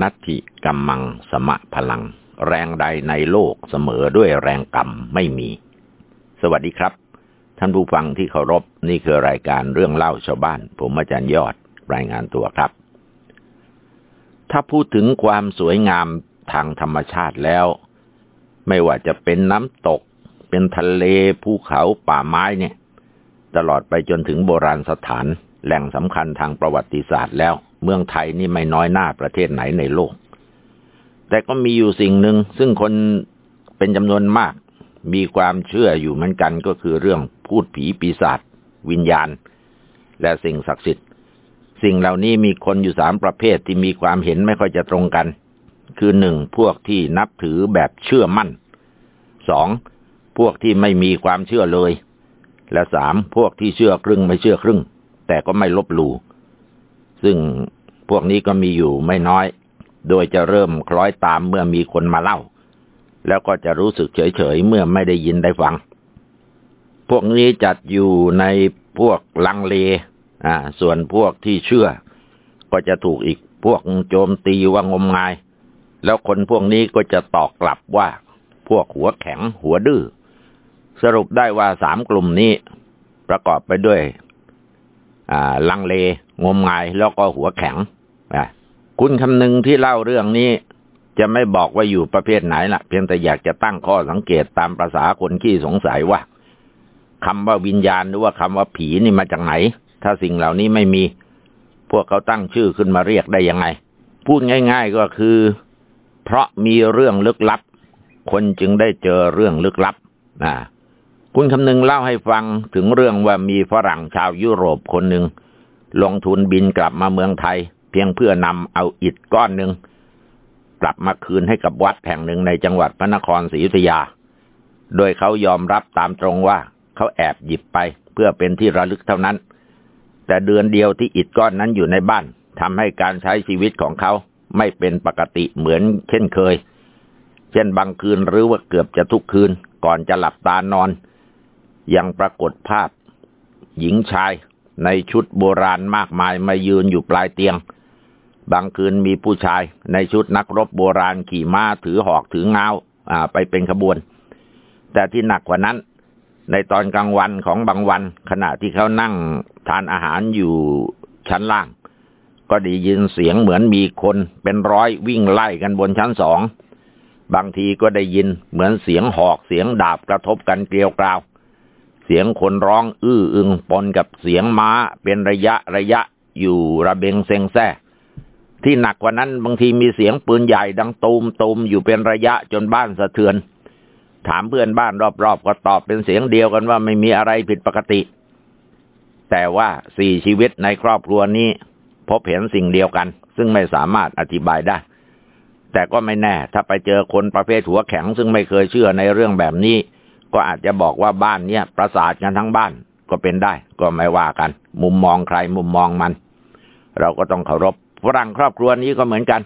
นัตถิกัมมังสมะพลัง แรงใดในโลกเสมอด้วยแรงกรรมไม่มี สวัสดีครับ ท่านผู้ฟังที่เคารพนี่คือรายการเรื่องเล่าชาวบ้าน ผมอาจารย์ยอดรายงานตัวครับ ถ้าพูดถึงความสวยงามทางธรรมชาติแล้ว ไม่ว่าจะเป็นน้ำตก เป็นทะเลภูเขาป่าไม้เนี่ย ตลอดไปจนถึงโบราณสถานแหล่งสำคัญทางประวัติศาสตร์แล้ว เมืองไทยนี่ไม่น้อยหน้าประเทศไหนในโลก แต่ก็มีอยู่สิ่งหนึ่งซึ่งคนเป็นจำนวนมาก มีความเชื่ออยู่เหมือนกันก็คือเรื่องพูดผีปีศาจวิญญาณ และสิ่งศักดิ์สิทธิ์ สิ่งเหล่านี้มีคนอยู่สามประเภทที่มีความเห็นไม่ค่อยจะตรงกัน คือหนึ่งพวกที่นับถือแบบเชื่อมั่นสองพวกที่ไม่มีความเชื่อเลย และสามพวกที่เชื่อครึ่งไม่เชื่อครึ่ง แต่ก็ไม่ลบหลู่ ซึ่งพวกนี้ก็มีอยู่ไม่น้อย โดยจะเริ่มคล้อยตามเมื่อมีคนมาเล่า แล้วก็จะรู้สึกเฉยๆเมื่อไม่ได้ยินได้ฟัง พวกนี้จัดอยู่ในพวกลังเล อ่า ส่วนพวกที่เชื่อ ก็จะถูกอีกพวกโจมตีว่างมงาย แล้วคนพวกนี้ก็จะตอกกลับว่า พวกหัวแข็งหัวดื้อ สรุปได้ว่าสามกลุ่มนี้ ประกอบไปด้วย ลังเล งมงายแล้วก็หัวแข็งคุณคำนึงที่เล่าเรื่องนี้ จะไม่บอกว่าอยู่ประเภทไหนล่ะ เพียงแต่อยากจะตั้งข้อสังเกตตามประษาคนขี้สงสัยว่าคำว่าวิญญาณหรือว่าคำว่าผีนี่มาจากไหน ถ้าสิ่งเหล่านี้ไม่มี พวกเขาตั้งชื่อขึ้นมาเรียกได้ยังไง พูดง่าย ๆก็คือ เพราะมีเรื่องลึกลับ คนจึงได้เจอเรื่องลึกลับนะ คุณคำนึงเล่าให้ฟังถึงเรื่องว่ามีฝรั่งชาวยุโรปคนหนึ่งลงทุนบินกลับมาเมืองไทย เพียงเพื่อนำเอาอิฐก้อนหนึ่งกลับมาคืนให้กับวัดแห่งหนึ่งในจังหวัดพระนครศรีอยุธยา โดยเขายอมรับตามตรงว่าเขาแอบหยิบไปเพื่อเป็นที่ระลึกเท่านั้น แต่เดือนเดียวที่อิฐก้อนนั้นอยู่ในบ้านทำให้การใช้ชีวิตของเขาไม่เป็นปกติเหมือนเช่นเคย เช่นบางคืนหรือว่าเกือบจะทุกคืนก่อนจะหลับตานอน ยังปรากฏภาพ หญิงชายในชุดโบราณมากมายมายืนอยู่ปลายเตียง บางคืนมีผู้ชายในชุดนักรบโบราณขี่ม้าถือหอกถือเงาไปเป็นขบวน แต่ที่หนักกว่านั้น ในตอนกลางวันของบางวัน ขณะที่เขานั่งทานอาหารอยู่ชั้นล่าง ก็ได้ยินเสียงเหมือนมีคนเป็นร้อยวิ่งไล่กันบนชั้นสอง บางทีก็ได้ยินเหมือนเสียงหอกเสียงดาบกระทบกันเกลียวกราว เสียงคนร้องอื้ออึงปนกับเสียงม้าเป็นระยะระยะอยู่ระเบงเซงแซ่ที่หนักกว่านั้นบางทีมีเสียงปืนใหญ่ดังตูมตูมอยู่เป็นระยะจนบ้านสะเทือน ถามเพื่อนบ้านรอบๆก็ตอบเป็นเสียงเดียวกันว่าไม่มีอะไรผิดปกติ แต่ว่าสี่ชีวิตในครอบครัวนี้ พบเห็นสิ่งเดียวกัน ซึ่งไม่สามารถอธิบายได้ แต่ก็ไม่แน่ ถ้าไปเจอคนประเภทหัวแข็งซึ่งไม่เคยเชื่อในเรื่องแบบนี้ ก็อาจจะบอกว่าบ้านเนี้ยประสาทกันทั้งบ้านก็เป็นได้ ก็ไม่ว่ากัน มุมมองใครมุมมองมัน เราก็ต้องเคารพฝรั่งครอบครัวนี้ก็เหมือนกัน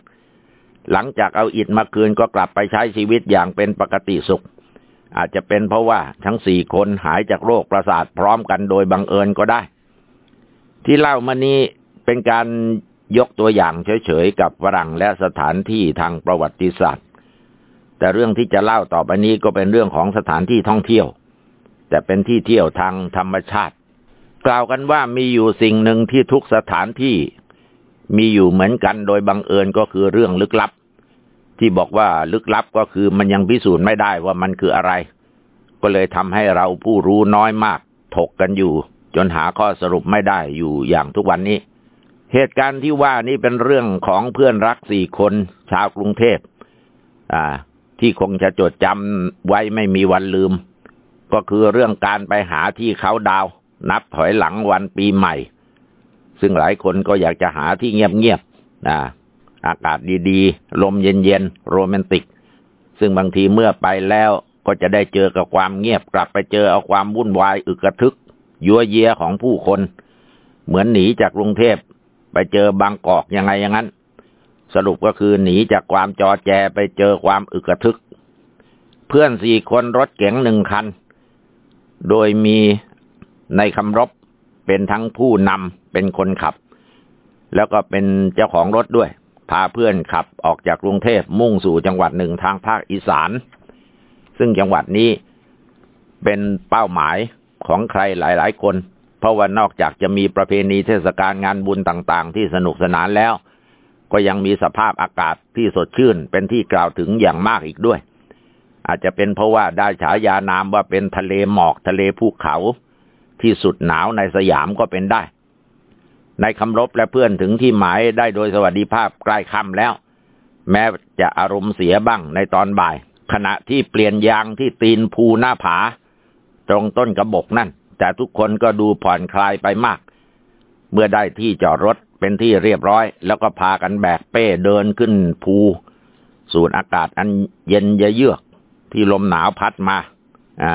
หลังจากเอาอิฐมาคืนก็กลับไปใช้ชีวิตอย่างเป็นปกติสุข อาจจะเป็นเพราะว่าทั้งสี่คนหายจากโรคประสาทพร้อมกันโดยบังเอิญก็ได้ ที่เล่ามานี้เป็นการยกตัวอย่างเฉยๆกับฝรั่งและสถานที่ทางประวัติศาสตร์ แต่เรื่องที่จะเล่าต่อไปนี้ก็เป็นเรื่องของสถานที่ท่องเที่ยว แต่เป็นที่เที่ยวทางธรรมชาติ กล่าวกันว่ามีอยู่สิ่งหนึ่งที่ทุกสถานที่ มีอยู่เหมือนกันโดยบังเอิญก็คือเรื่องลึกลับ ที่บอกว่าลึกลับก็คือมันยังพิสูจน์ไม่ได้ว่ามันคืออะไร ก็เลยทำให้เราผู้รู้น้อยมาก ถกกันอยู่ จนหาข้อสรุปไม่ได้อยู่อย่างทุกวันนี้ เหตุการณ์ที่ว่านี้เป็นเรื่องของเพื่อนรักสี่คนชาวกรุงเทพอ่า ที่คงจะจดจำไว้ไม่มีวันลืม ก็คือเรื่องการไปหาที่เขาดาว นับถอยหลังวันปีใหม่ ซึ่งหลายคนก็อยากจะหาที่เงียบๆนะอากาศดีๆ ลมเย็นๆ โรแมนติก ซึ่งบางทีเมื่อไปแล้วก็จะได้เจอกับความเงียบกลับไปเจอเอาความวุ่นวายอึกระทึก ยัวเยียของผู้คน เหมือนหนีจากกรุงเทพไปเจอบางกอกยังไงอย่างนั้น สรุปก็คือหนีจากความจอแจไปเจอความอึกระทึก เพื่อนสี่คนรถเก๋งหนึ่งคัน โดยมีในคำรบเป็นทั้งผู้นำเป็นคนขับ แล้วก็เป็นเจ้าของรถด้วยพพาเพื่อนขับออกจากกรุงเทพมุ่งสู่จังหวัดหนึ่งทางภาคอีสาน ซึ่งจังหวัดนี้เป็นเป้าหมายของใครหลาย ๆ คน เพราะว่านอกจากจะมีประเพณีเทศกาลงานบุญต่าง ๆ ที่สนุกสนานแล้ว ก็ยังมีสภาพอากาศที่สดชื่นเป็นที่กล่าวถึงอย่างมากอีกด้วย อาจจะเป็นเพราะว่าได้ฉายานามว่าเป็นทะเลหมอกทะเลภูเขา ที่สุดหนาวในสยามก็เป็นได้ ในคำรบและเพื่อนถึงที่หมายได้โดยสวัสดิภาพใกล้ค่ำแล้ว แม้จะอารมณ์เสียบ้างในตอนบ่าย ขณะที่เปลี่ยนยางที่ตีนภูหน้าผา ตรงต้นกระบอกนั่น แต่ทุกคนก็ดูผ่อนคลายไปมาก เมื่อได้ที่จอดรถ เป็นที่เรียบร้อย แล้วก็พากันแบกเป้เดินขึ้นภูสูดอากาศอันเย็นเยือก ที่ลมหนาวพัดมาอ่า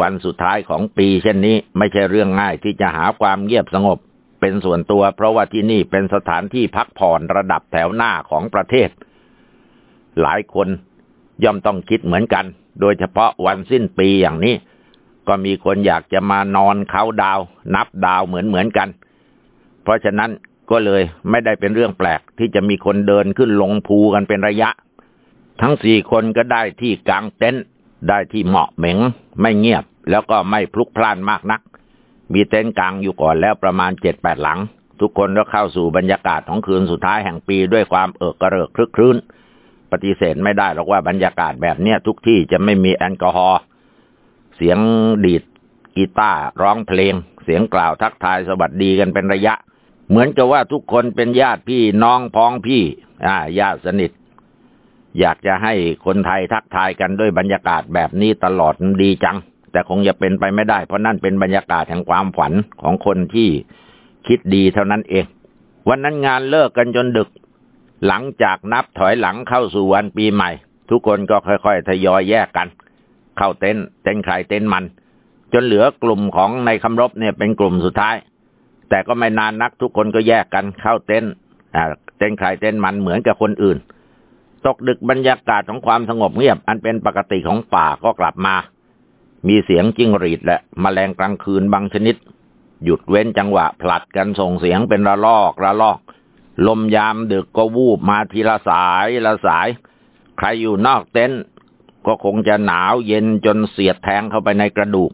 วันสุดท้ายของปีเช่นนี้ไม่ใช่เรื่องง่ายที่จะหาความเงียบสงบเป็นส่วนตัว เพราะว่าที่นี่เป็นสถานที่พักผ่อนระดับแถวหน้าของประเทศ หลายคนย่อมต้องคิดเหมือนกัน โดยเฉพาะวันสิ้นปีอย่างนี้ ก็มีคนอยากจะมานอนเขาดาว นับดาวเหมือนเหมือนกัน เพราะฉะนั้นก็เลยไม่ได้เป็นเรื่องแปลกที่จะมีคนเดินขึ้นลงภูกันเป็นระยะ ทั้งสี่คนก็ได้ที่กลางเต็นท์ได้ที่เหมาะเหม็งไม่เงียบ แล้วก็ไม่พลุกพล่านมากนัก มีเต็นท์กลางอยู่ก่อนแล้วประมาณเจ็ดแปดหลัง ทุกคนก็เข้าสู่บรรยากาศของคืนสุดท้ายแห่งปีด้วยความเอิกกระเริกคลึกครื้น ปฏิเสธไม่ได้หรอกว่าบรรยากาศแบบเนี้ยทุกที่จะไม่มีแอลกอฮอล์เสียงดีดกีตาร์ร้องเพลง เสียงกล่าวทักทายสวัสดีกันเป็นระยะ เหมือนกับว่าทุกคนเป็นญาติพี่น้องพ้องพี่ อ่า ญาติสนิท อยากจะให้คนไทยทักทายกันด้วยบรรยากาศแบบนี้ตลอดดีจัง แต่คงจะเป็นไปไม่ได้ เพราะนั่นเป็นบรรยากาศแห่งความฝันของคนที่คิดดีเท่านั้นเอง วันนั้นงานเลิกกันจนดึก หลังจากนับถอยหลังเข้าสู่วันปีใหม่ ทุกคนก็ค่อยๆทยอยแยกกัน เข้าเต็นท์เต็นท์ใครเต็นท์มัน จนเหลือกลุ่มของในคำรบเนี่ยเป็นกลุ่มสุดท้าย แต่ก็ไม่นานนักทุกคนก็แยกกันเข้าเต็นท์เต็นท์ใครเต็นท์มันเหมือนกับคนอื่น ตกดึกบรรยากาศของความสงบเงียบ อันเป็นปกติของป่าก็กลับมา มีเสียงจิ้งหรีดและมแมลงกลางคืนบางชนิด หยุดเว้นจังหวะผลัดกันส่งเสียงเป็นระลอกระลอก ลมยามดึกก็วูบมาทีละสายละสาย ใครอยู่นอกเต็นท์ก็คงจะหนาวเย็นจนเสียดแทงเข้าไปในกระดูก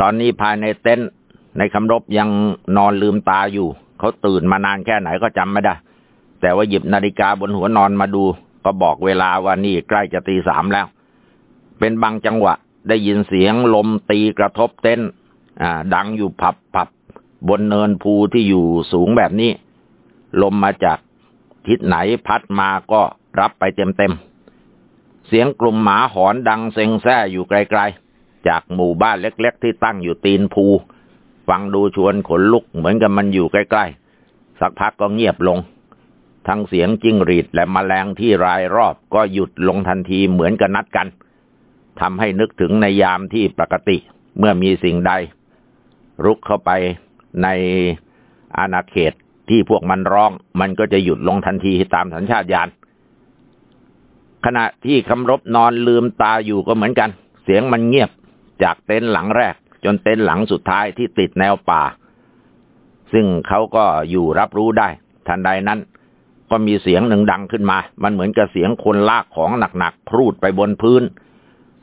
ตอนนี้ภายในเต็นท์ ในคำรบยังนอนลืมตาอยู่ เขาตื่นมานานแค่ไหนก็จำไม่ได้ แต่ว่าหยิบนาฬิกาบนหัวนอนมาดู ก็บอกเวลาว่านี่ใกล้จะตีสามแล้ว เป็นบางจังหวะได้ยินเสียงลมตีกระทบเต้นอ่าดังอยู่ผับผับบนเนินภูที่อยู่สูงแบบนี้ ลมมาจากทิศไหนพัดมาก็รับไปเต็มเต็มเสียงกลุ่มหมาหอนดังเซ็งแซ่อยู่ไกลๆ จากหมู่บ้านเล็กๆ ที่ตั้งอยู่ตีนภู ฟังดูชวนขนลุกเหมือนกับมันอยู่ใกล้ๆ สักพักก็เงียบลง ทั้งเสียงจิ้งหรีดและมแมลงที่รายรอบก็หยุดลงทันทีเหมือนกับนัดกันทำให้นึกถึงในยามที่ปกติเมื่อมีสิ่งใด รุกเข้าไปในอาณาเขตที่พวกมันร้อง มันก็จะหยุดลงทันทีตามสัญชาตญาณขณะที่คำรบนอนลืมตาอยู่ก็เหมือนกัน เสียงมันเงียบจากเต็นท์หลังแรก จนเต็นท์หลังสุดท้ายที่ติดแนวป่า ซึ่งเขาก็อยู่รับรู้ได้ ทันใดนั้น ก็มีเสียงหนึ่งดังขึ้นมา มันเหมือนกับเสียงคนลากของหนักๆพรูดไปบนพื้น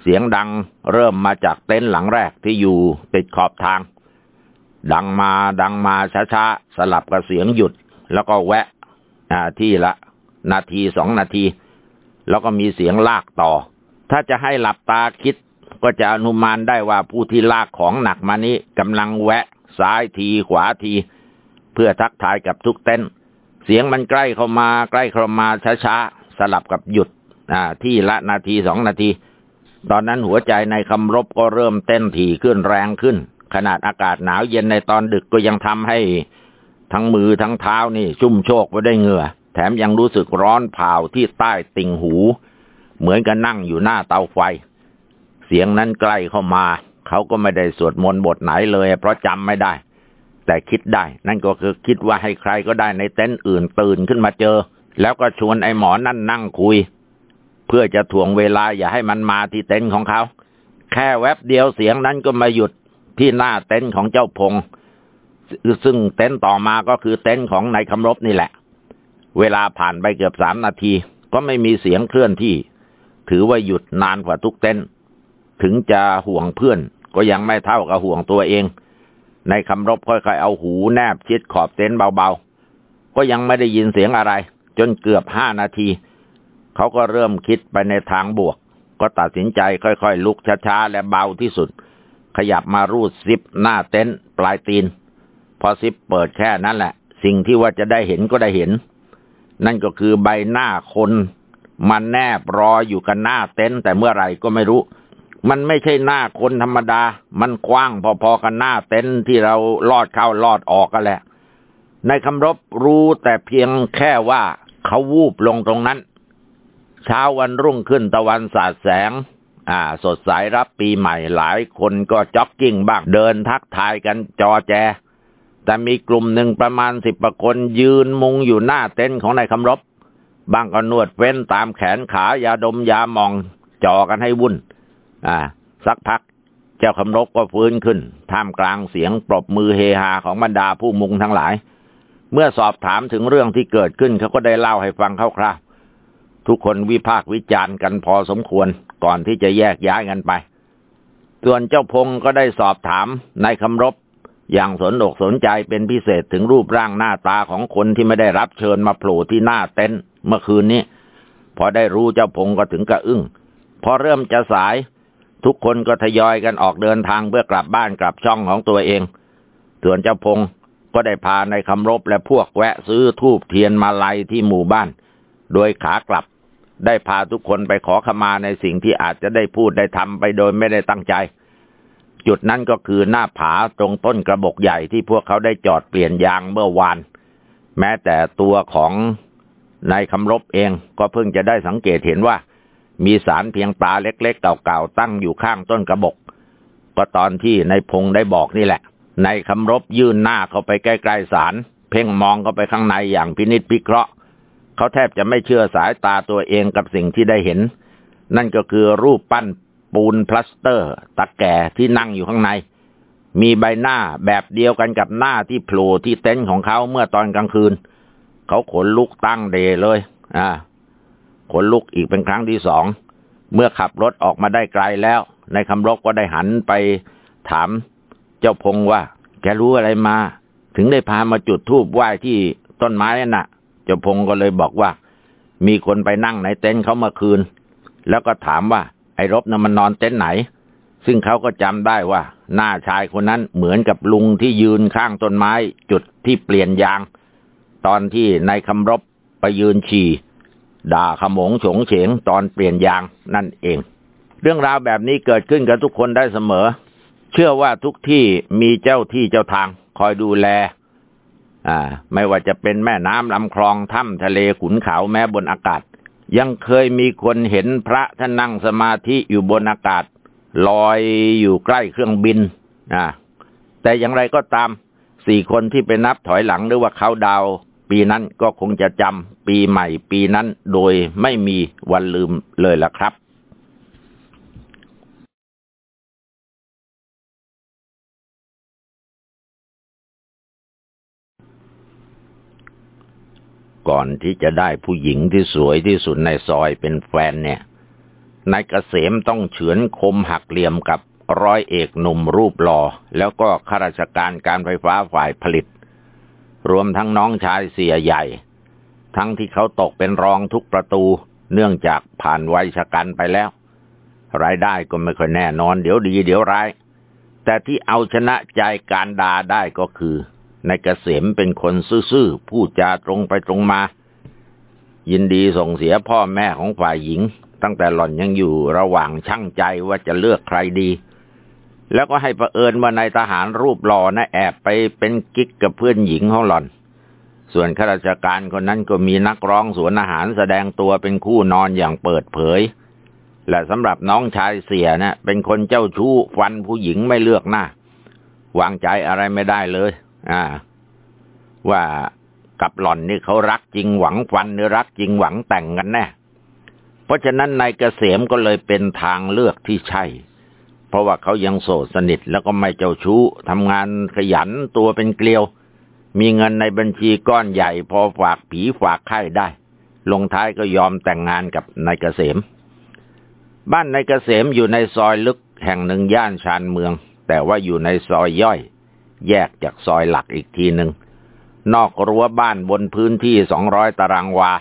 เสียงดังเริ่มมาจากเต็นท์หลังแรกที่อยู่ติดขอบทาง ดังมาดังมาช้าๆสลับกับเสียงหยุด แล้วก็แวะที่ละ นาทีสองนาที แล้วก็มีเสียงลากต่อ ถ้าจะให้หลับตาคิด ก็จะอนุมานได้ว่าผู้ที่ลากของหนักมานี้กำลังแวะ ซ้ายทีขวาที เพื่อทักทายกับทุกเต้น เสียงมันใกล้เข้ามา ใกล้เข้ามาช้าๆสลับกับหยุดที่ละนาทีสองนาที ตอนนั้นหัวใจในคำรบก็เริ่มเต้นถี่ขึ้นแรงขึ้น ขนาดอากาศหนาวเย็นในตอนดึกก็ยังทำให้ทั้งมือทั้งเท้านี่ชุ่มโชกไปได้เหงื่อ แถมยังรู้สึกร้อนเผาที่ใต้ติ่งหู เหมือนกับนั่งอยู่หน้าเตาไฟ เสียงนั้นใกล้เข้ามา เขาก็ไม่ได้สวดมนต์บทไหนเลย เพราะจำไม่ได้ แต่คิดได้ นั่นก็คือคิดว่าให้ใครก็ได้ในเต็นท์อื่นตื่นขึ้นมาเจอ แล้วก็ชวนไอ้หมอนั่นนั่งคุย เพื่อจะถ่วงเวลาอย่าให้มันมาที่เต็นท์ของเขา แค่แวบเดียวเสียงนั้นก็มาหยุดที่หน้าเต็นท์ของเจ้าพงซึ่งเต็นท์ต่อมาก็คือเต็นท์ของนายคำรบนี่แหละ เวลาผ่านไปเกือบสามนาที ก็ไม่มีเสียงเคลื่อนที่ ถือว่าหยุดนานกว่าทุกเต้นท์ ถึงจะห่วงเพื่อน ก็ยังไม่เท่ากับห่วงตัวเอง ในคำรบค่อยๆเอาหูแนบชิดขอบเต็นท์เบาๆ ก็ยังไม่ได้ยินเสียงอะไร จนเกือบห้านาที เขาก็เริ่มคิดไปในทางบวก ก็ตัดสินใจค่อยๆลุกช้าๆ และเบาที่สุด ขยับมารูดซิปหน้าเต็นท์ปลายตีน พอซิปเปิดแค่นั้นแหละ สิ่งที่ว่าจะได้เห็นก็ได้เห็น นั่นก็คือใบหน้าคนมันแนบรออยู่กันหน้าเต็นท์แต่เมื่อไหร่ก็ไม่รู้ มันไม่ใช่หน้าคนธรรมดา มันกว้างพอๆกันหน้าเต็นท์ที่เราลอดเข้าลอดออกกันแหละในคำรบรู้แต่เพียงแค่ว่าเขาวูบลงตรงนั้น เช้าวันรุ่งขึ้นตะวันสาดแสง อ่า สดใสรับปีใหม่หลายคนก็จ็อกกิ้งบ้างเดินทักทายกันจอแจ แต่มีกลุ่มหนึ่งประมาณสิบประคนยืนมุงอยู่หน้าเต็นท์ของนายคำรบ บางก็นวดเฟ้นตามแขนขายาดมยามองจ่อกันให้วุ่น อ่า สักพัก เจ้าคำรบก็ฟื้นขึ้น ท่ามกลางเสียงปรบมือเฮฮาของบรรดาผู้มุงทั้งหลาย เมื่อสอบถามถึงเรื่องที่เกิดขึ้นเขาก็ได้เล่าให้ฟังคร่าวๆทุกคนวิพากษ์วิจารณ์กันพอสมควรก่อนที่จะแยกย้ายกันไป ส่วนเจ้าพงก็ได้สอบถามนายคำรบอย่างสนอกสนใจเป็นพิเศษถึงรูปร่างหน้าตาของคนที่ไม่ได้รับเชิญมาโผล่ที่หน้าเต็นท์เมื่อคืนนี้ พอได้รู้เจ้าพงก็ถึงกระอึ้ง พอเริ่มจะสาย ทุกคนก็ทยอยกันออกเดินทางเพื่อกลับบ้านกลับช่องของตัวเอง ส่วนเจ้าพงก็ได้พาในคำรบและพวกแวะซื้อทูบเทียนมาลัยที่หมู่บ้าน โดยขากลับ ได้พาทุกคนไปขอขมาในสิ่งที่อาจจะได้พูดได้ทำไปโดยไม่ได้ตั้งใจ จุดนั้นก็คือหน้าผาตรงต้นกระบอกใหญ่ที่พวกเขาได้จอดเปลี่ยนยางเมื่อวาน แม้แต่ตัวของนายคำรบเองก็เพิ่งจะได้สังเกตเห็นว่า มีศาลเพียงตาเล็กๆเก่าๆตั้งอยู่ข้างต้นกระบกก็ตอนที่นายพงได้บอกนี่แหละนายคำรบยื่นหน้าเข้าไปใกล้ๆศาลเพ่งมองเข้าไปข้างในอย่างพินิจพิเคราะห์ เขาแทบจะไม่เชื่อสายตาตัวเองกับสิ่งที่ได้เห็น นั่นก็คือรูปปั้นปูนพลาสเตอร์ ตาแก่ที่นั่งอยู่ข้างใน มีใบหน้าแบบเดียวกันกับหน้าที่โผล่ที่เต็นท์ของเขาเมื่อตอนกลางคืน เขาขนลุกตั้งเดเลย อ่า ขนลุกอีกเป็นครั้งที่สอง เมื่อขับรถออกมาได้ไกลแล้ว ในคำรบก็ได้หันไปถามเจ้าพงว่า แกรู้อะไรมา ถึงได้พามาจุดธูปไหว้ที่ต้นไม้นั่นน่ะ เจ้าพงก็เลยบอกว่า มีคนไปนั่งในเต็นท์เขาเมื่อคืน แล้วก็ถามว่า ไอ้รบนะ่ะมันนอนเต็นท์ไหน ซึ่งเขาก็จำได้ว่า หน้าชายคนนั้นเหมือนกับลุงที่ยืนข้างต้นไม้ จุดที่เปลี่ยนยาง ตอนที่นายคำรบไปยืนฉี่ ด่าขมงฉงเฉงตอนเปลี่ยนยางนั่นเอง เรื่องราวแบบนี้เกิดขึ้นกับทุกคนได้เสมอ เชื่อว่าทุกที่มีเจ้าที่เจ้าทาง คอยดูแล อ่า ไม่ว่าจะเป็นแม่น้ำลำคลองถ้ำทะเลขุนเขาแม้บนอากาศ ยังเคยมีคนเห็นพระท่านนั่งสมาธิอยู่บนอากาศ ลอยอยู่ใกล้เครื่องบินอ่าแต่อย่างไรก็ตามสี่คนที่ไปนับถอยหลังหรือว่าเขาดาว ปีนั้นก็คงจะจำปีใหม่ปีนั้นโดยไม่มีวันลืมเลยล่ะครับก่อนที่จะได้ผู้หญิงที่สวยที่สุดในซอยเป็นแฟนเนี่ย นายเกษมต้องเฉือนคมหักเหลี่ยมกับร้อยเอกหนุ่มรูปหล่อแล้วก็ข้าราชการการไฟฟ้าฝ่ายผลิต รวมทั้งน้องชายเสียใหญ่ ทั้งที่เขาตกเป็นรองทุกประตู เนื่องจากผ่านวัยชะกันไปแล้ว รายได้ก็ไม่ค่อยแน่นอน เดี๋ยวดีเดี๋ยวร้าย แต่ที่เอาชนะใจการด่าได้ก็คือนายเกษมเป็นคนซื่อๆพูดจาตรงไปตรงมา ยินดีส่งเสียพ่อแม่ของฝ่ายหญิง ตั้งแต่หล่อนยังอยู่ระหว่างช่างใจว่าจะเลือกใครดี แล้วก็ให้ประเอิญว่านายทหารรูปหล่อนะแอบไปเป็นกิ๊กกับเพื่อนหญิงของหล่อน ส่วนข้าราชการคนนั้นก็มีนักร้องสวนอาหารแสดงตัวเป็นคู่นอนอย่างเปิดเผย และสำหรับน้องชายเสียนะเป็นคนเจ้าชู้ฟันผู้หญิงไม่เลือกหน้าวางใจอะไรไม่ได้เลย อ่า ว่ากับหล่อนนี่เขารักจริงหวังฟันหรือรักจริงหวังแต่งกันแน่ เพราะฉะนั้นนายเกษมก็เลยเป็นทางเลือกที่ใช่ ราะว่าเขายังโสดสนิทแล้วก็ไม่เจ้าชู้ทำงานขยันตัวเป็นเกลียว มีเงินในบัญชีก้อนใหญ่ พอฝากผีฝากไข้ได้ ลงท้ายก็ยอมแต่งงานกับนายเกษม บ้านนายเกษมอยู่ในซอยลึกแห่งหนึ่งย่านชานเมือง แต่ว่าอยู่ในซอยย่อย แยกจากซอยหลักอีกทีหนึ่งนอกรั้วบ้านบนพื้นที่สองร้อยตารางวา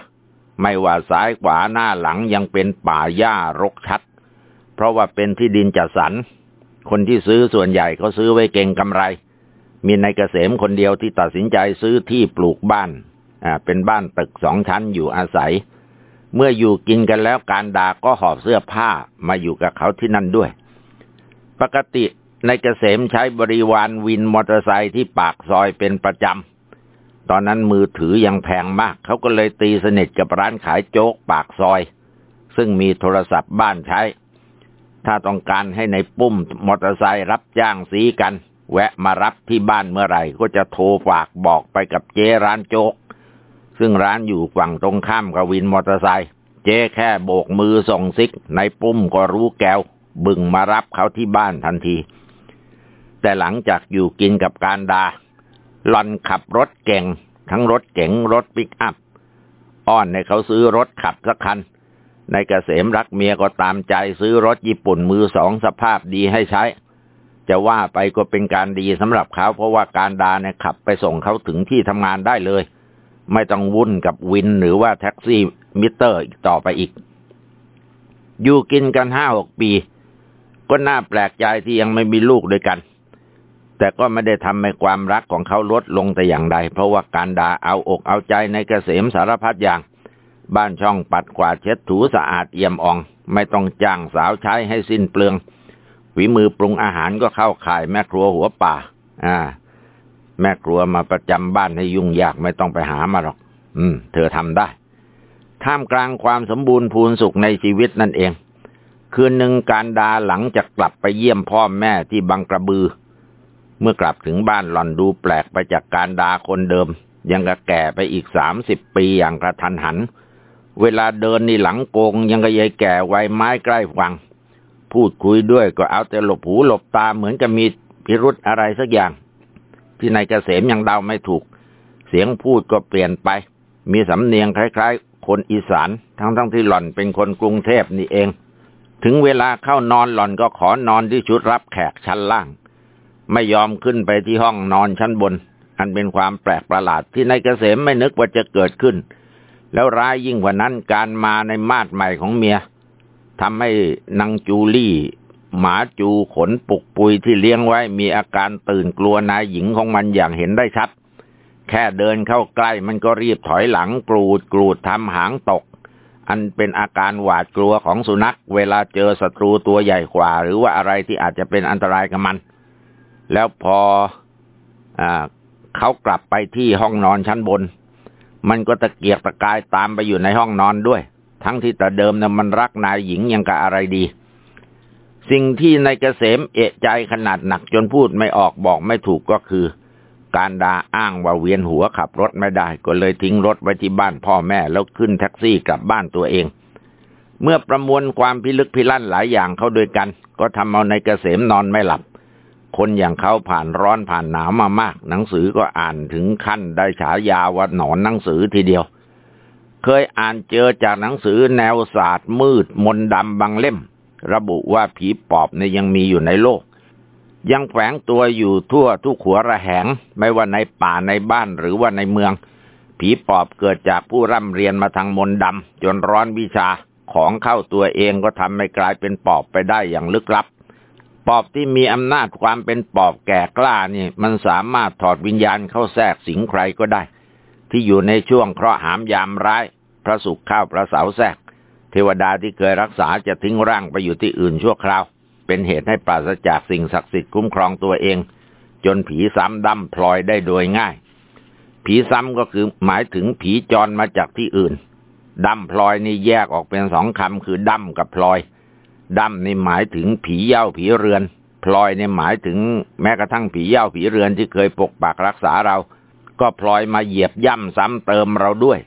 ไม่ว่าซ้ายขวาหน้าหลังยังเป็นป่าหญ้ารกชัด เพราะว่าเป็นที่ดินจัดสรร คนที่ซื้อส่วนใหญ่เขาซื้อไว้เก่งกำไร มีนายเกษมคนเดียวที่ตัดสินใจซื้อที่ปลูกบ้าน อ่า เป็นบ้านตึกสองชั้นอยู่อาศัย เมื่ออยู่กินกันแล้วการดาก็หอบเสื้อผ้ามาอยู่กับเขาที่นั่นด้วย ปกตินายเกษมใช้บริวารวินมอเตอร์ไซค์ที่ปากซอยเป็นประจำ ตอนนั้นมือถือยังแพงมาก เขาก็เลยตีสนิทกับร้านขายโจ๊กปากซอย ซึ่งมีโทรศัพท์บ้านใช้ ถ้าต้องการให้ในปุ้มมอเตอร์ไซค์รับจ้างสีกัน แวะมารับที่บ้านเมื่อไหร่ ก็จะโทรฝากบอกไปกับเจ๊ร้านโจ๊ก ซึ่งร้านอยู่ฝั่งตรงข้ามกับวินมอเตอร์ไซค์เจ๊แค่โบกมือส่งซิก ในปุ้มก็รู้แกวบึงมารับเขาที่บ้านทันที แต่หลังจากอยู่กินกับการดาหลอนขับรถเก่ง ทั้งรถเก๋งรถปิกอัพ อ้อนให้เขาซื้อรถขับสักคัน ในเกษมรักเมียก็ตามใจซื้อรถญี่ปุ่นมือสองสภาพดีให้ใช้ จะว่าไปก็เป็นการดีสำหรับเขาเพราะว่าการดาเนี่ยขับไปส่งเขาถึงที่ทำงานได้เลย ไม่ต้องวุ่นกับวินหรือว่าแท็กซี่มิเตอร์อีกต่อไปอีก อยู่กินกันห้าหกปี ก็น่าแปลกใจที่ยังไม่มีลูกด้วยกัน แต่ก็ไม่ได้ทำให้ความรักของเขาลดลงแต่อย่างใด เพราะว่าการดาเอาอกเอาใจในเกษมสารพัดอย่าง บ้านช่องปัดกวาดเช็ดถูสะอาดเอี่ยมอ่อง ไม่ต้องจ้างสาวใช้ให้สิ้นเปลืองฝีมือปรุงอาหารก็เข้าข่ายแม่ครัวหัวป่า อ่า แม่ครัวมาประจำบ้านให้ยุ่งยากไม่ต้องไปหามาหรอก อืม เธอทำได้ท่ามกลางความสมบูรณ์พูนสุขในชีวิตนั่นเอง คืนหนึ่งการดาหลังจากกลับไปเยี่ยมพ่อแม่ที่บางกระบือ เมื่อกลับถึงบ้านหล่อนดูแปลกไปจากการดาคนเดิม ยังกะแก่ไปอีกสามสิบปีอย่างกระทันหัน เวลาเดินนี่หลังโกงยังกะยายแก่ไวไม้ใกล้ฟัง พูดคุยด้วยก็เอาแต่หลบหูหลบตาเหมือนกับมีพิรุธอะไรสักอย่าง ที่นายเกษมยังเดาไม่ถูก เสียงพูดก็เปลี่ยนไป มีสำเนียงคล้ายๆ คนอีสานทั้งๆทที่หล่อนเป็นคนกรุงเทพนี่เอง ถึงเวลาเข้านอนหล่อนก็ขอนอนที่ชุดรับแขกชั้นล่าง ไม่ยอมขึ้นไปที่ห้องนอนชั้นบน อันเป็นความแปลกประหลาดที่นายเกษมไม่นึกว่าจะเกิดขึ้น แล้วร้ายยิ่งกว่านั้นการมาในมาดใหม่ของเมียทำให้นางจูลี่ หมาจูขนปุกปุยที่เลี้ยงไว้มีอาการตื่นกลัวนายหญิงของมันอย่างเห็นได้ชัด แค่เดินเข้าใกล้มันก็รีบถอยหลังกรูดกรูดทำหางตก อันเป็นอาการหวาดกลัวของสุนัข เวลาเจอศัตรูตัวใหญ่กว่า หรือว่าอะไรที่อาจจะเป็นอันตรายกับมัน แล้วพออเขากลับไปที่ห้องนอนชั้นบน มันก็ตะเกียกตะกายตามไปอยู่ในห้องนอนด้วย ทั้งที่แต่เดิมนะ่ะมันรักนายหญิงยังกับอะไรดี สิ่งที่นายเกษมเอะใจขนาดหนักจนพูดไม่ออกบอกไม่ถูกก็คือ การดาอ้างว่าเวียนหัวขับรถไม่ได้ ก็เลยทิ้งรถไว้ที่บ้านพ่อแม่แล้วขึ้นแท็กซี่กลับบ้านตัวเอง เมื่อประมวลความพิลึกพิลั่นหลายอย่างเข้าด้วยกัน ก็ทำเอานายเกษมนอนไม่หลับ คนอย่างเขาผ่านร้อนผ่านหนาวมามาก หนังสือก็อ่านถึงขั้นได้ฉายาว่าหนอนหนังสือทีเดียว เคยอ่านเจอจากหนังสือแนวศาสตร์มืดมนดำบางเล่ม ระบุว่าผีปอบในยังมีอยู่ในโลก ยังแฝงตัวอยู่ทั่วทุกขัวระแหง ไม่ว่าในป่าในบ้านหรือว่าในเมือง ผีปอบเกิดจากผู้ร่ำเรียนมาทางมนดำจนร้อนวิชาของเข้าตัวเองก็ทำให้กลายเป็นปอบไปได้อย่างลึกลับ ปอบที่มีอำนาจความเป็นปอบแก่กล้านี่มันสามารถถอดวิญญาณเข้าแทรกสิงใครก็ได้ ที่อยู่ในช่วงเคราะห์หามยามร้าย พระสุขข้าวพระเสาแทรก เทวดาที่เคยรักษาจะทิ้งร่างไปอยู่ที่อื่นชั่วคราว เป็นเหตุให้ปราศจากสิ่งศักดิ์สิทธิ์คุ้มครองตัวเอง จนผีซ้ำดำพลอยได้โดยง่าย ผีซ้ำก็คือหมายถึงผีจรมาจากที่อื่นดำพลอยนี่แยกออกเป็นสองคำคือดำกับพลอย ดำนี่หมายถึงผีเย้าผีเรือน พลอยเนี่ยหมายถึงแม้กระทั่งผีเย้าผีเรือนที่เคยปกปักรักษาเรา ก็พลอยมาเหยียบย่ำซ้ำเติมเราด้วย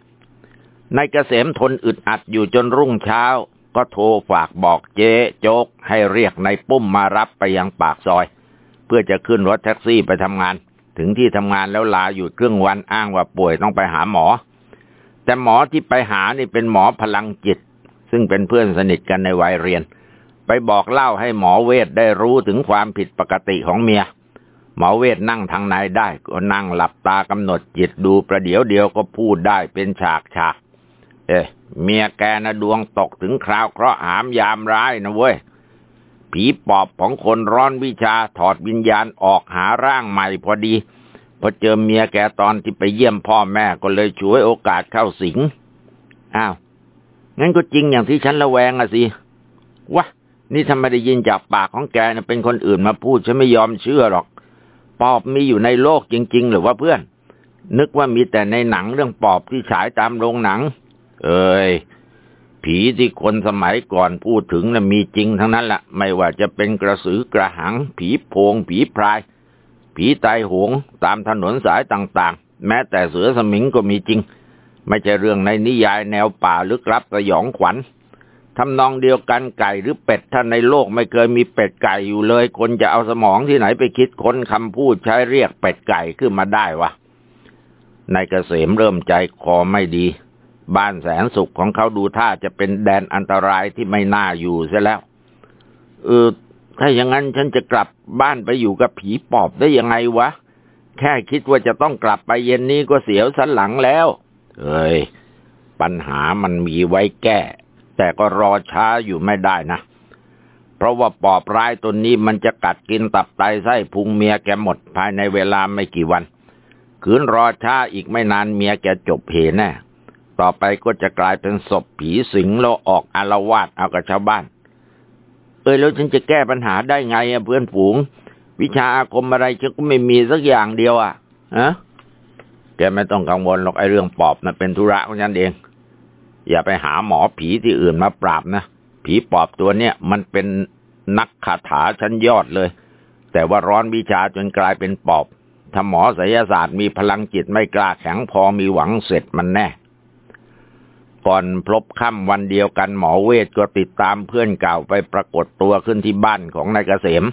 ในเกษมทนอึดอัดอยู่จนรุ่งเช้า ก็โทรฝากบอกเจ๊โจ๊กให้เรียกในปุ้มมารับไปยังปากซอย เพื่อจะขึ้นรถแท็กซี่ไปทำงาน ถึงที่ทำงานแล้วลาหยุดครึ่งวันอ้างว่าป่วยต้องไปหาหมอ แต่หมอที่ไปหานี่เป็นหมอพลังจิต ซึ่งเป็นเพื่อนสนิทกันในวัยเรียน ไปบอกเล่าให้หมอเวทได้รู้ถึงความผิดปกติของเมีย หมอเวทนั่งทางในได้ก็นั่งหลับตากำหนดจิตดูประเดี๋ยวเดียวก็พูดได้เป็นฉากฉาก เอ๊ะเมียแกนะดวงตกถึงคราวเคราะห์หามยามร้ายนะเว้ยผีปอบของคนร้อนวิชาถอดวิญญาณออกหาร่างใหม่พอดีพอเจอเมียแกตอนที่ไปเยี่ยมพ่อแม่ก็เลยช่วยโอกาสเข้าสิง อ้าว งั้นก็จริงอย่างที่ฉันระแวงอะสิ วะ นี่ทำไมได้ยินจากปากของแกนะเป็นคนอื่นมาพูดฉันไม่ยอมเชื่อหรอก ปอบมีอยู่ในโลกจริง ๆ หรือว่าเพื่อน นึกว่ามีแต่ในหนังเรื่องปอบที่ฉายตามโรงหนัง เอ้ยผีที่คนสมัยก่อนพูดถึงนะ่ะมีจริงทั้งนั้นแหละไม่ว่าจะเป็นกระสือกระหัง ผีโพง ผีพราย ผีตายหงตามถนนสายต่างๆ แม้แต่เสือสมิงก็มีจริง ไม่ใช่เรื่องในนิยายแนวป่าลึกลับสยองขวัญ ทำนองเดียวกันไก่หรือเป็ดถ้าในโลกไม่เคยมีเป็ดไก่อยู่เลย คนจะเอาสมองที่ไหนไปคิดค้นคำพูดใช้เรียกเป็ดไก่ขึ้นมาได้วะนายเกษมเริ่มใจคอไม่ดี บ้านแสนสุขของเขาดูท่าจะเป็นแดนอันตรายที่ไม่น่าอยู่เสียแล้ว เออ ถ้าอย่างนั้นฉันจะกลับบ้านไปอยู่กับผีปอบได้ยังไงวะ แค่คิดว่าจะต้องกลับไปเย็นนี้ก็เสียวสันหลังแล้ว เอ้ยปัญหามันมีไว้แก้ แต่ก็รอช้าอยู่ไม่ได้นะ เพราะว่าปอบร้ายตัวนี้มันจะกัดกินตับไตไส้พุงเมียแกหมดภายในเวลาไม่กี่วันขืนรอช้าอีกไม่นานเมียแกจบเหแน่ต่อไปก็จะกลายเป็นศพผีสิงแล้วออกอารวาสเอากับชาวบ้าน เอ้ยแล้วฉันจะแก้ปัญหาได้ไงอะเพื่อนฝูง วิชาอาคมอะไรฉันก็ไม่มีสักอย่างเดียวอะฮะแกไม่ต้องกังวลหรอกไอ้เรื่องปอบนะ่ะเป็นธุระของฉันเอง อย่าไปหาหมอผีที่อื่นมาปราบนะ ผีปอบตัวเนี้ยมันเป็นนักคาถาชั้นยอดเลย แต่ว่าร้อนวิชาจนกลายเป็นปอบ ถ้าหมอไสยศาสตร์มีพลังจิตไม่กล้าแข็งพอมีหวังเสร็จมันแน่ ก่อนพลบค่ำวันเดียวกันหมอเวทก็ติดตามเพื่อนเก่าไปปรากฏตัวขึ้นที่บ้านของนายเกษม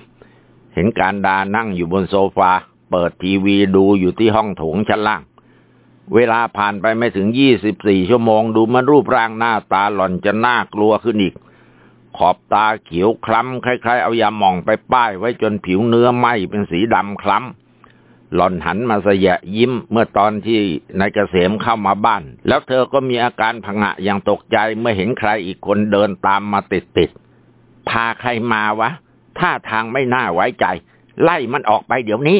เห็นการดานั่งอยู่บนโซฟา เปิดทีวีดูอยู่ที่ห้องโถงชั้นล่าง เวลาผ่านไปไม่ถึงยี่สิบสี่ชั่วโมง ดูมันรูปร่างหน้าตาหล่อนจะน่ากลัวขึ้นอีก ขอบตาเขียวคล้ำคล้ายๆ เอายาหม่องไปป้ายไว้จนผิวเนื้อไหม้เป็นสีดำคล้ำหล่อนหันมาเสยะยิ้มเมื่อตอนที่นายเกษมเข้ามาบ้าน แล้วเธอก็มีอาการผงะอย่างตกใจเมื่อเห็นใครอีกคนเดินตามมาติดติดพาใครมาวะท่าทางไม่น่าไว้ใจ ไล่มันออกไปเดี๋ยวนี้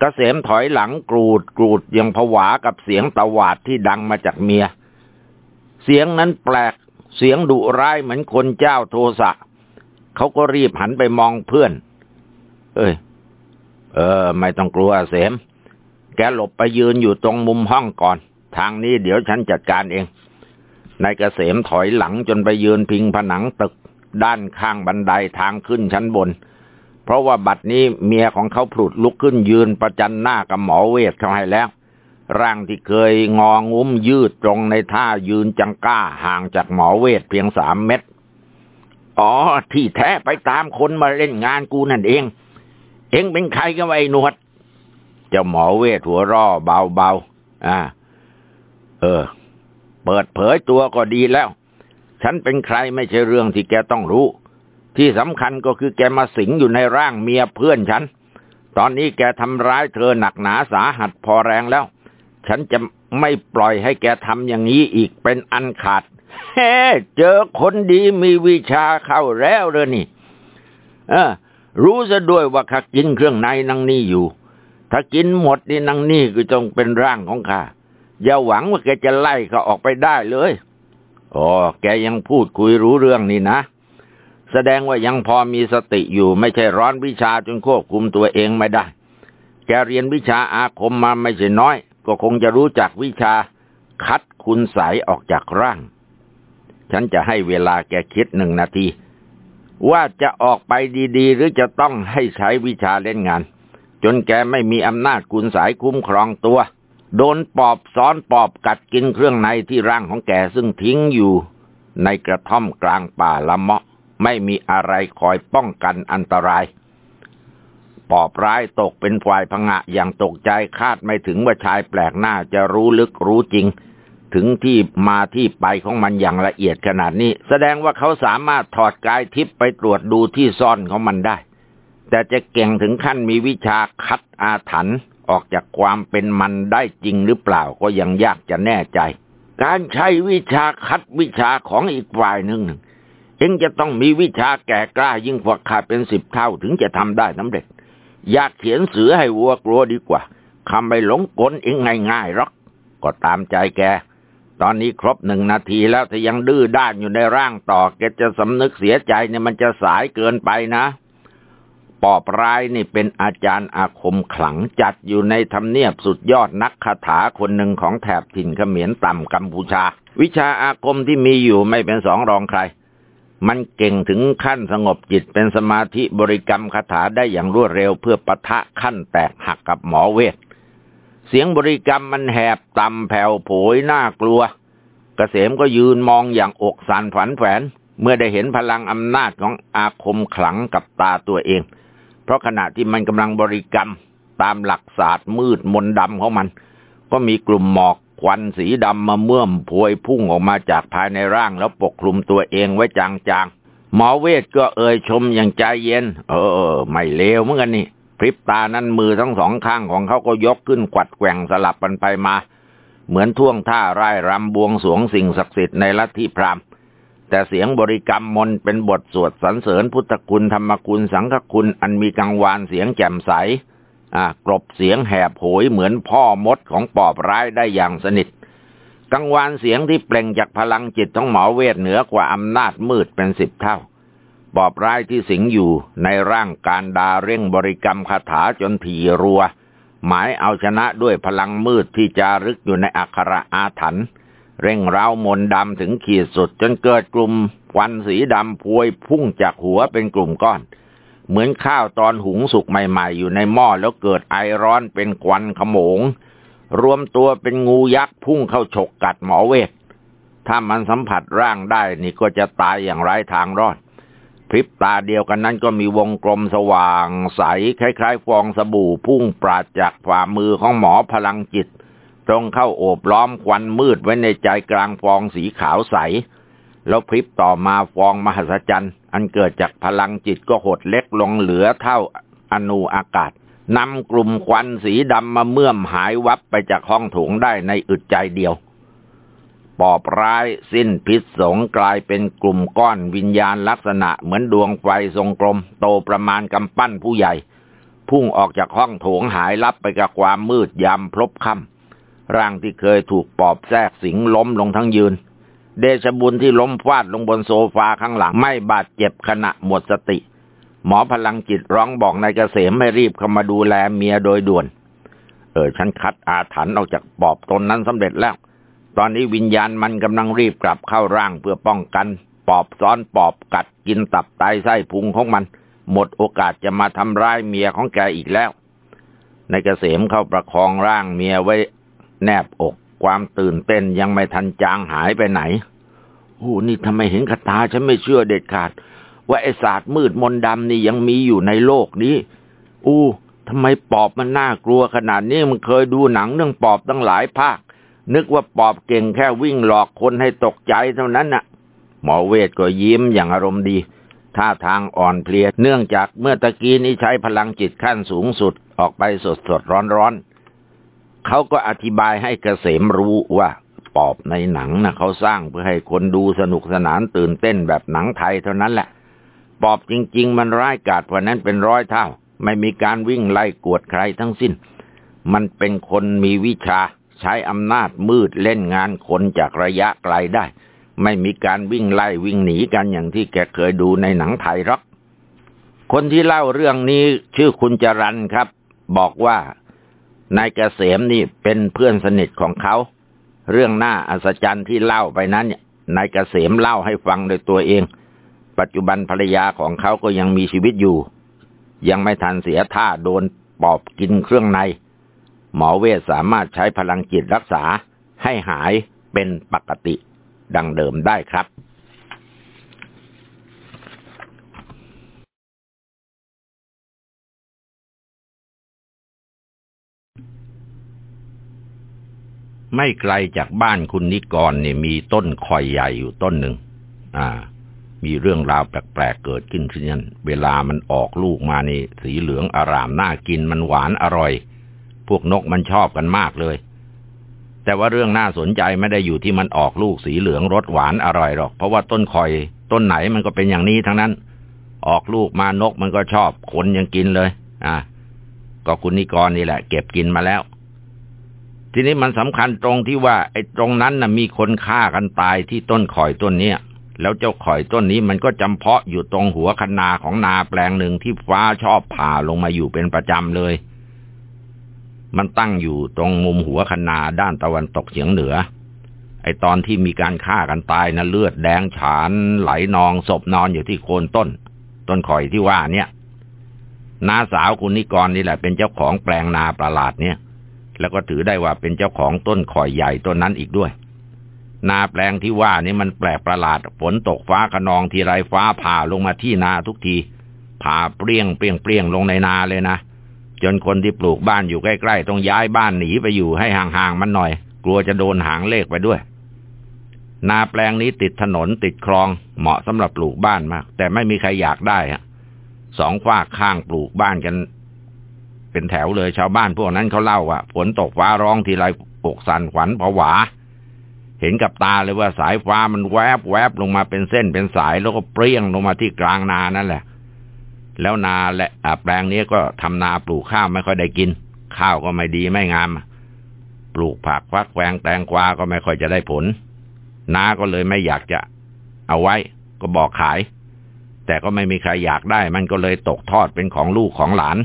เกษมถอยหลังกรูดกรูดยังผวากับเสียงตวาดที่ดังมาจากเมีย เสียงนั้นแปลก เสียงดุร้ายเหมือนคนเจ้าโทสะ เขาก็รีบหันไปมองเพื่อน เอ้ย เออ ไม่ต้องกลัวเสม แกหลบไปยืนอยู่ตรงมุมห้องก่อน ทางนี้เดี๋ยวฉันจัดการเอง นายเกษมถอยหลังจนไปยืนพิงผนังตึก ด้านข้างบันไดทางขึ้นชั้นบน เพราะว่าบัดนี้เมียของเขาผุดลุกขึ้นยืนประจันหน้ากับหมอเวทเขาให้แล้ว ร่างที่เคยงองุ้มยืดตรงในท่ายืนจังก้าห่างจากหมอเวทเพียงสามเมตร อ๋อ ที่แท้ไปตามคนมาเล่นงานกูนั่นเอง เองเป็นใครกันไอ้หนวด เจ้าหมอเวทหัวร่อเบาๆอ่า เออ เปิดเผยตัวก็ดีแล้ว ฉันเป็นใครไม่ใช่เรื่องที่แกต้องรู้ ที่สำคัญก็คือแกมาสิงอยู่ในร่างเมียเพื่อนฉัน ตอนนี้แกทำร้ายเธอหนักหนาสาหัสพอแรงแล้ว ฉันจะไม่ปล่อยให้แกทำอย่างนี้อีกเป็นอันขาดเฮ้เจอคนดีมีวิชาเข้าแล้วเลยนี่ เออ รู้ซะด้วยว่าข้ากินเครื่องในนังนี่อยู่ ถ้ากินหมดนี่นังนี่ก็จงเป็นร่างของข้าอย่าหวังว่าแกจะไล่เขาออกไปได้เลย อ๋อ แกยังพูดคุยรู้เรื่องนี่นะ แสดงว่ายังพอมีสติอยู่ไม่ใช่ร้อนวิชาจนควบคุมตัวเองไม่ได้ แกเรียนวิชาอาคมมาไม่ใช่น้อย ก็คงจะรู้จักวิชาคัดคุณใสออกจากร่าง ฉันจะให้เวลาแกคิดหนึ่งนาที ว่าจะออกไปดีๆ หรือจะต้องให้ใช้วิชาเล่นงาน จนแกไม่มีอำนาจกุญสายคุ้มครองตัว โดนปอบซ้อนปอบกัดกินเครื่องในที่ร่างของแกซึ่งทิ้งอยู่ในกระท่อมกลางป่าละเมาะ ไม่มีอะไรคอยป้องกันอันตราย ปอบร้ายตกเป็นฝ่ายพงะอย่างตกใจคาดไม่ถึงว่าชายแปลกหน้าจะรู้ลึกรู้จริง ถึงที่มาที่ไปของมันอย่างละเอียดขนาดนี้ แสดงว่าเขาสามารถถอดกายทิพย์ไปตรวจดูที่ซ่อนของมันได้ แต่จะเก่งถึงขั้นมีวิชาคัดอาถรรพ์ออกจากความเป็นมันได้จริงหรือเปล่าก็ยังยากจะแน่ใจ การใช้วิชาคัดวิชาของอีกฝ่ายหนึ่ง เองจะต้องมีวิชาแก่กล้ายิ่งกว่าขาเป็นสิบเท่าถึงจะทำได้สำเร็จ อยากเขียนเสือให้วัวกลัวดีกว่าคำไปหลงกลเองง่ายๆหรอก ก็ตามใจแก ตอนนี้ครบหนึ่งนาทีแล้วถ้ายังดื้อด้านอยู่ในร่างต่อ แกจะสำนึกเสียใจเนี่ยมันจะสายเกินไปนะ ปอบร้ายนี่เป็นอาจารย์อาคมขลังจัดอยู่ในธรรมเนียบสุดยอดนักคาถาคนหนึ่งของแถบถิ่นเขมรต่ำกัมพูชา วิชาอาคมที่มีอยู่ไม่เป็นสองรองใคร มันเก่งถึงขั้นสงบจิตเป็นสมาธิบริกรรมคาถาได้อย่างรวดเร็วเพื่อปะทะขั้นแตกหักกับหมอเวท เสียงบริกรรมมันแหบต่ำแผ่วโผยน่ากลัวกเกษมก็ยืนมองอย่างอกสันฝันแฝน เมื่อได้เห็นพลังอำนาจของอาคมขลังกับตาตัวเอง เพราะขณะที่มันกำลังบริกรรมตามหลักศาสตร์มืดมนดำของมัน ก็มีกลุ่มหมอก ควันสีดำมาเมื่อมพวยพุ่งออกมาจากภายในร่างแล้วปกคลุมตัวเองไว้จางๆ หมอเวทก็เอ่ยชมอย่างใจเย็น เออ ไม่เลวเหมือนกันนี่พริบตานั้นมือทั้งสองข้างของเขาก็ยกขึ้นกวัดแกว่งสลับกันไปมา เหมือนท่วงท่าไร่รำบวงสวงสิ่งศักดิ์สิทธิ์ในลัทธิพราหมณ์แต่เสียงบริกรรมมนเป็นบทสวดสรรเสริญพุทธคุณธรรมคุณสังฆคุณอันมีกังวานเสียงแจ่มใส กรบเสียงแหบโหยเหมือนพ่อมดของปอบร้ายได้อย่างสนิทกังวานเสียงที่เปล่งจากพลังจิตของหมอเวทเหนือกว่าอำนาจมืดเป็นสิบเท่า ปอบร้ายที่สิงอยู่ในร่างการดาเร่งบริกรรมคาถาจนถี่รัว หมายเอาชนะด้วยพลังมืดที่จารึกอยู่ในอักขระอาถรรพ์เร่งเร้ามนดำถึงขีดสุดจนเกิดกลุ่มควันสีดำพวยพุ่งจากหัวเป็นกลุ่มก้อน เหมือนข้าวตอนหุงสุกใหม่ๆ อยู่ในหม้อแล้วเกิดไอร้อนเป็นควันขโมง รวมตัวเป็นงูยักษ์พุ่งเข้าฉกกัดหมอเวทถ้ามันสัมผัสร่างได้นี่ก็จะตายอย่างไร้ทางรอด พริบตาเดียวกันนั้นก็มีวงกลมสว่างใส คล้าย ๆ ฟองสบู่พุ่งปราดจากฝ่ามือของหมอพลังจิต ตรงเข้าโอบล้อมควันมืดไว้ในใจกลางฟองสีขาวใส แล้วพริบต่อมาฟองมหัศจรรย์ อันเกิดจากพลังจิตก็หดเล็กลงเหลือเท่าอนูอากาศนำกลุ่มควันสีดำมาเมื่อมหายวับไปจากห้องโถงได้ในอึดใจเดียว ปอบร้ายสิ้นพิษสงกลายเป็นกลุ่มก้อนวิญญาณลักษณะเหมือนดวงไฟทรงกลม โตประมาณกำปั้นผู้ใหญ่ พุ่งออกจากห้องโถงหายลับไปกับความมืดยำพลบค่ำร่างที่เคยถูกปอบแทรกสิงล้มลงทั้งยืน เดชบุญที่ล้มฟาดลงบนโซฟาข้างหลังไม่บาดเจ็บขณะหมดสติ หมอพลังจิตร้องบอกนายเกษมให้รีบเข้ามาดูแลเมียโดยด่วน เออ ฉันคัดอาถรรพ์ออกจากปอบตนนั้นสำเร็จแล้ว ตอนนี้วิญญาณมันกำลังรีบกลับเข้าร่างเพื่อป้องกัน ปอบซ้อนปอบกัดกินตับไตไส้พุงของมัน หมดโอกาสจะมาทำร้ายเมียของแกอีกแล้วนายเกษมเข้าประคองร่างเมียไว้แนบอก ความตื่นเต้นยังไม่ทันจางหายไปไหน โอ้นี่ทำไมเห็นกระตาฉันไม่เชื่อเด็ดขาด ว่าไอศาสตร์มืดมนดำนี่ยังมีอยู่ในโลกนี้ อู้ทำไมปอบมันน่ากลัวขนาดนี้มันเคยดูหนังเรื่องปอบตั้งหลายภาค นึกว่าปอบเก่งแค่วิ่งหลอกคนให้ตกใจเท่านั้นน่ะ หมอเวทก็ยิ้มอย่างอารมณ์ดีท่าทางอ่อนเพลียเนื่องจากเมื่อตะกี้นี้ใช้พลังจิตขั้นสูงสุดออกไปสดสดร้อนร้อน เขาก็อธิบายให้เกษมรู้ว่าปอบในหนังนะเขาสร้างเพื่อให้คนดูสนุกสนานตื่นเต้นแบบหนังไทยเท่านั้นแหละ ปอบจริง ๆ มันร้ายกาจกว่านั้นเป็นร้อยเท่า ไม่มีการวิ่งไล่กวดใครทั้งสิ้น มันเป็นคนมีวิชาใช้อำนาจมืดเล่นงานคนจากระยะไกลได้ ไม่มีการวิ่งไล่วิ่งหนีกันอย่างที่แกเคยดูในหนังไทยหรอกคนที่เล่าเรื่องนี้ชื่อคุณจรันครับ บอกว่า นายเกษมนี่เป็นเพื่อนสนิทของเขา เรื่องหน้าอัศจรรย์ที่เล่าไปนั้นนายเกษมเล่าให้ฟังโดยตัวเอง ปัจจุบันภรรยาของเขาก็ยังมีชีวิตอยู่ ยังไม่ทันเสียท่าโดนปอบกินเครื่องใน หมอเวสสามารถใช้พลังจิตรักษาให้หายเป็นปกติดังเดิมได้ครับ ไม่ไกลจากบ้านคุณนิกรเนี่ยมีต้นคอยใหญ่อยู่ต้นหนึ่ง อ่า มีเรื่องราวแปลกๆเกิดขึ้นที่นั่นเวลามันออกลูกมานี่ สีเหลืองอารามน่ากินมันหวานอร่อย พวกนกมันชอบกันมากเลย แต่ว่าเรื่องน่าสนใจไม่ได้อยู่ที่มันออกลูกสีเหลืองรสหวานอร่อยหรอก เพราะว่าต้นคอย ต้นไหนมันก็เป็นอย่างนี้ทั้งนั้น ออกลูกมานกมันก็ชอบ คนยังกินเลย อ่าก็คุณนิกรนี่แหละ เก็บกินมาแล้ว ทีนี้มันสำคัญตรงที่ว่า ไอ้ตรงนั้นน่ะมีคนฆ่ากันตายที่ต้นข่อยต้นเนี้ยแล้วเจ้าข่อยต้นนี้มันก็จำเพาะอยู่ตรงหัวคันนาของนาแปลงหนึ่งที่ฟ้าชอบผ่าลงมาอยู่เป็นประจำเลย มันตั้งอยู่ตรงมุมหัวคันนาด้านตะวันตกเฉียงเหนือ ไอตอนที่มีการฆ่ากันตายนะเลือดแดงฉานไหลนองศพนอนอยู่ที่โคนต้น ต้นข่อยที่ว่าเนี่ยนาสาวคุณนิกรนี่แหละเป็นเจ้าของแปลงนาประหลาดเนี่ย แล้วก็ถือได้ว่าเป็นเจ้าของต้นข่อยใหญ่ต้นนั้นอีกด้วย นาแปลงที่ว่านี่มันแปลกประหลาดฝนตกฟ้าขนองทีไรฟ้าผ่าลงมาที่นาทุกทีผ่าเปรี้ยงเปรี้ยงเปรี้ยงลงในนาเลยนะจนคนที่ปลูกบ้านอยู่ใกล้ๆต้องย้ายบ้านหนีไปอยู่ให้ห่างๆมันหน่อย กลัวจะโดนหางเลขไปด้วย นาแปลงนี้ติดถนนติดคลอง เหมาะสำหรับปลูกบ้านมาก แต่ไม่มีใครอยากได้ฮะสองฝาข้างปลูกบ้านกัน เป็นแถวเลยชาวบ้านพวกนั้นเขาเล่าว่าฝนตกฟ้าร้องทีไรปกสันขวัญผวา เห็นกับตาเลยว่าสายฟ้ามันแวบแวบลงมาเป็นเส้นเป็นสายแล้วก็เปรี้ยงลงมาที่กลางนานั่นแหละ แล้วนาและแปลงนี้ก็ทำนาปลูกข้าวไม่ค่อยได้กิน ข้าวก็ไม่ดีไม่งาม ปลูกผักฟักแวงแตงกวาก็ไม่ค่อยจะได้ผลนาก็เลยไม่อยากจะเอาไว้ก็บอกขาย แต่ก็ไม่มีใครอยากได้ มันก็เลยตกทอดเป็นของลูกของหลาน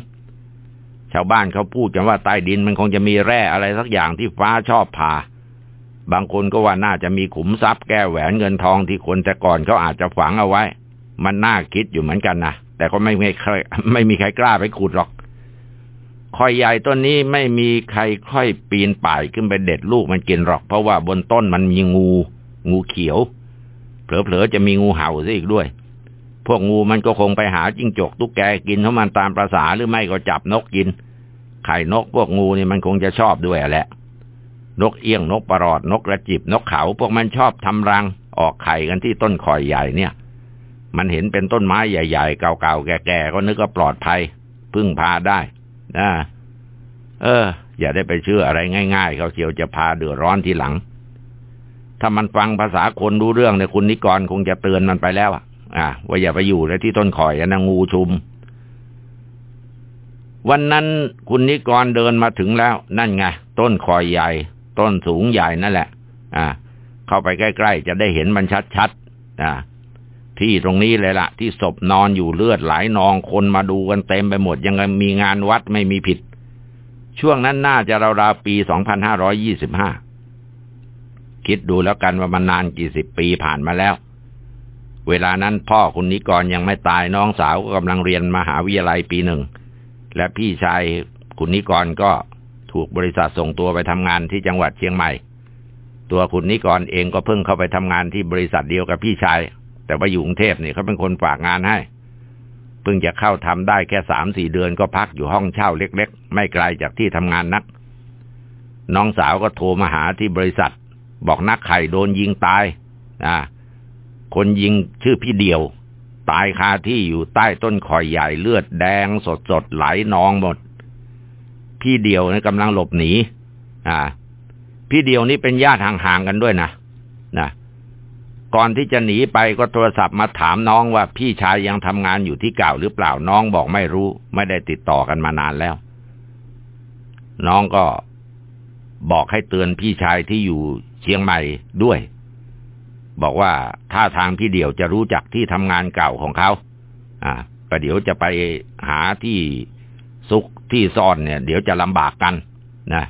ชาวบ้านเขาพูดกันว่าใต้ดินมันคงจะมีแร่อะไรสักอย่างที่ฟ้าชอบผ่า บางคนก็ว่าน่าจะมีขุมทรัพย์แก้แหวนเงินทองที่คนแต่ก่อนเขาอาจจะฝังเอาไว้ มันน่าคิดอยู่เหมือนกันนะแต่ก็ไม่มีใครไม่มีใครกล้าไปขุดหรอกคอยใหญ่ต้นนี้ไม่มีใครค่อยปีนป่ายขึ้นไปเด็ดลูกมันกินหรอก เพราะว่าบนต้นมันมีงู งูเขียว เผลอๆจะมีงูเห่าซะอีกด้วย วกงูมันก็คงไปหาจิ้งจกตุ๊กแกกินเพราะมันตามประษาหรือไม่ก็จับนกกิน ไข่นกพวกงูนี่มันคงจะชอบด้วยแหละ นกเอี้ยงนกปรอดนกกระจิบนกเขา พวกมันชอบทำรัง ออกไข่กันที่ต้นข่อยใหญ่เนี่ย มันเห็นเป็นต้นไม้ใหญ่ๆ เก่าๆ แก่ๆ ก็นึกว่าปลอดภัย พึ่งพาได้นะเออ อย่าได้ไปเชื่ออะไรง่ายๆ เขาเชียวจะพาเดือดร้อนทีหลัง ถ้ามันฟังภาษาคนรู้เรื่องเนี่ยคุณนิกรคงจะเตือนมันไปแล้วอะ อ่าว่าอย่าไปอยู่เลยที่ต้นข่อยนะงูชุม วันนั้นคุณนิกรเดินมาถึงแล้ว นั่นไงต้นข่อยใหญ่ ต้นสูงใหญ่นั่นแหละ อ่า เข้าไปใกล้ๆจะได้เห็นมันชัดๆอ่าที่ตรงนี้เลยละ่ะ ที่ศพนอนอยู่เลือดไหลนองคนมาดูกันเต็มไปหมด ยังมีงานวัดไม่มีผิด ช่วงนั้นน่าจะราวๆปีสองพันห้าร้อยี่สิบห้าคิดดูแล้วกันว่ามันนานกี่สิบปีผ่านมาแล้ว เวลานั้นพ่อคุณนิกรยังไม่ตายน้องสาวก็กำลังเรียนมหาวิทยาลัยปีหนึ่ง และพี่ชายคุณนิกรก็ถูกบริษัทส่งตัวไปทำงานที่จังหวัดเชียงใหม่ ตัวคุณนิกรเองก็เพิ่งเข้าไปทำงานที่บริษัทเดียวกับพี่ชาย แต่ว่าอยู่กรุงเทพเนี่ยเขาเป็นคนฝากงานให้ เพิ่งจะเข้าทำได้แค่สามสี่เดือนก็พักอยู่ห้องเช่าเล็ก ๆ ไม่ไกลจากที่ทำงานนัก น้องสาวก็โทรมาหาที่บริษัท บอกนักไข่โดนยิงตาย อ่า คนยิงชื่อพี่เดียว ตายคาที่อยู่ใต้ต้นข่อยใหญ่เลือดแดงสดสดไหลนองหมด พี่เดียวนี่กำลังหลบหนี อ่า พี่เดียวนี่เป็นญาติห่างๆกันด้วยนะนะก่อนที่จะหนีไปก็โทรศัพท์มาถามน้องว่าพี่ชายยังทำงานอยู่ที่เก่าหรือเปล่าน้องบอกไม่รู้ ไม่ได้ติดต่อกันมานานแล้ว น้องก็บอกให้เตือนพี่ชายที่อยู่เชียงใหม่ด้วย บอกว่าถ้าทางพี่เดี่ยวจะรู้จักที่ทำงานเก่าของเขา อ่าประเดี๋ยวจะไปหาที่ซุกที่ซ่อนเนี่ย เดี๋ยวจะลำบากกันนะ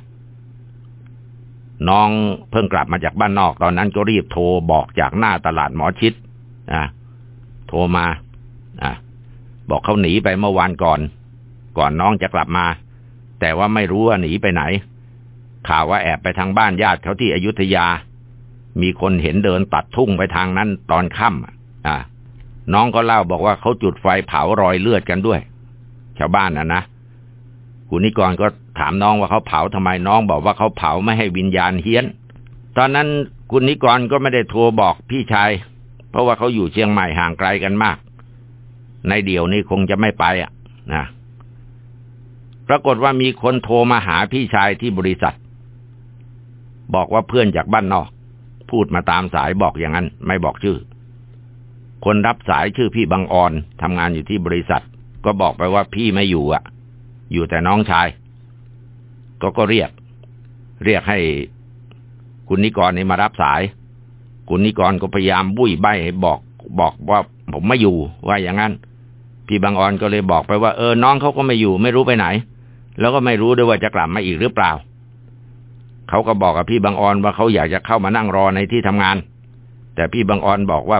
น้องเพิ่งกลับมาจากบ้านนอกตอนนั้นก็รีบโทรบอกจากหน้าตลาดหมอชิดอ่าโทรมาอ่าบอกเขาหนีไปเมื่อวานก่อน ก่อนน้องจะกลับมา แต่ว่าไม่รู้ว่าหนีไปไหน ข่าวว่าแอบไปทางบ้านญาติเขาที่อยุธยา มีคนเห็นเดินตัดทุ่งไปทางนั้นตอนค่ำอ่าน้องก็เล่าบอกว่าเขาจุดไฟเผารอยเลือดกันด้วย ชาวบ้านนะนะคุณนิกรก็ถามน้องว่าเขาเผาทำไมน้องบอกว่าเขาเผาไม่ให้วิญญาณเฮี้ยน ตอนนั้นคุณนิกรก็ไม่ได้โทรบอกพี่ชาย เพราะว่าเขาอยู่เชียงใหม่ห่างไกลกันมาก ในเดี่ยวนี้คงจะไม่ไปอะนะปรากฏว่ามีคนโทรมาหาพี่ชายที่บริษัท บอกว่าเพื่อนจากบ้านนอก พูดมาตามสายบอกอย่างนั้น ไม่บอกชื่อ คนรับสายชื่อพี่บางออนทำงานอยู่ที่บริษัท ก็บอกไปว่าพี่ไม่อยู่อะ อยู่แต่น้องชาย ก็ก็เรียก เรียกให้ คุณนิกรนี่มารับสาย คุณนิกรก็พยายามบุ้ยใบให้บอกบอกว่าผมไม่อยู่ว่าอย่างนั้น พี่บางออนก็เลยบอกไปว่าเออน้องเขาก็ไม่อยู่ ไม่รู้ไปไหน แล้วก็ไม่รู้ด้วยว่าจะกลับมาอีกหรือเปล่า เขาก็บอกกับพี่บางออนว่าเขาอยากจะเข้ามานั่งรอในที่ทำงาน แต่พี่บางออนบอกว่า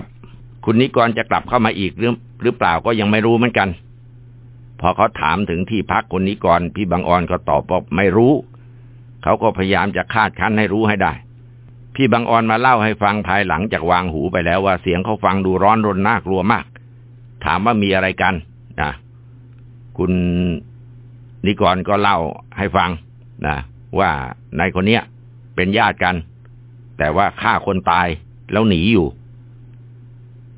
คุณนิกรจะกลับเข้ามาอีกหรือหรือเปล่าก็ยังไม่รู้เหมือนกัน พอเขาถามถึงที่พักคุณนิกรพี่บางออนก็ตอบว่าไม่รู้ เขาก็พยายามจะคาดคั้นให้รู้ให้ได้ พี่บางออนมาเล่าให้ฟังภายหลังจากวางหูไปแล้วว่าเสียงเขาฟังดูร้อนรนน่ากลัวมาก ถามว่ามีอะไรกันนะคุณนิกรก็เล่าให้ฟังนะ ว่านายคนเนี้ยเป็นญาติกัน แต่ว่าฆ่าคนตายแล้วหนีอยู่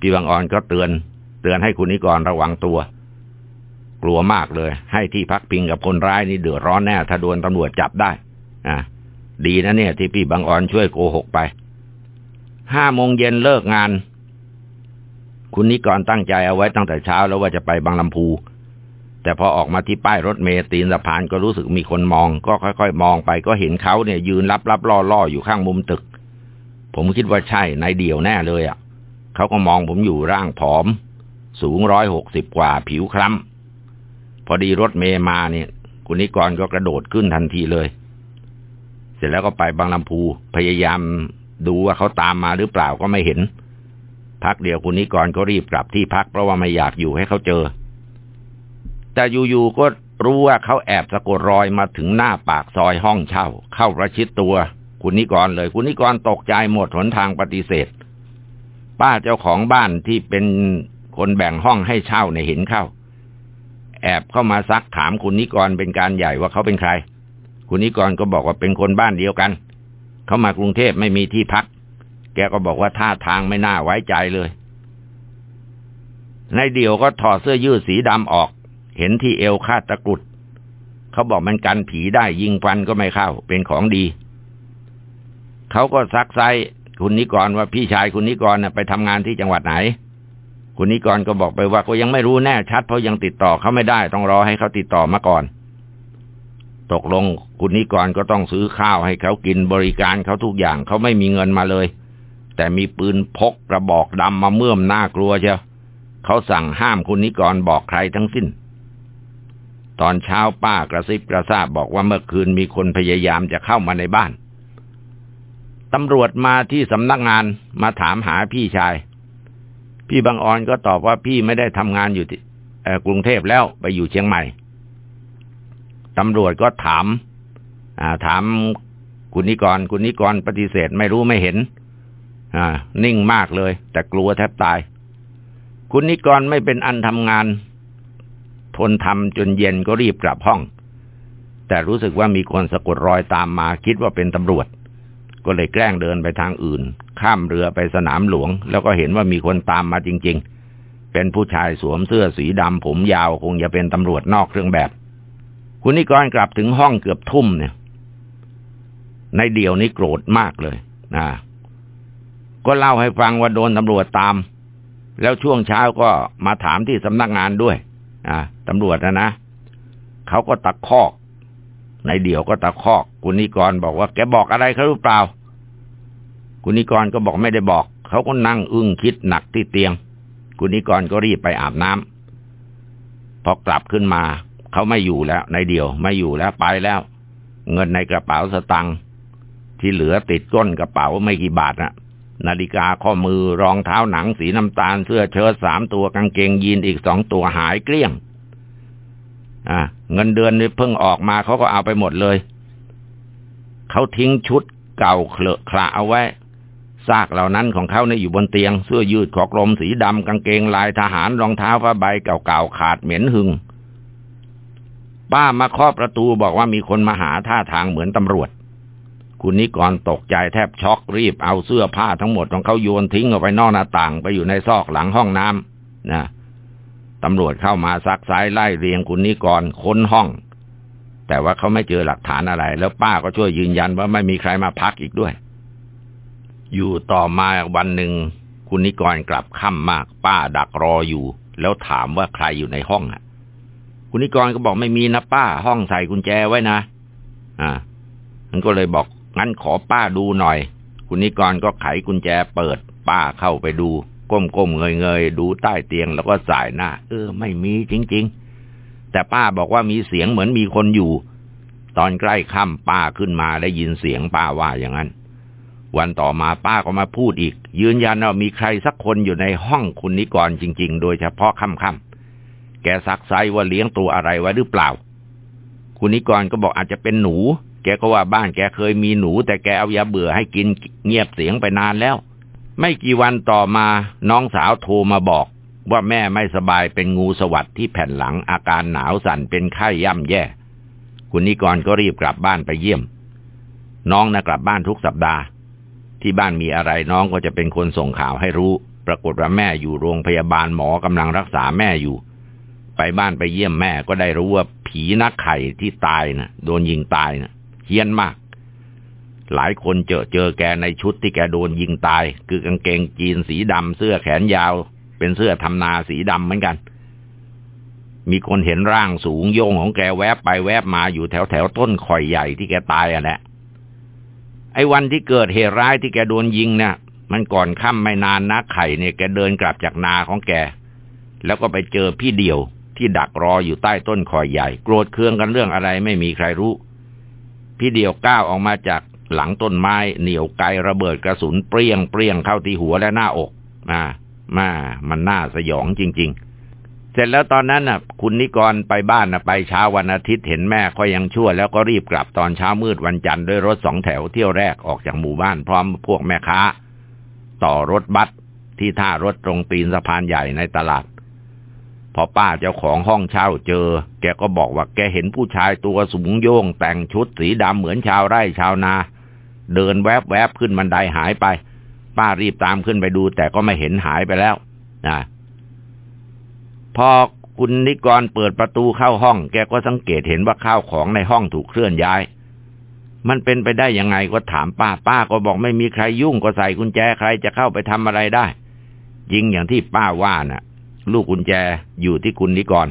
พี่บางออนก็เตือน เตือนให้คุณนิกรระวังตัว กลัวมากเลย ให้ที่พักพิงกับคนร้ายนี่เดือดร้อนแน่ถ้าโดนตำรวจจับได้นะดีนะเนี่ย ที่พี่บางออนช่วยโกหกไป ห้าโมงเย็นเลิกงาน คุณนิกรตั้งใจเอาไว้ตั้งแต่เช้าแล้วว่าจะไปบางลำพู แต่พอออกมาที่ป้ายรถเมล์ตีนสะพานก็รู้สึกมีคนมอง ก็ค่อยๆ มองไปก็เห็นเขาเนี่ย ยืนรับรับล่อล่ออยู่ข้างมุมตึก ผมคิดว่าใช่นายเดี่ยวแน่เลยอะ่ะเขาก็มองผมอยู่ร่างผอม สูงร้อยหกสิบกว่าผิวคล้ำพอดีรถเมย์มาเนี่ย คุณนิกรก็กระโดดขึ้นทันทีเลย เสร็จแล้วก็ไปบางลำพูพยายามดูว่าเขาตามมาหรือเปล่าก็ไม่เห็น พักเดียวคุณนิกรก็รีบกลับที่พักเพราะว่าไม่อยากอยู่ให้เขาเจอ แต่อยู่ๆก็รู้ว่าเขาแอบสะกดรอยมาถึงหน้าปากซอยห้องเช่า เข้าประชิดตัว คุณนิกรเลย คุณนิกรตกใจหมดหนทางปฏิเสธ ป้าเจ้าของบ้านที่เป็นคนแบ่งห้องให้เช่าในเห็นเข้า แอบเข้ามาซักถามคุณนิกรเป็นการใหญ่ว่าเขาเป็นใคร คุณนิกรก็บอกว่าเป็นคนบ้านเดียวกัน เขามากรุงเทพไม่มีที่พัก แกก็บอกว่าท่าทางไม่น่าไว้ใจเลยในเดี่ยวก็ถอดเสื้อยืดสีดำออก เห็นที่เอวคาดตะกรุด เขาบอกมันกันผีได้ยิงฟันก็ไม่เข้า เป็นของดี เขาก็ซักไซคุณนิกรว่าพี่ชายคุณนิกรไปทำงานที่จังหวัดไหน คุณนิกรก็บอกไปว่าก็ยังไม่รู้แน่ชัดเพราะยังติดต่อเขาไม่ได้ ต้องรอให้เขาติดต่อมาก่อน ตกลงคุณนิกรก็ต้องซื้อข้าวให้เขากินบริการเขาทุกอย่างเขาไม่มีเงินมาเลย แต่มีปืนพกกระบอกดำมาเมื่อมน่ากลัวเชียวเขาสั่งห้ามคุณนิกรบอกใครทั้งสิ้น ตอนเช้าป้ากระซิบกระซาบบอกว่าเมื่อคืนมีคนพยายามจะเข้ามาในบ้าน ตำรวจมาที่สำนักงานมาถามหาพี่ชาย พี่บางออนก็ตอบว่าพี่ไม่ได้ทำงานอยู่ที่กรุงเทพแล้วไปอยู่เชียงใหม่ ตำรวจก็ถามถามคุณนิกร คุณนิกรปฏิเสธไม่รู้ไม่เห็น นิ่งมากเลย แต่กลัวแทบตาย คุณนิกรไม่เป็นอันทำงาน ทนทำจนเย็นก็รีบกลับห้อง แต่รู้สึกว่ามีคนสะกดรอยตามมาคิดว่าเป็นตำรวจ ก็เลยแกล้งเดินไปทางอื่น ข้ามเรือไปสนามหลวง แล้วก็เห็นว่ามีคนตามมาจริง ๆ เป็นผู้ชายสวมเสื้อสีดำผมยาวคงจะเป็นตำรวจนอกเครื่องแบบ คุณนิกรกลับถึงห้องเกือบทุ่มเนี่ย ในเดี่ยวนี้โกรธมากเลยนะก็เล่าให้ฟังว่าโดนตำรวจตาม แล้วช่วงเช้าก็มาถามที่สำนักงานด้วย อ่าตำรวจนะนะเขาก็ตะคอกในเดี่ยวก็ตะคอก คุณนิกรบอกว่าแกบอกอะไรเขาหรือเปล่า คุณนิกรก็บอกไม่ได้บอก เขาก็นั่งอึ้งคิดหนักที่เตียง คุณนิกรก็รีบไปอาบน้ำพอกลับขึ้นมา เขาไม่อยู่แล้วในเดี่ยวไม่อยู่แล้วไปแล้ว เงินในกระเป๋าสตังค์ที่เหลือติดก้นกระเป๋าไม่กี่บาทนะ นาฬิกาข้อมือรองเท้าหนังสีน้ำตาลเสื้อเชิ้ตสามตัวกางเกงยีนอีกสองตัวหายเกลี้ยง อ่าเงินเดือนนี่เพิ่งออกมาเขาก็เอาไปหมดเลย เขาทิ้งชุดเก่าเคลอะคละเอาไว้ซากเหล่านั้นของเขาเนี่ยอยู่บนเตียง เสื้อยืดขอกลมสีดำกางเกงลายทหารรองเท้าผ้าใบเก่าๆขาดเหม็นหึง ป้ามาเคาะประตูบอกว่ามีคนมาหาท่าทางเหมือนตำรวจ คุณนิกรตกใจแทบช็อกรีบเอาเสื้อผ้าทั้งหมดของเขาโยนทิ้งออกไปนอกหน้าต่างไปอยู่ในซอกหลังห้องน้ำนะตำรวจเข้ามาซักซ้ายไล่เรียงคุณนิกรค้นห้อง แต่ว่าเขาไม่เจอหลักฐานอะไร แล้วป้าก็ช่วยยืนยันว่าไม่มีใครมาพักอีกด้วย อยู่ต่อมาวันหนึ่งคุณนิกรกลับค่ำมาก ป้าดักรออยู่ แล้วถามว่าใครอยู่ในห้องอะ คุณนิกรก็บอกไม่มีนะป้า ห้องใส่กุญแจไว้นะ อ่ามันก็เลยบอก งั้นขอป้าดูหน่อย คุณนิกรก็ไขกุญแจเปิด ป้าเข้าไปดู ก้มๆเงยๆดูใต้เตียงแล้วก็สายหน้า เออ ไม่มีจริง ๆ แต่ป้าบอกว่ามีเสียงเหมือนมีคนอยู่ ตอนใกล้ค่ำป้าขึ้นมาได้ยินเสียงป้าว่าอย่างนั้น วันต่อมาป้าก็มาพูดอีก ยืนยันว่ามีใครสักคนอยู่ในห้องคุณนิกรจริง ๆ โดยเฉพาะค่ำๆแกซักไซว่าเลี้ยงตัวอะไรไว้หรือเปล่า คุณนิกรก็บอกอาจจะเป็นหนู แกก็ว่าบ้านแกเคยมีหนู แต่แกเอายาเบื่อให้กินเงียบเสียงไปนานแล้ว ไม่กี่วันต่อมาน้องสาวโทรมาบอก ว่าแม่ไม่สบายเป็นงูสวัสดที่แผ่นหลังอาการหนาวสั่นเป็นไข้ย่ำแย่ คุณนิกรก็รีบกลับบ้านไปเยี่ยม น้องนะกลับบ้านทุกสัปดาห์ ที่บ้านมีอะไรน้องก็จะเป็นคนส่งข่าวให้รู้ ปรากฏว่าแม่อยู่โรงพยาบาลหมอกำลังรักษาแม่อยู่ไปบ้านไปเยี่ยมแม่ก็ได้รู้ว่าผีนักไข่ที่ตายนะโดนยิงตายนะ เฮี้ยนมาก หลายคนเจอเจอแกในชุดที่แกโดนยิงตาย คือกางเกงจีนสีดำเสื้อแขนยาว เป็นเสื้อทำนาสีดำเหมือนกัน มีคนเห็นร่างสูงโยงของแกแวบไปแวบมาอยู่แถวแถวต้นข่อยใหญ่ที่แกตายอะแหละไอ้วันที่เกิดเหตุร้ายที่แกโดนยิงเนะ่ยมันก่อนค่ำไม่นานนะไข่เนี่ยแกเดินกลับจากนาของแก แล้วก็ไปเจอพี่เดียวที่ดักรออยู่ใต้ต้นคอยใหญ่ โกรธเคืองกันเรื่องอะไรไม่มีใครรู้ พี่เดียวก้าวออกมาจากหลังต้นไม้เหนียวไกระเบิดกระสุนเปรี้ยงเปรี้ยงเข้าที่หัวและหน้าอกมามามันน่าสยองจริง ๆ เสร็จแล้วตอนนั้นน่ะ คุณนิกรไปบ้านน่ะไปเช้าวันอาทิตย์เห็นแม่ก็ยังชั่ว แล้วก็รีบกลับตอนเช้ามืดวันจันทร์ด้วยรถสองแถวเที่ยวแรกออกจากหมู่บ้านพร้อมพวกแม่ค้า ต่อรถบัสที่ท่ารถตรงตีนสะพานใหญ่ในตลาด พอป้าเจ้าของห้องเช่าเจอ แกก็บอกว่าแกเห็นผู้ชายตัวสูงโยง แต่งชุดสีดำเหมือนชาวไร่ชาวนา เดินแวบแวบขึ้นบันไดหายไป ป้ารีบตามขึ้นไปดู แต่ก็ไม่เห็นหายไปแล้วนะพอคุณนิกรเปิดประตูเข้าห้อง แกก็สังเกตเห็นว่าข้าวของในห้องถูกเคลื่อนย้าย มันเป็นไปได้ยังไงก็ถามป้า ป้าก็บอกไม่มีใครยุ่งก็ใส่กุญแจใครจะเข้าไปทำอะไรได้ยิงอย่างที่ป้าว่านะ่ะ ลูกกุญแจอยู่ที่คุณนิกร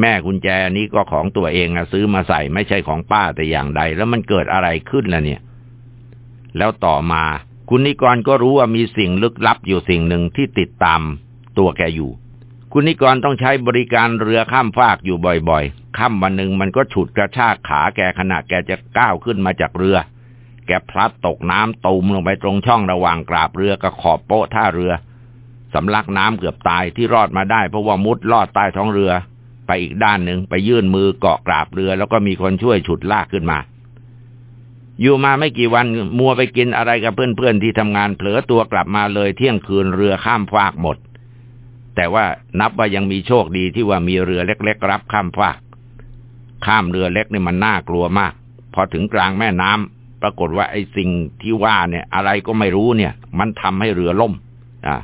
แม่กุญแจนี้ก็ของตัวเองอะซื้อมาใส่ไม่ใช่ของป้าแต่อย่างใด แล้วมันเกิดอะไรขึ้นล่ะเนี่ย แล้วต่อมา คุณนิกรก็รู้ว่ามีสิ่งลึกลับอยู่สิ่งหนึ่งที่ติดตามตัวแกอยู่ คุณนิกรต้องใช้บริการเรือข้ามฟากอยู่บ่อยๆค่ำวันหนึ่งมันก็ฉุดกระชากขาแกขณะแกจะก้าวขึ้นมาจากเรือ แกพลัดตกน้ำตูมลงไปตรงช่องระหว่างกราบเรือกับขอบโป๊ะท่าเรือ สำลักน้ำเกือบตายที่รอดมาได้เพราะว่ามุดลอดใต้ท้องเรือ ไปอีกด้านหนึ่งไปยื่นมือเกาะกราบเรือ แล้วก็มีคนช่วยฉุดลากขึ้นมา อยู่มาไม่กี่วันมัวไปกินอะไรกับเพื่อนๆที่ทำงานเผลอตัวกลับมาเลยเที่ยงคืนเรือข้ามฟากหมด แต่ว่านับว่ายังมีโชคดีที่ว่ามีเรือเล็กๆรับ ข้ามฟาก ข้ามเรือเล็กนี่มันน่ากลัวมาก พอถึงกลางแม่น้ำปรากฏว่าไอ้สิ่งที่ว่าเนี่ย อะไรก็ไม่รู้เนี่ย มันทำให้เรือล่ม อ่า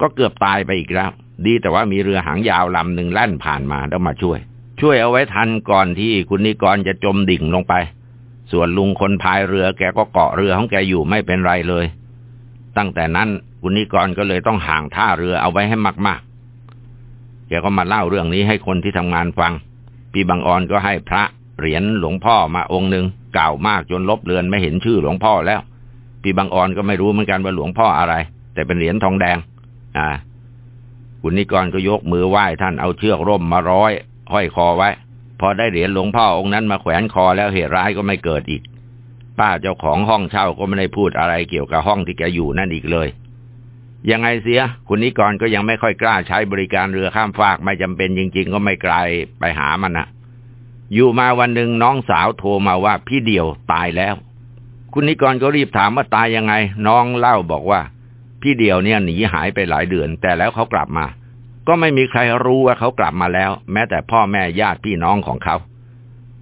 ก็เกือบตายไปอีกแล้ว ดีแต่ว่ามีเรือหางยาวลำหนึ่งแล่นผ่านมาแล้วมาช่วย ช่วยเอาไว้ทันก่อนที่คุณนิกรจะจมดิ่งลงไป ส่วนลุงคนพายเรือแกก็เกาะเรือของแกอยู่ไม่เป็นไรเลย ตั้งแต่นั้นคุณนิกรก็เลยต้องห่างท่าเรือเอาไว้ให้มากๆแกก็มาเล่าเรื่องนี้ให้คนที่ทำงานฟังปีบางออนก็ให้พระเหรียญหลวงพ่อมาองค์หนึ่งเก่ามากจนลบเลือนไม่เห็นชื่อหลวงพ่อแล้วปีบางออนก็ไม่รู้เหมือนกันว่าหลวงพ่ออะไร แต่เป็นเหรียญทองแดง อ่าคุณนิกรก็ยกมือไหว้ท่านเอาเชือกร่มมาร้อย ห้อยคอไว้ พอได้เหรียญหลวงพ่อองค์นั้นมาแขวนคอแล้วเหตุร้ายก็ไม่เกิดอีก ป้าเจ้าของห้องเช่าก็ไม่ได้พูดอะไรเกี่ยวกับห้องที่แกอยู่นั่นอีกเลย ยังไงเสีย คุณนิกรก็ยังไม่ค่อยกล้าใช้บริการเรือข้ามฟากไม่จำเป็นจริง ๆ ก็ไม่ไกลไปหามันนะอยู่มาวันหนึ่งน้องสาวโทรมาว่าพี่เดียวตายแล้ว คุณนิกรก็รีบถามว่าตายยังไง น้องเล่าบอกว่า พี่เดียวเนี่ยหนีหายไปหลายเดือน แต่แล้วเขากลับมา ก็ไม่มีใครรู้ว่าเขากลับมาแล้ว แม้แต่พ่อแม่ญาติพี่น้องของเขา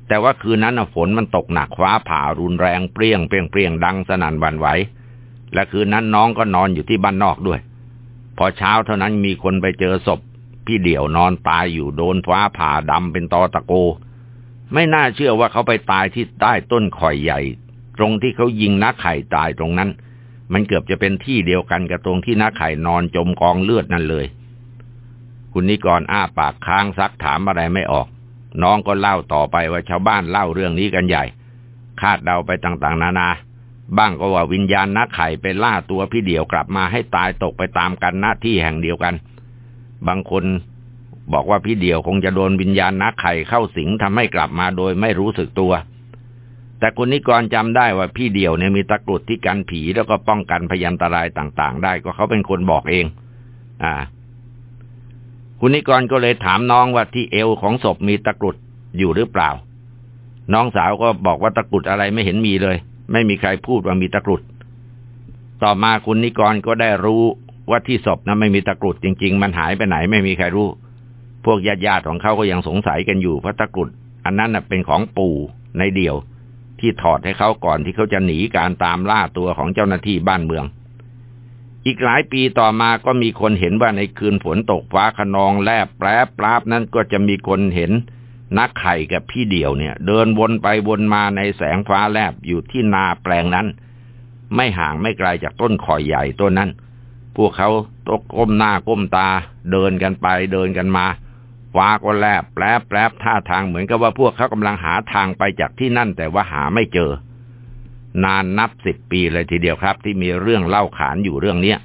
แต่ว่าคืนนั้นฝนมันตกหนักฟ้าผ่ารุนแรงเปรี้ยงเปรี้ยงเปรี้ยงดังสนั่นวันไหวและคืนนั้นน้องก็นอนอยู่ที่บ้านนอกด้วย พอเช้าเท่านั้นมีคนไปเจอศพ พี่เดี่ยวนอนตายอยู่โดนฟ้าผ่าดำเป็นตอตะโก ไม่น่าเชื่อว่าเขาไปตายที่ใต้ต้นข่อยใหญ่ ตรงที่เขายิงนักไข่ตายตรงนั้น มันเกือบจะเป็นที่เดียวกันกับตรงที่นักไข่นอนจมกองเลือดนั่นเลย คุณนิกรอ้าปากค้างซักถามอะไรไม่ออก น้องก็เล่าต่อไปว่าชาวบ้านเล่าเรื่องนี้กันใหญ่ คาดเดาไปต่างๆ นานา บ้างก็ว่าวิญญาณนักไข่ไปล่าตัวพี่เดี่ยวกลับมาให้ตายตกไปตามกันหน้าที่แห่งเดียวกัน บางคนบอกว่าพี่เดี่ยวคงจะโดนวิญญาณนักไข่เข้าสิงทำให้กลับมาโดยไม่รู้สึกตัว แต่คุณนิกรจำได้ว่าพี่เดี่ยวเนี่ยมีตะกรุดที่กันผีแล้วก็ป้องกันพยันตรายต่าง ๆ ได้ก็เขาเป็นคนบอกเอง อ่า คุณนิกรก็เลยถามน้องว่าที่เอวของศพมีตะกรุดอยู่หรือเปล่า น้องสาวก็บอกว่าตะกรุดอะไรไม่เห็นมีเลย ไม่มีใครพูดว่ามีตะกรุด ต่อมาคุณนิกรก็ได้รู้ว่าที่ศพนั้นไม่มีตะกรุดจริง ๆ มันหายไปไหนไม่มีใครรู้ พวกญาติญาติของเขาก็ยังสงสัยกันอยู่เพราะตะกรุด อันนั้นเป็นของปู่ในเดี่ยว ที่ถอดให้เขาก่อนที่เขาจะหนีการตามล่าตัวของเจ้าหน้าที่บ้านเมือง อีกหลายปีต่อมาก็มีคนเห็นว่าในคืนฝนตกฟ้าขนองแลบแปรปราบนั้นก็จะมีคนเห็นนักไข่กับพี่เดี่ยวเนี่ย เดินวนไปวนมาในแสงฟ้าแลบอยู่ที่นาแปลงนั้น ไม่ห่างไม่ไกลจากต้นข่อยใหญ่ต้นนั้น พวกเขาตกก้มหน้าก้มตา เดินกันไปเดินกันมา ฟ้าก็แลบแปรแปรท่าทางเหมือนกับว่าพวกเขากำลังหาทางไปจากที่นั่นแต่ว่าหาไม่เจอ นานนับสิบปีเลยทีเดียวครับ ที่มีเรื่องเล่าขานอยู่เรื่องเนี้ย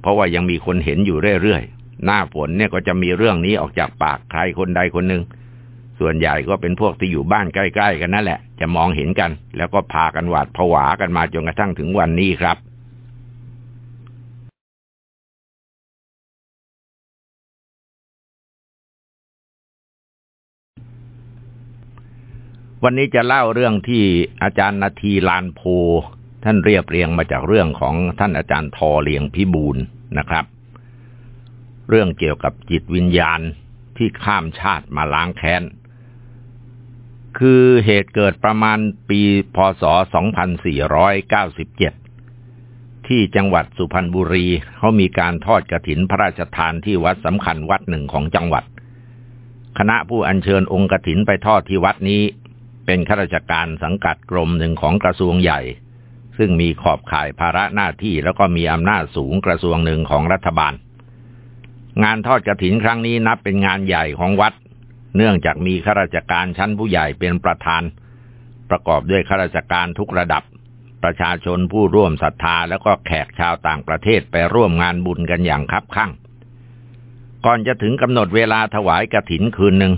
เพราะว่ายังมีคนเห็นอยู่เรื่อยๆหน้าฝนเนี่ยก็จะมีเรื่องนี้ออกจากปากใครคนใดคนหนึ่งส่วนใหญ่ก็เป็นพวกที่อยู่บ้านใกล้ ๆ กันนั่นแหละ จะมองเห็นกัน แล้วก็พากันหวาดผวากันมาจนกระทั่งถึงวันนี้ครับ วันนี้จะเล่าเรื่องที่อาจารย์นาทีลานโพ ท่านเรียบเรียงมาจากเรื่องของท่านอาจารย์ทอเลียงพิบูลนะครับ เรื่องเกี่ยวกับจิตวิญญาณที่ข้ามชาติมาล้างแค้น คือเหตุเกิดประมาณปีพศ 2497 ที่จังหวัดสุพรรณบุรีเขามีการทอดกระถินพระราชทานที่วัดสำคัญวัดหนึ่งของจังหวัด คณะผู้อัญเชิญองค์กระถินไปทอดที่วัดนี้ เป็นข้าราชการสังกัดกรมหนึ่งของกระทรวงใหญ่ ซึ่งมีขอบข่ายภาระหน้าที่แล้วก็มีอำนาจสูงกระทรวงหนึ่งของรัฐบาล งานทอดกระถินครั้งนี้นับเป็นงานใหญ่ของวัด เนื่องจากมีข้าราชการชั้นผู้ใหญ่เป็นประธาน ประกอบด้วยข้าราชการทุกระดับ ประชาชนผู้ร่วมศรัทธาแล้วก็แขกชาวต่างประเทศไปร่วมงานบุญกันอย่างคับคั่ง ก่อนจะถึงกำหนดเวลาถวายกระถินคืนหนึ่ง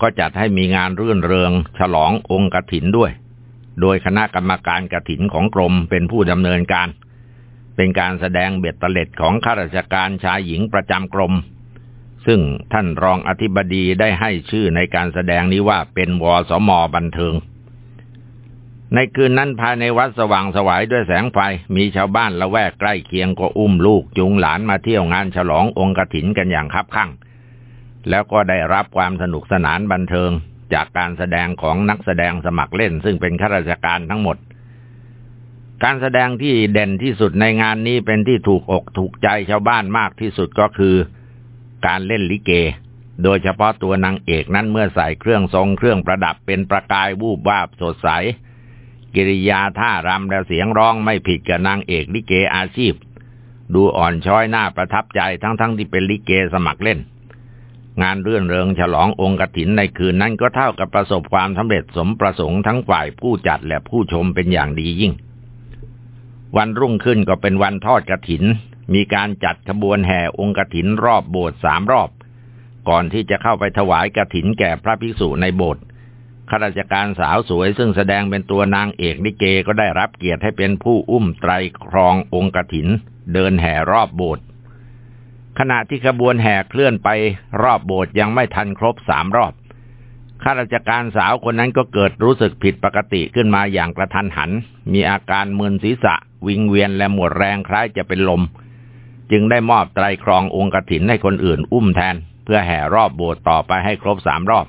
ก็จัดให้มีงานรื่นเริง ฉลององค์กระถินด้วย โดยคณะกรรมการกระถินของกรมเป็นผู้ดำเนินการ เป็นการแสดงเบ็ดเตล็ดของข้าราชการชายหญิงประจำกรม ซึ่งท่านรองอธิบดีได้ให้ชื่อในการแสดงนี้ว่าเป็นวสมบันเทิง ในคืนนั้นภายในวัดสว่างสวายด้วยแสงไฟมีชาวบ้านละแวกใกล้เคียงก็อุ้มลูกจูงหลานมาเที่ยวงานฉลององค์กถินกันอย่างคับคั่ง แล้วก็ได้รับความสนุกสนานบันเทิงจากการแสดงของนักแสดงสมัครเล่น ซึ่งเป็นข้าราชการทั้งหมด การแสดงที่เด่นที่สุดในงานนี้เป็นที่ถูกอกถูกใจชาวบ้านมากที่สุดก็คือ การเล่นลิเก โดยเฉพาะตัวนางเอกนั้นเมื่อใส่เครื่องทรงเครื่องประดับเป็นประกายวูบวาบสดใส กิริยาท่ารำและเสียงร้องไม่ผิดกับนางเอกลิเกอาชีพ ดูอ่อนช้อยหน้าประทับใจทั้งๆทที่เป็นลิเกสมัครเล่น งานเรื่อนเริงฉลององค์กถินในคืนนั้นก็เท่ากับประสบความสำเร็จสมประสงค์ทั้งฝ่ายผู้จัดและผู้ชมเป็นอย่างดียิ่ง วันรุ่งขึ้นก็เป็นวันทอดกถิน มีการจัดขบวนแห่องค์กถินรอบโบสถ์สามรอบ ก่อนที่จะเข้าไปถวายกถินแก่พระภิกษุในโบสถ์ข้าราชการสาวสวยซึ่งแสดงเป็นตัวนางเอกลิเกก็ได้รับเกียรติให้เป็นผู้อุ้มไตรครององค์กถิน เดินแห่รอบโบสถ์ ขณะที่ขบวนแห่เคลื่อนไปรอบโบสถ์ยังไม่ทันครบสามรอบข้าราชการสาวคนนั้นก็เกิดรู้สึกผิดปกติขึ้นมาอย่างกระทันหัน มีอาการมึนศีรษะ วิงเวียนและหมดแรงคล้ายจะเป็นลม จึงได้มอบไตรครององค์กถินให้คนอื่นอุ้มแทน เพื่อแห่รอบโบสถ์ต่อไปให้ครบสามรอบ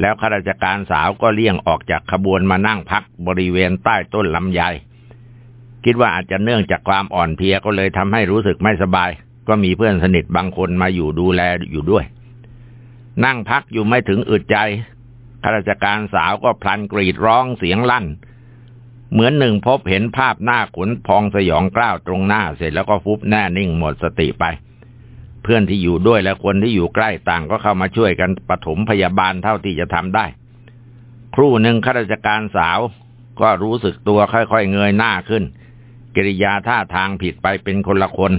แล้วข้าราชการสาวก็เลี่ยงออกจากขบวนมานั่งพักบริเวณใต้ต้นลำไยคิดว่าอาจจะเนื่องจากความอ่อนเพลียก็เลยทำให้รู้สึกไม่สบาย ก็มีเพื่อนสนิทบางคนมาอยู่ดูแลอยู่ด้วย นั่งพักอยู่ไม่ถึงอึดใจข้าราชการสาวก็พลันกรีดร้องเสียงลั่น เหมือนหนึ่งพบเห็นภาพหน้าขนพองสยองกล้าวตรงหน้าเสร็จแล้วก็ฟุบแน่นิ่งหมดสติไป เพื่อนที่อยู่ด้วยและคนที่อยู่ใกล้ต่างก็เข้ามาช่วยกันปฐมพยาบาลเท่าที่จะทำได้ ครู่หนึ่งข้าราชการสาวก็รู้สึกตัวค่อยๆเงยหน้าขึ้น กิริยาท่าทางผิดไปเป็นคนละคน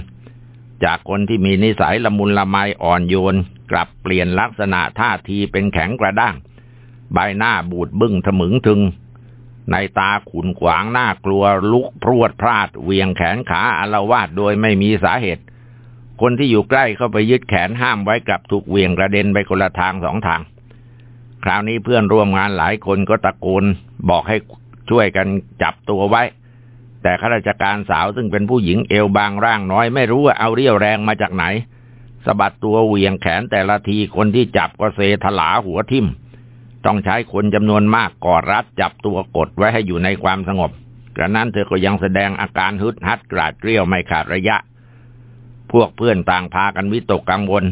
จากคนที่มีนิสัยละมุนละไมอ่อนโยน กลับเปลี่ยนลักษณะท่าทีเป็นแข็งกระด้าง ใบหน้าบูดบึ้งถมึงถึง ในตาขุนขวางหน้ากลัวลุกพรวดพลาดเวียงแขนขาอารวาดโดยไม่มีสาเหตุ คนที่อยู่ใกล้เข้าไปยึดแขนห้ามไว้กลับถูกเวียงกระเด็นไปคนละทางสองทาง คราวนี้เพื่อนร่วมงานหลายคนก็ตะโกนบอกให้ช่วยกันจับตัวไว้ แต่ข้าราชการสาวซึ่งเป็นผู้หญิงเอวบางร่างน้อย ไม่รู้ว่าเอาเรี่ยวแรงมาจากไหนสะบัดตัวเหวี่ยงแขนแต่ละทีคนที่จับก็เซถลาหัวทิ่ม ต้องใช้คนจำนวนมากกอดรัดจับตัวกดไว้ให้อยู่ในความสงบกระนั้นเธอก็ยังแสดงอาการฮึดฮัดกราดเกลียวไม่ขาดระยะ พวกเพื่อนต่างพากันวิตกกังวล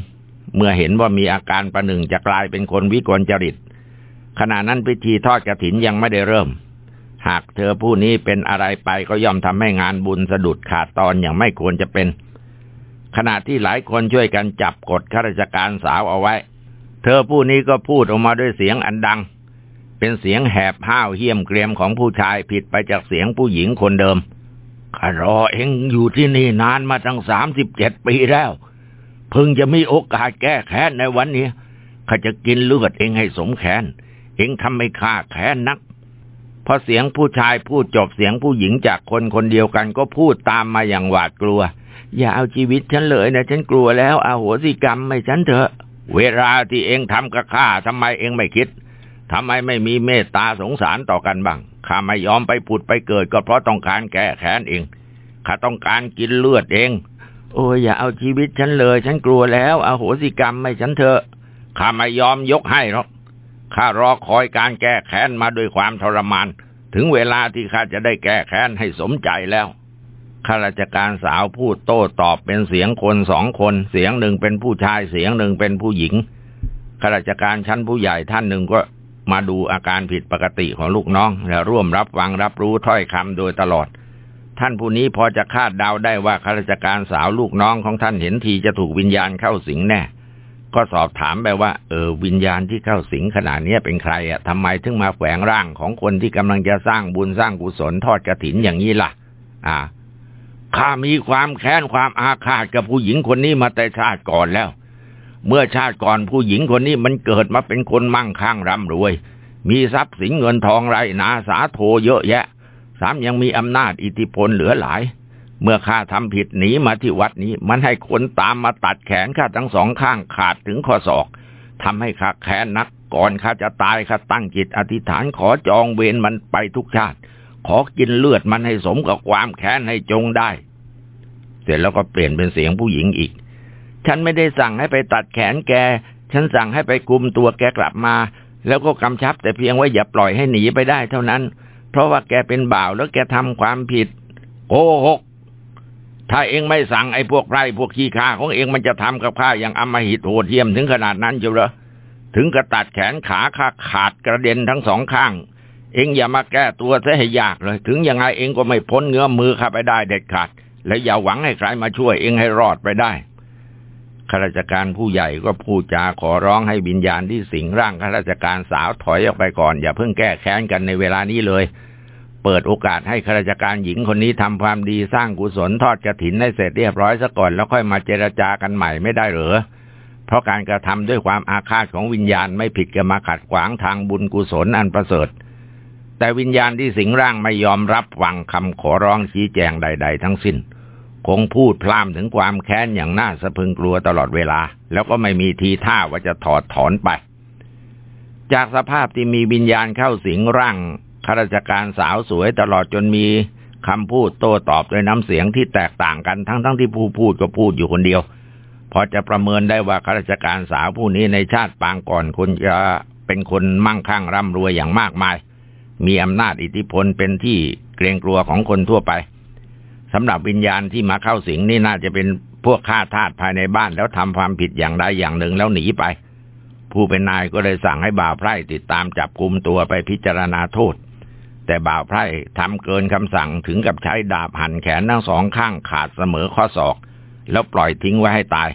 เมื่อเห็นว่ามีอาการประหนึ่งจะกลายเป็นคนวิกลจริตขณะนั้นพิธีทอดกระถินยังไม่ได้เริ่ม หากเธอผู้นี้เป็นอะไรไปก็ย่อมทำให้งานบุญสะดุดขาดตอนอย่างไม่ควรจะเป็น ขณะที่หลายคนช่วยกันจับกดข้าราชการสาวเอาไว้ เธอผู้นี้ก็พูดออกมาด้วยเสียงอันดัง เป็นเสียงแหบห้าวเหี้ยมเกรียมของผู้ชายผิดไปจากเสียงผู้หญิงคนเดิมข้ารอเองอยู่ที่นี่นานมาตั้งสามสิบเจ็ดปีแล้ว เพิ่งจะมีโอกาสแก้แค้นในวันนี้ข้าจะกินเลือดเองให้สมแค้นเองทำไม่ฆ่าแค้นนัก พอเสียงผู้ชายพูดจบเสียงผู้หญิงจากคนคนเดียวกันก็พูดตามมาอย่างหวาดกลัว อย่าเอาชีวิตฉันเลยนะฉันกลัวแล้วอาโหสิกรรมไม่ฉันเถอะ เวลาที่เองทำกับข้าทำไมเองไม่คิดทำไมไม่มีเมตตาสงสารต่อกันบ้างข้าไม่ยอมไปผุดไปเกิดก็เพราะต้องการแก้แค้นเองข้าต้องการกินเลือดเอง โอ้ยอย่าเอาชีวิตฉันเลย ฉันกลัวแล้วอาโหสิกรรมไม่ฉันเถอะข้าไม่ยอมยกให้หรอก ข้ารอคอยการแก้แค้นมาด้วยความทรมาน ถึงเวลาที่ข้าจะได้แก้แค้นให้สมใจแล้วข้าราชการสาวพูดโต้ตอบเป็นเสียงคนสองคน เสียงหนึ่งเป็นผู้ชายเสียงหนึ่งเป็นผู้หญิงข้าราชการชั้นผู้ใหญ่ท่านหนึ่งก็มาดูอาการผิดปกติของลูกน้อง และร่วมรับฟังรับรู้ถ้อยคำโดยตลอด ท่านผู้นี้พอจะคาดเดาได้ว่าข้าราชการสาวลูกน้องของท่านเห็นทีจะถูกวิญญาณเข้าสิงแน่ ก็สอบถามไปว่า เออวิญญาณที่เข้าสิงขนาดนี้เป็นใครอะทำไมถึงมาแฝงร่างของคนที่กำลังจะสร้างบุญสร้างกุศลทอดกระถินอย่างนี้ล่ะ อ่าข้ามีความแค้นความอาฆาตกับผู้หญิงคนนี้มาแต่ชาติก่อนแล้ว เมื่อชาติก่อนผู้หญิงคนนี้มันเกิดมาเป็นคนมั่งคั่งร่ำรวย มีทรัพย์สินเงินทองไรนาสาโทเยอะแยะ สามยังมีอำนาจอิทธิพลเหลือหลาย เมื่อข้าทำผิดหนีมาที่วัดนี้ มันให้คนตามมาตัดแขนข้าทั้งสองข้างขาดถึงข้อศอกทำให้ข้าแค้นนักก่อนข้าจะตายข้าตั้งจิตอธิษฐานขอจองเวรมันไปทุกชาติ ขอกินเลือดมันให้สมกับความแค้นให้จงได้ เสร็จแล้วก็เปลี่ยนเป็นเสียงผู้หญิงอีก ฉันไม่ได้สั่งให้ไปตัดแขนแก ฉันสั่งให้ไปกุมตัวแกกลับมา แล้วก็กำชับแต่เพียงว่าอย่าปล่อยให้หนีไปได้เท่านั้น เพราะว่าแกเป็นบ่าวแล้วแกทำความผิดโกหก ถ้าเองไม่สั่งไอ้พวกไพร่พวกขี้ข้าของเองมันจะทำกับข้าอย่างอมหิตโหดเหี้ยมถึงขนาดนั้นเจ้าเหรอถึงกระตัดแขนขาข้าขาดกระเด็นทั้งสองข้าง เองอย่ามาแก้ตัวซะให้ยากเลย ถึงยังไงเองก็ไม่พ้นเงื้อมือข้าไปได้เด็ดขาด และอย่าหวังให้ใครมาช่วยเองให้รอดไปได้ข้าราชการผู้ใหญ่ก็พูดจาขอร้องให้วิญญาณที่สิงร่างข้าราชการสาวถอยออกไปก่อน อย่าเพิ่งแก้แค้นกันในเวลานี้เลย เปิดโอกาสให้ข้าราชการหญิงคนนี้ทำความดีสร้างกุศลทอดกระถินให้เสร็จเรียบร้อยซะก่อนแล้วค่อยมาเจรจากันใหม่ไม่ได้หรือเพราะการกระทำด้วยความอาฆาตของวิญญาณไม่ผิดกับมาขัดขวางทางบุญกุศลอันประเสริฐ แต่วิญญาณที่สิงร่างไม่ยอมรับฟังคำขอร้องชี้แจงใด ๆ ทั้งสิ้น คงพูดพล่ำถึงความแค้นอย่างน่าสะพึงกลัวตลอดเวลา แล้วก็ไม่มีทีท่าว่าจะถอดถอนไป จากสภาพที่มีวิญญาณเข้าสิงร่าง ข้าราชการสาวสวยตลอดจนมีคำพูดโต้ตอบด้วยน้ำเสียงที่แตกต่างกันทั้งทั้งที่ผู้พูดก็พูดอยู่คนเดียว พอจะประเมินได้ว่าข้าราชการสาวผู้นี้ในชาติปางก่อนคนจะเป็นคนมั่งคั่งร่ำรวยอย่างมากมาย มีอำนาจอิทธิพลเป็นที่เกรงกลัวของคนทั่วไปสำหรับวิญญาณที่มาเข้าสิงนี่น่าจะเป็นพวกฆ่าทาสภายในบ้านแล้วทำความผิดอย่างใดอย่างหนึ่งแล้วหนีไป ผู้เป็นนายก็เลยสั่งให้บ่าวไพร่ติดตามจับกลุ่มตัวไปพิจารณาโทษ แต่บ่าวไพร่ทำเกินคำสั่งถึงกับใช้ดาบหั่นแขนทั้งสองข้างขาดเสมอข้อศอก แล้วปล่อยทิ้งไว้ให้ตาย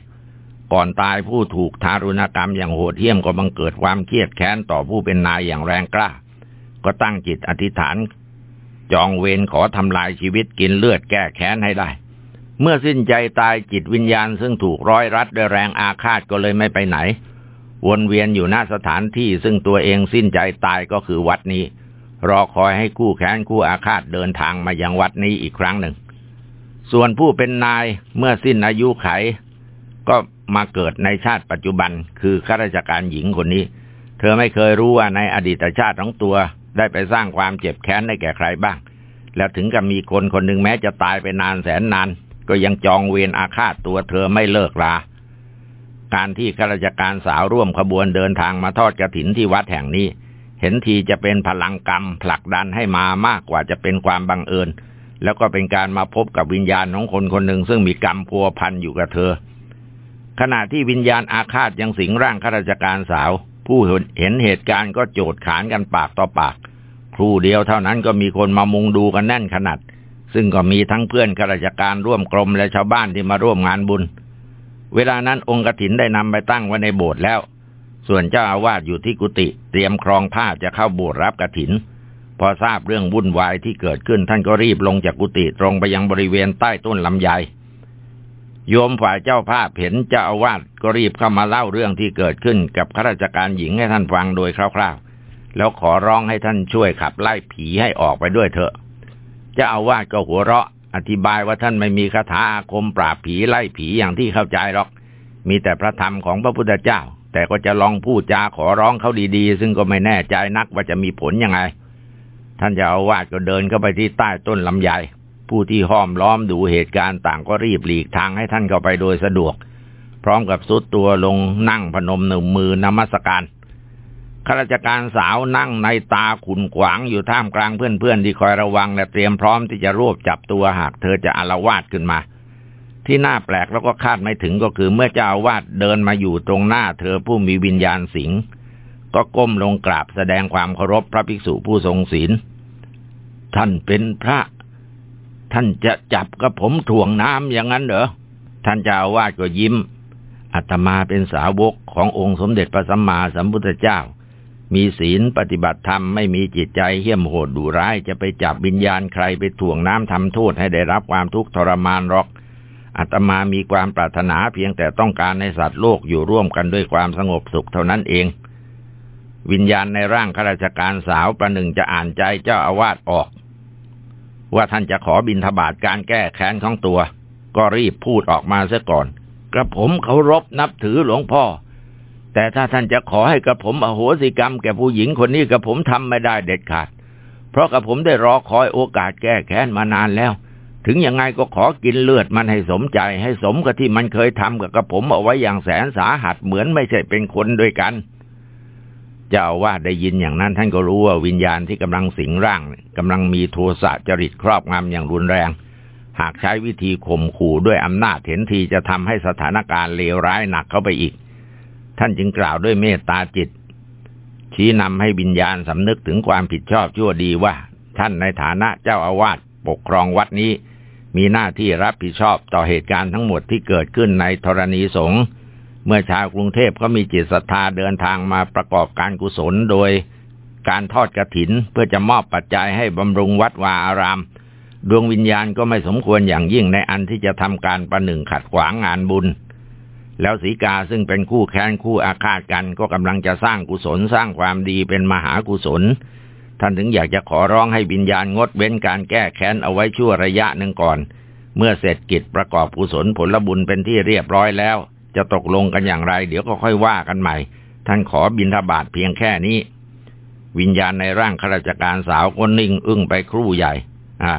ก่อนตายผู้ถูกทารุณกรรมอย่างโหดเหี้ยมก็บังเกิดความเครียดแค้นต่อผู้เป็นนายอย่างแรงกล้า ก็ตั้งจิตอธิษฐาน จองเวรขอทำลายชีวิตกินเลือดแก้แค้นให้ได้ เมื่อสิ้นใจตายจิตวิญญาณซึ่งถูกร้อยรัดด้วยแรงอาฆาตก็เลยไม่ไปไหน วนเวียนอยู่หน้าสถานที่ซึ่งตัวเองสิ้นใจตายก็คือวัดนี้ รอคอยให้คู่แค้นคู่อาฆาตเดินทางมายังวัดนี้อีกครั้งหนึ่ง ส่วนผู้เป็นนายเมื่อสิ้นอายุไข ก็มาเกิดในชาติปัจจุบัน คือข้าราชการหญิงคนนี้ เธอไม่เคยรู้ว่าในอดีตชาติของตัว ได้ไปสร้างความเจ็บแค้นให้แก่ใครบ้าง แล้วถึงกับมีคนคนหนึ่งแม้จะตายไปนานแสนนาน ก็ยังจองเวรอาฆาตตัวเธอไม่เลิกลาการที่ข้าราชการสาวร่วมขบวนเดินทางมาทอดกระถินที่วัดแห่งนี้ เห็นทีจะเป็นพลังกรรมผลักดันให้มามากกว่าจะเป็นความบังเอิญ แล้วก็เป็นการมาพบกับวิญญาณของคนคนหนึ่งซึ่งมีกรรมพัวพันอยู่กับเธอ ขณะที่วิญญาณอาฆาตยังสิงร่างข้าราชการสาว ผู้เห็นเหตุการณ์ก็โจดขานกันปากต่อปาก ครูเดียวเท่านั้นก็มีคนมามุงดูกันแน่นขนาด ซึ่งก็มีทั้งเพื่อนข้าราชการร่วมกรมและชาวบ้านที่มาร่วมงานบุญ เวลานั้นองค์กถินได้นำไปตั้งไว้ในโบสถ์แล้ว ส่วนเจ้าอาวาสอยู่ที่กุฏิเตรียมครองผ้าจะเข้าโบสถ์รับกรถิน พอทราบเรื่องวุ่นวายที่เกิดขึ้นท่านก็รีบลงจากกุฏิตรงไปยังบริเวณใต้ต้นลำไยโยมฝ่ายเจ้าภาพเห็นเจ้าอาวาสก็รีบเข้ามาเล่าเรื่องที่เกิดขึ้นกับข้าราชการหญิงให้ท่านฟังโดยคร่าวๆ แล้วขอร้องให้ท่านช่วยขับไล่ผีให้ออกไปด้วยเถอะ เจ้าอาวาสก็หัวเราะ อธิบายว่าท่านไม่มีคาถาอาคมปราบผีไล่ผีอย่างที่เข้าใจหรอก มีแต่พระธรรมของพระพุทธเจ้า แต่ก็จะลองพูดจาขอร้องเขาดีๆ ซึ่งก็ไม่แน่ใจนักว่าจะมีผลยังไง ท่านเจ้าอาวาสก็เดินเข้าไปที่ใต้ต้นลำไยผู้ที่ห้อมล้อมดูเหตุการณ์ต่างก็รีบหลีกทางให้ท่านเข้าไปโดยสะดวก พร้อมกับสุดตัวลงนั่งพนมหนึ่งมือนมัสการข้าราชการสาวนั่งในตาขุนขวางอยู่ท่ามกลางเพื่อนๆที่คอยระวังและเตรียมพร้อมที่จะรวบจับตัวหากเธอจะอารวาสขึ้นมา ที่น่าแปลกแล้วก็คาดไม่ถึงก็คือเมื่อเจ้าอาวาสเดินมาอยู่ตรงหน้าเธอผู้มีวิญญาณสิง ก็ก้มลงกราบแสดงความเคารพพระภิกษุผู้ทรงศีล ท่านเป็นพระ ท่านจะจับกับผมถ่วงน้ำอย่างนั้นเหรอ ท่านเจ้าอาวาสก็ยิ้มอาตมาเป็นสาวกขององค์สมเด็จพระสัมมาสัมพุทธเจ้า มีศีลปฏิบัติธรรมไม่มีจิตใจเหี้ยมโหดดุร้ายจะไปจับวิญญาณใครไปถ่วงน้ำทำโทษให้ได้รับความทุกข์ทรมานหรอก อาตมามีความปรารถนาเพียงแต่ต้องการในสัตว์โลกอยู่ร่วมกันด้วยความสงบสุขเท่านั้นเอง วิญญาณในร่างข้าราชการสาวประหนึ่งจะอ่านใจเจ้าอาวาสออก ว่าท่านจะขอบินทบาทการแก้แค้นของตัว ก็รีบพูดออกมาซะก่อน กระผมเคารพนับถือหลวงพ่อ แต่ถ้าท่านจะขอให้กระผมอโหสิกรรมแก่ผู้หญิงคนนี้กระผมทำไม่ได้เด็ดขาด เพราะกระผมได้รอคอยโอกาสแก้แค้นมานานแล้ว ถึงยังไงก็ขอกินเลือดมันให้สมใจ ให้สมกับที่มันเคยทำกับกระผมเอาไว้อย่างแสนสาหัสเหมือนไม่ใช่เป็นคนด้วยกัน เจ้าว่าได้ยินอย่างนั้นท่านก็รู้ว่าวิญญาณที่กำลังสิงร่างกำลังมีโทสะจริตครอบงำอย่างรุนแรง หากใช้วิธีข่มขู่ด้วยอำนาจเห็นทีจะทำให้สถานการณ์เลวร้ายหนักเข้าไปอีก ท่านจึงกล่าวด้วยเมตตาจิต ชี้นำให้วิญญาณสำนึกถึงความผิดชอบชั่วดีว่า ท่านในฐานะเจ้าอาวาส ปกครองวัดนี้ มีหน้าที่รับผิดชอบต่อเหตุการณ์ทั้งหมดที่เกิดขึ้นในธรณีสงฆ์เมื่อชาวกรุงเทพเขามีจิตศรัทธาเดินทางมาประกอบการกุศลโดยการทอดกระถินเพื่อจะมอบปัจจัยให้บำรุงวัดวาอาราม ดวงวิญญาณก็ไม่สมควรอย่างยิ่งในอันที่จะทำการประหนึ่งขัดขวางงานบุญ แล้วสีกาซึ่งเป็นคู่แค้นคู่อาฆาตกันก็กำลังจะสร้างกุศลสร้างความดีเป็นมหากุศล ท่านถึงอยากจะขอร้องให้วิญญาณงดเว้นการแก้แค้นเอาไว้ชั่วระยะหนึ่งก่อน เมื่อเสร็จกิจประกอบกุศลผลบุญเป็นที่เรียบร้อยแล้ว จะตกลงกันอย่างไร เดี๋ยวก็ค่อยว่ากันใหม่ ท่านขอบินทบาทเพียงแค่นี้ วิญญาณในร่างข้าราชการสาวก็นิ่งอึ้งไปครู่ใหญ่ อ่า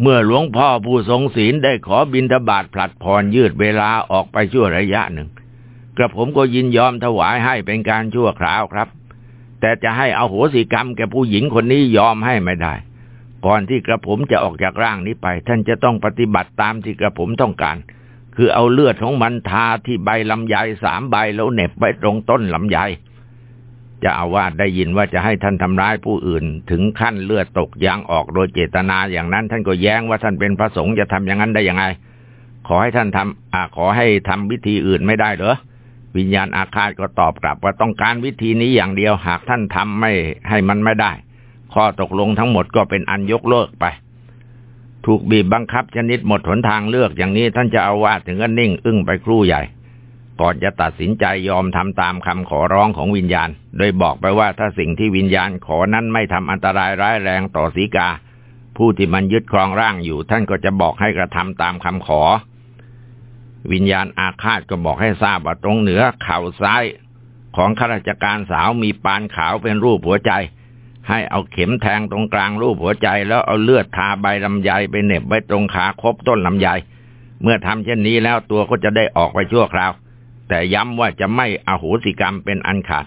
เมื่อหลวงพ่อผู้ทรงศีลได้ขอบินทบาทผลัดพรยืดเวลาออกไปชั่วระยะหนึ่งกระผมก็ยินยอมถวายให้เป็นการชั่วคราวครับ แต่จะให้เอาโหสิกรรมแก่ผู้หญิงคนนี้ยอมให้ไม่ได้ ก่อนที่กระผมจะออกจากร่างนี้ไป ท่านจะต้องปฏิบัติตามที่กระผมต้องการ คือเอาเลือดของมันทาที่ใบลำไยสามใบแล้วเหน็บไว้ตรงต้นลำไยจะอาวาสได้ยินว่าจะให้ท่านทำร้ายผู้อื่น ถึงขั้นเลือดตกยางออกโดยเจตนาอย่างนั้น ท่านก็แย้งว่าท่านเป็นพระสงฆ์จะทำอย่างนั้นได้ยังไง ขอให้ท่านทำอ่าขอให้ทำวิธีอื่นไม่ได้เหรอ วิญญาณอาฆาตก็ตอบกลับว่าต้องการวิธีนี้อย่างเดียวหากท่านทำไม่ให้มันไม่ได้ ข้อตกลงทั้งหมดก็เป็นอันยกเลิกไป ถูกบีบบังคับชนิดหมดหนทางเลือกอย่างนี้ท่านจะเอาว่าถึงก็นิ่ง อึ้งไปครู่ใหญ่ ก่อนจะตัดสินใจยอมทำตามคำขอร้องของวิญญาณ โดยบอกไปว่าถ้าสิ่งที่วิญญาณขอนั้นไม่ทำอันตรายร้ายแรงต่อสีกา ผู้ที่มันยึดครองร่างอยู่ ท่านก็จะบอกให้กระทำตามคำขอ วิญญาณอาฆาตก็บอกให้ทราบว่าตรงเหนือเข่าซ้ายของข้าราชการสาวมีปานขาวเป็นรูปหัวใจ ให้เอาเข็มแทงตรงกลางรูปหัวใจ แล้วเอาเลือดทาใบลำไยไปเหน็บไว้ตรงขาคบต้นลำไย เมื่อทำเช่นนี้แล้วตัวก็จะได้ออกไปชั่วคราว แต่ย้ำว่าจะไม่อโหสิกรรมเป็นอันขาด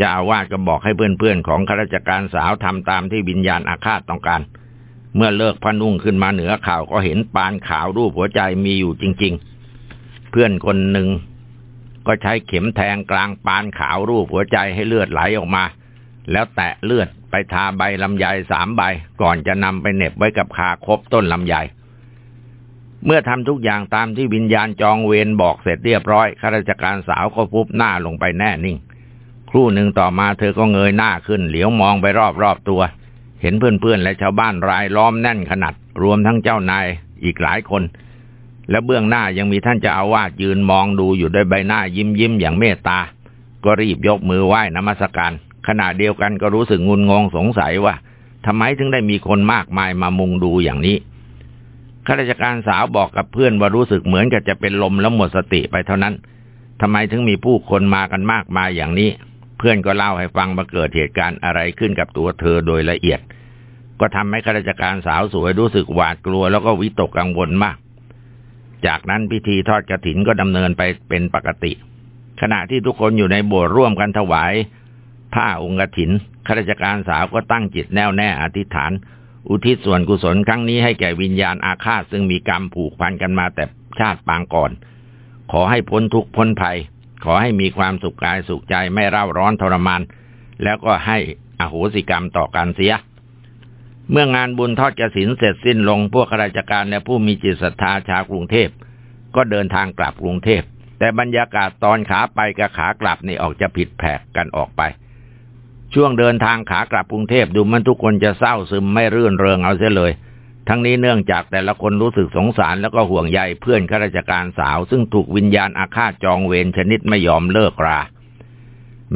จะอาวาสก็บอกให้เพื่อนๆของข้าราชการสาวทำตามที่วิญญาณอาฆาตต้องการ เมื่อเลิกพนุ่งขึ้นมาเหนือข่าวก็เห็นปานขาวรูปหัวใจมีอยู่จริง ๆ เพื่อนคนหนึ่งก็ใช้เข็มแทงกลางปานขาวรูปหัวใจให้เลือดไหลออกมา แล้วแตะเลือดไปทาใบลำไยสามใบ ก่อนจะนำไปเน็บไว้กับคาคบต้นลำไย เมื่อทำทุกอย่างตามที่วิญญาณจองเวรบอกเสร็จเรียบร้อยข้าราชการสาวก็พุบหน้าลงไปแน่นิ่ง ครู่หนึ่งต่อมาเธอก็เงยหน้าขึ้น เหลียวมองไปรอบๆตัว เห็นเพื่อนๆและชาวบ้านรายล้อมแน่นขนาด รวมทั้งเจ้านายอีกหลายคน และเบื้องหน้ายังมีท่านเจ้าอาวาสยืนมองดูอยู่ด้วยใบหน้ายิ้มยิ้มอย่างเมตตา ก็รีบยกมือไหว้นมัสการ ขณะเดียวกันก็รู้สึกงุนงงสงสัยว่าทำไมถึงได้มีคนมากมายมามุงดูอย่างนี้ข้าราชการสาวบอกกับเพื่อนว่ารู้สึกเหมือนกับจะเป็นลมแล้วหมดสติไปเท่านั้นทำไมถึงมีผู้คนมากันมากมายอย่างนี้ เพื่อนก็เล่าให้ฟังมาเกิดเหตุการณ์อะไรขึ้นกับตัวเธอโดยละเอียด ก็ทำให้ข้าราชการสาวสวยรู้สึกหวาดกลัวแล้วก็วิตกกังวลมาก จากนั้นพิธีทอดกระถินก็ดำเนินไปเป็นปกติ ขณะที่ทุกคนอยู่ในโบสถ์ร่วมกันถวายผ้าองค์กฐินข้าราชการสาวก็ตั้งจิตแน่วแน่อธิษฐาน อุทิศส่วนกุศลครั้งนี้ให้แก่วิญญาณอาฆาตซึ่งมีกรรมผูกพันกันมาแต่ชาติปางก่อน ขอให้พ้นทุกข์พ้นภัย ขอให้มีความสุขกายสุขใจไม่เร่าร้อนทรมาน แล้วก็ให้อโหสิกรรมต่อกันเสีย เมื่องานบุญทอดกระถินเสร็จสิ้นลงพวกข้าราชการและผู้มีจิตศรัทธาชาวกรุงเทพก็เดินทางกลับกรุงเทพ แต่บรรยากาศตอนขาไปกับขากลับนี่ออกจะผิดแผกกันออกไป ช่วงเดินทางขากลับกรุงเทพดูมันทุกคนจะเศร้าซึมไม่รื่นเริงเอาเสียเลย ทั้งนี้เนื่องจากแต่ละคนรู้สึกสงสารแล้วก็ห่วงใยเพื่อนข้าราชการสาว ซึ่งถูกวิญญาณอาฆาตจองเวรชนิดไม่ยอมเลิกรา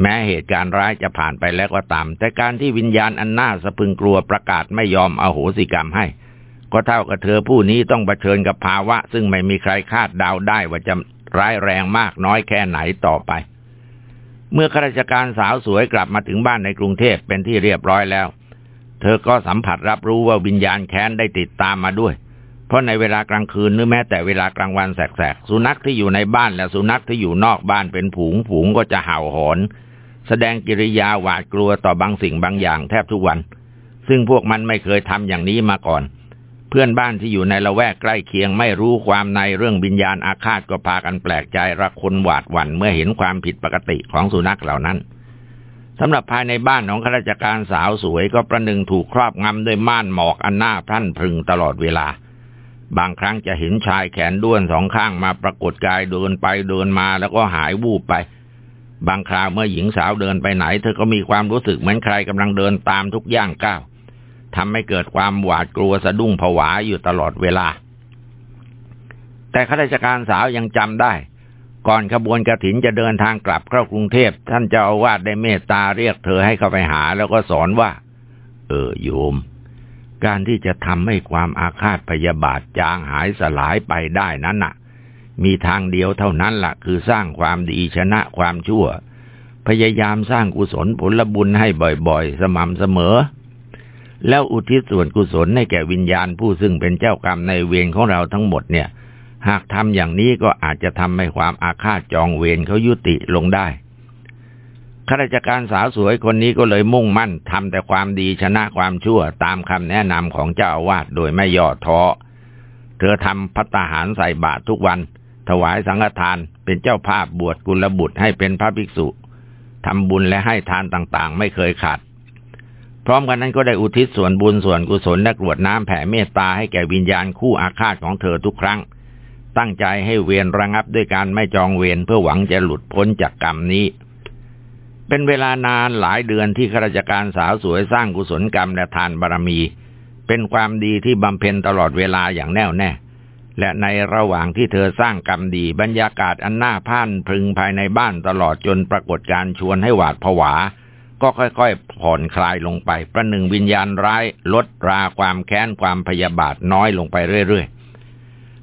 แม้เหตุการณ์ร้ายจะผ่านไปแล้วก็ตาม แต่การที่วิญญาณอันน่าสะพึงกลัวประกาศไม่ยอมเอาโหสิกรรมให้ ก็เท่ากับเธอผู้นี้ต้องเผชิญกับภาวะ ซึ่งไม่มีใครคาดเดาได้ว่าจะร้ายแรงมากน้อยแค่ไหนต่อไป เมื่อข้าราชการสาวสวยกลับมาถึงบ้านในกรุงเทพเป็นที่เรียบร้อยแล้ว เธอก็สัมผัสรับรู้ว่าวิญญาณแค้นได้ติดตามมาด้วย เพราะในเวลากลางคืนหรือแม้แต่เวลากลางวันแสกๆ สุนัขที่อยู่ในบ้านและสุนัขที่อยู่นอกบ้านเป็นผูงผูงก็จะเห่าหอน แสดงกิริยาหวาดกลัวต่อบางสิ่งบางอย่างแทบทุกวัน ซึ่งพวกมันไม่เคยทำอย่างนี้มาก่อน เพื่อนบ้านที่อยู่ในละแวกใกล้เคียงไม่รู้ความในเรื่องวิญญาณอาฆาตก็พากันแปลกใจระคนหวาดหวั่นเมื่อเห็นความผิดปกติของสุนัขเหล่านั้น สำหรับภายในบ้านของข้าราชการสาวสวยก็ประหนึ่งถูกครอบงำด้วยม่านหมอกอันหน้าพรั่นพรึงตลอดเวลา บางครั้งจะเห็นชายแขนด้วนสองข้างมาปรากฏกายเดินไปเดินมาแล้วก็หายวูบไป บางคราวเมื่อหญิงสาวเดินไปไหน เธอก็มีความรู้สึกเหมือนใครกำลังเดินตามทุกย่างก้าวทำให้เกิดความหวาดกลัวสะดุ้งผวาอยู่ตลอดเวลา แต่ข้าราชการสาวยังจำได้ ก่อนขบวนกระถินจะเดินทางกลับเข้ากรุงเทพท่านเจ้าอาวาสได้เมตตาเรียกเธอให้เข้าไปหา แล้วก็สอนว่า เออโยม การที่จะทำให้ความอาฆาตพยาบาทจางหายสลายไปได้นั้นน่ะ มีทางเดียวเท่านั้นละ่ะ คือสร้างความดีชนะความชั่ว พยายามสร้างกุศลผลบุญให้บ่อยๆ สม่ำเสมอ แล้วอุทิศส่วนกุศลให้แก่วิญญาณผู้ซึ่งเป็นเจ้ากรรมในเวรของเราทั้งหมดเนี่ย หากทำอย่างนี้ก็อาจจะทำให้ความอาฆาตจองเวรเขายุติลงได้ข้าราชการสาวสวยคนนี้ก็เลยมุ่งมั่นทำแต่ความดีชนะความชั่วตามคำแนะนำของเจ้าอาวาสโดยไม่ย่อท้อ เธอทำพัตหารใส่บาตรทุกวัน ถวายสังฆทานเป็นเจ้าภาพบวชกุลบุตรให้เป็นพระภิกษุทำบุญและให้ทานต่างๆ ไม่เคยขาด พร้อมกันนั้นก็ได้อุทิศส่วนบุญส่วนกุศลและกรวดน้ำแผ่เมตตาให้แก่วิญญาณคู่อาฆาตของเธอทุกครั้ง ตั้งใจให้เวรระงับด้วยการไม่จองเวรเพื่อหวังจะหลุดพ้นจากกรรมนี้ เป็นเวลานานหลายเดือนที่ข้าราชการสาวสวยสร้างกุศลกรรมและทานบารมี เป็นความดีที่บำเพ็ญตลอดเวลาอย่างแน่วแน่ และในระหว่างที่เธอสร้างกรรมดีบรรยากาศอันน่าพ่านพึงภายในบ้านตลอดจนปรากฏการชวนให้หวาดผวา ก็ค่อยๆ ผ่อนคลายลงไป ประหนึ่งวิญญาณร้ายลดราความแค้นความพยาบาทน้อยลงไปเรื่อยๆ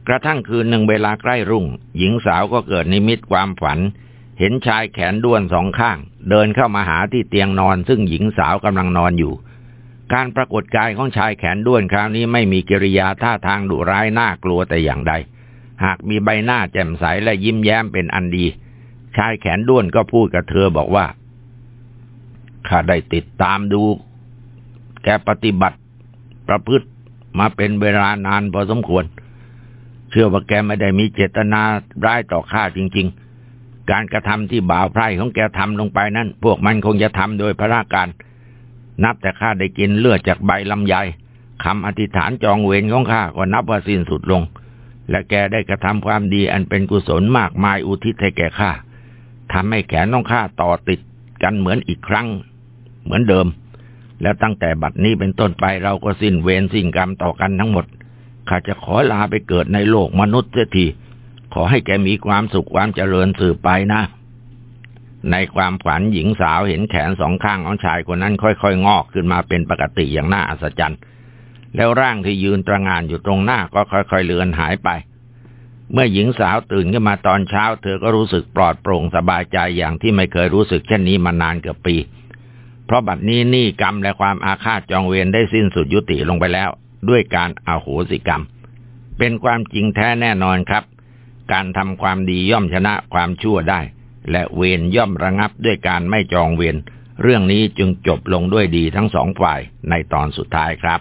กระทั่งคืนหนึ่งเวลาใกล้รุ่ง หญิงสาวก็เกิดนิมิตความฝัน เห็นชายแขนด้วนสองข้าง เดินเข้ามาหาที่เตียงนอน ซึ่งหญิงสาวกำลังนอนอยู่ การปรากฏกายของชายแขนด้วนคราวนี้ไม่มีกิริยาท่าทางดุร้ายน่ากลัวแต่อย่างใด หากมีใบหน้าแจ่มใสและยิ้มแย้มเป็นอันดี ชายแขนด้วนก็พูดกับเธอบอกว่าข้าได้ติดตามดู แกปฏิบัติประพฤติมาเป็นเวลานานพอสมควร เชื่อว่าแกไม่ได้มีเจตนาร้ายต่อข้าจริง ๆ การกระทำที่บ่าวไพร่ของแกทำลงไปนั้น พวกมันคงจะทำโดยพระราการ นับแต่ข้าได้กินเลือดจากใบลำไยคำอธิษฐานจองเวรของข้าก็นับว่าสิ้นสุดลง และแกได้กระทำความดีอันเป็นกุศลมากมายอุทิศให้แก่ข้าทำให้แขนน้องข้าต่อติดกันเหมือนอีกครั้ง เหมือนเดิม แล้วตั้งแต่บัดนี้เป็นต้นไปเราก็สิ้นเวรสิ้นกรรมต่อกันทั้งหมด ข้าจะขอลาไปเกิดในโลกมนุษย์เสียที ขอให้แกมีความสุขความเจริญสืบไปนะ ในความฝันหญิงสาวเห็นแขนสองข้างของชายคนนั้นค่อยๆ งอกขึ้นมาเป็นปกติอย่างน่าอัศจรรย์ แล้วร่างที่ยืนตระงานอยู่ตรงหน้าก็ค่อยๆเลือนหายไป เมื่อหญิงสาวตื่นขึ้นมาตอนเช้า เธอก็รู้สึกปลอดโปร่งสบายใจอย่างที่ไม่เคยรู้สึกเช่นนี้มานานเกือบปี เพราะบัดนี้นี่กรรมและความอาฆาตจองเวรได้สิ้นสุดยุติลงไปแล้ว ด้วยการอาโหสิกรรม เป็นความจริงแท้แน่นอนครับ การทำความดีย่อมชนะความชั่วได้ และเวรย่อมระงับด้วยการไม่จองเวรเรื่องนี้จึงจบลงด้วยดีทั้งสองฝ่ายในตอนสุดท้ายครับ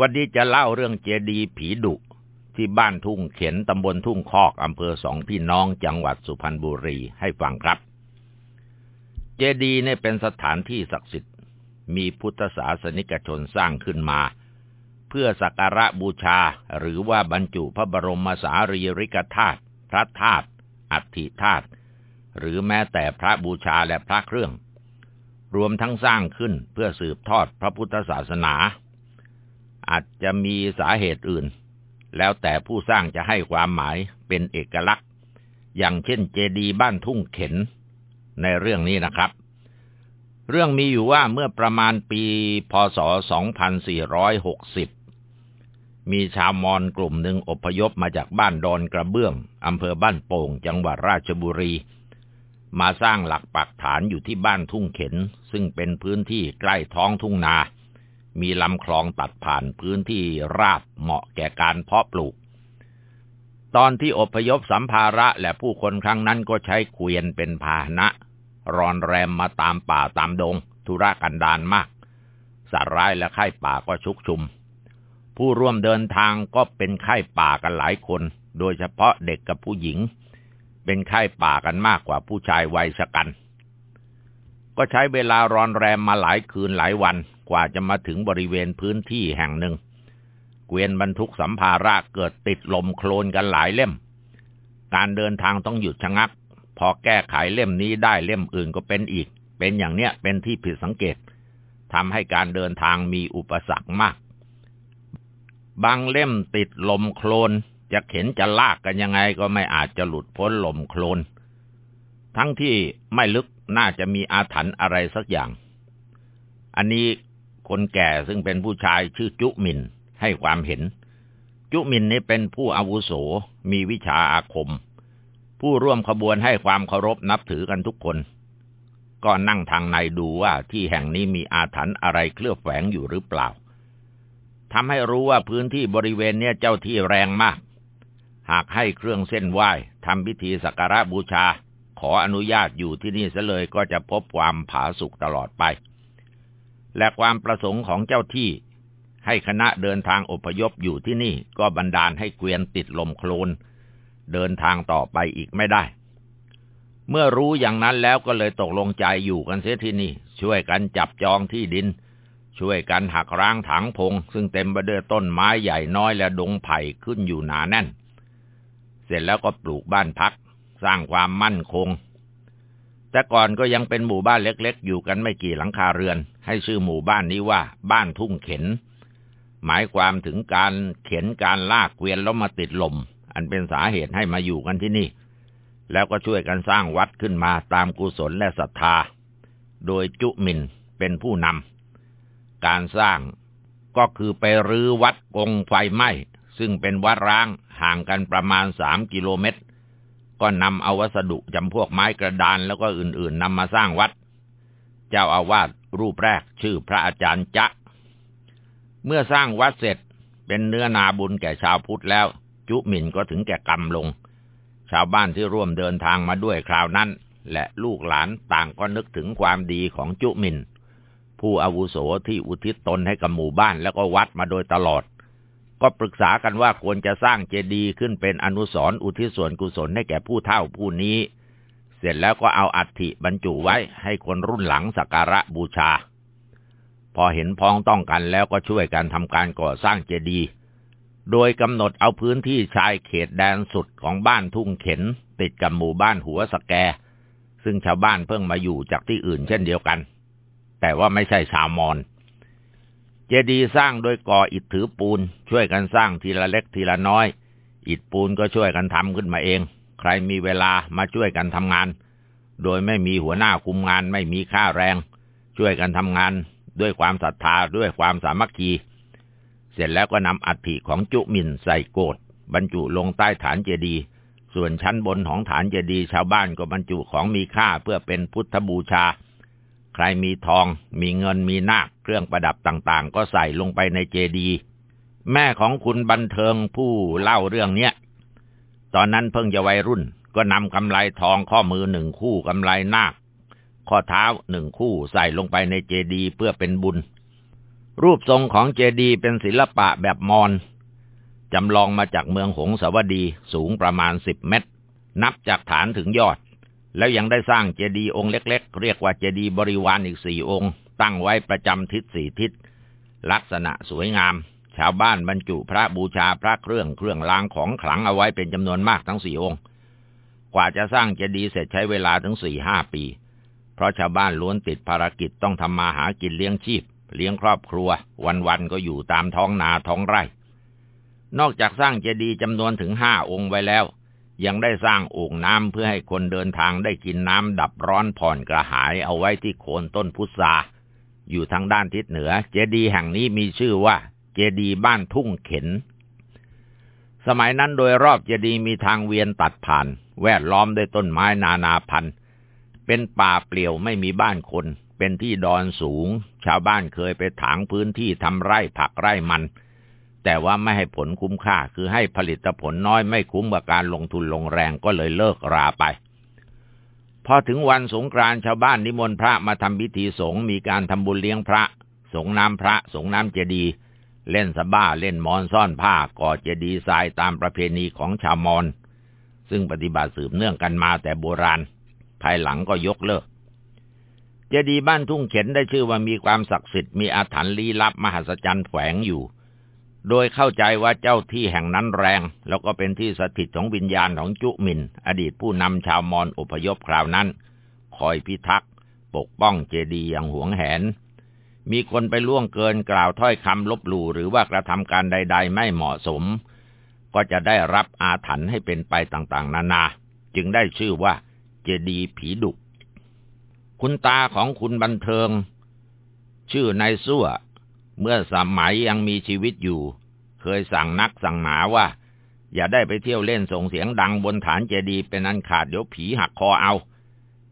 วันนี้จะเล่าเรื่องเจดีผีดุ ที่บ้านทุ่งเข็นตำบลทุ่งคอกอำเภอสองพี่น้องจังหวัดสุพรรณบุรีให้ฟังครับ เจดีย์เนี่ยเป็นสถานที่ศักดิ์สิทธิ์ มีพุทธศาสนิกชนสร้างขึ้นมา เพื่อสักการะบูชาหรือว่าบรรจุพระบรมสารีริกธาตุพระธาตุอัฐิธาตุหรือแม้แต่พระบูชาและพระเครื่อง รวมทั้งสร้างขึ้นเพื่อสืบทอดพระพุทธศาสนา อาจจะมีสาเหตุอื่น แล้วแต่ผู้สร้างจะให้ความหมายเป็นเอกลักษณ์ อย่างเช่นเจดีย์บ้านทุ่งเข็นในเรื่องนี้นะครับ เรื่องมีอยู่ว่าเมื่อประมาณปีพศ 2460 มีชาวมอญกลุ่มหนึ่งอพยพมาจากบ้านดอนกระเบื้องอำเภอบ้านโป่ง จังหวัดราชบุรี มาสร้างหลักปักฐานอยู่ที่บ้านทุ่งเข็น ซึ่งเป็นพื้นที่ใกล้ท้องทุ่งนา มีลำคลองตัดผ่านพื้นที่ราบเหมาะแก่การเพาะปลูก ตอนที่อพยพสัมภาระและผู้คนครั้งนั้นก็ใช้เกวียนเป็นพาหนะ รอนแรมมาตามป่าตามดง ธุระกันดานมาก สัตว์ร้ายและไข้ป่าก็ชุกชุม ผู้ร่วมเดินทางก็เป็นไข้ป่ากันหลายคน โดยเฉพาะเด็กกับผู้หญิง เป็นไข้ป่ากันมากกว่าผู้ชายวัยชกันก็ใช้เวลารอนแรมมาหลายคืนหลายวัน กว่าจะมาถึงบริเวณพื้นที่แห่งหนึ่ง เกวียนบรรทุกสัมภาระเกิดติดลมโคลนกันหลายเล่ม การเดินทางต้องหยุดชะงัก พอแก้ไขเล่มนี้ได้เล่มอื่นก็เป็นอีก เป็นอย่างเนี้ยเป็นที่ผิดสังเกตทำให้การเดินทางมีอุปสรรคมาก บางเล่มติดลมโคลนจะเข็นจะลากกันยังไงก็ไม่อาจจะหลุดพ้นลมโคลน ทั้งที่ไม่ลึกน่าจะมีอาถรรพ์อะไรสักอย่าง อันนี้ คนแก่ซึ่งเป็นผู้ชายชื่อจุมินให้ความเห็น จุมินนี้เป็นผู้อาวุโสมีวิชาอาคม ผู้ร่วมขบวนให้ความเคารพนับถือกันทุกคน ก็นั่งทางในดูว่าที่แห่งนี้มีอาถรรพ์อะไรเคลือบแฝงอยู่หรือเปล่าทำให้รู้ว่าพื้นที่บริเวณเนี้ยเจ้าที่แรงมาก หากให้เครื่องเส้นไหว้ทำพิธีสักการะบูชา ขออนุญาตอยู่ที่นี่ซะเลยก็จะพบความผาสุกตลอดไป และความประสงค์ของเจ้าที่ ให้คณะเดินทางอพยพอยู่ที่นี่ก็บันดาลให้เกวียนติดลมโคลน เดินทางต่อไปอีกไม่ได้ เมื่อรู้อย่างนั้นแล้วก็เลยตกลงใจอยู่กันเสียที่นี่ ช่วยกันจับจองที่ดิน ช่วยกันหักร้างถังพง ซึ่งเต็มไปด้วยต้นไม้ใหญ่น้อยและดงไผ่ขึ้นอยู่หนาแน่น เสร็จแล้วก็ปลูกบ้านพัก สร้างความมั่นคง แต่ก่อนก็ยังเป็นหมู่บ้านเล็กๆ อยู่กันไม่กี่หลังคาเรือน ให้ชื่อหมู่บ้านนี้ว่า บ้านทุ่งเข็น หมายความถึงการเข็นการลากเกวียนแล้วมาติดลม อันเป็นสาเหตุให้มาอยู่กันที่นี่ แล้วก็ช่วยกันสร้างวัดขึ้นมาตามกุศลและศรัทธา โดยจุมินเป็นผู้นำการสร้างก็คือไปรื้อวัดกงไฟไหม้ซึ่งเป็นวัดร้างห่างกันประมาณสามกิโลเมตร ก็นำเอาวัสดุจำพวกไม้กระดานแล้วก็อื่นๆนำมาสร้างวัด เจ้าอาวาสรูปแรกชื่อพระอาจารย์จะ เมื่อสร้างวัดเสร็จเป็นเนื้อนาบุญแก่ชาวพุทธแล้ว จุมินก็ถึงแก่กรรมลง ชาวบ้านที่ร่วมเดินทางมาด้วยคราวนั้น และลูกหลานต่างก็นึกถึงความดีของจุมินผู้อาวุโสที่อุทิศตนให้กับหมู่บ้านแล้วก็วัดมาโดยตลอด ก็ปรึกษากันว่าควรจะสร้างเจดีย์ขึ้นเป็นอนุสรณ์อุทิศส่วนกุศลให้แก่ผู้เฒ่าผู้นี้ เสร็จแล้วก็เอาอัฐิบรรจุไว้ให้คนรุ่นหลังสักการะบูชา พอเห็นพ้องต้องกันแล้วก็ช่วยกันทำการก่อสร้างเจดีย์โดยกำหนดเอาพื้นที่ชายเขตแดนสุดของบ้านทุ่งเข็น ติดกับหมู่บ้านหัวสแก ซึ่งชาวบ้านเพิ่งมาอยู่จากที่อื่นเช่นเดียวกัน แต่ว่าไม่ใช่ชาวมอญ เจดีย์สร้างโดยก่ออิฐถือปูน ช่วยกันสร้างทีละเล็กทีละน้อย อิฐปูนก็ช่วยกันทำขึ้นมาเอง ใครมีเวลามาช่วยกันทำงาน โดยไม่มีหัวหน้าคุมงานไม่มีค่าแรง ช่วยกันทำงานด้วยความศรัทธาด้วยความสามัคคี เสร็จแล้วก็นำอัฐิของจุมินใส่โกดบรรจุลงใต้ฐานเจดีย์ส่วนชั้นบนของฐานเจดีย์ชาวบ้านก็บรรจุของมีค่าเพื่อเป็นพุทธบูชา ใครมีทอง มีเงินมีนาคเครื่องประดับต่างๆ ก็ใส่ลงไปในเจดีย์แม่ของคุณบันเทิงผู้เล่าเรื่องเนี้ย ตอนนั้นเพิ่งจะวัยรุ่น ก็นำกำไลทองข้อมือหนึ่งคู่กำไลนาค ข้อเท้าหนึ่งคู่ใส่ลงไปในเจดีย์เพื่อเป็นบุญ รูปทรงของเจดีย์เป็นศิลปะแบบมอญจำลองมาจากเมืองหงสาวดีสูงประมาณสิบเมตร นับจากฐานถึงยอด แล้วยังได้สร้างเจดีย์องค์เล็ก ๆ เรียกว่าเจดีย์บริวารอีกสี่องค์ ตั้งไว้ประจำทิศสี่ทิศ ลักษณะสวยงาม ชาวบ้านบรรจุพระบูชาพระเครื่องเครื่องรางของขลังเอาไว้เป็นจำนวนมากทั้งสี่องค์ กว่าจะสร้างเจดีย์เสร็จใช้เวลาถึงสี่ห้าปี เพราะชาวบ้านล้วนติดภารกิจต้องทำมาหากินเลี้ยงชีพ เลี้ยงครอบครัว วันๆก็อยู่ตามท้องนาท้องไร่ นอกจากสร้างเจดีย์จำนวนถึงห้าองค์ไว้แล้ว ยังได้สร้างโอ่งน้ำเพื่อให้คนเดินทางได้กินน้ำดับร้อนผ่อนกระหายเอาไว้ที่โคนต้นพุทราอยู่ทางด้านทิศเหนือ เจดีย์แห่งนี้มีชื่อว่า เจดีย์บ้านทุ่งเข็น สมัยนั้นโดยรอบเจดีย์มีทางเวียนตัดผ่าน แวดล้อมด้วยต้นไม้นานาพันธุ์ เป็นป่าเปลี่ยวไม่มีบ้านคน เป็นที่ดอนสูง ชาวบ้านเคยไปถางพื้นที่ทำไร่ผักไร่มัน แต่ว่าไม่ให้ผลคุ้มค่าคือให้ผลิตผลน้อยไม่คุ้มกับการลงทุนลงแรงก็เลยเลิกราไป พอถึงวันสงกรานต์ชาวบ้านนิมนต์พระมาทำพิธีสงฆ์มีการทำบุญเลี้ยงพระ สงน้ำพระ สงน้ำเจดีย์เล่นสบ้าเล่นมอนซ่อนผ้าก่อเจดีย์ทรายตามประเพณีของชาวมอญซึ่งปฏิบัติสืบเนื่องกันมาแต่โบราณ ภายหลังก็ยกเลิก เจดีย์บ้านทุ่งเข็นได้ชื่อว่ามีความศักดิ์สิทธิ์มีอาถรรพ์ลี้ลับมหัศจรรย์แฝงอยู่ โดยเข้าใจว่าเจ้าที่แห่งนั้นแรง แล้วก็เป็นที่สถิตของวิญญาณของจุมิน อดีตผู้นำชาวมอญอพยพคราวนั้น คอยพิทักษ์ปกป้องเจดีย์อย่างหวงแหน มีคนไปล่วงเกินกล่าวถ้อยคำลบหลู่หรือว่ากระทำการใด ๆ ไม่เหมาะสม ก็จะได้รับอาถรรพ์ให้เป็นไปต่างๆ นานา จึงได้ชื่อว่าเจดีย์ผีดุ คุณตาของคุณบันเทิง ชื่อนายซั่ว เมื่อสมัยยังมีชีวิตอยู่ เคยสั่งนักสั่งหนาว่า อย่าได้ไปเที่ยวเล่นส่งเสียงดังบนฐานเจดีย์เป็นอันขาดเดี๋ยวผีหักคอเอา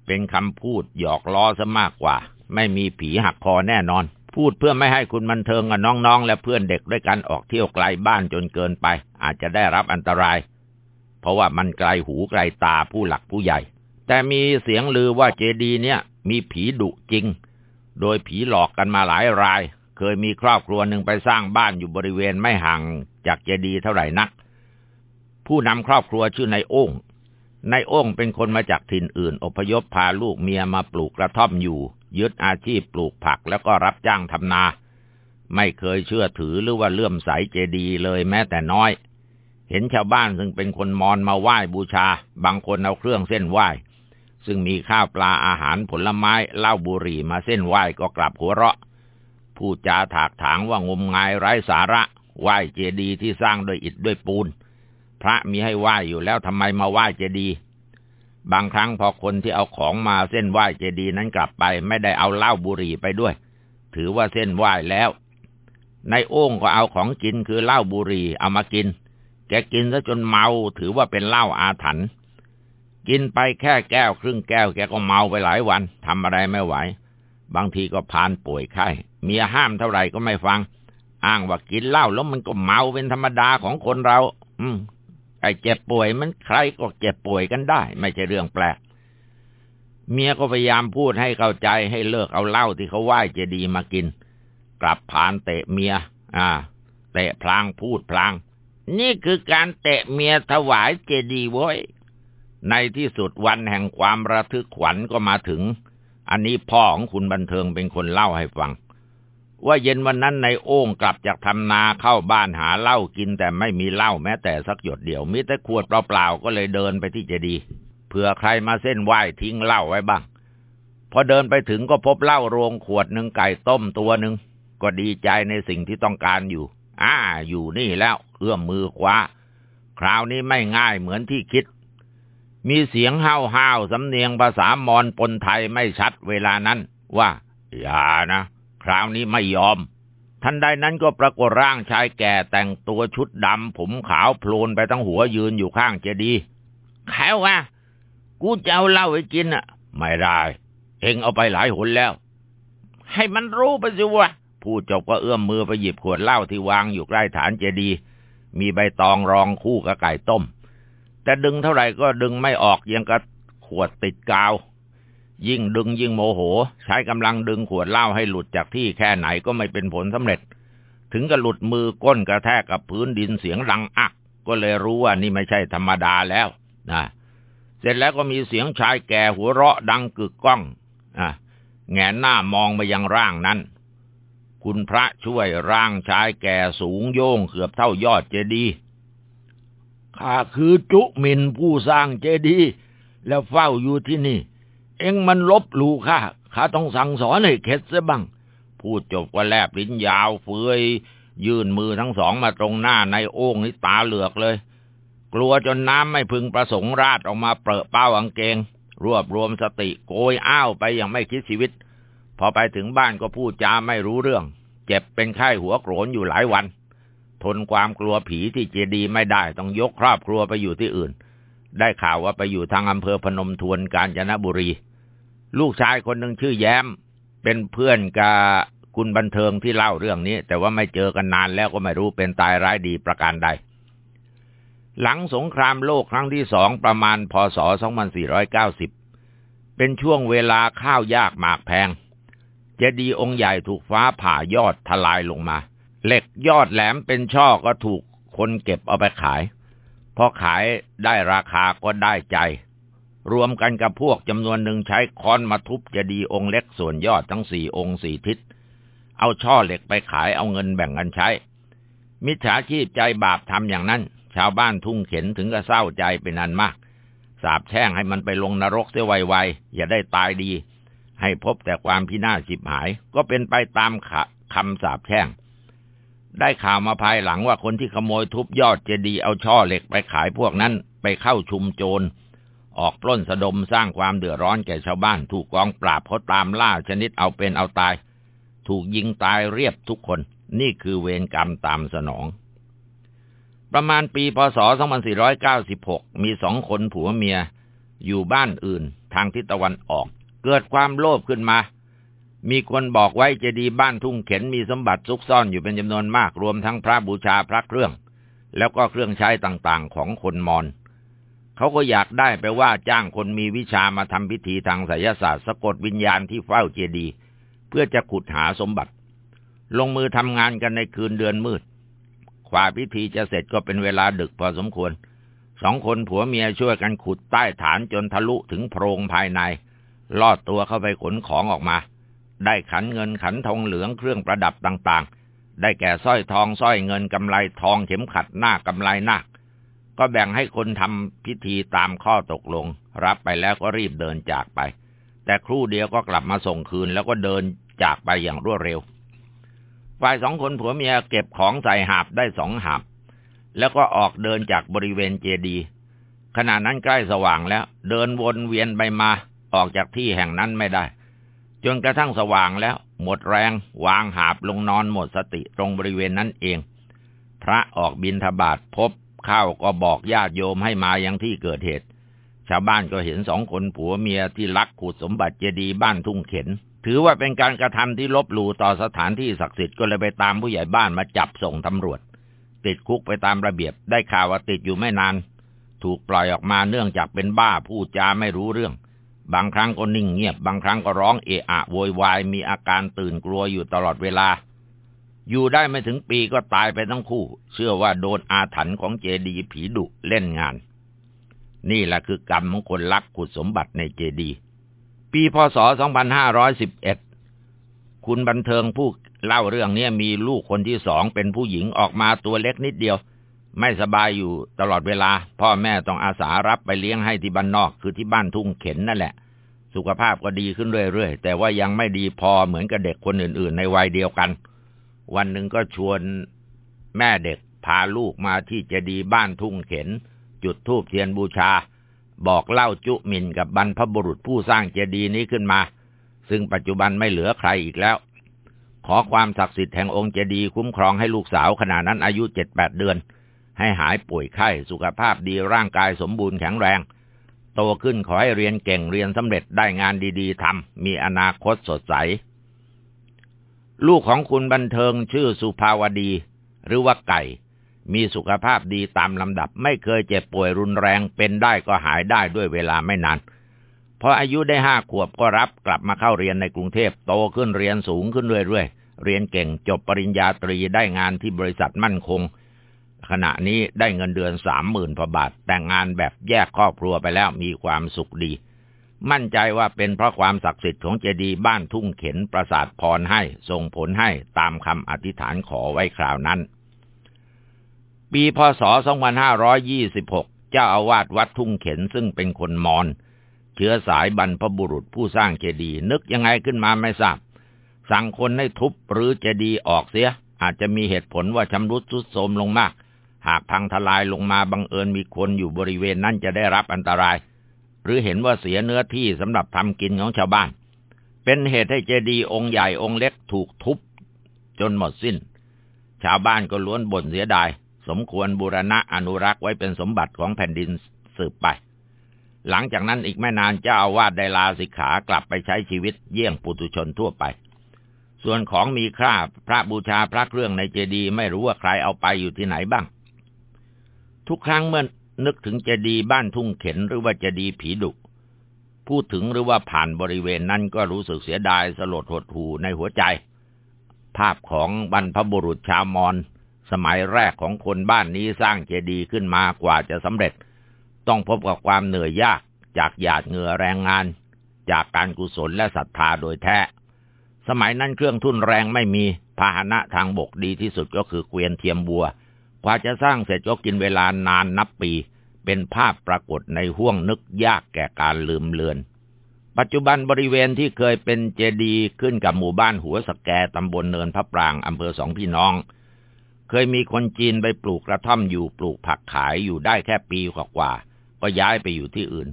เป็นคำพูดหยอกล้อซะมากกว่า ไม่มีผีหักคอแน่นอน พูดเพื่อไม่ให้คุณบันเทิงกับน้องๆ และเพื่อนเด็กด้วยกันออกเที่ยวไกลบ้านจนเกินไป อาจจะได้รับอันตราย เพราะว่ามันไกลหูไกลตาผู้หลักผู้ใหญ่ แต่มีเสียงลือว่าเจดีย์เนี่ย มีผีดุจริง โดยผีหลอกกันมาหลายราย เคยมีครอบครัวหนึ่งไปสร้างบ้านอยู่บริเวณไม่ห่างจากเจดีย์เท่าไหร่นัก ผู้นำครอบครัวชื่อนายโอ้งนายโอ้งเป็นคนมาจากถิ่นอื่น อพยพพาลูกเมียมาปลูกกระท่อมอยู่ ยึดอาชีพปลูกผักแล้วก็รับจ้างทำนา ไม่เคยเชื่อถือหรือว่าเลื่อมใสเจดีย์เลยแม้แต่น้อย เห็นชาวบ้านซึ่งเป็นคนมอญมาไหว้บูชา บางคนเอาเครื่องเส้นไหว้ ซึ่งมีข้าวปลาอาหารผลไม้เหล้าบุหรี่มาเส้นไหว้ก็กลับหัวเราะ ผู้จาถากถางว่างมงายไร้สาระ ไหว้เจดีย์ที่สร้างโดยอิฐด้วยปูน พระมีให้ไหว้อยู่แล้วทำไมมาไหว้เจดีย์บางครั้งพอคนที่เอาของมาเส้นไหว้เจดีย์นั้นกลับไป ไม่ได้เอาเหล้าบุหรี่ไปด้วย ถือว่าเส้นไหว้แล้วในโอ่งก็เอาของกินคือเหล้าบุหรี่เอามากิน แกกินซะจนเมาถือว่าเป็นเหล้าอาถรรพ์กินไปแค่แก้วครึ่งแก้วแกก็เมาไปหลายวันทำอะไรไม่ไหว บางทีก็พานป่วยไข้เมียห้ามเท่าไหร่ก็ไม่ฟัง อ้างว่ากินเหล้าแล้วมันก็เมาเป็นธรรมดาของคนเรา อืมไอ้เจ็บป่วยมันใครก็เจ็บป่วยกันได้ ไม่ใช่เรื่องแปลก เมียก็พยายามพูดให้เข้าใจให้เลิกเอาเหล้าที่เขาไหว้เจดีมากิน กลับผ่านเตะเมีย อ่า เตะพลางพูดพลาง นี่คือการเตะเมียถวายเจดีโว้ยในที่สุดวันแห่งความระทึกขวัญก็มาถึง อันนี้พ่อของคุณบันเทิงเป็นคนเล่าให้ฟัง ว่าเย็นวันนั้นในโอ่งกลับจากทำนาเข้าบ้านหาเหล้ากินแต่ไม่มีเหล้าแม้แต่สักหยดเดียวมีแต่ขวดเปล่าๆก็เลยเดินไปที่เจดีย์เผื่อใครมาเส้นไหว้ทิ้งเหล้าไว้บ้าง พอเดินไปถึงก็พบเหล้าโรงขวดหนึ่งไก่ต้มตัวหนึ่งก็ดีใจในสิ่งที่ต้องการอยู่อ่าอยู่นี่แล้วเอื้อมมือคว้า คราวนี้ไม่ง่ายเหมือนที่คิด มีเสียงห้าวห้าวสำเนียงภาษามอญปนไทยไม่ชัดเวลานั้น ว่า อย่านะ คราวนี้ไม่ยอม ทันใดนั้นก็ปรากฏร่างชายแก่แต่งตัวชุดดำผมขาวโพลนไปทั้งหัวยืนอยู่ข้างเจดีย์แค่ว่ากูจะเอาเหล้าให้กินอะ ไม่ได้เองเอาไปหลายหนแล้ว ให้มันรู้ไปสิวะพูดจบก็เอื้อมมือไปหยิบขวดเหล้าที่วางอยู่ใกล้ฐานเจดีย์มีใบตองรองคู่กับไก่ต้ม แต่ดึงเท่าไหร่ก็ดึงไม่ออกยังกับขวดติดกาว ยิ่งดึงยิ่งโมโห ใช้กำลังดึงขวดเหล้าให้หลุดจากที่แค่ไหนก็ไม่เป็นผลสำเร็จ ถึงกับหลุดมือก้นกระแทกกับพื้นดินเสียงดังอัก ก็เลยรู้ว่านี่ไม่ใช่ธรรมดาแล้วนะเสร็จแล้วก็มีเสียงชายแก่หัวเราะดังกึกก้องอะแงนหน้ามองไปยังร่างนั้น คุณพระช่วยร่างชายแก่สูงโย่งเกือบเท่ายอดเจดีย์ ข้าคือจุมินผู้สร้างเจดีย์แล้วเฝ้าอยู่ที่นี่ เอ็งมันลบหลู่ข้าข้าต้องสั่งสอนให้เข็ดซะบ้าง พูดจบก็แลบลิ้นยาวเฟือยยื่นมือทั้งสองมาตรงหน้าในโอ่งนี่ตาเหลือกเลย กลัวจนน้ำไม่พึงประสงค์ราดออกมาเปรอะเป้ากางเกง รวบรวมสติโกยอ้าวไปอย่างไม่คิดชีวิต พอไปถึงบ้านก็พูดจาไม่รู้เรื่อง เจ็บเป็นไข้หัวโกรนอยู่หลายวัน ทนความกลัวผีที่เจดีไม่ได้ ต้องยกครอบครัวไปอยู่ที่อื่น ได้ข่าวว่าไปอยู่ทางอำเภอพนมทวนกาญจนบุรี ลูกชายคนหนึ่งชื่อแย้ม เป็นเพื่อนกับคุณบันเทิงที่เล่าเรื่องนี้ แต่ว่าไม่เจอกันนานแล้วก็ไม่รู้เป็นตายร้ายดีประการใด หลังสงครามโลกครั้งที่สองประมาณพศ 2490 เป็นช่วงเวลาข้าวยากหมากแพง เจดีย์องค์ใหญ่ถูกฟ้าผ่ายอดทลายลงมา เหล็กยอดแหลมเป็นช่อก็ถูกคนเก็บเอาไปขาย พอขายได้ราคาก็ได้ใจ รวมกันกับพวกจำนวนหนึ่งใช้ค้อนมาทุบเจดีย์องค์เล็กส่วนยอดทั้งสี่องค์สี่ทิศ เอาช่อเหล็กไปขายเอาเงินแบ่งกันใช้ มิจฉาชีพใจบาปทำอย่างนั้น ชาวบ้านทุ่งเข็นถึงกับเศร้าใจเป็นอันมาก สาบแช่งให้มันไปลงนรกเสียไวๆอย่าได้ตายดี ให้พบแต่ความพินาศสิบหาย ก็เป็นไปตามคำสาบแช่ง ได้ข่าวมาภายหลังว่าคนที่ขโมยทุบยอดเจดีย์เอาช่อเหล็กไปขายพวกนั้น ไปเข้าชุมโจร ออกปล้นสะดมสร้างความเดือดร้อนแก่ชาวบ้าน ถูกกองปราบเขาตามล่าชนิดเอาเป็นเอาตาย ถูกยิงตายเรียบทุกคน นี่คือเวรกรรมตามสนอง ประมาณปีพศ 2496 มีสองคนผัวเมีย อยู่บ้านอื่น ทางทิศตะวันออก เกิดความโลภขึ้นมา มีคนบอกไว้เจดีย์บ้านทุ่งเข็นมีสมบัติซุกซ่อนอยู่เป็นจำนวนมากรวมทั้งพระบูชาพระเครื่อง แล้วก็เครื่องใช้ต่างๆของคนมอญเขาก็อยากได้ไปว่าจ้างคนมีวิชามาทำพิธีทางไสยศาสตร์สะกดวิญญาณที่เฝ้าเจดีย์เพื่อจะขุดหาสมบัติ ลงมือทำงานกันในคืนเดือนมืดกว่าพิธีจะเสร็จก็เป็นเวลาดึกพอสมควรสองคนผัวเมียช่วยกันขุดใต้ฐานจนทะลุถึงโพรงภายใน ลอดตัวเข้าไปขนของออกมา ได้ขันเงินขันทองเหลืองเครื่องประดับต่างๆ ได้แก่สร้อยทองสร้อยเงินกำไลทองเข็มขัดหน้ากำไลหน้าก็แบ่งให้คนทำพิธีตามข้อตกลง รับไปแล้วก็รีบเดินจากไป แต่ครู่เดียวก็กลับมาส่งคืนแล้วก็เดินจากไปอย่างรวดเร็ว ฝ่ายสองคนผัวเมียเก็บของใส่หาบได้สองหาบ แล้วก็ออกเดินจากบริเวณเจดีขณะนั้นใกล้สว่างแล้ว เดินวนเวียนไปมาออกจากที่แห่งนั้นไม่ได้ จนกระทั่งสว่างแล้ว หมดแรง วางหาบลงนอนหมดสติตรงบริเวณนั้นเอง พระออกบินทบาทพบข้าวก็บอกญาติโยมให้มายังที่เกิดเหตุ ชาวบ้านก็เห็นสองคนผัวเมียที่ลักขุดสมบัติเจดีย์บ้านทุ่งเข็น ถือว่าเป็นการกระทำที่ลบหลู่ต่อสถานที่ศักดิ์สิทธิ์ก็เลยไปตามผู้ใหญ่บ้านมาจับส่งตำรวจ ติดคุกไปตามระเบียบได้ข่าวว่าติดอยู่ไม่นาน ถูกปล่อยออกมาเนื่องจากเป็นบ้าพูดจาไม่รู้เรื่อง บางครั้งก็นิ่งเงียบ บางครั้งก็ร้องเอะอะโวยวายมีอาการตื่นกลัวอยู่ตลอดเวลา อยู่ได้ไม่ถึงปีก็ตายไปทั้งคู่ เชื่อว่าโดนอาถรรพ์ของเจดีผีดุเล่นงาน นี่แหละคือกรรมของคนลักขุดสมบัติในเจดีปีพศ 2511 คุณบันเทิงผู้เล่าเรื่องนี้มีลูกคนที่สองเป็นผู้หญิงออกมาตัวเล็กนิดเดียว ไม่สบายอยู่ตลอดเวลา พ่อแม่ต้องอาสารับไปเลี้ยงให้ที่บ้านนอก คือที่บ้านทุ่งเข็นนั่นแหละ สุขภาพก็ดีขึ้นเรื่อยๆ แต่ว่ายังไม่ดีพอเหมือนกับเด็กคนอื่น ๆ ในวัยเดียวกัน วันหนึ่งก็ชวนแม่เด็กพาลูกมาที่เจดีย์บ้านทุ่งเข็น จุดธูปเทียนบูชา บอกเล่าจุมินกับบรรพบุรุษผู้สร้างเจดีย์นี้ขึ้นมา ซึ่งปัจจุบันไม่เหลือใครอีกแล้ว ขอความศักดิ์สิทธิ์แห่งองค์เจดีย์คุ้มครองให้ลูกสาวขณะนั้นอายุเจ็ดแปดเดือน ให้หายป่วยไข้สุขภาพดีร่างกายสมบูรณ์แข็งแรง โตขึ้นขอให้เรียนเก่งเรียนสำเร็จได้งานดีๆทำมีอนาคตสดใส ลูกของคุณบันเทิงชื่อสุภาวดี หรือว่าไก่ มีสุขภาพดีตามลำดับ ไม่เคยเจ็บป่วยรุนแรงเป็นได้ก็หายได้ด้วยเวลาไม่นานพออายุได้ห้าขวบก็รับกลับมาเข้าเรียนในกรุงเทพโตขึ้นเรียนสูงขึ้นเรื่อยๆเรียนเก่งจบปริญญาตรีได้งานที่บริษัทมั่นคง ขณะนี้ได้เงินเดือนสามหมื่นพบาท แต่งงานแบบแยกครอบครัวไปแล้วมีความสุขดี มั่นใจว่าเป็นเพราะความศักดิ์สิทธิ์ของเจดีย์บ้านทุ่งเข็นประสาทพรให้ส่งผลให้ตามคำอธิษฐานขอไว้คราวนั้น ปีพศ 2526 เจ้าอาวาสวัดทุ่งเข็นซึ่งเป็นคนมอญเชื้อสายบรรพบุรุษผู้สร้างเจดีย์นึกยังไงขึ้นมาไม่ทราบ สั่งคนให้ทุบหรือเจดีย์ออกเสีย อาจจะมีเหตุผลว่าชำรุดทรุดโทรมลงมาก หากพังทลายลงมาบังเอิญมีคนอยู่บริเวณนั้นจะได้รับอันตราย หรือเห็นว่าเสียเนื้อที่สำหรับทำกินของชาวบ้าน เป็นเหตุให้เจดีย์องค์ใหญ่องค์เล็กถูกทุบจนหมดสิ้น ชาวบ้านก็ล้วนบ่นเสียดาย สมควรบูรณะอนุรักษ์ไว้เป็นสมบัติของแผ่นดินสืบไป หลังจากนั้นอีกไม่นานเจ้าอาวาสได้ลาสิกขากลับไปใช้ชีวิตเยี่ยงปุถุชนทั่วไป ส่วนของมีค่าพระบูชาพระเครื่องในเจดีย์ไม่รู้ว่าใครเอาไปอยู่ที่ไหนบ้าง ทุกครั้งเมื่อนึกถึงเจดีย์บ้านทุ่งเข็นหรือว่าเจดีย์ผีดุ พูดถึงหรือว่าผ่านบริเวณนั้นก็รู้สึกเสียดายสลดหดหูในหัวใจ ภาพของบรรพบุรุษชาวมอญสมัยแรกของคนบ้านนี้สร้างเจดีย์ขึ้นมากว่าจะสำเร็จ ต้องพบกับความเหนื่อยยากจากหยาดเหงื่อแรงงาน จากการกุศลและศรัทธาโดยแท้ สมัยนั้นเครื่องทุ่นแรงไม่มีพาหนะทางบกดีที่สุดก็คือเกวียนเทียมบัว กว่าจะสร้างเสร็จก็กินเวลานานนับปี เป็นภาพปรากฏในห้วงนึกยากแก่การลืมเลือน ปัจจุบันบริเวณที่เคยเป็นเจดีย์ขึ้นกับหมู่บ้านหัวสแกตำบลเนินพระปรางอำเภอสองพี่น้อง เคยมีคนจีนไปปลูกกระท่อมอยู่ปลูกผักขายอยู่ได้แค่ปีกว่าก็ย้ายไปอยู่ที่อื่น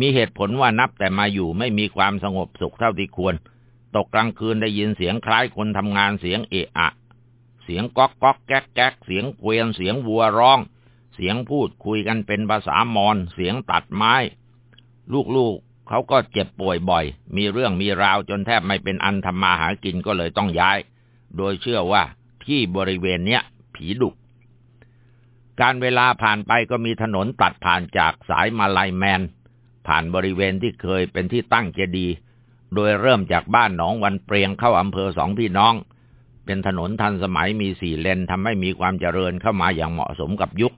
มีเหตุผลว่านับแต่มาอยู่ไม่มีความสงบสุขเท่าที่ควร ตกกลางคืนได้ยินเสียงคล้ายคนทำงานเสียงเอะอะ เสียงก๊อกก๊อกแก๊กแก๊กเสียงเกวียนเสียงวัวร้อง เสียงพูดคุยกันเป็นภาษามอญเสียงตัดไม้ ลูกๆเขาก็เจ็บป่วยบ่อย มีเรื่องมีราวจนแทบไม่เป็นอันทำมาหากินก็เลยต้องย้าย โดยเชื่อว่าที่บริเวณเนี้ยผีดุการเวลาผ่านไปก็มีถนนตัดผ่านจากสายมาลายแมน ผ่านบริเวณที่เคยเป็นที่ตั้งเจดีย์โดยเริ่มจากบ้านหนองวันเปรียงเข้าอำเภอสองพี่น้อง เป็นถนนทันสมัยมีสี่เลนทำให้มีความเจริญเข้ามาอย่างเหมาะสมกับยุค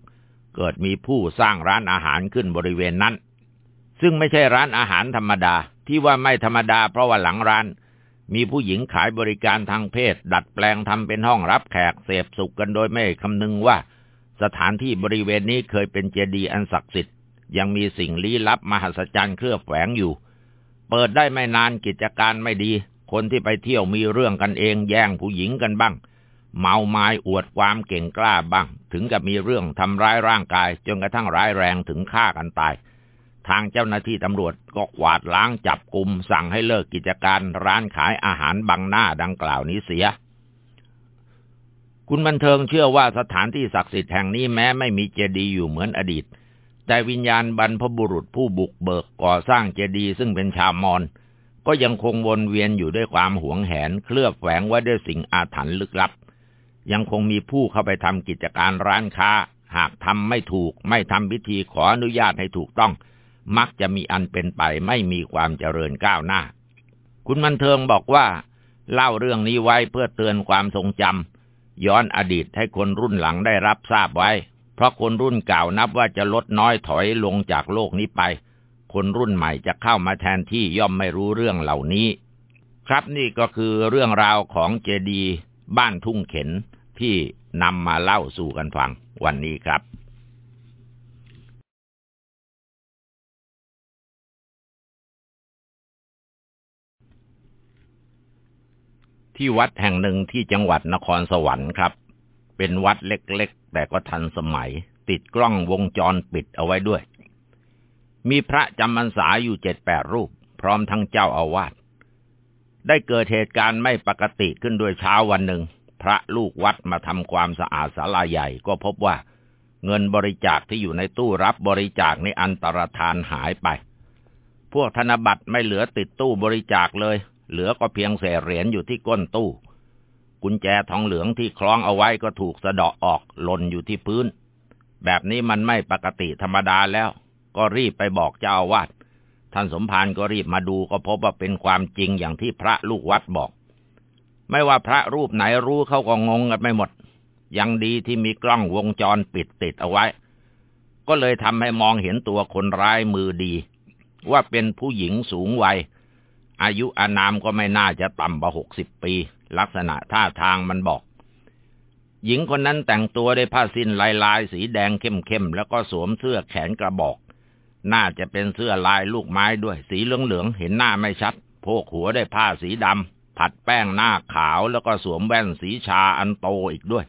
เกิดมีผู้สร้างร้านอาหารขึ้นบริเวณนั้น ซึ่งไม่ใช่ร้านอาหารธรรมดา ที่ว่าไม่ธรรมดาเพราะว่าหลังร้าน มีผู้หญิงขายบริการทางเพศ ดัดแปลงทำเป็นห้องรับแขกเสพสุขกันโดยไม่คำนึงว่า สถานที่บริเวณนี้เคยเป็นเจดีย์อันศักดิ์สิทธิ์ยังมีสิ่งลี้ลับมหัศจรรย์เคลือบแฝงอยู่ เปิดได้ไม่นานกิจการไม่ดี คนที่ไปเที่ยวมีเรื่องกันเองแย่งผู้หญิงกันบ้าง เมาไม้อวดความเก่งกล้าบ้าง ถึงกับมีเรื่องทำร้ายร่างกาย จนกระทั่งร้ายแรงถึงฆ่ากันตาย ทางเจ้าหน้าที่ตำรวจก็กวาดล้างจับกลุ่มสั่งให้เลิกกิจการร้านขายอาหารบังหน้าดังกล่าวนี้เสียคุณบันเทิงเชื่อว่าสถานที่ศักดิ์สิทธิ์แห่งนี้แม้ไม่มีเจดีย์อยู่เหมือนอดีต แต่วิญญาณบรรพบุรุษผู้บุกเบิกก่อสร้างเจดีย์ซึ่งเป็นชาวมอญ ก็ยังคงวนเวียนอยู่ด้วยความหวงแหน เคลือบแฝงไว้ด้วยสิ่งอาถรรพ์ลึกลับ ยังคงมีผู้เข้าไปทำกิจการร้านค้า หากทำไม่ถูก ไม่ทำพิธีขออนุญาตให้ถูกต้อง มักจะมีอันเป็นไปไม่มีความเจริญก้าวหน้า คุณบันเทิงบอกว่า เล่าเรื่องนี้ไว้เพื่อเตือนความทรงจำย้อนอดีตให้คนรุ่นหลังได้รับทราบไว้ เพราะคนรุ่นเก่านับว่าจะลดน้อยถอยลงจากโลกนี้ไป คนรุ่นใหม่จะเข้ามาแทนที่ย่อมไม่รู้เรื่องเหล่านี้ ครับนี่ก็คือเรื่องราวของเจดีบ้านทุ่งเข็นที่นำมาเล่าสู่กันฟังวันนี้ครับที่วัดแห่งหนึ่งที่จังหวัดนครสวรรค์ครับ เป็นวัดเล็กๆ แต่ก็ทันสมัย ติดกล้องวงจรปิดเอาไว้ด้วย มีพระจำพรรษาอยู่เจ็ดแปดรูป พร้อมทั้งเจ้าอาวาสได้เกิดเหตุการณ์ไม่ปกติขึ้นด้วยเช้าวันหนึ่ง พระลูกวัดมาทำความสะอาดศาลาใหญ่ก็พบว่า เงินบริจาคที่อยู่ในตู้รับบริจาคในอันตรธานหายไป พวกธนบัตรไม่เหลือติดตู้บริจาคเลย เหลือก็เพียงเศษเหรียญอยู่ที่ก้นตู้ กุญแจทองเหลืองที่คล้องเอาไว้ก็ถูกสะเดาะออกหล่นอยู่ที่พื้น แบบนี้มันไม่ปกติธรรมดาแล้ว ก็รีบไปบอกเจ้าอาวาสท่านสมภารก็รีบมาดูก็พบว่าเป็นความจริงอย่างที่พระลูกวัดบอก ไม่ว่าพระรูปไหนรู้เขาก็งงกันไม่หมด ยังดีที่มีกล้องวงจรปิดติดเอาไว้ ก็เลยทำให้มองเห็นตัวคนร้ายมือดี ว่าเป็นผู้หญิงสูงวัย อายุอานามก็ไม่น่าจะต่ำกว่าหกสิบปี ลักษณะท่าทางมันบอก หญิงคนนั้นแต่งตัวด้วยผ้าสิ้นลายลายสีแดงเข้มๆแล้วก็สวมเสื้อแขนกระบอก น่าจะเป็นเสื้อลายลูกไม้ด้วย สีเหลืองๆเห็นหน้าไม่ชัด โพกหัวได้ผ้าสีดำผัดแป้งหน้าขาวแล้วก็สวมแว่นสีชาอันโตอีกด้วย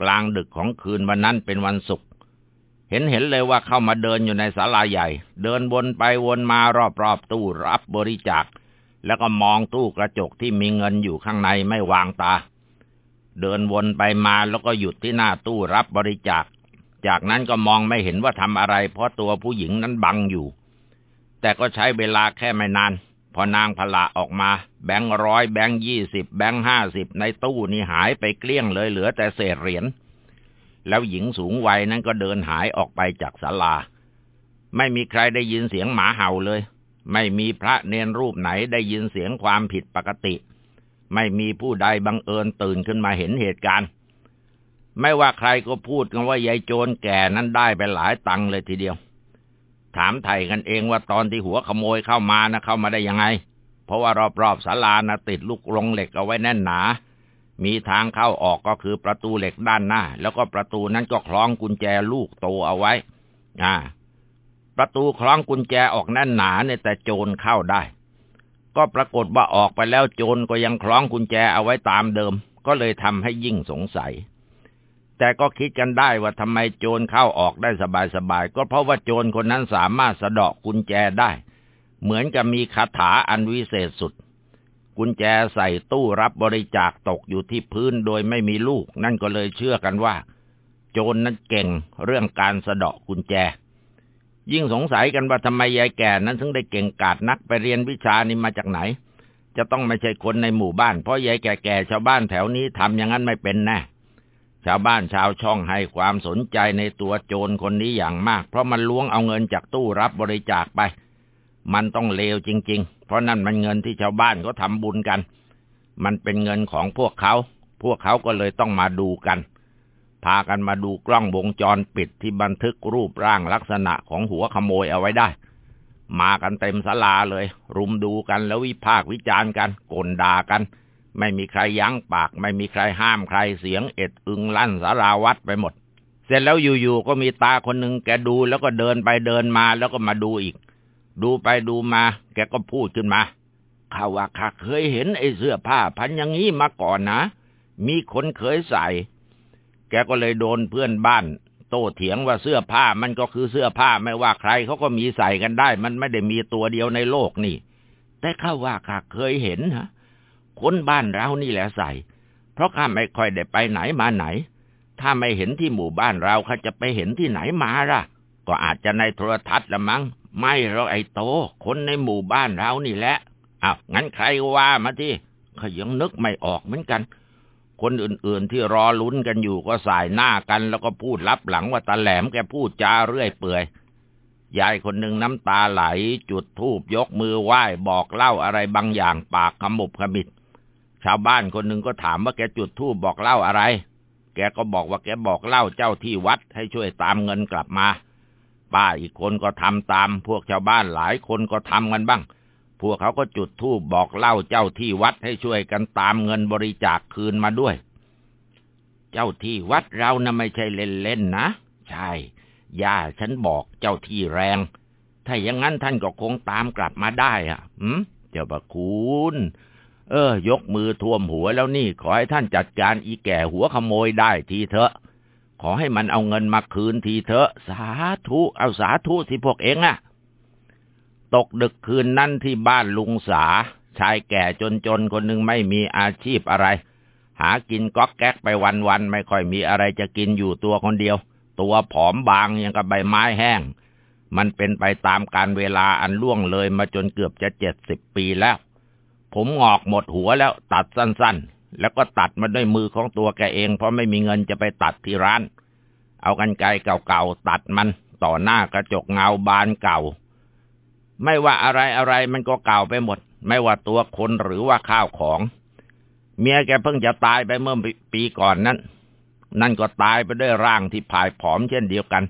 กลางดึกของคืนวันนั้นเป็นวันศุกร์เห็นเห็นเลยว่าเข้ามาเดินอยู่ในศาลาใหญ่ เดินวนไปวนมารอบๆตู้รับบริจาค แล้วก็มองตู้กระจกที่มีเงินอยู่ข้างในไม่วางตา เดินวนไปมาแล้วก็หยุดที่หน้าตู้รับบริจาค จากนั้นก็มองไม่เห็นว่าทำอะไร เพราะตัวผู้หญิงนั้นบังอยู่ แต่ก็ใช้เวลาแค่ไม่นาน พอนางพละออกมา แบงค์ร้อยแบงค์ยี่สิบแบงค์ห้าสิบในตู้นี่หายไปเกลี้ยงเลยเหลือแต่เศษเหรียญแล้วหญิงสูงวัยนั้นก็เดินหายออกไปจากศาลา ไม่มีใครได้ยินเสียงหมาเห่าเลย ไม่มีพระเนรรูปไหนได้ยินเสียงความผิดปกติ ไม่มีผู้ใดบังเอิญตื่นขึ้นมาเห็นเหตุการณ์ ไม่ว่าใครก็พูดกันว่ายายโจรแก่นั้นได้ไปหลายตังค์เลยทีเดียว ถามไถ่กันเองว่าตอนที่หัวขโมยเข้ามานะเข้ามาได้ยังไง เพราะว่ารอบๆศาลานะติดลูกลงเหล็กเอาไว้แน่นหนา มีทางเข้าออกก็คือประตูเหล็กด้านหน้า แล้วก็ประตูนั้นก็คล้องกุญแจลูกโตเอาไว้ อ่า ประตูคล้องกุญแจออกแน่นหนาเนี่ยแต่โจรเข้าได้ ก็ปรากฏว่าออกไปแล้วโจรก็ยังคล้องกุญแจเอาไว้ตามเดิม ก็เลยทำให้ยิ่งสงสัย แต่ก็คิดกันได้ว่าทำไมโจรเข้าออกได้สบายๆ ก็เพราะว่าโจรคนนั้นสามารถสะดอกกุญแจได้ เหมือนกับมีคาถาอันวิเศษสุด กุญแจใส่ตู้รับบริจาคตกอยู่ที่พื้นโดยไม่มีลูก นั่นก็เลยเชื่อกันว่า โจรนนั้นเก่งเรื่องการสะเดาะกุญแจ ยิ่งสงสัยกันว่าทำไมยายแก่นั้นถึงได้เก่งกาจนักไปเรียนวิชานี้มาจากไหน จะต้องไม่ใช่คนในหมู่บ้าน เพราะยายแก่ๆชาวบ้านแถวนี้ทำอย่างนั้นไม่เป็นแน่ ชาวบ้านชาวช่องให้ความสนใจในตัวโจรคนนี้อย่างมาก เพราะมันล้วงเอาเงินจากตู้รับบริจาคไป มันต้องเลวจริง ๆ เพราะนั่นมันเงินที่ชาวบ้านเขาทำบุญกัน มันเป็นเงินของพวกเขา พวกเขาก็เลยต้องมาดูกัน พากันมาดูกล้องวงจรปิดที่บันทึกรูปร่างลักษณะของหัวขโมยเอาไว้ได้ มากันเต็มศาลาเลย รุมดูกันแล้ววิพากษ์วิจารณ์กัน กลด่ากัน ไม่มีใครยั้งปาก ไม่มีใครห้ามใครเสียงเอ็ดอึงลั่นสาราวัดไปหมด เสร็จแล้วอยู่ๆก็มีตาคนหนึ่งแกดูแล้วก็เดินไปเดินมาแล้วก็มาดูอีก ดูไปดูมา แกก็พูดขึ้นมาข้าว่าข้าเคยเห็นไอ้เสื้อผ้าพันอย่างนี้มาก่อนนะ มีคนเคยใส่ แกก็เลยโดนเพื่อนบ้าน โต้เถียงว่าเสื้อผ้ามันก็คือเสื้อผ้าไม่ว่าใครเขาก็มีใส่กันได้ มันไม่ได้มีตัวเดียวในโลกนี่ แต่ข้าว่าข้าเคยเห็นฮะ คนบ้านเรานี่แหละใส่ เพราะข้าไม่ค่อยได้ไปไหนมาไหน ถ้าไม่เห็นที่หมู่บ้านเราข้าจะไปเห็นที่ไหนมาล่ะ ก็อาจจะในโทรทัศน์ละมั้ง ไม่หรอกไอ้โต คนในหมู่บ้านเรานี่แหละอ้าวงั้นใครว่ามาที่ข้ายังนึกไม่ออกเหมือนกัน คนอื่นๆที่รอลุ้นกันอยู่ก็สายหน้ากัน แล้วก็พูดรับหลังว่าตาแหลมแกพูดจาเรื่อยเปื่อยยายคนหนึ่งน้ำตาไหล จุดธูปยกมือไหว้บอกเล่าอะไรบางอย่างปากขมุบขมิด ชาวบ้านคนหนึ่งก็ถามว่าแกจุดธูปบอกเล่าอะไร แกก็บอกว่าแกบอกเล่าเจ้าที่วัดให้ช่วยตามเงินกลับมา ป้าอีกคนก็ทำตาม พวกชาวบ้านหลายคนก็ทำกันบ้าง พวกเขาก็จุดธูปบอกเล่าเจ้าที่วัดให้ช่วยกันตามเงินบริจาคคืนมาด้วย เจ้าที่วัดเรานะ่ะไม่ใช่เล่นๆนะ ใช่ ย่าฉันบอกเจ้าที่แรง ถ้าอย่างนั้นท่านก็คงตามกลับมาได้อะหืม เจ้าประคุณ เออยกมือท่วมหัวแล้วนี่ ขอให้ท่านจัดการอีแก่หัวขโมยได้ทีเถอะ ขอให้มันเอาเงินมาคืนทีเถอะ สาธุเอาสาธุสิพวกเองอะตกดึกคืนนั้นที่บ้านลุงสา ชายแก่จนๆคนหนึ่งไม่มีอาชีพอะไร หากินก๊อกแก๊กไปวันๆไม่ค่อยมีอะไรจะกินอยู่ตัวคนเดียว ตัวผอมบางยังกับใบไม้แห้ง มันเป็นไปตามการเวลาอันล่วงเลยมาจนเกือบจะเจ็ดสิบปีแล้ว ผมงอกหมดหัวแล้วตัดสั้นๆ แล้วก็ตัดมาด้วยมือของตัวแกเอง เพราะไม่มีเงินจะไปตัดที่ร้าน เอากันไกลเก่าๆตัดมันต่อหน้ากระจกเงาบานเก่า ไม่ว่าอะไรอะไรมันก็เก่าไปหมด ไม่ว่าตัวคนหรือว่าข้าวของ เมียแกเพิ่งจะตายไปเมื่อปีก่อนนั้น นั่นก็ตายไปด้วยร่างที่ผายผอมเช่นเดียวกัน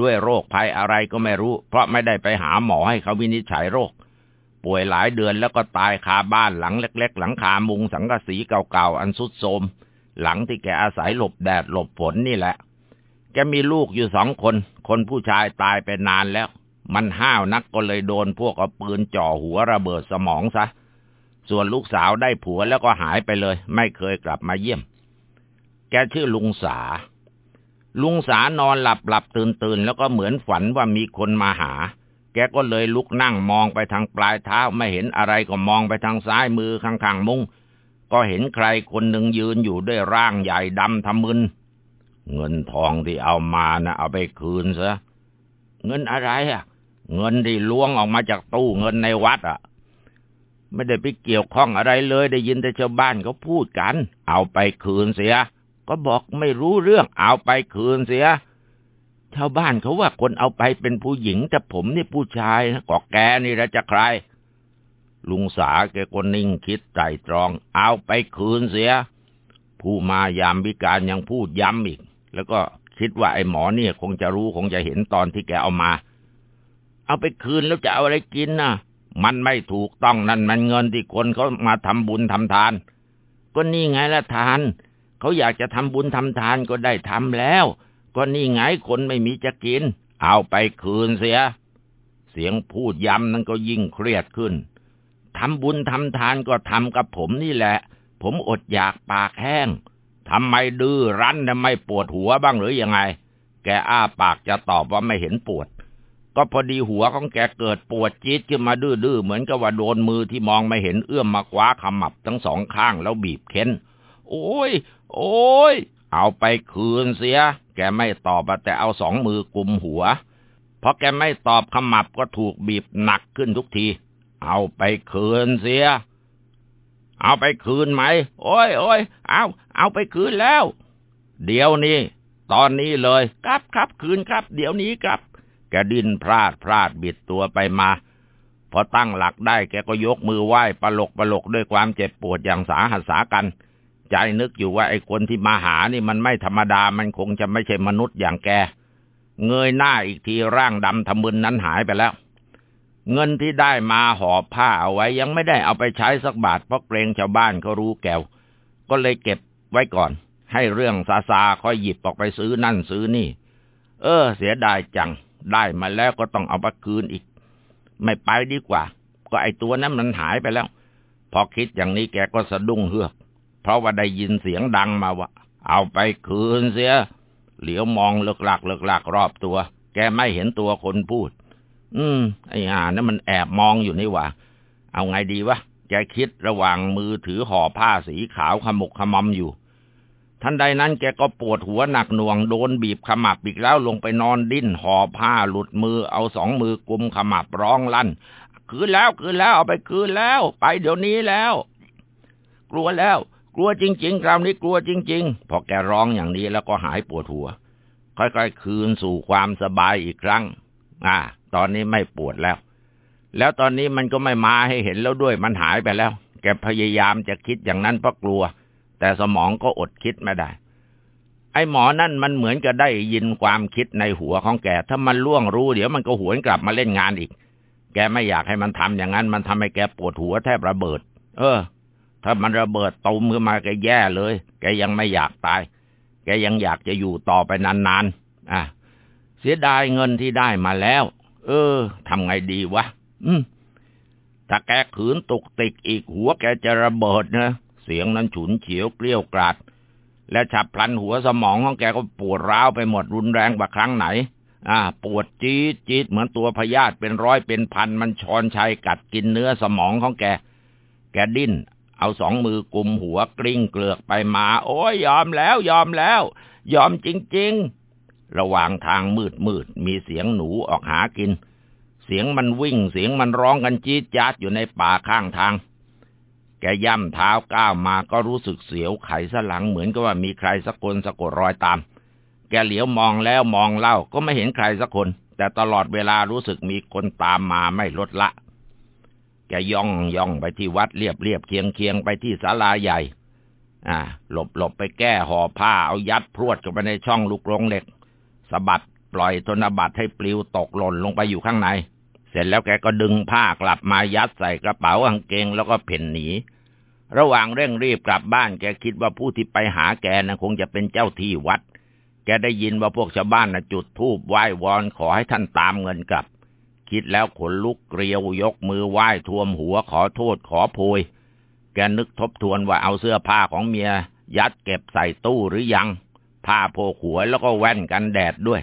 ด้วยโรคภัยอะไรก็ไม่รู้ เพราะไม่ได้ไปหาหมอให้เขาวินิจฉัยโรค ป่วยหลายเดือนแล้วก็ตายคาบ้านหลังเล็ก ๆ หลังคามุงสังกะสีเก่าๆอันสุดโทมหลังที่แกอาศัยหลบแดดหลบฝนนี่แหละ แกมีลูกอยู่สองคน คนผู้ชายตายไปนานแล้ว มันห้าวนักก็เลยโดนพวกเอาปืนจ่อหัวระเบิดสมองซะ ส่วนลูกสาวได้ผัวแล้วก็หายไปเลย ไม่เคยกลับมาเยี่ยม แกชื่อลุงสา ลุงสานอนหลับหลับตื่นตื่นแล้วก็เหมือนฝันว่ามีคนมาหา แกก็เลยลุกนั่งมองไปทางปลายเท้าไม่เห็นอะไรก็มองไปทางซ้ายมือข้างๆมุง้งก็เห็นใครคนหนึ่งยืนอยู่ด้วยร่างใหญ่ดำทำมึน เงินทองที่เอามานะเอาไปคืนซะ เงินอะไรอะ เงินที่ล้วงออกมาจากตู้เงินในวัดอะ ไม่ได้ไปเกี่ยวข้องอะไรเลย ได้ยินแต่ชาวบ้านเขาพูดกัน เอาไปคืนเสีย ก็บอกไม่รู้เรื่องเอาไปคืนเสีย ชาวบ้านเขาว่าคนเอาไปเป็นผู้หญิงแต่ผมนี่ผู้ชายนะก็แกนี่ละจะใคร ลุงสาแกก็นิ่งคิดใจตรอง เอาไปคืนเสีย ผู้มายามวิการยังพูดย้ำอีก แล้วก็คิดว่าไอ้หมอเนี่ยคงจะรู้คงจะเห็นตอนที่แกเอามา เอาไปคืนแล้วจะเอาอะไรกินนะมันไม่ถูกต้องนั่นมันเงินที่คนเขามาทำบุญทำทาน ก็นี่ไงละทาน เขาอยากจะทำบุญทำทานก็ได้ทำแล้ว ก็นี่ไงคนไม่มีจะกิน เอาไปคืนเสีย เสียงพูดย้ำนั้นก็ยิ่งเครียดขึ้นทำบุญทำทานก็ทำกับผมนี่แหละ ผมอดอยากปากแห้งทำไมดื้อรั้นทำไมปวดหัวบ้างหรือยังไง แกอ้าปากจะตอบว่าไม่เห็นปวด ก็พอดีหัวของแกเกิดปวดจี๊ดขึ้นมาดื้อๆเหมือนกับว่าโดนมือที่มองไม่เห็นเอื้อมมาคว้าขมับทั้งสองข้างแล้วบีบเค้น โอ้ย โอ้ย เอาไปคืนเสีย แกไม่ตอบแต่เอาสองมือกุมหัว เพราะแกไม่ตอบขมับก็ถูกบีบหนักขึ้นทุกที เอาไปคืนเสีย เอาไปคืนไหม โอ้ยโอ้ยเอา เอาไปคืนแล้ว เดี๋ยวนี้ ตอนนี้เลย ครับครับคืนครับ เดี๋ยวนี้ครับ แกดิ้นพลาดพลาดบิดตัวไปมา พอตั้งหลักได้แกก็ยกมือไหว้ปลกปลกด้วยความเจ็บปวดอย่างสาหัสสากัน ใจนึกอยู่ว่าไอ้คนที่มาหานี่มันไม่ธรรมดามันคงจะไม่ใช่มนุษย์อย่างแก เงยหน้าอีกทีร่างดำทะมึนนั้นหายไปแล้ว เงินที่ได้มาห่อผ้าเอาไว้ยังไม่ได้เอาไปใช้สักบาทเพราะเกรงชาวบ้านเขารู้แกวก็เลยเก็บไว้ก่อน ให้เรื่องซาซาค่อยหยิบออกไปซื้อนั่นซื้อนี่ เออ เสียดายจัง ได้มาแล้วก็ต้องเอาไปคืนอีก ไม่ไปดีกว่า ก็ไอตัวนั้นมันหายไปแล้ว พอคิดอย่างนี้แกก็สะดุ้งเฮือก เพราะว่าได้ยินเสียงดังมาว่า เอาไปคืนเสีย เหลียวมองเลิกหลักเลิกหลักรอบตัว แกไม่เห็นตัวคนพูด อืม ไอ้ห่านั่นมันแอบมองอยู่นี่ว่า เอาไงดีวะ แกคิดระหว่างมือถือห่อผ้าสีขาวขมุกขมำอยู่ ทันใดนั้นแกก็ปวดหัวหนักหน่วงโดนบีบขมับอีกแล้วลงไปนอนดิ้นห่อผ้าหลุดมือเอาสองมือกุมขมับร้องลั่น คืนแล้วคืนแล้วเอาไปคืนแล้ว ไปเดี๋ยวนี้แล้ว กลัวแล้ว กลัวจริง ๆ คราวนี้กลัวจริง ๆ พอแกร้องอย่างนี้แล้วก็หายปวดหัว ค่อยๆ คืนสู่ความสบายอีกครั้ง อ่า ตอนนี้ไม่ปวดแล้ว แล้วตอนนี้มันก็ไม่มาให้เห็นแล้วด้วยมันหายไปแล้ว แกพยายามจะคิดอย่างนั้นเพราะกลัว แต่สมองก็อดคิดไม่ได้ ไอ้หมอนั่นมันเหมือนจะได้ยินความคิดในหัวของแก ถ้ามันล่วงรู้เดี๋ยวมันก็หวนกลับมาเล่นงานอีก แกไม่อยากให้มันทำอย่างนั้น มันทำให้แกปวดหัวแทบระเบิด เออ ถ้ามันระเบิดตุมขึ้นมาแกแย่เลย แกยังไม่อยากตาย แกยังอยากจะอยู่ต่อไปนานๆ อะ เสียดายเงินที่ได้มาแล้ว เออทำไงดีวะ อืม ถ้าแกขืนตุกติกอีกหัวแกจะระเบิดนะ เสียงนั้นฉุนเฉียวเกลี้ยวกราด และฉับพลันหัวสมองของแกก็ปวดร้าวไปหมดรุนแรงกว่าครั้งไหน อ่า ปวดจี๊ดจี๊ดเหมือนตัวพยาธิเป็นร้อยเป็นพันมันชอนชัยกัดกินเนื้อสมองของแกแกดิ้น เอาสองมือกุมหัวกลิ้งเกลือกไปมา โอ้ยยอมแล้วยอมแล้ว ยอมจริง ๆ ระหว่างทางมืดมืดมีเสียงหนูออกหากิน เสียงมันวิ่งเสียงมันร้องกันจี๊ดจ๊าดอยู่ในป่าข้างทาง แกย่ำเท้าก้าวมาก็รู้สึกเสียวไขสลังเหมือนกับว่ามีใครสักคนสะกดรอยตาม แกเหลียวมองแล้วมองเล่าก็ไม่เห็นใครสักคน แต่ตลอดเวลารู้สึกมีคนตามมาไม่ลดละ แกย่องย่องไปที่วัดเรียบเรียบเคียงเคียงไปที่ศาลาใหญ่ อ่า หลบหลบไปแก้ห่อผ้าเอายัดพรวดเข้าไปในช่องลูกกรงเหล็กสะบัดปล่อยธนบัตรให้ปลิวตกหล่นลงไปอยู่ข้างใน เสร็จแล้วแกก็ดึงผ้ากลับมายัดใส่กระเป๋ากางเกงแล้วก็เพ่นหนี ระหว่างเร่งรีบกลับบ้านแกคิดว่าผู้ที่ไปหาแกนะคงจะเป็นเจ้าที่วัด แกได้ยินว่าพวกชาวบ้านนะจุดธูปไหว้วอนขอให้ท่านตามเงินกลับ คิดแล้วขนลุกเกลียวยกมือไหว้ท่วมหัวขอโทษขอโพย แกนึกทบทวนว่าเอาเสื้อผ้าของเมีย ยัดเก็บใส่ตู้หรือยัง ผ้าโพกหัวแล้วก็แว่นกันแดดด้วย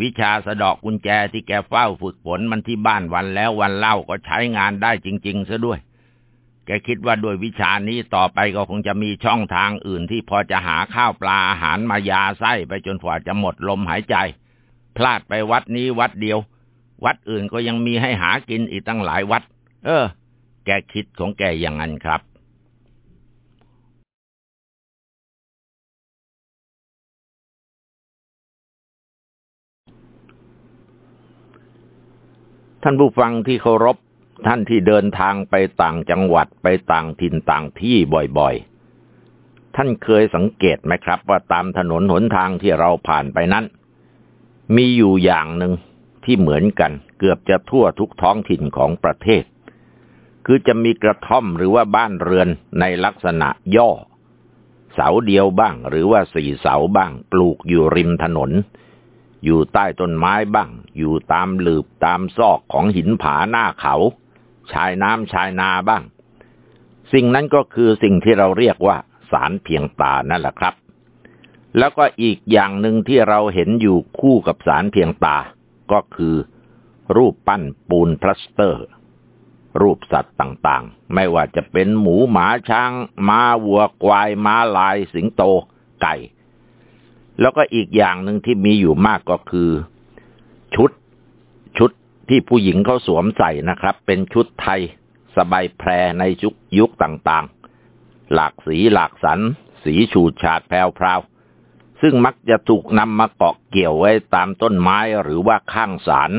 วิชาสะดอกกุญแจที่แกเฝ้าฝึกฝนมันที่บ้านวันแล้ววันเล่าก็ใช้งานได้จริง ๆ ซะด้วย แกคิดว่าด้วยวิชานี้ต่อไปก็คงจะมีช่องทางอื่นที่พอจะหาข้าวปลาอาหารมายาไส้ไปจนกว่าจะหมดลมหายใจ พลาดไปวัดนี้วัดเดียว วัดอื่นก็ยังมีให้หากินอีกตั้งหลายวัด เออ แกคิดของแกอย่างนั้นครับท่านผู้ฟังที่เคารพท่านที่เดินทางไปต่างจังหวัดไปต่างถิ่นต่างที่บ่อยๆ ท่านเคยสังเกตไหมครับ ว่าตามถนนหนทางที่เราผ่านไปนั้น มีอยู่อย่างหนึ่ง ที่เหมือนกันเกือบจะทั่วทุกท้องถิ่นของประเทศ คือจะมีกระท่อมหรือว่าบ้านเรือนในลักษณะย่อ เสาเดียวบ้างหรือว่าสี่เสาบ้าง ปลูกอยู่ริมถนน อยู่ใต้ต้นไม้บ้าง อยู่ตามหลืบตามซอกของหินผาหน้าเขา ชายน้ำชายนาบ้าง สิ่งนั้นก็คือสิ่งที่เราเรียกว่าสารเพียงตานั่นแหละครับแล้วก็อีกอย่างหนึ่งที่เราเห็นอยู่คู่กับศาลเพียงตา ก็คือ รูปปั้นปูนพลาสเตอร์ รูปสัตว์ต่างๆ ไม่ว่าจะเป็นหมูหมาช้างม้าวัวควายม้าลาย สิงโต ไก่ แล้วก็อีกอย่างหนึ่งที่มีอยู่มากก็คือ ชุดชุดที่ผู้หญิงเขาสวมใส่นะครับ เป็นชุดไทย สไบแพรในยุคยุคต่างๆ หลากสีหลากสัน สีฉูดฉาดแพรวพราว ซึ่งมักจะถูกนำมาเกาะเกี่ยวไว้ตามต้นไม้หรือว่าข้างศาล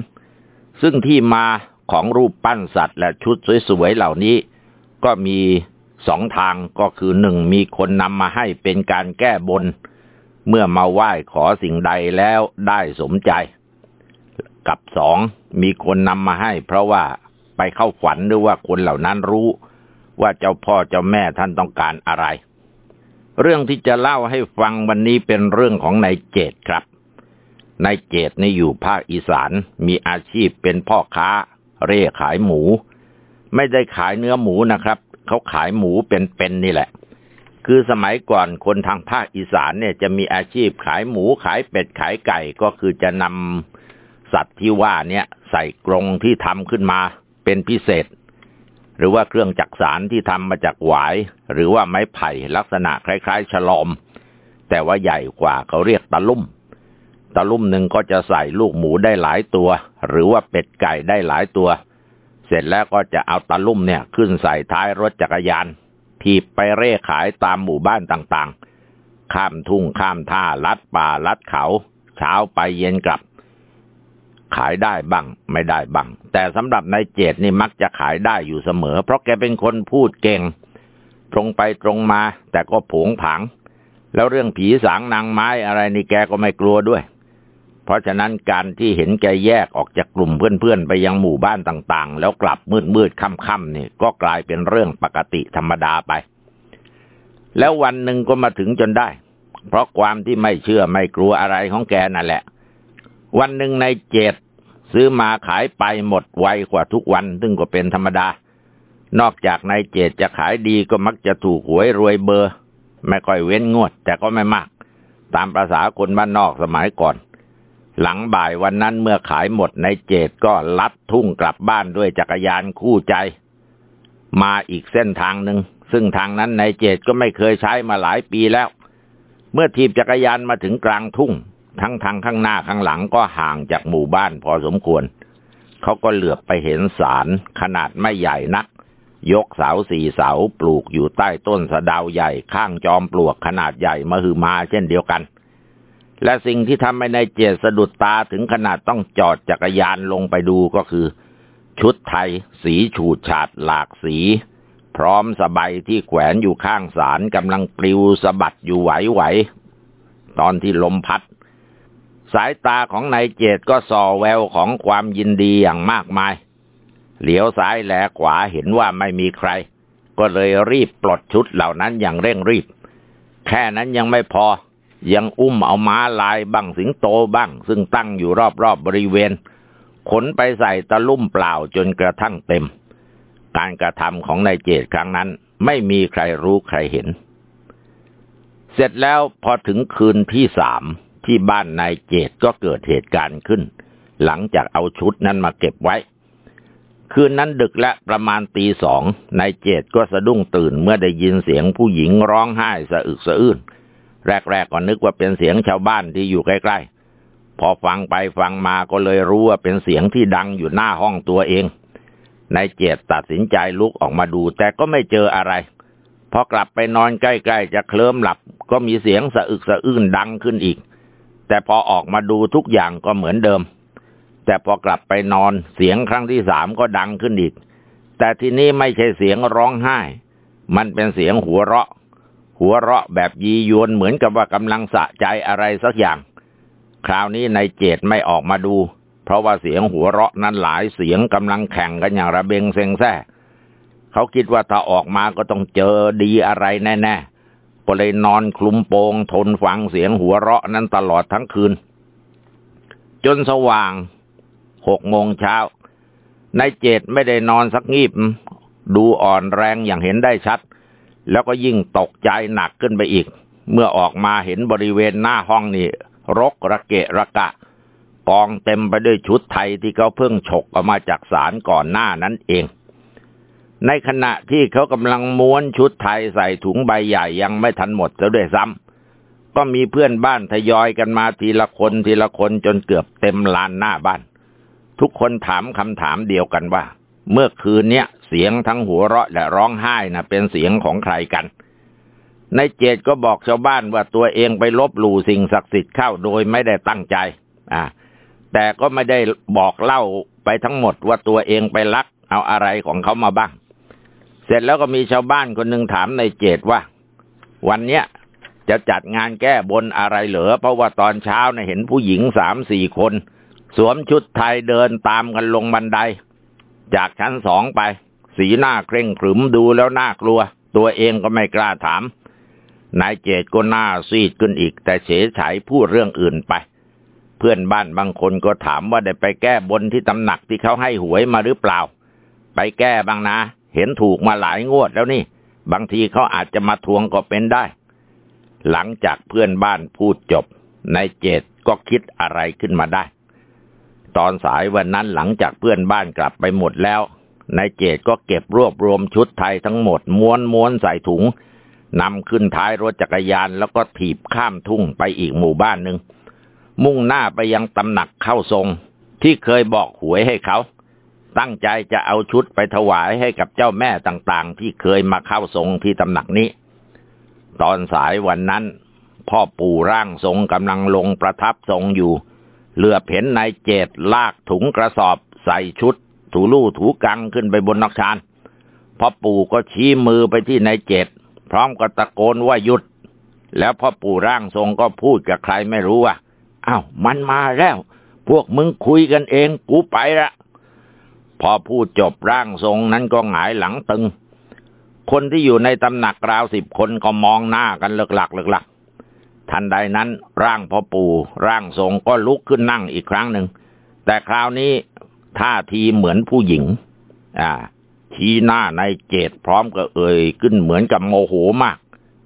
ซึ่งที่มาของรูปปั้นสัตว์และชุดสวยๆเหล่านี้ ก็มีสองทางก็คือหนึ่งมีคนนำมาให้เป็นการแก้บน เมื่อมาไหว้ขอสิ่งใดแล้วได้สมใจ กับสองมีคนนำมาให้ เพราะว่าไปเข้าฝันหรือว่าคนเหล่านั้นรู้ ว่าเจ้าพ่อเจ้าแม่ท่านต้องการอะไร เรื่องที่จะเล่าให้ฟังวันนี้เป็นเรื่องของนายเจตครับ นายเจตนี่อยู่ภาคอีสานมีอาชีพเป็นพ่อค้า เร่ขายหมู ไม่ได้ขายเนื้อหมูนะครับ เขาขายหมูเป็นๆนนี่แหละ คือสมัยก่อนคนทางภาคอีสานเนี่ยจะมีอาชีพขายหมูขายเป็ดขายไก่ก็คือจะนำสัตว์ที่ว่าเนี่ยใส่กรงที่ทำขึ้นมาเป็นพิเศษ หรือว่าเครื่องจักสารที่ทำมาจากหวาย หรือว่าไม้ไผ่ลักษณะคล้ายๆฉลอม แต่ว่าใหญ่กว่าเขาเรียกตะลุ่ม ตะลุ่มหนึ่งก็จะใส่ลูกหมูได้หลายตัว หรือว่าเป็ดไก่ได้หลายตัว เสร็จแล้วก็จะเอาตะลุ่มเนี่ยขึ้นใส่ท้ายรถจักรยานถีบไปเร่ขายตามหมู่บ้านต่างๆ ข้ามทุ่งข้ามท่าลัดป่าลัดเขา เช้าไปเย็นกลับ ขายได้บ้าง ไม่ได้บ้าง แต่สำหรับนายเจดนี่มักจะขายได้อยู่เสมอ เพราะแกเป็นคนพูดเก่ง ตรงไปตรงมา แต่ก็ผงผังแล้วเรื่องผีสางนางไม้อะไรนี่แกก็ไม่กลัวด้วย เพราะฉะนั้นการที่เห็นแกแยกออกจากกลุ่มเพื่อนๆ ไปยังหมู่บ้านต่างๆ แล้วกลับมืดๆค่ำๆนี่ก็กลายเป็นเรื่องปกติธรรมดาไป แล้ววันหนึ่งก็มาถึงจนได้ เพราะความที่ไม่เชื่อไม่กลัวอะไรของแกนั่นแหละ วันหนึ่งในเจดซื้อมาขายไปหมดไวกว่าทุกวัน ซึ่งก็เป็นธรรมดา นอกจากในเจดจะขายดีก็มักจะถูกหวยรวยเบอร์ ไม่ค่อยเว้นงวด แต่ก็ไม่มาก ตามประษาคนบ้านนอกสมัยก่อน หลังบ่ายวันนั้นเมื่อขายหมดในเจดก็ลัดทุ่งกลับบ้านด้วยจักรยานคู่ใจ มาอีกเส้นทางหนึ่ง ซึ่งทางนั้นในเจดก็ไม่เคยใช้มาหลายปีแล้ว เมื่อทีบจักรยานมาถึงกลางทุ่ง ทั้งทางข้างหน้าข้างหลังก็ห่างจากหมู่บ้านพอสมควร เขาก็เหลือบไปเห็นสารขนาดไม่ใหญ่นัก ยกเสาสี่เสาปลูกอยู่ใต้ต้นสะดาวใหญ่ข้างจอมปลวกขนาดใหญ่มาหือมาเช่นเดียวกัน และสิ่งที่ทำให้นายเจตสะดุดตาถึงขนาดต้องจอดจักรยานลงไปดูก็คือ ชุดไทย สีฉูดฉาดหลากสี พร้อมสบายที่แขวนอยู่ข้างศาลกำลังปลิวสะบัดอยู่ไหวๆตอนที่ลมพัด สายตาของนายเจตก็ส่อแววของความยินดีอย่างมากมาย เหลียวซ้ายแลขวาเห็นว่าไม่มีใคร ก็เลยรีบปลดชุดเหล่านั้นอย่างเร่งรีบ แค่นั้นยังไม่พอ ยังอุ้มเอาม้าลายบ้างสิงโตบ้าง ซึ่งตั้งอยู่รอบๆบบริเวณ ขนไปใส่ตะลุ่มเปล่าจนกระทั่งเต็ม การกระทำของนายเจตครั้งนั้น ไม่มีใครรู้ใครเห็น เสร็จแล้วพอถึงคืนที่สาม ที่บ้านนายเจตก็เกิดเหตุการณ์ขึ้น หลังจากเอาชุดนั้นมาเก็บไว้ คืนนั้นดึกและประมาณตีสองนายเจตก็สะดุ้งตื่นเมื่อได้ยินเสียงผู้หญิงร้องไห้สะอึกสะอื้นแรกๆก็นึกว่าเป็นเสียงชาวบ้านที่อยู่ใกล้ๆ พอฟังไปฟังมาก็เลยรู้ว่าเป็นเสียงที่ดังอยู่หน้าห้องตัวเองนายเจตตัดสินใจลุกออกมาดู แต่ก็ไม่เจออะไรพอกลับไปนอนใกล้ ๆ จะเคลิ้มหลับ ก็มีเสียงสะอึกสะอื้นดังขึ้นอีก แต่พอออกมาดูทุกอย่างก็เหมือนเดิม แต่พอกลับไปนอนเสียงครั้งที่สามก็ดังขึ้นอีก แต่ทีนี้ไม่ใช่เสียงร้องไห้ มันเป็นเสียงหัวเราะ หัวเราะแบบยียวนเหมือนกับว่ากำลังสะใจอะไรสักอย่าง คราวนี้นายเจตไม่ออกมาดู เพราะว่าเสียงหัวเราะนั้นหลายเสียงกำลังแข่งกันอย่างระเบงเซงแซ่เขาคิดว่าถ้าออกมาก็ต้องเจอดีอะไรแน่ๆ ก็เลยนอนคลุมโปงทนฟังเสียงหัวเราะนั้นตลอดทั้งคืน จนสว่างหกโมงเช้านายเจตไม่ได้นอนสักงีบ ดูอ่อนแรงอย่างเห็นได้ชัด แล้วก็ยิ่งตกใจหนักขึ้นไปอีก เมื่อออกมาเห็นบริเวณหน้าห้องนี่ รกระเกะระกะ กองเต็มไปด้วยชุดไทยที่เขาเพิ่งฉกออกมาจากศาลก่อนหน้านั้นเอง ในขณะที่เขากำลังม้วนชุดไทยใส่ถุงใบใหญ่ยังไม่ทันหมดซะด้วยซ้ำก็มีเพื่อนบ้านทยอยกันมาทีละคนทีละคนจนเกือบเต็มลานหน้าบ้าน ทุกคนถามคำถามเดียวกันว่า เมื่อคืนเนี้ยเสียงทั้งหัวเราะและร้องไห้นะเป็นเสียงของใครกันในเจดก็บอกชาวบ้านว่าตัวเองไปลบหลู่สิ่งศักดิ์สิทธิ์เข้าโดยไม่ได้ตั้งใจ อ่า แต่ก็ไม่ได้บอกเล่าไปทั้งหมดว่าตัวเองไปลัก เอาอะไรของเขามาบ้าง เสร็จแล้วก็มีชาวบ้านคนหนึ่งถามในเจดว่า วันเนี้ยจะจัดงานแก้บนอะไรเหรอเพราะว่าตอนเช้าเนะเห็นผู้หญิงสามสี่คน สวมชุดไทยเดินตามกันลงบันได จากชั้นสองไป สีหน้าเคร่งขรึมดูแล้วน่ากลัว ตัวเองก็ไม่กล้าถาม นายเจตก็หน้าซีดขึ้นอีก แต่เฉยฉายพูดเรื่องอื่นไป เพื่อนบ้านบางคนก็ถามว่าได้ไปแก้บนที่ตำหนักที่เขาให้หวยมาหรือเปล่า ไปแก้บ้างนะ เห็นถูกมาหลายงวดแล้วนี่ บางทีเขาอาจจะมาทวงก็เป็นได้ หลังจากเพื่อนบ้านพูดจบนายเจตก็คิดอะไรขึ้นมาได้ ตอนสายวันนั้นหลังจากเพื่อนบ้านกลับไปหมดแล้วนายเจตก็เก็บรวบรวมชุดไทยทั้งหมดม้วนม้วนใส่ถุงนำขึ้นท้ายรถจักรยานแล้วก็ถีบข้ามทุ่งไปอีกหมู่บ้านหนึ่งมุ่งหน้าไปยังตำหนักเข้าทรงที่เคยบอกหวยให้เขา ตั้งใจจะเอาชุดไปถวายให้กับเจ้าแม่ต่างๆ ที่เคยมาเข้าทรงที่ตำหนักนี้ ตอนสายวันนั้น พ่อปู่ร่างทรงกำลังลงประทับทรงอยู่ เหลือเห็นนายเจดลากถุงกระสอบ ใส่ชุด ถูลู่ถูกังขึ้นไปบนนักชานพ่อปู่ก็ชี้มือไปที่นายเจดพร้อมกับตะโกนว่าหยุด แล้วพ่อปู่ร่างทรงก็พูดกับใครไม่รู้ว่าอ้าวมันมาแล้ว พวกมึงคุยกันเองกูไปละ พอพูดจบร่างทรงนั้นก็หงายหลังตึง คนที่อยู่ในตำหนักราวสิบคนก็มองหน้ากันเลิกหลักเลิกหลักทันใดนั้นร่างพ่อปู่ร่างทรงก็ลุกขึ้นนั่งอีกครั้งหนึ่ง แต่คราวนี้ท่าทีเหมือนผู้หญิง อ่า ชี้หน้าในเจตพร้อมกับเอ่ยขึ้นเหมือนกับโมโหมาก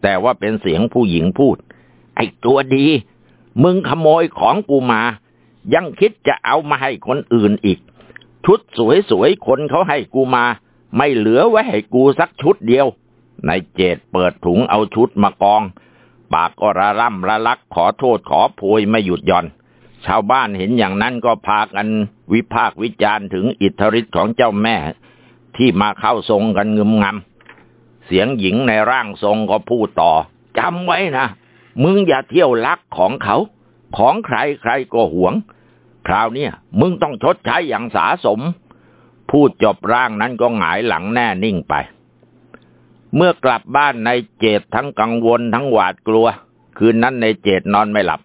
แต่ว่าเป็นเสียงผู้หญิงพูด ไอ้ตัวดี มึงขโมยของกูมา ยังคิดจะเอามาให้คนอื่นอีก ชุดสวยๆ คนเขาให้กูมา ไม่เหลือไว้ให้กูสักชุดเดียวนายเจตเปิดถุงเอาชุดมากอง ปากก็ระล่ำระลักขอโทษขอโพยไม่หยุดย่อน ชาวบ้านเห็นอย่างนั้นก็พากันวิพากวิจารณ์ถึงอิทธิฤทธิ์ของเจ้าแม่ ที่มาเข้าทรงกันงึมงำเสียงหญิงในร่างทรงก็พูดต่อจำไว้นะมึงอย่าเที่ยวลักของเขา ของใครใครก็หวง คราวนี้มึงต้องชดใช้อย่างสาสม พูดจบร่างนั้นก็หงายหลังแน่นิ่งไป เมื่อกลับบ้านในเจตทั้งกังวลทั้งหวาดกลัว คืนนั้นในเจตนอนไม่หลับ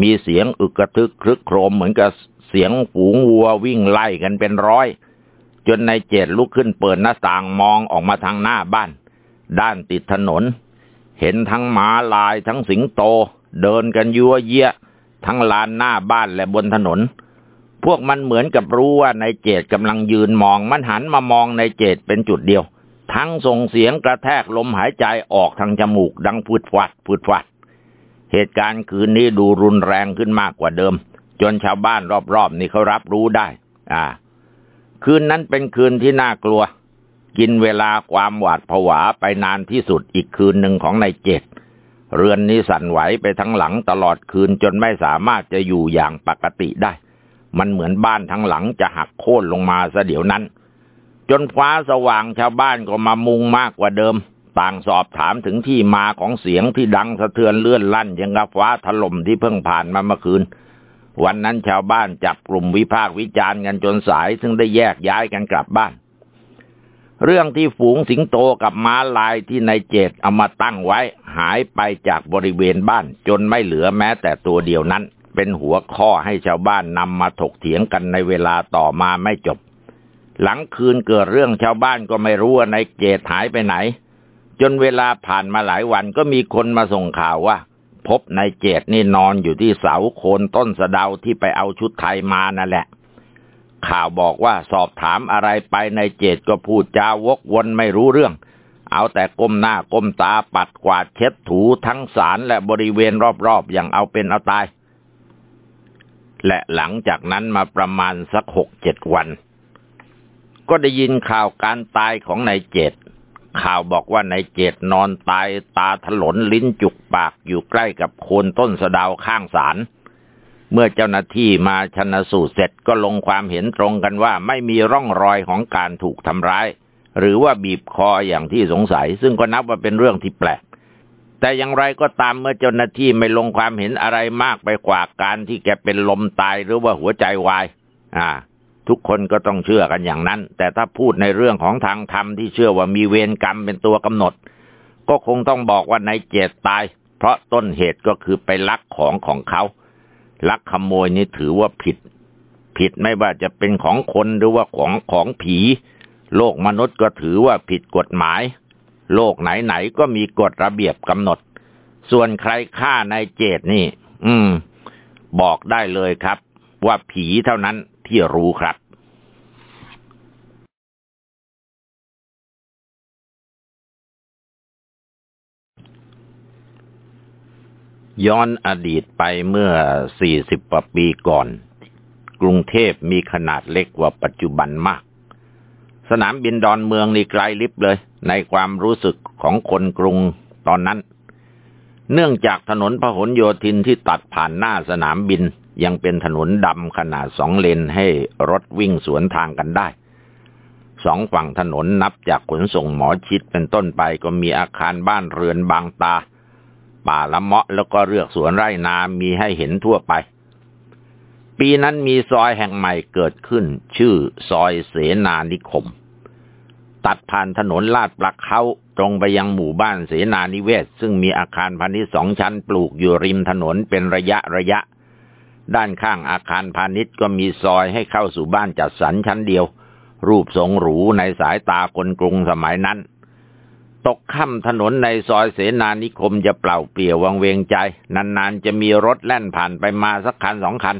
มีเสียงอึกกระทึกครึกโครมเหมือนกับเสียงฝูงวัววิ่งไล่กันเป็นร้อย จนในเจดลุกขึ้นเปิดหน้าต่างมองออกมาทางหน้าบ้าน ด้านติดถนน เห็นทั้งหมาลายทั้งสิงโต เดินกันยัวเยีย ทั้งลานหน้าบ้านและบนถนน พวกมันเหมือนกับรู้ว่านายเจดกำลังยืนมอง มันหันมามองนายเจดเป็นจุดเดียว ทั้งส่งเสียงกระแทกลมหายใจออกทางจมูกดังพืดฟัดพืดฟัด เหตุการณ์คืนนี้ดูรุนแรงขึ้นมากกว่าเดิม จนชาวบ้านรอบๆนี่เขารับรู้ได้ อ่า คืนนั้นเป็นคืนที่น่ากลัว กินเวลาความหวาดผวาไปนานที่สุดอีกคืนหนึ่งของนายเจด เรือนนี้สั่นไหวไปทั้งหลังตลอดคืนจนไม่สามารถจะอยู่อย่างปกติได้ มันเหมือนบ้านทั้งหลังจะหักโค่นลงมาซะเดี๋ยวนั้น จนฟ้าสว่างชาวบ้านก็มามุงมากกว่าเดิม ต่างสอบถามถึงที่มาของเสียงที่ดังสะเทือนเลื่อนลั่นยังกับฟ้าถล่มที่เพิ่งผ่านมาเมื่อคืน วันนั้นชาวบ้านจับกลุ่มวิพากษ์วิจารณ์กันจนสายซึ่งได้แยกย้ายกันกลับบ้าน เรื่องที่ฝูงสิงโตกับม้าลายที่นายเจตเอามาตั้งไว้ หายไปจากบริเวณบ้าน จนไม่เหลือแม้แต่ตัวเดียวนั้น เป็นหัวข้อให้ชาวบ้านนำมาถกเถียงกันในเวลาต่อมาไม่จบ หลังคืนเกิดเรื่องชาวบ้านก็ไม่รู้ว่านายเจตหายไปไหน จนเวลาผ่านมาหลายวันก็มีคนมาส่งข่าวว่า พบนายเจดนี่นอนอยู่ที่เสาโคนต้นสะเดาที่ไปเอาชุดไทยมานั่นแหละ ข่าวบอกว่าสอบถามอะไรไปในเจดก็พูดจาวกวนไม่รู้เรื่อง เอาแต่ก้มหน้าก้มตาปัดกวาดเช็ดถูทั้งสารและบริเวณรอบๆอย่างเอาเป็นเอาตาย และหลังจากนั้นมาประมาณสักหกเจ็ดวัน ก็ได้ยินข่าวการตายของนายเจตข่าวบอกว่านายเจตนอนตายตาถลนลิ้นจุกปากอยู่ใกล้กับโคนต้นสะดาวข้างศาล เมื่อเจ้าหน้าที่มาชนสูตรเสร็จก็ลงความเห็นตรงกันว่าไม่มีร่องรอยของการถูกทำร้าย หรือว่าบีบคออย่างที่สงสัย ซึ่งก็นับว่าเป็นเรื่องที่แปลก แต่อย่างไรก็ตามเมื่อเจ้าหน้าที่ไม่ลงความเห็นอะไรมากไปกว่าการที่แกเป็นลมตายหรือว่าหัวใจวาย อ่า ทุกคนก็ต้องเชื่อกันอย่างนั้น แต่ถ้าพูดในเรื่องของทางธรรมที่เชื่อว่ามีเวรกรรมเป็นตัวกำหนด ก็คงต้องบอกว่านายเจตตาย เพราะต้นเหตุก็คือไปลักของของเขา ลักขโมยนี่ถือว่าผิด ผิดไม่ว่าจะเป็นของคนหรือว่าของของผี โลกมนุษย์ก็ถือว่าผิดกฎหมาย โลกไหนๆก็มีกฎระเบียบกำหนด ส่วนใครฆ่านายเจตนี่ อืม บอกได้เลยครับ ว่าผีเท่านั้นที่รู้ครับ ย้อนอดีตไปเมื่อ 40กว่าปีก่อน กรุงเทพมีขนาดเล็กกว่าปัจจุบันมาก สนามบินดอนเมืองนี่ไกลลิบเลย ในความรู้สึกของคนกรุงตอนนั้น เนื่องจากถนนพหลโยธินที่ตัดผ่านหน้าสนามบินยังเป็นถนนดำขนาดสองเลนให้รถวิ่งสวนทางกันได้ สองฝั่งถนนนับจากขนส่งหมอชิดเป็นต้นไปก็มีอาคารบ้านเรือนบางตา ป่าละเมาะแล้วก็เรือกสวนไร่นามีให้เห็นทั่วไป ปีนั้นมีซอยแห่งใหม่เกิดขึ้น ชื่อซอยเสนานิคม ตัดผ่านถนนลาดปลักเขาตรงไปยังหมู่บ้านเสนานิเวศ ซึ่งมีอาคารพาณิชย์สองชั้นปลูกอยู่ริมถนนเป็นระยะระยะ ด้านข้างอาคารพาณิชย์ก็มีซอยให้เข้าสู่บ้านจัดสรรชั้นเดียว รูปทรงหรูในสายตาคนกรุงสมัยนั้น ตกค่ำถนนในซอยเสนานิคมจะเปล่าเปลี่ยววังเวงใจ นานๆจะมีรถแล่นผ่านไปมาสักคันสองคัน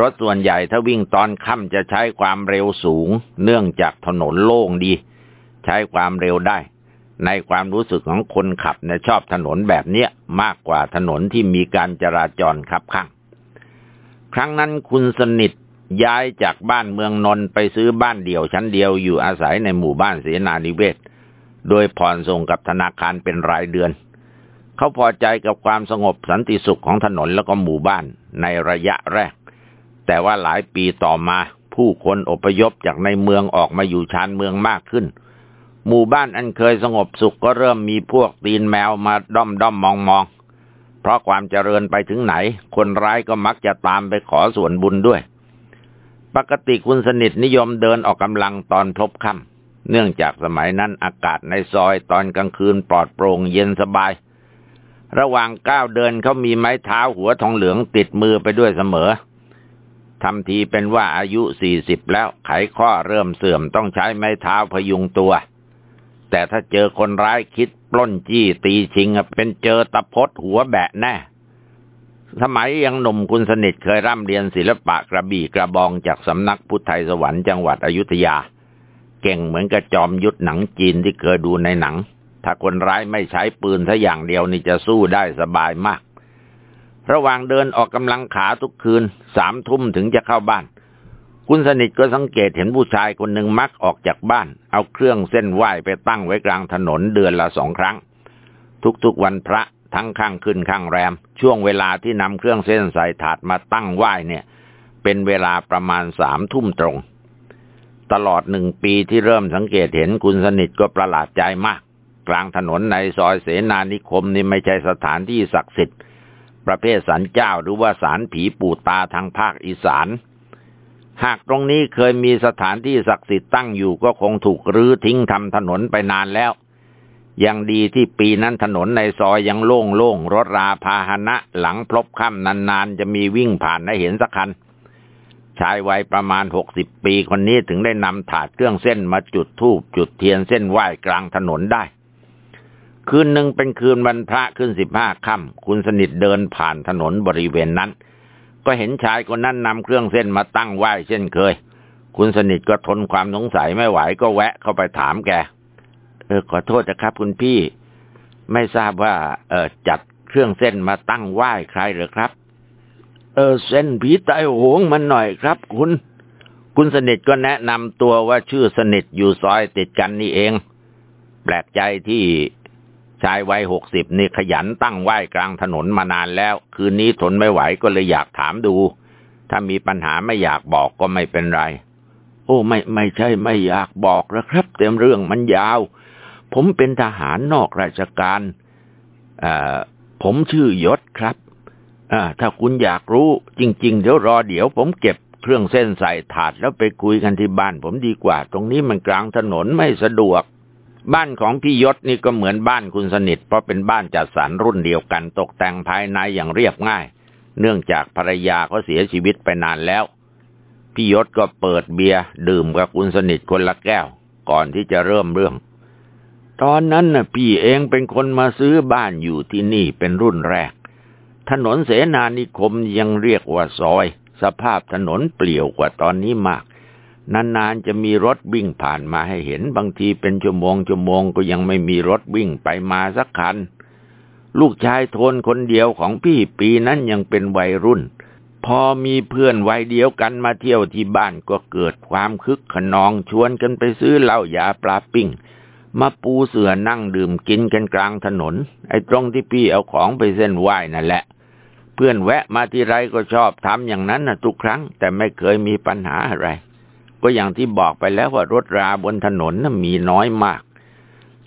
รถส่วนใหญ่ถ้าวิ่งตอนค่ำจะใช้ความเร็วสูง เนื่องจากถนนโล่งดี ใช้ความเร็วได้ ในความรู้สึกของคนขับเนี่ยชอบถนนแบบเนี้ยมากกว่าถนนที่มีการจราจรขับข้าง ครั้งนั้นคุณสนิทย้ายจากบ้านเมืองนนท์ไปซื้อบ้านเดี่ยวชั้นเดียวอยู่อาศัยในหมู่บ้านเสนานิเวศ โดยผ่อนส่งกับธนาคารเป็นรายเดือน เขาพอใจกับความสงบสันติสุขของถนนแล้วก็หมู่บ้านในระยะแรก แต่ว่าหลายปีต่อมาผู้คนอพยพจากในเมืองออกมาอยู่ชานเมืองมากขึ้น หมู่บ้านอันเคยสงบสุขก็เริ่มมีพวกตีนแมวมาด้อมด้อมมองมองเพราะความเจริญไปถึงไหน คนร้ายก็มักจะตามไปขอส่วนบุญด้วย ปกติคุณสนิทนิยมเดินออกกำลังตอนพลบค่ำ เนื่องจากสมัยนั้นอากาศในซอยตอนกลางคืนปลอดโปร่งเย็นสบาย ระหว่างก้าวเดินเขามีไม้เท้าหัวทองเหลืองติดมือไปด้วยเสมอทำทีเป็นว่าอายุสี่สิบแล้วไขข้อเริ่มเสื่อมต้องใช้ไม้เท้าพยุงตัว แต่ถ้าเจอคนร้ายคิดปล้นจี้ตีชิงเป็นเจอตะพดหัวแบะแน่ สมัยยังหนุ่มคุณสนิทเคยร่ำเรียนศิลปะกระบี่กระบองจากสำนักพุทธไทยสวรรค์จังหวัดอยุธยา เก่งเหมือนกับจอมยุทธหนังจีนที่เคยดูในหนัง ถ้าคนร้ายไม่ใช้ปืนถ้าอย่างเดียวนี่จะสู้ได้สบายมาก ระหว่างเดินออกกำลังขาทุกคืนสามทุ่มถึงจะเข้าบ้าน คุณสนิทก็สังเกตเห็นผู้ชายคนหนึ่งมักออกจากบ้าน เอาเครื่องเส้นไหว้ไปตั้งไว้กลางถนนเดือนละสองครั้ง ทุกๆวันพระทั้งข้างขึ้นข้างแรม ช่วงเวลาที่นำเครื่องเส้นใส่ถาดมาตั้งไหว้เนี่ย เป็นเวลาประมาณสามทุ่มตรง ตลอดหนึ่งปีที่เริ่มสังเกตเห็นคุณสนิทก็ประหลาดใจมาก กลางถนนในซอยเสนานิคมนี่ไม่ใช่สถานที่ศักดิ์สิทธิ์ ประเภทสันเจ้าหรือว่าสารผีปู่ตาทางภาคอีสาน หากตรงนี้เคยมีสถานที่ศักดิ์สิทธิ์ตั้งอยู่ก็คงถูกรื้อทิ้งทำถนนไปนานแล้ว ยังดีที่ปีนั้นถนนในซอยยังโล่งๆรถราพาหนะ หลังพลบค่ำนานๆจะมีวิ่งผ่านให้เห็นสักคัน ชายวัยประมาณหกสิบปีคนนี้ถึงได้นำถาดเครื่องเส้นมาจุดธูปจุดเทียนเส้นไหว้กลางถนนได้ คืนหนึ่งเป็นคืนวันพระขึ้นสิบห้าค่ำคุณสนิทเดินผ่านถนนบริเวณนั้น ก็เห็นชายคนนั้นนำเครื่องเส้นมาตั้งไหว้เช่นเคย คุณสนิทก็ทนความสงสัยไม่ไหวก็แวะเข้าไปถามแก เออขอโทษนะครับคุณพี่ ไม่ทราบว่า เออจัดเครื่องเส้นมาตั้งไหว้ใครหรือครับ เออเส้นผีตายโหงมันหน่อยครับ คุณ คุณสนิทก็แนะนำตัวว่าชื่อสนิทอยู่ซอยติดกันนี่เอง แปลกใจที่ชายวัยหกสิบนี่ขยันตั้งไหวกลางถนนมานานแล้ว คืนนี้ทนไม่ไหวก็เลยอยากถามดู ถ้ามีปัญหาไม่อยากบอกก็ไม่เป็นไร โอ้ไม่ไม่ใช่ไม่อยากบอกนะครับ เต็มเรื่องมันยาว ผมเป็นทหารนอกราชการอ่าผมชื่อยศครับ อ่า ถ้าคุณอยากรู้จริง ๆ เดี๋ยวรอเดี๋ยวผมเก็บเครื่องเส้นใส่ถาดแล้วไปคุยกันที่บ้านผมดีกว่า ตรงนี้มันกลางถนนไม่สะดวก บ้านของพี่ยศนี่ก็เหมือนบ้านคุณสนิท เพราะเป็นบ้านจัดสรรรุ่นเดียวกันตกแต่งภายในอย่างเรียบง่าย เนื่องจากภรรยาเขาเสียชีวิตไปนานแล้ว พี่ยศก็เปิดเบียร์ดื่มกับคุณสนิทคนละแก้ว ก่อนที่จะเริ่มเรื่อง ตอนนั้นน่ะพี่เองเป็นคนมาซื้อบ้านอยู่ที่นี่เป็นรุ่นแรก ถนนเสนานิคมยังเรียกว่าซอย สภาพถนนเปลี่ยวกว่าตอนนี้มาก นานๆจะมีรถวิ่งผ่านมาให้เห็นบางทีเป็นชั่วโมงชั่วโมงก็ยังไม่มีรถวิ่งไปมาสักคัน ลูกชายโทนคนเดียวของพี่ปีนั้นยังเป็นวัยรุ่น พอมีเพื่อนวัยเดียวกันมาเที่ยวที่บ้านก็เกิดความคึกขนองชวนกันไปซื้อเหล้ายาปลาปิ้งมาปูเสือนั่งดื่มกินกันกลางถนน ไอ้ตรงที่พี่เอาของไปเส้นไหว้นั่นแหละ เพื่อนแวะมาที่ไรก็ชอบทำอย่างนั้นนะทุกครั้ง แต่ไม่เคยมีปัญหาอะไร ก็อย่างที่บอกไปแล้วว่ารถราบนถนนนะมีน้อยมาก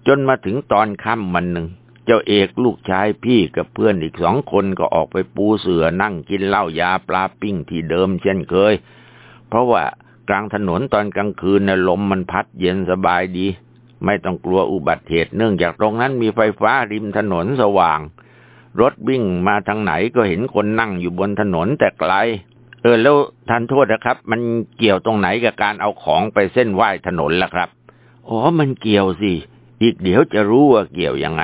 จนมาถึงตอนค่ำวันหนึ่ง เจ้าเอกลูกชายพี่กับเพื่อนอีกสองคนก็ออกไปปูเสือนั่งกินเหล้ายาปลาปิ้งที่เดิมเช่นเคย เพราะว่ากลางถนนตอนกลางคืนนะลมมันพัดเย็นสบายดี ไม่ต้องกลัวอุบัติเหตุเนื่องจากตรงนั้นมีไฟฟ้าริมถนนสว่าง รถวิ่งมาทางไหนก็เห็นคนนั่งอยู่บนถนนแต่ไกล เออแล้วทานโทษนะครับ มันเกี่ยวตรงไหนกับการเอาของไปเส้นไหว้ถนนล่ะครับอ๋อมันเกี่ยวสิ อีกเดี๋ยวจะรู้ว่าเกี่ยวยังไง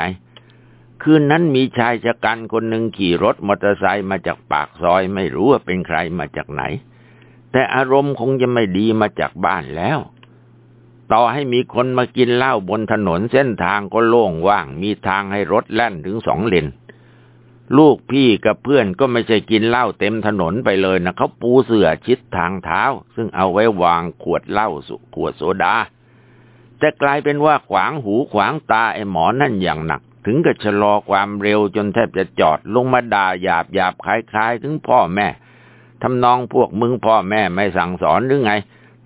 คืนนั้นมีชายชะกันคนหนึ่งขี่รถมอเตอร์ไซค์มาจากปากซอยไม่รู้ว่าเป็นใครมาจากไหน แต่อารมณ์คงจะไม่ดีมาจากบ้านแล้ว ต่อให้มีคนมากินเหล้าบนถนนเส้นทางก็โล่งว่าง มีทางให้รถแล่นถึงสองเลน ลูกพี่กับเพื่อนก็ไม่ใช่กินเหล้าเต็มถนนไปเลยนะเขาปูเสื่อชิดทางเท้า ซึ่งเอาไว้วางขวดเหล้าสุขวดโซดา แต่กลายเป็นว่าขวางหูขวางตาไอ้หมอนั่นอย่างหนัก ถึงกับชะลอความเร็วจนแทบจะจอดลงมาด่าหยาบหยาบคล้ายๆ ถึงพ่อแม่ทำนองพวกมึงพ่อแม่ไม่สั่งสอนหรือไง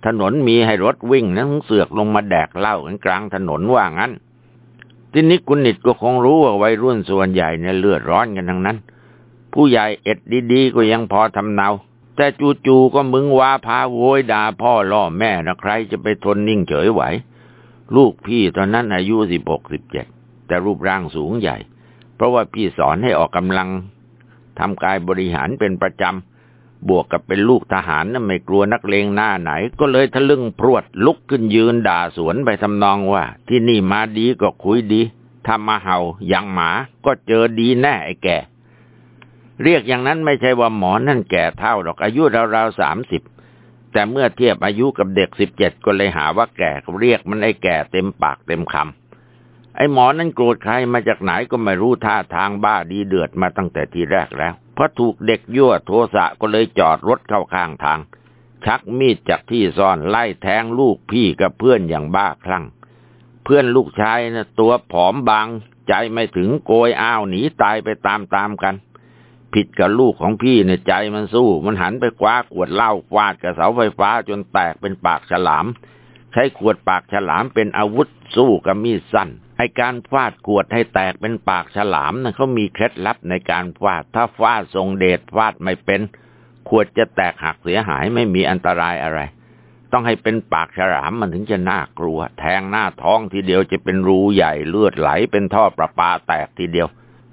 ถนนมีให้รถวิ่งนะถึงเสือกลงมาแดกเหล้ากันกลางถนนว่างั้น ทีนี้กุณนิดก็คงรู้ว่าวัยรุ่นส่วนใหญ่เนี่ยเลือดร้อนกันทั้งนั้น ผู้ใหญ่เอ็ดดีๆก็ยังพอทำเนา แต่จู่ๆก็มึงว่าพาโวยด่าพ่อล่อแม่นะใครจะไปทนนิ่งเฉยไหว ลูกพี่ตอนนั้นอายุสิบหกสิบเจ็ดแต่รูปร่างสูงใหญ่ เพราะว่าพี่สอนให้ออกกำลังทำกายบริหารเป็นประจำ บวกกับเป็นลูกทหารน่ะไม่กลัวนักเลงหน้าไหน ก็เลยทะลึ่งพรวดลุกขึ้นยืนด่าสวนไปทำนองว่า ที่นี่มาดีก็คุยดีถ้ามาเห่าอย่างหมาก็เจอดีแน่ไอ้แก่ เรียกอย่างนั้นไม่ใช่ว่าหมอนั่นแก่เท่าหรอกอายุราวๆสามสิบแต่เมื่อเทียบอายุกับเด็กสิบเจ็ดก็เลยหาว่าแก่เรียกมันไอ้แก่เต็มปากเต็มคำไอ้หมอนั่นโกรธใครมาจากไหนก็ไม่รู้ท่าทางบ้าดีเดือดมาตั้งแต่ทีแรกแล้ว พราะถูกเด็กยั่วโทสะก็เลยจอดรถเข้าข้างทาง ชักมีดจากที่ซ่อนไล่แทงลูกพี่กับเพื่อนอย่างบ้าคลั่ง เพื่อนลูกชายนะตัวผอมบาง ใจไม่ถึงโกยอ้าวหนีตายไปตามๆกัน ผิดกับลูกของพี่เนี่ยใจมันสู้ มันหันไปคว้าขวดเหล้าฟาดกับเสาไฟฟ้าจนแตกเป็นปากฉลาม ใช้ขวดปากฉลามเป็นอาวุธสู้กับมีดสั้น ไอการฟาดขวดให้แตกเป็นปากฉลามนะเขามีเคล็ดลับในการฟาด ถ้าฟาดทรงเดชฟาดไม่เป็น ขวดจะแตกหักเสียหายไม่มีอันตรายอะไร ต้องให้เป็นปากฉลามมันถึงจะน่ากลัว แทงหน้าท้องทีเดียวจะเป็นรูใหญ่เลือดไหลเป็นท่อประปาแตกทีเดียว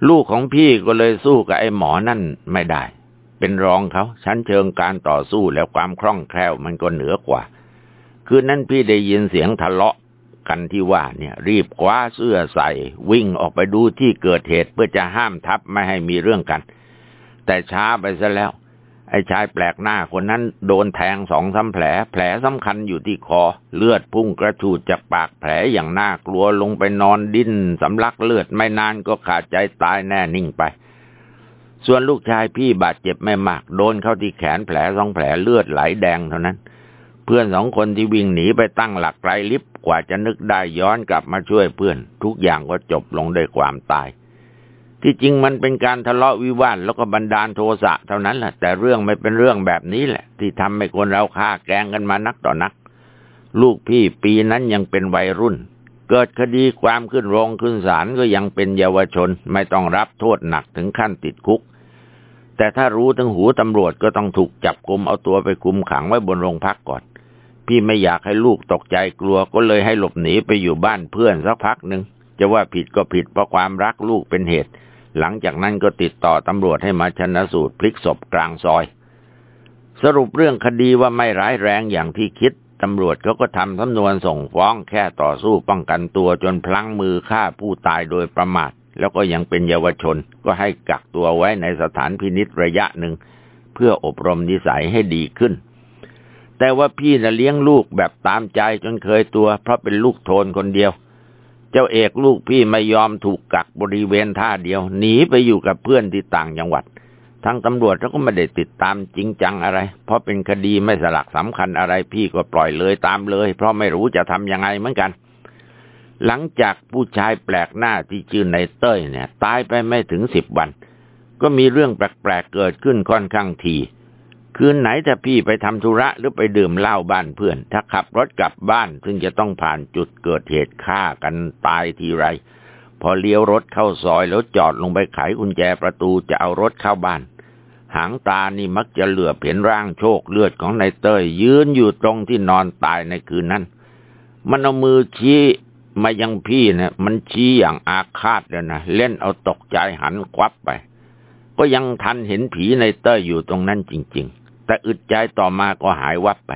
ลูกของพี่ก็เลยสู้กับไอ้หมอนั่นไม่ได้ เป็นรองเขาชั้นเชิงการต่อสู้แล้วความคล่องแคล่วมันก็เหนือกว่า คืนนั้นพี่ได้ยินเสียงทะเลาะ กันที่ว่าเนี่ยรีบคว้าเสื้อใส่ วิ่งออกไปดูที่เกิดเหตุเพื่อจะห้ามทับไม่ให้มีเรื่องกัน แต่ช้าไปซะแล้ว ไอ้ชายแปลกหน้าคนนั้นโดนแทงสองสาแผล แผลสำคัญอยู่ที่คอ เลือดพุ่งกระฉูดจากปากแผลอย่างน่ากลัวลงไปนอนดิ้นสำลักเลือดไม่นานก็ขาดใจตายแน่นิ่งไปส่วนลูกชายพี่บาดเจ็บไม่มาก โดนเข้าที่แขนแผลสองแผลเลือดไหลแดงเท่านั้น เพื่อนสองคนที่วิ่งหนีไปตั้งหลักไกลลิฟกว่าจะนึกได้ย้อนกลับมาช่วยเพื่อน ทุกอย่างก็จบลงด้วยความตาย ที่จริงมันเป็นการทะเลาะวิวาทแล้วก็บันดาลโทสะเท่านั้นแหละแต่เรื่องไม่เป็นเรื่องแบบนี้แหละ ที่ทำให้คนเราฆ่าแกงกันมานักต่อนัก ลูกพี่ปีนั้นยังเป็นวัยรุ่น เกิดคดีความขึ้นโรงขึ้นศาลก็ยังเป็นเยาวชน ไม่ต้องรับโทษหนักถึงขั้นติดคุกแต่ถ้ารู้ถึงหูตำรวจก็ต้องถูกจับกลุมเอาตัวไปคุมขังไว้บนโรงพักก่อน พี่ไม่อยากให้ลูกตกใจกลัวก็เลยให้หลบหนีไปอยู่บ้านเพื่อนสักพักหนึ่งจะว่าผิดก็ผิดเพราะความรักลูกเป็นเหตุ หลังจากนั้นก็ติดต่อตำรวจให้มาชนะสูตรพลิกศพกลางซอย สรุปเรื่องคดีว่าไม่ร้ายแรงอย่างที่คิดตำรวจเขาก็ทำสำนวนส่งฟ้องแค่ต่อสู้ป้องกันตัวจนพลั้งมือฆ่าผู้ตายโดยประมาท แล้วก็ยังเป็นเยาวชน ก็ให้กักตัวไว้ในสถานพินิษระยะหนึ่ง เพื่ออบรมนิสัยให้ดีขึ้น แต่ว่าพี่น่ะเลี้ยงลูกแบบตามใจจนเคยตัว เพราะเป็นลูกโทนคนเดียว เจ้าเอกลูกพี่ไม่ยอมถูกกักบริเวณท่าเดียวหนีไปอยู่กับเพื่อนที่ต่างจังหวัดทางตำรวจเขาก็ไม่ได้ติดตามจริงจังอะไร เพราะเป็นคดีไม่สลักสำคัญอะไร พี่ก็ปล่อยเลยตามเลย เพราะไม่รู้จะทำยังไงเหมือนกัน หลังจากผู้ชายแปลกหน้าที่ชื่อในเต้ยเนี่ย ตายไปไม่ถึงสิบวัน ก็มีเรื่องแปลกๆเกิดขึ้นค่อนข้างที คืนไหนถ้าพี่ไปทำธุระหรือไปดื่มเหล้าบ้านเพื่อน ถ้าขับรถกลับบ้าน ซึ่งจะต้องผ่านจุดเกิดเหตุฆ่ากันตายทีไร พอเลี้ยวรถเข้าซอยแล้วจอดลงไปไขกุญแจประตูจะเอารถเข้าบ้าน หางตานี่มักจะเหลือเห็นร่างโชคเลือดของนายเต้ยยืนอยู่ตรงที่นอนตายในคืนนั้น มันเอามือชี้มายังพี่เนี่ยมันชี้อย่างอาฆาตเลยนะเล่นเอาตกใจหันควับไป ก็ยังทันเห็นผีในเต้ยอยู่ตรงนั้นจริง ๆ แต่อึดใจต่อมาก็หายวับไป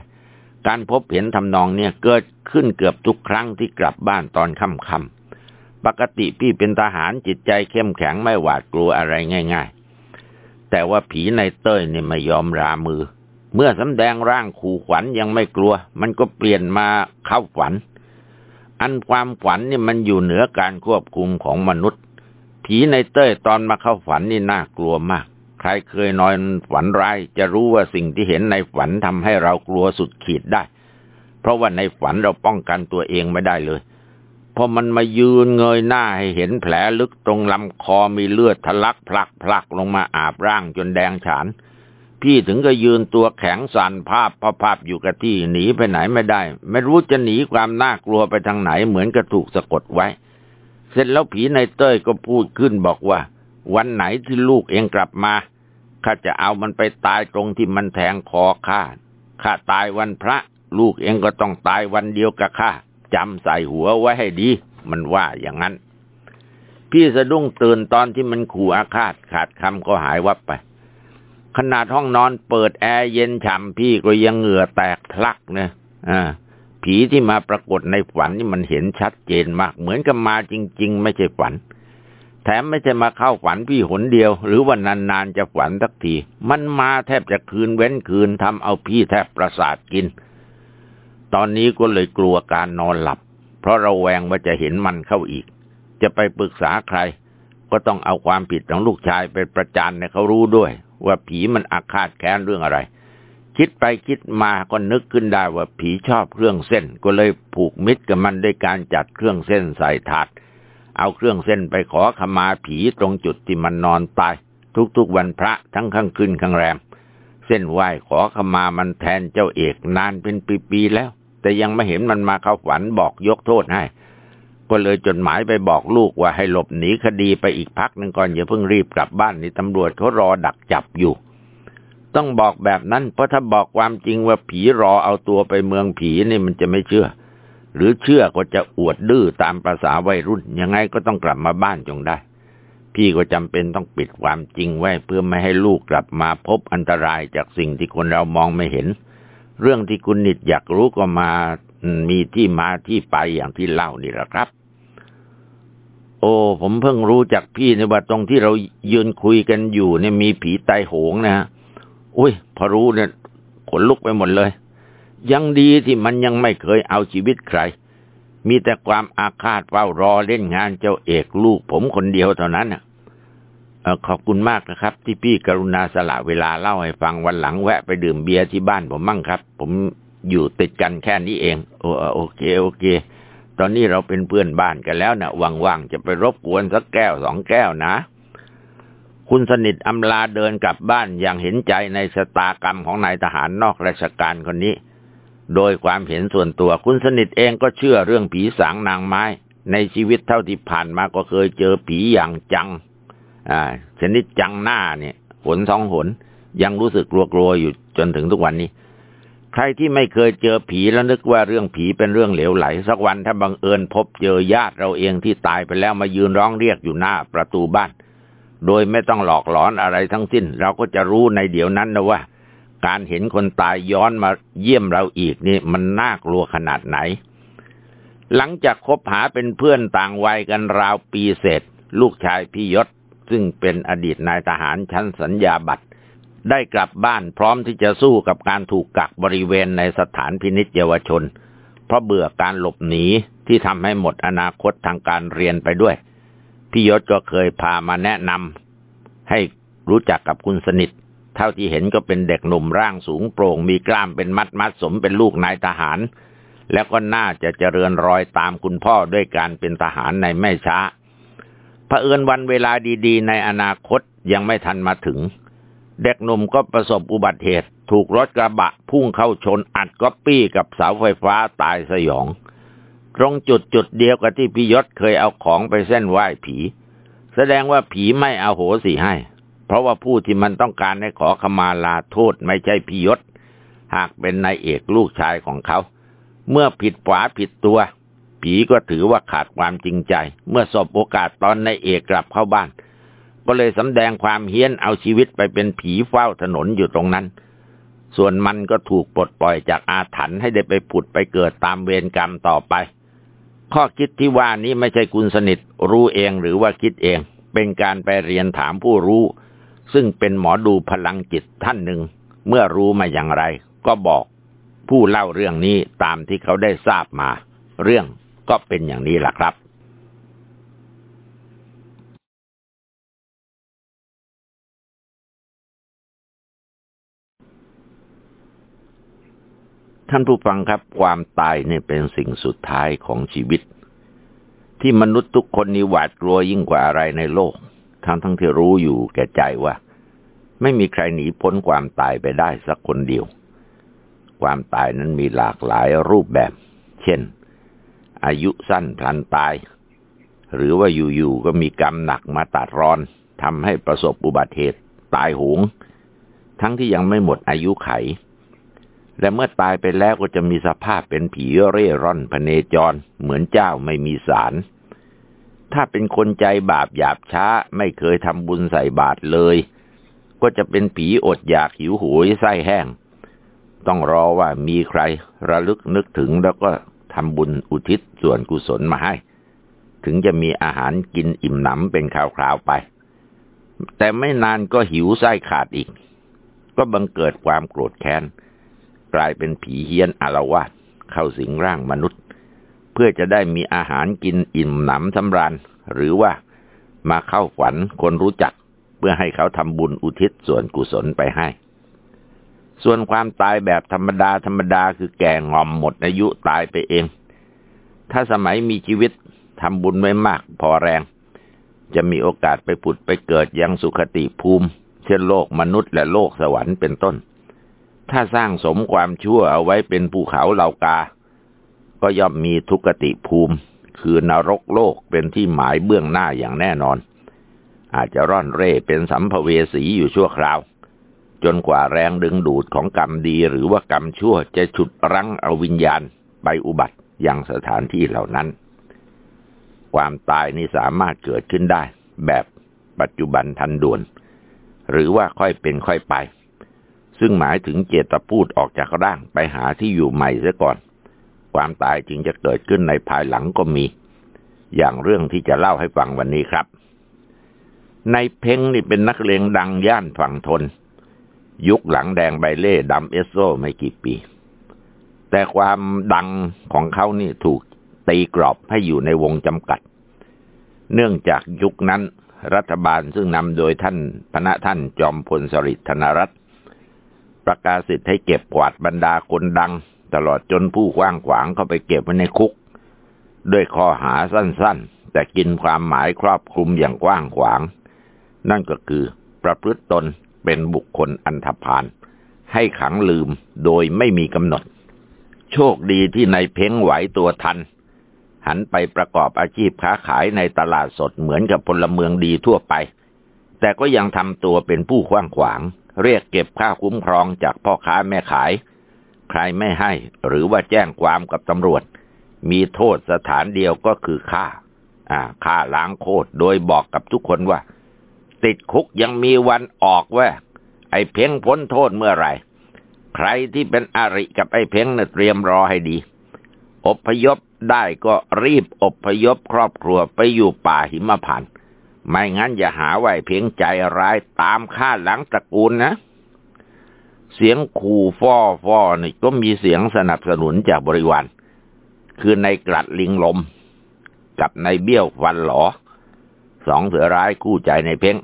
การพบเห็นทำนองเนี่ยเกิดขึ้นเกือบทุกครั้งที่กลับบ้านตอนค่ำๆปกติพี่เป็นทหารจิตใจเข้มแข็งไม่หวาดกลัวอะไรง่าย ๆ แต่ว่าผีในเต้ยเนี่ยไม่ยอมรามือ เมื่อสำแดงร่างขู่ขวัญยังไม่กลัว มันก็เปลี่ยนมาเข้าฝัน อันความฝันนี่มันอยู่เหนือการควบคุมของมนุษย์ ผีในเต้ยตอนมาเข้าฝันนี่น่ากลัวมาก ใครเคยนอนฝันร้ายจะรู้ว่าสิ่งที่เห็นในฝันทำให้เรากลัวสุดขีดได้ เพราะว่าในฝันเราป้องกันตัวเองไม่ได้เลยพอมันมายืนเงยหน้าให้เห็นแผลลึกตรงลำคอมีเลือดทะลักพลักพลักลงมาอาบร่างจนแดงฉาน พี่ถึงก็ยืนตัวแข็งสั่นภาพพภาพอยู่กับที่หนีไปไหนไม่ได้ ไม่รู้จะหนีความน่ากลัวไปทางไหนเหมือนกับถูกสะกดไว้ เสร็จแล้วผีในเต้ยก็พูดขึ้นบอกว่า วันไหนที่ลูกเองกลับมาข้าจะเอามันไปตายตรงที่มันแทงคอข้าข้าตายวันพระ ลูกเองก็ต้องตายวันเดียวกับข้าจำใส่หัวไว้ให้ดี มันว่าอย่างนั้น พี่สะดุ้งตื่นตอนที่มันขู่อาฆาตขาดคำก็หายวับไป ขนาดห้องนอนเปิดแอร์เย็นฉ่ำพี่ก็ยังเหงื่อแตกพลักเนี่ยอ่าผีที่มาปรากฏในฝันนี่มันเห็นชัดเจนมาก เหมือนกับมาจริง ๆ ไม่ใช่ฝัน แถมไม่ใช่มาเข้าฝันพี่หนเดียว หรือว่านานๆจะฝันสักที มันมาแทบจะคืนเว้นคืนทำเอาพี่แทบประสาทกิน ตอนนี้ก็เลยกลัวการนอนหลับ เพราะเราแวงว่าจะเห็นมันเข้าอีก จะไปปรึกษาใคร ก็ต้องเอาความผิดของลูกชายไปประจานให้เขารู้ด้วย ว่าผีมันอาฆาตแค้นเรื่องอะไร คิดไปคิดมาก็นึกขึ้นได้ว่าผีชอบเครื่องเส้น ก็เลยผูกมิตรกับมันด้วยการจัดเครื่องเส้นใส่ถาด เอาเครื่องเส้นไปขอขมาผีตรงจุดที่มันนอนตาย ทุกๆวันพระทั้งข้างคืนข้างแรม เส้นไหว้ขอขมามันแทนเจ้าเอกนานเป็นปีๆแล้ว แต่ยังไม่เห็นมันมาเข้าฝันบอกยกโทษให้ก็เลยจดหมายไปบอกลูกว่าให้หลบหนีคดีไปอีกพักหนึ่งก่อนอย่าเพิ่งรีบกลับบ้านนี่ตำรวจเขารอดักจับอยู่ ต้องบอกแบบนั้นเพราะถ้าบอกความจริงว่าผีรอเอาตัวไปเมืองผีนี่มันจะไม่เชื่อ หรือเชื่อก็จะอวดดื้อตามประษาวัยรุ่น ยังไงก็ต้องกลับมาบ้านจงได้ พี่ก็จำเป็นต้องปิดความจริงไว้เพื่อไม่ให้ลูกกลับมาพบอันตรายจากสิ่งที่คนเรามองไม่เห็น เรื่องที่คุณนิดอยากรู้ก็มามีที่มาที่ไปอย่างที่เล่านี่แหละครับ โอ้ผมเพิ่งรู้จากพี่ในว่าตรงที่เรายืนคุยกันอยู่เนี่ยมีผีตายโหงนะฮะอุ้ยพอรู้เนี่ยขนลุกไปหมดเลย ยังดีที่มันยังไม่เคยเอาชีวิตใคร มีแต่ความอาฆาตเฝ้ารอเล่นงานเจ้าเอกลูกผมคนเดียวเท่านั้นน่ะขอบคุณมากนะครับ ที่พี่กรุณาสละเวลาเล่าให้ฟังวันหลังแวะไปดื่มเบียร์ที่บ้านผมมั่งครับ ผมอยู่ติดกันแค่นี้เอง โอโอเค โอเค ตอนนี้เราเป็นเพื่อนบ้านกันแล้วนะว่างๆจะไปรบกวนสักแก้วสองแก้วนะ คุณสนิทอำลาเดินกลับบ้านอย่างเห็นใจในชะตากรรมของนายทหารนอกราชการคนนี้ โดยความเห็นส่วนตัวคุณสนิทเองก็เชื่อเรื่องผีสางนางไม้ ในชีวิตเท่าที่ผ่านมาก็เคยเจอผีอย่างจัง อ่า ชนิดจังหน้าเนี่ยหนสองหน ยังรู้สึกกลัวๆอยู่จนถึงทุกวันนี้ ใครที่ไม่เคยเจอผีแล้วนึกว่าเรื่องผีเป็นเรื่องเหลวไหล สักวันถ้าบังเอิญพบเจอญาติเราเองที่ตายไปแล้วมายืนร้องเรียกอยู่หน้าประตูบ้าน โดยไม่ต้องหลอกหลอนอะไรทั้งสิ้น เราก็จะรู้ในเดี๋ยวนั้นนะว่า การเห็นคนตายย้อนมาเยี่ยมเราอีกนี่มันน่ากลัวขนาดไหน หลังจากคบหาเป็นเพื่อนต่างวัยกันราวปีเศษ ลูกชายพี่ยศ ซึ่งเป็นอดีตนายทหารชั้นสัญญาบัตร ได้กลับบ้านพร้อมที่จะสู้กับการถูกกักบริเวณในสถานพินิจเยาวชน เพราะเบื่อการหลบหนีที่ทำให้หมดอนาคตทางการเรียนไปด้วย พี่ยศก็เคยพามาแนะนำให้รู้จักกับคุณสนิท เท่าที่เห็นก็เป็นเด็กหนุ่มร่างสูงโปร่ง มีกล้ามเป็นมัดมัดสมเป็นลูกนายทหาร แล้วก็น่าจะเจริญรอยตามคุณพ่อด้วยการเป็นทหารในไม่ช้าเผอิญวันเวลาดีๆ ในอนาคตยังไม่ทันมาถึง เด็กหนุ่มก็ประสบอุบัติเหตุ ถูกรถกระบะพุ่งเข้าชนอัดก๊อปปี้กับเสาไฟฟ้าตายสยอง ตรงจุดจุดเดียวกับที่พิยศเคยเอาของไปเส้นไหว้ผี แสดงว่าผีไม่เอาโหสิให้ เพราะว่าผู้ที่มันต้องการให้ขอขมาลาโทษไม่ใช่พิยศ หากเป็นนายเอกลูกชายของเขา เมื่อผิดฝาผิดตัว ผีก็ถือว่าขาดความจริงใจ เมื่อสบโอกาสตอนนายเอกกลับเข้าบ้าน ก็เลยสำแดงความเฮี้ยนเอาชีวิตไปเป็นผีเฝ้าถนนอยู่ตรงนั้น ส่วนมันก็ถูกปลดปล่อยจากอาถรรพ์ให้ได้ไปผุดไปเกิดตามเวรกรรมต่อไป ข้อคิดที่ว่านี้ไม่ใช่คุณสนิทรู้เองหรือว่าคิดเอง เป็นการไปเรียนถามผู้รู้ ซึ่งเป็นหมอดูพลังจิตท่านหนึ่ง เมื่อรู้มาอย่างไร ก็บอกผู้เล่าเรื่องนี้ตามที่เขาได้ทราบมา เรื่องก็เป็นอย่างนี้แหละครับท่านผู้ฟังครับความตายเนี่ยเป็นสิ่งสุดท้ายของชีวิต ที่มนุษย์ทุกคนนี้หวาดกลัวยิ่งกว่าอะไรในโลก ทั้งทั้งที่รู้อยู่แก่ใจว่า ไม่มีใครหนีพ้นความตายไปได้สักคนเดียว ความตายนั้นมีหลากหลายรูปแบบ เช่น อายุสั้นพลันตาย หรือว่าอยู่ๆก็มีกรรมหนักมาตัดรอนทำให้ประสบอุบัติเหตุตายหง ทั้งที่ยังไม่หมดอายุไข และเมื่อตายไปแล้วก็จะมีสภาพเป็นผีเร่ร่อนพเนจร เหมือนเจ้าไม่มีสาร ถ้าเป็นคนใจบาปหยาบช้าไม่เคยทำบุญใส่บาตรเลย ก็จะเป็นผีอดอยากหิวโหยไส้แห้ง ต้องรอว่ามีใครระลึกนึกถึงแล้วก็ทำบุญอุทิศส่วนกุศลมาให้ ถึงจะมีอาหารกินอิ่มหนำเป็นคราวๆไป แต่ไม่นานก็หิวไส้ขาดอีก ก็บังเกิดความโกรธแค้น กลายเป็นผีเฮี้ยนอารวาสเข้าสิงร่างมนุษย์ พื่อจะได้มีอาหารกินอิ่มหนำสำราญ หรือว่ามาเข้าฝันคนรู้จัก เพื่อให้เขาทำบุญอุทิศส่วนกุศลไปให้ ส่วนความตายแบบธรรมดาธรรมดาคือแก่งอมหมดอายุตายไปเอง ถ้าสมัยมีชีวิตทำบุญไว้มากพอแรง จะมีโอกาสไปผุดไปเกิดยังสุขติภูมิ เช่นโลกมนุษย์และโลกสวรรค์เป็นต้น ถ้าสร้างสมความชั่วเอาไว้เป็นภูเขาเหล่ากา ก็ย่อมมีทุกติภูมิ คือนรกโลกเป็นที่หมายเบื้องหน้าอย่างแน่นอน อาจจะร่อนเร่เป็นสัมภเวสีอยู่ชั่วคราว จนกว่าแรงดึงดูดของกรรมดีหรือว่ากรรมชั่วจะฉุดรั้งเอาวิญญาณไปอุบัติอยังสถานที่เหล่านั้น ความตายนี่สามารถเกิดขึ้นได้ แบบปัจจุบันทันด่วน หรือว่าค่อยเป็นค่อยไป ซึ่งหมายถึงเจตพูดออกจากร่างไปหาที่อยู่ใหม่เสียก่อน ความตายจึงจะเกิดขึ้นในภายหลังก็มี อย่างเรื่องที่จะเล่าให้ฟังวันนี้ครับ ในเพ้งนี่เป็นนักเลงดังย่านฝั่งทน ยุคหลังแดงใบเล่ดำเอสโซไม่กี่ปี แต่ความดังของเขานี่ถูกตีกรอบให้อยู่ในวงจำกัด เนื่องจากยุคนั้นรัฐบาลซึ่งนำโดยท่านพระท่านจอมพลสฤษดิ์ธนรัตน์ประกาศสิทธิ์ให้เก็บกวาดบรรดาคนดัง ตลอดจนผู้กว้างขวางเข้าไปเก็บไว้ในคุก ด้วยข้อหาสั้นๆ แต่กินความหมายครอบคลุมอย่างกว้างขวาง นั่นก็คือประพฤติตนเป็นบุคคลอันธพาลให้ขังลืมโดยไม่มีกำหนด โชคดีที่ในเพ้งไหวตัวทัน หันไปประกอบอาชีพค้าขายในตลาดสดเหมือนกับพลเมืองดีทั่วไป แต่ก็ยังทำตัวเป็นผู้ขว้างขวาง เรียกเก็บค่าคุ้มครองจากพ่อค้าแม่ขาย ใครไม่ให้ หรือว่าแจ้งความกับตำรวจ มีโทษสถานเดียวก็คือฆ่า อ่าฆ่าล้างโคตรโดยบอกกับทุกคนว่า ติดคุกยังมีวันออกแวไอ้เพ่งพ้นโทษเมื่อไหร่ ใครที่เป็นอริกับไอ้เพ่งเนี่ยเตรียมรอให้ดี อบพยพได้ก็รีบอบพยพครอบครัวไปอยู่ป่าหิมพานต์ไม่งั้นอย่าหาว่าเพียงใจร้ายตามฆ่าหลังตระกูลนะ เสียงขู่ฟ้อฟอนี่ก็มีเสียงสนับสนุนจากบริวาร คือในกลัดลิงลม กับในเบี้ยวฟันหลอ สองเสือร้ายคู่ใจในเพ่ง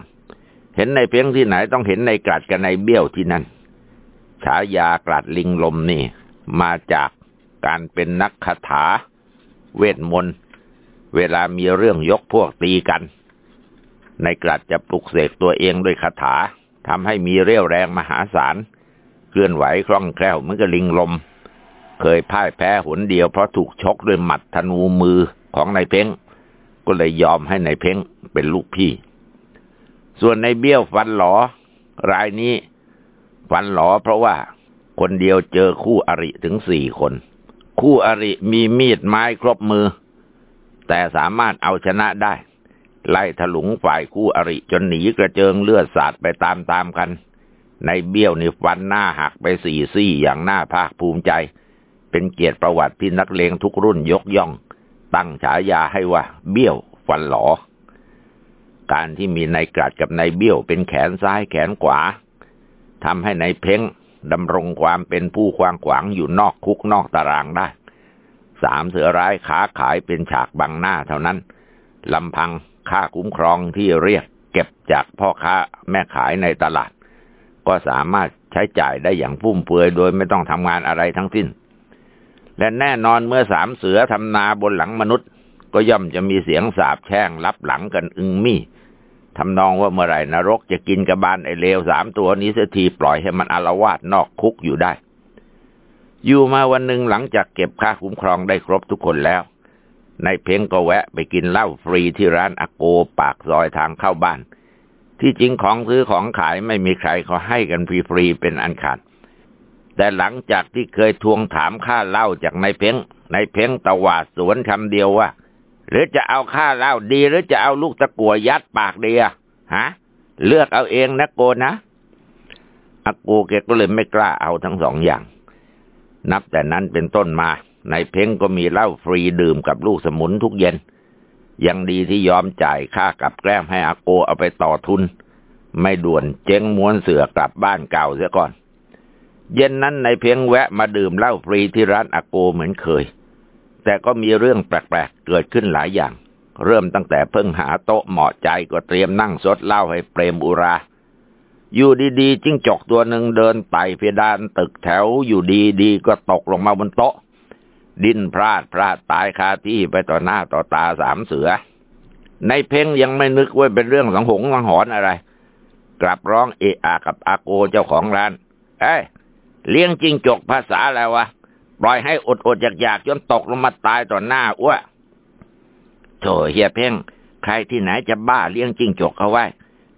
เห็นในเพียงที่ไหนต้องเห็นในกลัดกับในเบี้ยวที่นั่น ฉายากลัดลิงลมนี่ มาจากการเป็นนักคาถา เวทมนต์ เวลามีเรื่องยกพวกตีกัน ในกลัดจะปลุกเสกตัวเองด้วยคาถาทำให้มีเรี่ยวแรงมหาศาล เคลื่อนไหวคล่องแคล่วเหมือนกับลิงลม เคยพ่ายแพ้หนเดียวเพราะถูกชกด้วยหมัดธนูมือของนายเพ้ง ก็เลยยอมให้ในายเพ้งเป็นลูกพี่ ส่วนในเบี้ยวฟันหลอรายนี้ฟันหลอเพราะว่าคนเดียวเจอคู่อริถึงสี่คน คู่อริมีมีดไม้ครบมือ แต่สามารถเอาชนะได้ ไล่ถลุงฝ่ายคู่อริจนหนีกระเจิงเลือดสาดไปตามๆกัน ในเบี้ยวนี่ฟันหน้าหักไปสี่ซี่อย่างน่าภาคภูมิใจ เป็นเกียรติประวัติที่นักเลงทุกรุ่นยกย่อง ตั้งฉายาให้ว่า เบี้ยวฟันหลอ การที่มีนายกรัดกับนายเบี้ยวเป็นแขนซ้ายแขนขวาทำให้นายเพ้งดำรงความเป็นผู้ควางขวางอยู่นอกคุกนอกตารางได้ สามเสือร้ายขาขายเป็นฉากบังหน้าเท่านั้นลำพังค่าคุ้มครองที่เรียกเก็บจากพ่อค้าแม่ขายในตลาด ก็สามารถใช้จ่ายได้อย่างฟุ่มเฟือยโดยไม่ต้องทำงานอะไรทั้งสิ้น และแน่นอนเมื่อสามเสือทำนาบนหลังมนุษย์ ก็ย่อมจะมีเสียงสาบแช่งรับหลังกันอึงมี่ทำนองว่าเมื่อไหร่นรกจะกินกระบาลไอเลวสามตัวนี้เสียทีปล่อยให้มันอารวาสนอกคุกอยู่ได้ อยู่มาวันหนึ่งหลังจากเก็บค่าคุ้มครองได้ครบทุกคนแล้วในเพ่งก็แวะไปกินเหล้าฟรีที่ร้านอโกปากซอยทางเข้าบ้าน ที่จริงของซื้อของขายไม่มีใครเขาให้กันฟรีๆเป็นอันขาด แต่หลังจากที่เคยทวงถามค่าเหล้าจากนายเพ่งนายเพ่งตวาดสวนคำเดียวว่า หรือจะเอาข้าเหล่าดีหรือจะเอาลูกตะกัวยัดปากเดียฮะ เลือกเอาเองนะโกนะอากูแกก็เลยไม่กล้าเอาทั้งสองอย่าง นับแต่นั้นเป็นต้นมาในเพ้งก็มีเหล้าฟรีดื่มกับลูกสมุนทุกเย็น ยังดีที่ยอมจ่ายค่ากับแกล้มให้อาโกเอาไปต่อทุน ไม่ด่วนเจ๊งม้วนเสือกลับบ้านเก่าเสียก่อน เย็นนั้นในเพ้งแวะมาดื่มเหล้าฟรีที่ร้านอาโกเหมือนเคย แต่ก็มีเรื่องแปลกๆเกิดขึ้นหลายอย่าง เริ่มตั้งแต่เพิ่งหาโต๊ะเหมาะใจก็เตรียมนั่งสดเหล้าให้เปรมอุรา อยู่ดีๆจิ้งจกตัวหนึ่งเดินไต่เพดานตึกแถวอยู่ดีๆก็ตกลงมาบนโต๊ะ ดิ้นพลาดพลาดตายคาที่ไปต่อหน้าต่อตาสามเสือ ในเพ่งยังไม่นึกว่าเป็นเรื่องสังหงสังหอนอะไร กลับร้องเอะอากับอาโกเจ้าของร้าน เอ้ยเลี้ยงจริงจกภาษาอะไรวะ ปล่อยให้อดอดอยากอยากจนตกลงมาตายต่อหน้าอ้วโถเฮียเพ่ง ใครที่ไหนจะบ้าเลี้ยงจิ้งจกเอาไว้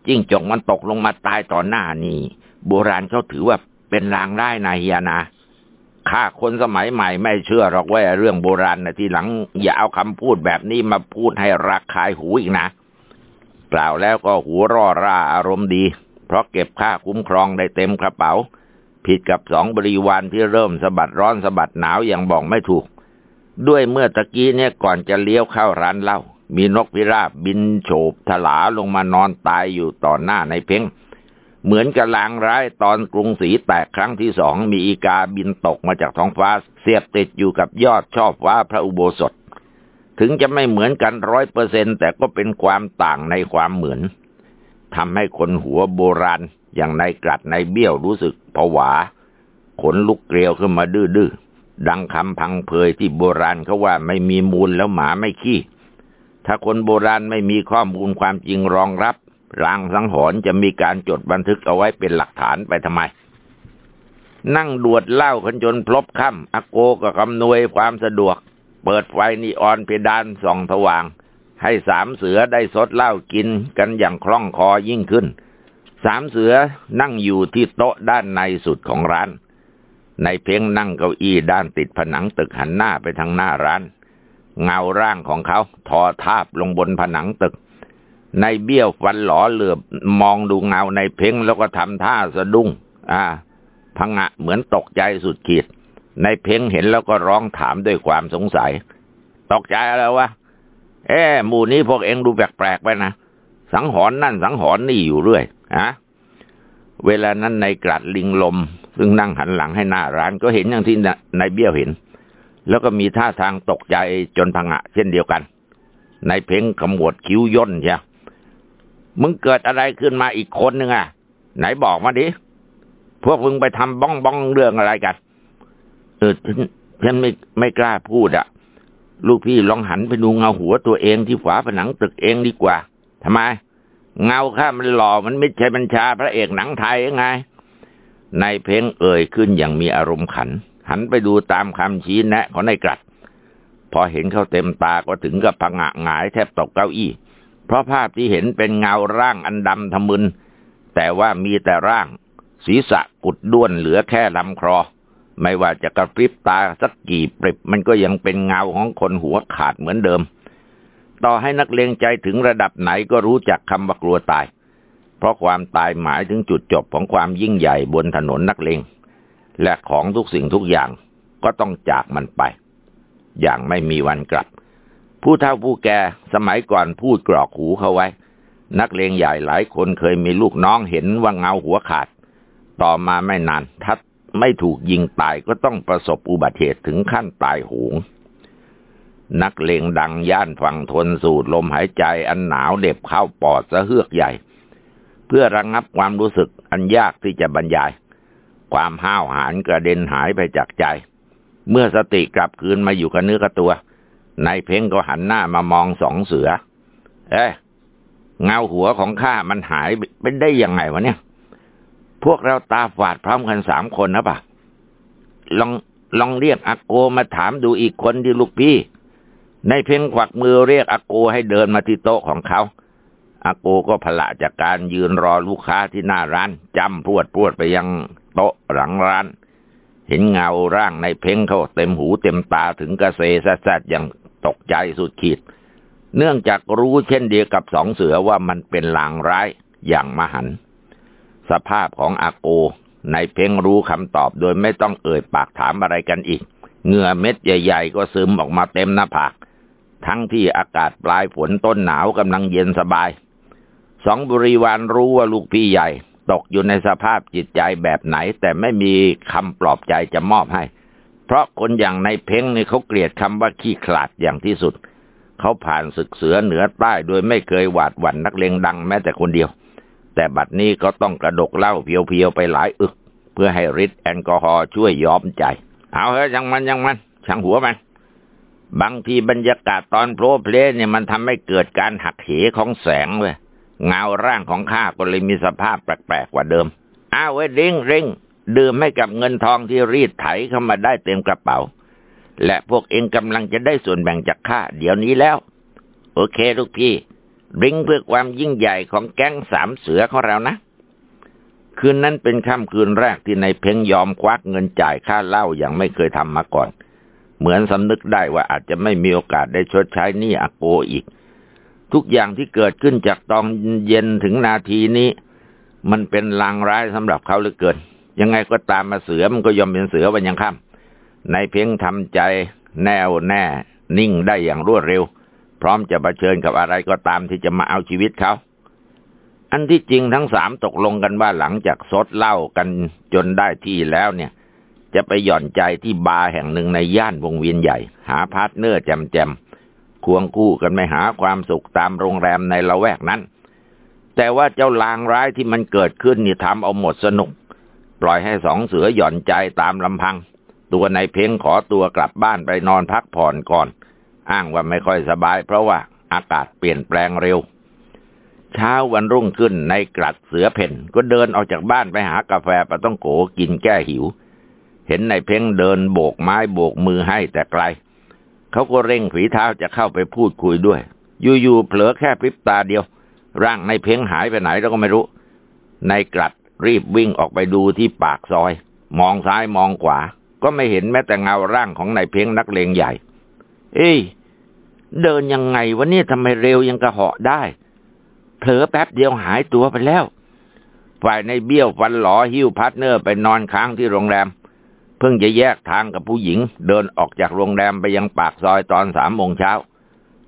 จิ้งจกมันตกลงมาตายต่อหน้านี่ โบราณเขาถือว่าเป็นลางได้นายเฮียนา ข้าคนสมัยใหม่ไม่เชื่อหรอกว่าเรื่องโบราณนะที่หลังอย่าเอาคำพูดแบบนี้มาพูดให้รักคายหูอีกนะเปล่าแล้วก็หูร่อร่าอารมณ์ดี เพราะเก็บค่าคุ้มครองได้เต็มกระเป๋า ผิดกับสองบริวารที่เริ่มสะบัดร้อนสะบัดหนาวอย่างบอกไม่ถูก ด้วยเมื่อตะกี้เนี่ยก่อนจะเลี้ยวเข้าร้านเหล้ามีนกพิราบบินโฉบถลาลงมานอนตายอยู่ต่อหน้าในเพ้ง เหมือนกับลางร้ายตอนกรุงศรีแตกครั้งที่สองมีอีกาบินตกมาจากท้องฟ้า เสียบติดอยู่กับยอดชอบฟ้าพระอุโบสถ ถึงจะไม่เหมือนกันร้อยเปอร์เซ็นแต่ก็เป็นความต่างในความเหมือนทำให้คนหัวโบราณอย่างนายกรัดนายเบี้ยวรู้สึกผวา ขนลุกเกลียวขึ้นมาดื้อๆดังคำพังเพยที่โบราณเขาว่าไม่มีมูลแล้วหมาไม่ขี้ถ้าคนโบราณไม่มีข้อมูลความจริงรองรับ รางสังหรณ์จะมีการจดบันทึกเอาไว้เป็นหลักฐานไปทำไม นั่งดวดเหล้ากันจนพลบค่ำอโกก็กำนวยความสะดวก เปิดไฟนีออนเพดานส่องสว่าง ให้สามเสือได้สดเหล้ากินกันอย่างคล่องคอยิ่งขึ้น สามเสือนั่งอยู่ที่โต๊ะด้านในสุดของร้าน ในเพียงนั่งเก้าอี้ด้านติดผนังตึกหันหน้าไปทางหน้าร้าน เงาร่างของเขาทอทาบลงบนผนังตึก ในเบี้ยวฟันหลอเหลือบมองดูเงาในเพ่งแล้วก็ทำท่าสะดุ้ง อ่าพังะเหมือนตกใจสุดขีด ในเพ่งเห็นแล้วก็ร้องถามด้วยความสงสัย ตกใจอะไรวะ เอ๊หมู่นี้พวกเองดูแปลกๆไปนะ สังหรณ์นั่นสังหรณ์นี่อยู่เรื่อยฮะเวลานั้นในกรัดลิงลม ซึ่งนั่งหันหลังให้หน้าร้านก็เห็นอย่างที่ในเบี้ยวเห็น แล้วก็มีท่าทางตกใจจนพังะเช่นเดียวกันในเพ่งขมวดคิ้วย่นใช่ มึงเกิดอะไรขึ้นมาอีกคนหนึ่งอะ ไหนบอกมาดิ พวกมึงไปทำบ้องบ้องเรื่องอะไรกัน เออฉันไม่ไม่กล้าพูดอะ ลูกพี่ลองหันไปดูเงาหัวตัวเองที่ฝาผนังตึกเองดีกว่าทำไม เงาข้ามันหล่อมันไม่ใช่บัญชาพระเอกหนังไทยยังไงในเพ่งเอ่ยขึ้นอย่างมีอารมณ์ขัน หันไปดูตามคำชี้แนะของนายกรัด พอเห็นเขาเต็มตาก็ถึงกับพังะหงายแทบตกเก้าอี้ เพราะภาพที่เห็นเป็นเงาร่างอันดำทะมึน แต่ว่ามีแต่ร่าง ศีรษะกุดด้วนเหลือแค่ลำคอไม่ว่าจะกระพริบตาสักกี่ปริบมันก็ยังเป็นเงาของคนหัวขาดเหมือนเดิม ต่อให้นักเลงใจถึงระดับไหนก็รู้จักคำว่ากลัวตาย เพราะความตายหมายถึงจุดจบของความยิ่งใหญ่บนถนนนักเลง และของทุกสิ่งทุกอย่างก็ต้องจากมันไป อย่างไม่มีวันกลับ ผู้เฒ่าผู้แก่สมัยก่อนพูดกรอกหูเขาไว้ นักเลงใหญ่หลายคนเคยมีลูกน้องเห็นว่าเงาหัวขาด ต่อมาไม่นานถ้าไม่ถูกยิงตายก็ต้องประสบอุบัติเหตุถึงขั้นตายหงนักเลงดังย่านฝั่งทนสูดลมหายใจอันหนาวเด็บเข้าปอดสะเฮือกใหญ่ เพื่อระงงับความรู้สึกอันยากที่จะบรรยาย ความห้าวหาญกระเด็นหายไปจากใจ เมื่อสติกลับคืนมาอยู่กับเนื้อกับตัว นายเพ่งก็หันหน้ามามองสองเสือ เอ๊ะเงาหัวของข้ามันหายไปได้ยังไงวะเนี่ย พวกเราตาฝาดพร้อมกันสามคนนะปะลองลองเรียกอาโกมาถามดูอีกคนที่ลูกพี่ในเพ่งขวักมือเรียกอาโกให้เดินมาที่โต๊ะของเขาอาโกก็ผละจากการยืนรอลูกค้าที่หน้าร้านจำพรวดพรวดไปยังโต๊ะหลังร้าน เห็นเงาร่างในเพ่งเขาเต็มหูเต็มตาถึงกระเซซัดอย่าง ตกใจสุดขีด เนื่องจากรู้เช่นเดียวกับสองเสือว่ามันเป็นลางร้ายอย่างมหัน สภาพของอาโกในเพ่งรู้คำตอบโดยไม่ต้องเอ่ยปากถามอะไรกันอีก เหงื่อเม็ดใหญ่ๆ ก็ซึมออกมาเต็มหน้าผาก ทั้งที่อากาศปลายฝนต้นหนาวกำลังเย็นสบาย สองบริวารรู้ว่าลูกพี่ใหญ่ ตกอยู่ในสภาพจิตใจแบบไหน แต่ไม่มีคำปลอบใจจะมอบให้ เพราะคนอย่างในเพ้งนี่เขาเกลียดคำว่าขี้ขลาดอย่างที่สุด เขาผ่านศึกเสือเหนือใต้โดยไม่เคยหวาดหวั่นนักเลงดังแม้แต่คนเดียว แต่บัดนี้ก็ต้องกระดกเหล้าเพียวๆไปหลายอึก เพื่อให้ฤทธิ์แอลกอฮอล์ช่วยยอมใจ เอาเฮ้ยยังมันยังมันช่างหัวมัน บางทีบรรยากาศตอนโผล่เพลเนี่ยมันทำให้เกิดการหักเหของแสงเว้ยเงาร่างของข้าก็เลยมีสภาพแปลกๆกว่าเดิม อ้าวเว้ยริงริง ดื่มให้กับเงินทองที่รีดไถเข้ามาได้เต็มกระเป๋า และพวกเองกำลังจะได้ส่วนแบ่งจากข้าเดี๋ยวนี้แล้ว โอเคลูกพี่ริ้งเพื่อความยิ่งใหญ่ของแก๊งสามเสือของเรานะ คืนนั้นเป็นค่ำคืนแรกที่ในเพ่งยอมควักเงินจ่ายค่าเหล้าอย่างไม่เคยทำมาก่อน เหมือนสำนึกได้ว่าอาจจะไม่มีโอกาสได้ชดใช้หนี้อาโกอีก ทุกอย่างที่เกิดขึ้นจากตอนเย็นถึงนาทีนี้ มันเป็นลางร้ายสำหรับเขาเหลือเกิน ยังไงก็ตามมาเสือมันก็ยอมเป็นเสือวันยังค่ำในเพียงทำใจแน่วแน่ นิ่งได้อย่างรวดเร็ว พร้อมจะะเผชิญกับอะไรก็ตามที่จะมาเอาชีวิตเขา อันที่จริงทั้งสามตกลงกันว่าหลังจากซดเหล้ากันจนได้ที่แล้วเนี่ย จะไปหย่อนใจที่บาร์แห่งหนึ่งในย่านวงเวียนใหญ่ หาพาร์ทเนอร์แจ่มแจ่มควงคู่กันไปหาความสุขตามโรงแรมในละแวกนั้น แต่ว่าเจ้าลางร้ายที่มันเกิดขึ้นนี่ทำเอาหมดสนุก ปล่อยให้สองเสือหย่อนใจตามลำพัง ตัวนายเพ้งขอตัวกลับบ้านไปนอนพักผ่อนก่อน อ้างว่าไม่ค่อยสบาย เพราะว่าอากาศเปลี่ยนแปลงเร็ว เช้าวันรุ่งขึ้นในกลัดเสือเพ่นก็เดินออกจากบ้านไปหากาแฟปะต้องโกกินแก้หิว เห็นในเพ่งเดินโบกไม้โบกมือให้แต่ไกล เขาก็เร่งฝีเท้าจะเข้าไปพูดคุยด้วย อยู่ๆเผลอแค่พริบตาเดียว ร่างในเพ่งหายไปไหนเราก็ไม่รู้ในกลัด รีบวิ่งออกไปดูที่ปากซอย มองซ้ายมองขวา ก็ไม่เห็นแม้แต่เงาร่างของนายเพ่งนักเลงใหญ่ เอ้ย เดินยังไงวะเนี่ยทำไมเร็วยังกะเหาะได้ เผลอแป๊บเดียวหายตัวไปแล้ว ฝ่ายนายเบี้ยวฟันหลอหิ้วพาร์ทเนอร์ไปนอนค้างที่โรงแรม เพิ่งจะแยกทางกับผู้หญิง เดินออกจากโรงแรมไปยังปากซอยตอนสามโมงเช้า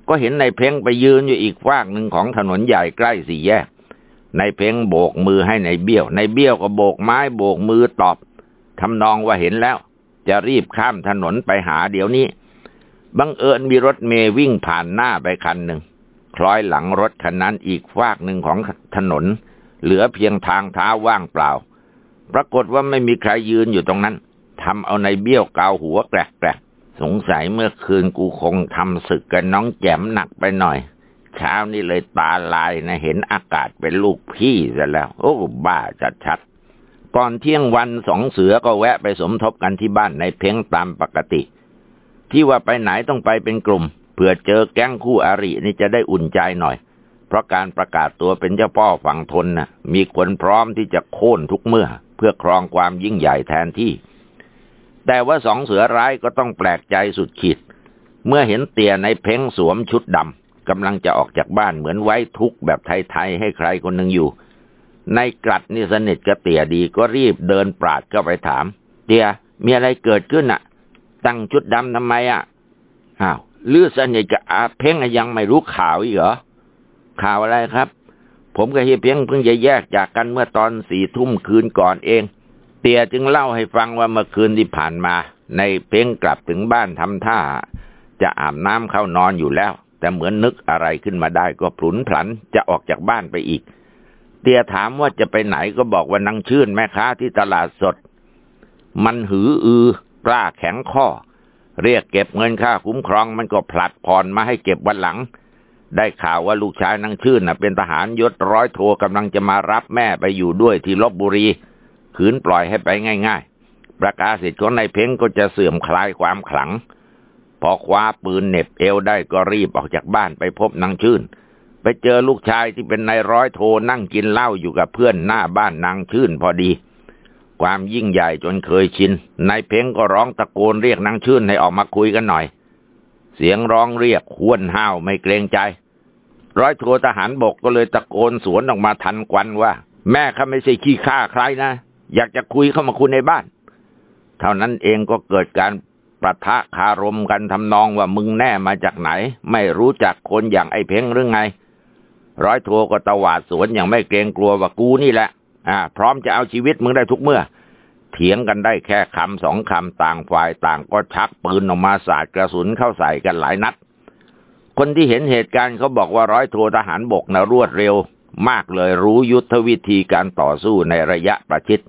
ก็เห็นนายเพ้งไปยืนอยู่อีกฟากหนึ่งของถนนใหญ่ใกล้สี่แยก นายเพ้งโบกมือให้นายเบี้ยวนายเบี้ยวก็โบกไม้โบกมือตอบทำนองว่าเห็นแล้ว จะรีบข้ามถนนไปหาเดี๋ยวนี้ บังเอิญมีรถเมย์วิ่งผ่านหน้าไปคันหนึ่งคล้อยหลังรถคันนั้นอีกฟากหนึ่งของถนน เหลือเพียงทางเท้าว่างเปล่า ปรากฏว่าไม่มีใครยืนอยู่ตรงนั้นทำเอาในเบี้ยวเกาหัวแกรกๆสงสัยเมื่อคืนกูคงทำศึกกับน้องแจ่มหนักไปหน่อย เช้านี่เลยตาลายนะเห็นอากาศเป็นลูกพี่ซะแล้ว โอ้บ้าจัดชัด ก่อนเที่ยงวันสองเสือก็แวะไปสมทบกันที่บ้านในเพ้งตามปกติ ที่ว่าไปไหนต้องไปเป็นกลุ่มเผื่อเจอแก๊งคู่อรินี่จะได้อุ่นใจหน่อย เพราะการประกาศตัวเป็นเจ้าพ่อฝั่งทนนะ่ะ มีคนพร้อมที่จะโค่นทุกเมื่อ เพื่อครองความยิ่งใหญ่แทนที่ แต่ว่าสองเสือร้ายก็ต้องแปลกใจสุดขีดเมื่อเห็นเตี่ยในเพ้งสวมชุดดำ กำลังจะออกจากบ้านเหมือนไว้ทุกแบบไทยๆให้ใครคนหนึ่งอยู่ ในกลัดนี่สนิทกับเตี่ยดีก็รีบเดินปราดเข้าไปถาม เตี่ยมีอะไรเกิดขึ้นอะ ตั้งชุดดำทำไมอะอ้าวลือสนิทกับอาเพ้งยังไม่รู้ข่าวอีกเหรอข่าวอะไรครับ ผมกับเฮียเพ้งเพิ่งจะแยกจากกันเมื่อตอนสี่ทุ่มคืนก่อนเอง เตียจึงเล่าให้ฟังว่าเมื่อคืนที่ผ่านมา ในเพ่งกลับถึงบ้านทำท่า จะอาบน้ำเข้านอนอยู่แล้ว แต่เหมือนนึกอะไรขึ้นมาได้ก็ผลุนผันจะออกจากบ้านไปอีก เตียถามว่าจะไปไหนก็บอกว่านางชื่นแม่ค้าที่ตลาดสด มันหืออือกล้าแข็งข้อ เรียกเก็บเงินค่าคุ้มครองมันก็ผลัดผ่อนมาให้เก็บวันหลัง ได้ข่าวว่าลูกชายนางชื่นเป็นทหารยศร้อยโทกำลังจะมารับแม่ไปอยู่ด้วยที่ลบบุรีขืนปล่อยให้ไปง่าย ๆ ประกาศสิทธิ์ของนายเพ้งก็จะเสื่อมคลายความขลัง พอคว้าปืนเน็บเอวได้ก็รีบออกจากบ้านไปพบนางชื่น ไปเจอลูกชายที่เป็นนายร้อยโทนั่งกินเหล้าอยู่กับเพื่อนหน้าบ้านนางชื่นพอดี ความยิ่งใหญ่จนเคยชินนายเพ้งก็ร้องตะโกนเรียกนางชื่นให้ออกมาคุยกันหน่อย เสียงร้องเรียกห้วนห้าวไม่เกรงใจ ร้อยโททหารบกก็เลยตะโกนสวนออกมาทันควันว่า แม่ข้าไม่ใช่ขี้ข้าใครนะอยากจะคุยเข้ามาคุยในบ้าน เท่านั้นเองก็เกิดการ ประทะคารมกันทำนองว่ามึงแน่มาจากไหน ไม่รู้จักคนอย่างไอ้เพ่งหรือไง ร้อยโทก็ตวาดสวนอย่างไม่เกรงกลัวว่ากูนี่แหละ อ่า พร้อมจะเอาชีวิตมึงได้ทุกเมื่อ เถียงกันได้แค่คำสองคำต่างฝ่ายต่างก็ชักปืนออกมาสาดกระสุนเข้าใส่กันหลายนัด คนที่เห็นเหตุการณ์เขาบอกว่าร้อยโททหารบกนะรวดเร็ว มากเลยรู้ยุทธวิธีการต่อสู้ในระยะประชิด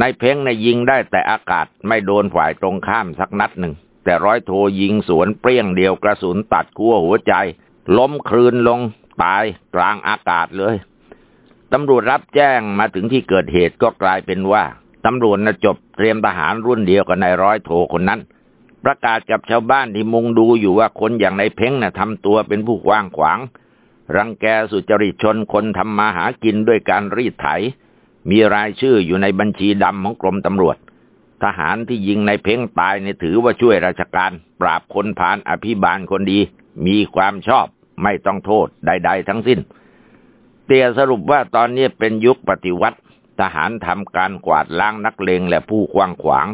นายเพ้งในยิงได้แต่อากาศไม่โดนฝ่ายตรงข้ามสักนัดหนึ่ง แต่ร้อยโทยิงสวนเปรี้ยงเดียวกระสุนตัดขั้วหัวใจ ล้มคลืนลงตายกลางอากาศเลยตำรวจรับแจ้งมาถึงที่เกิดเหตุก็กลายเป็นว่าตำรวจนะจบเตรียมทหารรุ่นเดียวกับนายร้อยโทคนนั้น ประกาศกับชาวบ้านที่มุงดูอยู่ว่าคนอย่างนายเพ้งนะ่ะทำตัวเป็นผู้กว้างขวาง รังแกสุจริตชนคนทำมาหากินด้วยการรีดไถ มีรายชื่ออยู่ในบัญชีดำของกรมตำรวจ ทหารที่ยิงในเพ่งตายในถือว่าช่วยราชการ ปราบคนผ่านอภิบาลคนดี มีความชอบไม่ต้องโทษใด ๆ ทั้งสิ้น เตียสรุปว่าตอนนี้เป็นยุคปฏิวัติ ทหารทำการกวาดล้างนักเลงและผู้กว้างขวาง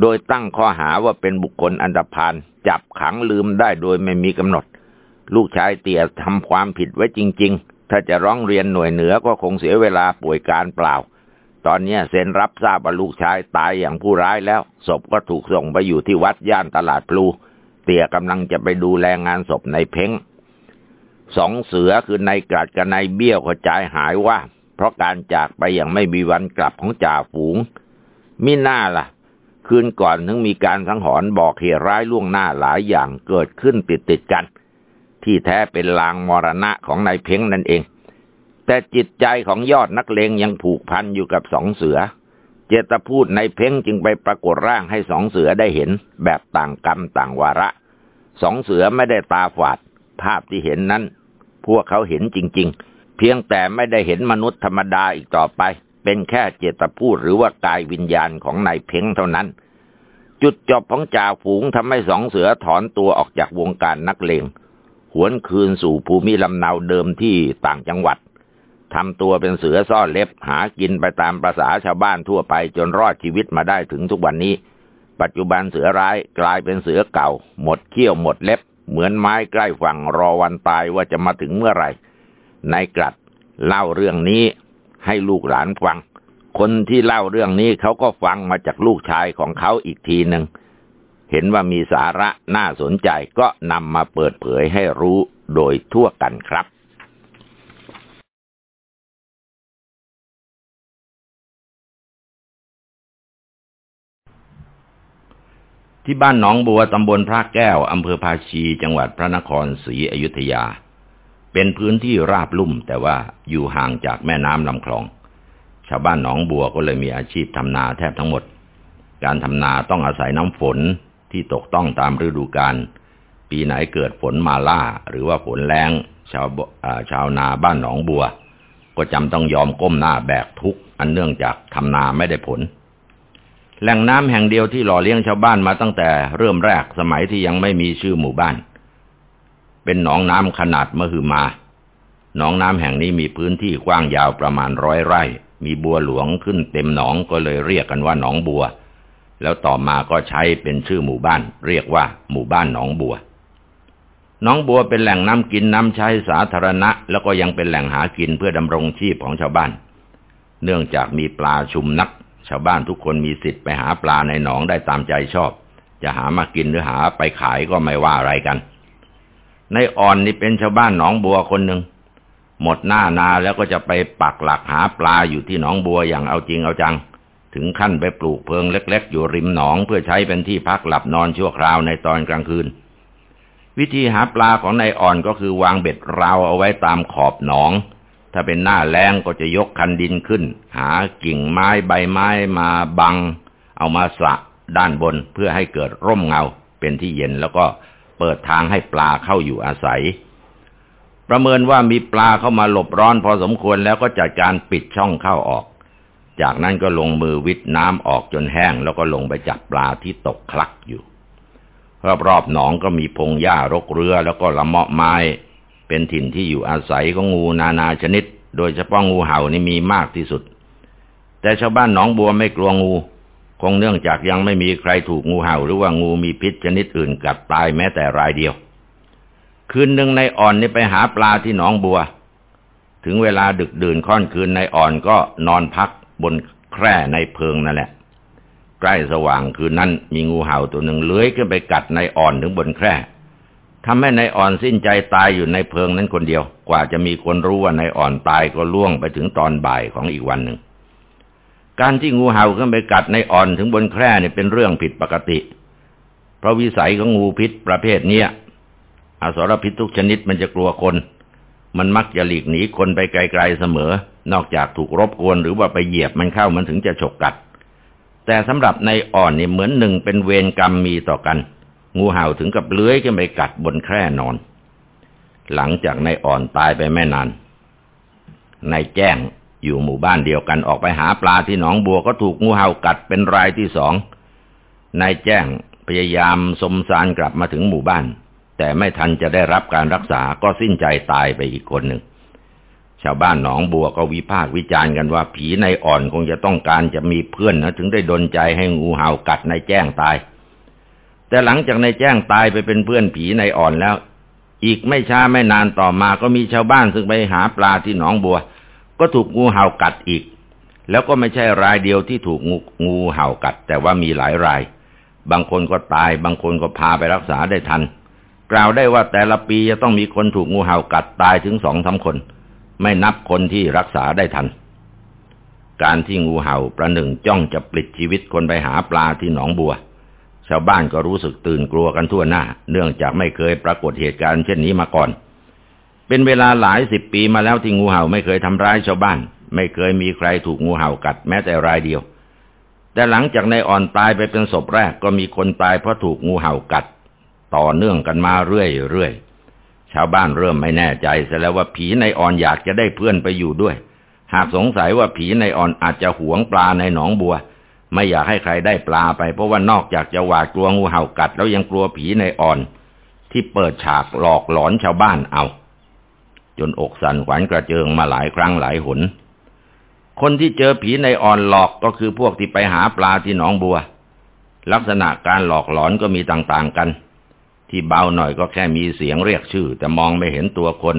โดยตั้งข้อหาว่าเป็นบุคคลอันตรพานจับขังลืมได้โดยไม่มีกำหนด ลูกชายเตียทำความผิดไว้จริง ๆ ถ้าจะร้องเรียนหน่วยเหนือก็คงเสียเวลาป่วยการเปล่า ตอนนี้เซ็นรับทราบว่าลูกชายตายอย่างผู้ร้ายแล้ว ศพก็ถูกส่งไปอยู่ที่วัดย่านตลาดพลู เตี่ยกำลังจะไปดูแลงานศพในเพ้งสองเสือคือในกรัดกับในเบี้ยวกระจายหายว่า เพราะการจากไปอย่างไม่มีวันกลับของจ่าฝูงมิน่าล่ะ คืนก่อนถึงมีการสังหรณ์บอกเหตุร้ายล่วงหน้าหลายอย่างเกิดขึ้นติดติดกัน ที่แท้เป็นลางมรณะของนายเพ้งนั่นเอง แต่จิตใจของยอดนักเลงยังผูกพันอยู่กับสองเสือ เจตพูดในเพ้งจึงไปปรากฏร่างให้สองเสือได้เห็น แบบต่างกรรมต่างวาระ สองเสือไม่ได้ตาฝาด ภาพที่เห็นนั้น พวกเขาเห็นจริง ๆ เพียงแต่ไม่ได้เห็นมนุษย์ธรรมดาอีกต่อไป เป็นแค่เจตพูดหรือว่ากายวิญญาณของนายเพ้งเท่านั้นจุดจบของจ่าฝูงทำให้สองเสือถอนตัวออกจากวงการนักเลง หวนคืนสู่ภูมิลำเนาเดิมที่ต่างจังหวัดทำตัวเป็นเสือซ่อนเล็บหากินไปตามประษาชาวบ้านทั่วไปจนรอดชีวิตมาได้ถึงทุกวันนี้ ปัจจุบันเสือร้ายกลายเป็นเสือเก่า หมดเขี้ยวหมดเล็บ เหมือนไม้ใกล้ฝั่งรอวันตายว่าจะมาถึงเมื่อไหร่นายกรัดเล่าเรื่องนี้ให้ลูกหลานฟัง คนที่เล่าเรื่องนี้เขาก็ฟังมาจากลูกชายของเขาอีกทีหนึ่ง เห็นว่ามีสาระน่าสนใจก็นำมาเปิดเผยให้รู้โดยทั่วกันครับที่บ้านหนองบัวตำบลพระแก้ว อำเภอภาชี จังหวัดพระนครศรีอยุธยา เป็นพื้นที่ราบลุ่ม แต่ว่าอยู่ห่างจากแม่น้ำลำคลอง ชาวบ้านหนองบัวก็เลยมีอาชีพทำนาแทบทั้งหมด การทำนาต้องอาศัยน้ำฝน ที่ตกต้องตามฤดูกาลปีไหนเกิดฝนมาล่า หรือว่าฝนแรงชาวชาวนาบ้านหนองบัว ก็จำต้องยอมก้มหน้าแบกทุกอันเนื่องจากทำนาไม่ได้ผล แหล่งน้ำแห่งเดียวที่หล่อเลี้ยงชาวบ้านมาตั้งแต่เริ่มแรกสมัยที่ยังไม่มีชื่อหมู่บ้าน เป็นหนองน้ำขนาดมหึมา หนองน้ำแห่งนี้มีพื้นที่กว้างยาวประมาณร้อยไร่ มีบัวหลวงขึ้นเต็มหนองก็เลยเรียกกันว่าหนองบัว แล้วต่อมาก็ใช้เป็นชื่อหมู่บ้าน เรียกว่า หมู่บ้านหนองบัวหนองบัวเป็นแหล่งน้ำกินน้ำใช้สาธารณะ แล้วก็ยังเป็นแหล่งหากินเพื่อดำรงชีพของชาวบ้าน เนื่องจากมีปลาชุมนัก ชาวบ้านทุกคนมีสิทธิ์ไปหาปลาในหนองได้ตามใจชอบ จะหามากินหรือหาไปขายก็ไม่ว่าอะไรกันในอ่อนนี่เป็นชาวบ้านหนองบัวคนหนึ่งหมดหน้านาแล้วก็จะไปปักหลักหาปลาอยู่ที่หนองบัวอย่างเอาจริงเอาจัง ถึงขั้นไปปลูกเพิงเล็ก ๆ อยู่ริมหนองเพื่อใช้เป็นที่พักหลับนอนชั่วคราวในตอนกลางคืน วิธีหาปลาของนายอ่อนก็คือวางเบ็ดราวเอาไว้ตามขอบหนอง ถ้าเป็นหน้าแรงก็จะยกคันดินขึ้น หากิ่งไม้ใบไม้มาบัง เอามาสะด้านบนเพื่อให้เกิดร่มเงาเป็นที่เย็นแล้วก็เปิดทางให้ปลาเข้าอยู่อาศัย ประเมินว่ามีปลาเข้ามาหลบร้อนพอสมควรแล้วก็จัดการปิดช่องเข้าออก จากนั้นก็ลงมือวิทน้ำออกจนแห้ง แล้วก็ลงไปจับปลาที่ตกคลักอยู่ รอบๆหนองก็มีพงหญ้ารกเรือแล้วก็ละเมาะไม้ เป็นถิ่นที่อยู่อาศัยของงูนานาชนิด โดยเฉพาะงูเห่านี่มีมากที่สุด แต่ชาวบ้านหนองบัวไม่กลัวงู คงเนื่องจากยังไม่มีใครถูกงูเห่า หรือว่างูมีพิษชนิดอื่นกัดตายแม้แต่รายเดียว คืนหนึ่งในอ่อนนี่ไปหาปลาที่หนองบัว ถึงเวลาดึกดื่นค่อนคืนในอ่อนก็นอนพัก บนแคร่ในเพิงนั่นแหละ ใกล้สว่างคืนนั้นมีงูเห่าตัวหนึ่งเลื้อยขึ้นไปกัดในอ่อนถึงบนแคร่ทำให้ในอ่อนสิ้นใจตายอยู่ในเพิงนั้นคนเดียว กว่าจะมีคนรู้ว่าในอ่อนตายก็ล่วงไปถึงตอนบ่ายของอีกวันหนึ่ง การที่งูเห่าขึ้นไปกัดในอ่อนถึงบนแคร่เนี่ยเป็นเรื่องผิดปกติ เพราะวิสัยของงูพิษประเภทเนี้ยอสรพิษทุกชนิดมันจะกลัวคน มันมักจะหลีกหนีคนไปไกลๆเสมอ นอกจากถูกรบกวนหรือว่าไปเหยียบมันเข้ามันถึงจะฉกกัด แต่สำหรับในอ่อนนี่เหมือนหนึ่งเป็นเวรกรรมมีต่อกัน งูเห่าถึงกับเลื้อยขึ้นไปกัดบนแคร่นอน หลังจากในอ่อนตายไปไม่นานนายแจ้งอยู่หมู่บ้านเดียวกันออกไปหาปลาที่หนองบัวก็ถูกงูเห่ากัดเป็นรายที่สองนายแจ้งพยายามสมสารกลับมาถึงหมู่บ้าน แต่ไม่ทันจะได้รับการรักษาก็สิ้นใจตายไปอีกคนหนึ่ง ชาวบ้านหนองบัวก็วิพากษ์วิจารณ์กันว่าผีในอ่อนคงจะต้องการจะมีเพื่อนนะถึงได้ดนใจให้งูเห่ากัดในแจ้งตาย แต่หลังจากในแจ้งตายไปเป็นเพื่อนผีในอ่อนแล้ว อีกไม่ช้าไม่นานต่อมาก็มีชาวบ้านซึ่งไปหาปลาที่หนองบัว ก็ถูกงูเห่ากัดอีก แล้วก็ไม่ใช่รายเดียวที่ถูกงูงูเห่ากัด แต่ว่ามีหลายราย บางคนก็ตาย บางคนก็พาไปรักษาได้ทัน กล่าวได้ว่าแต่ละปีจะต้องมีคนถูกงูเห่ากัดตายถึงสองสาคน ไม่นับคนที่รักษาได้ทัน การที่งูเห่าประหนึ่งจ้องจะปลิดชีวิตคนไปหาปลาที่หนองบัว ชาวบ้านก็รู้สึกตื่นกลัวกันทั่วหน้า เนื่องจากไม่เคยปรากฏเหตุการณ์เช่นนี้มาก่อน เป็นเวลาหลายสิบปีมาแล้วที่งูเห่าไม่เคยทำร้ายชาวบ้าน ไม่เคยมีใครถูกงูเห่ากัดแม้แต่รายเดียวแต่หลังจากนายอ่อนตายไปเป็นศพแรกก็มีคนตายเพราะถูกงูเห่ากัด ต่อเนื่องกันมาเรื่อยๆ ชาวบ้านเริ่มไม่แน่ใจเสียแล้วว่าผีนายอ่อนอยากจะได้เพื่อนไปอยู่ด้วย หากสงสัยว่าผีนายอ่อนอาจจะหวงปลาในหนองบัว ไม่อยากให้ใครได้ปลาไป เพราะว่านอกจากจะหวาดกลัวงูเห่ากัด แล้วยังกลัวผีนายอ่อน ที่เปิดฉากหลอกหลอนชาวบ้านเอา จนอกสั่นขวัญกระเจิงมาหลายครั้งหลายหนคนที่เจอผีในอ่อนหลอกก็คือพวกที่ไปหาปลาที่หนองบัว ลักษณะการหลอกหลอนก็มีต่างๆกัน ที่เบาหน่อยก็แค่มีเสียงเรียกชื่อ แต่มองไม่เห็นตัวคน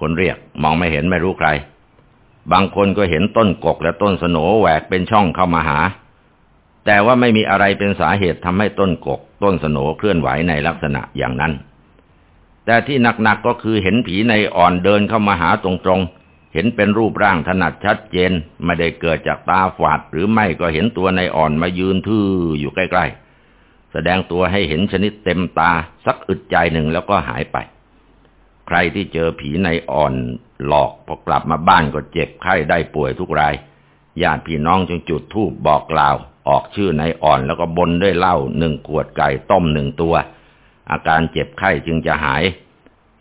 คนเรียก มองไม่เห็นไม่รู้ใคร บางคนก็เห็นต้นกกและต้นสนแหวกเป็นช่องเข้ามาหา แต่ว่าไม่มีอะไรเป็นสาเหตุทำให้ต้นกก ต้นสนเคลื่อนไหวในลักษณะอย่างนั้น แต่ที่หนักๆก็คือเห็นผีในอ่อนเดินเข้ามาหาตรงๆ เห็นเป็นรูปร่างถนัดชัดเจน ไม่ได้เกิดจากตาฝาดหรือไม่ก็เห็นตัวในอ่อนมายืนทื่ออยู่ใกล้ๆ แสดงตัวให้เห็นชนิดเต็มตาสักอึดใจหนึ่งแล้วก็หายไป ใครที่เจอผีในอ่อนหลอกพอกลับมาบ้านก็เจ็บไข้ได้ป่วยทุกรายญาติพี่น้องจึงจุดธูปบอกกล่าว ออกชื่อในอ่อนแล้วก็บนด้วยเหล้าหนึ่งขวดไก่ต้มหนึ่งตัว อาการเจ็บไข้จึงจะหาย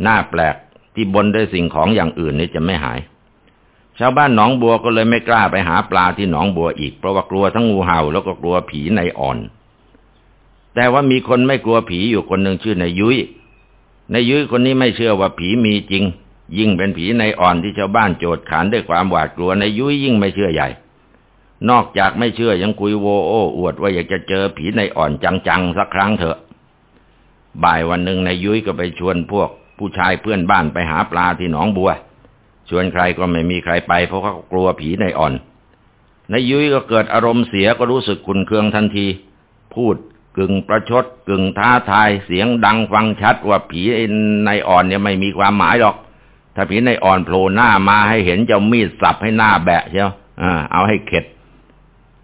หน้าแปลกที่บนด้วยสิ่งของอย่างอื่นนี่จะไม่หาย ชาวบ้านหนองบัวก็เลยไม่กล้าไปหาปลาที่หนองบัวอีกเพราะว่ากลัวทั้งงูเห่าแล้วก็กลัวผีในอ่อน แต่ว่ามีคนไม่กลัวผีอยู่คนหนึ่งชื่อนายยุย้ยนายยุ้ยคนนี้ไม่เชื่อว่าผีมีจริง ยิ่งเป็นผีในอ่อนที่ชาวบ้านโจดขานด้วยความหวาดกลัวนายยุ้ยยิ่งไม่เชื่อใหญ่ นอกจากไม่เชื่อยังคุยโวโอ้อวดว่าอยากจะเจอผีในอ่อนจังๆสักครั้งเถอะ บ่ายวันหนึ่งนายยุ้ยก็ไปชวนพวก ผู้ชายเพื่อนบ้านไปหาปลาที่หนองบัว ชวนใครก็ไม่มีใครไปเพราะเขากลัวผีในอ่อนนายยุ้ยก็เกิดอารมณ์เสียก็รู้สึกขุนเคืองทันที พูด กึ่งประชดกึ่งท้าทายเสียงดังฟังชัดว่าผีในอ่อนเนี่ยไม่มีความหมายหรอก ถ้าผีในอ่อนโผล่หน้ามาให้เห็นจะมีดสับให้หน้าแบะเชียวเอาให้เข็ด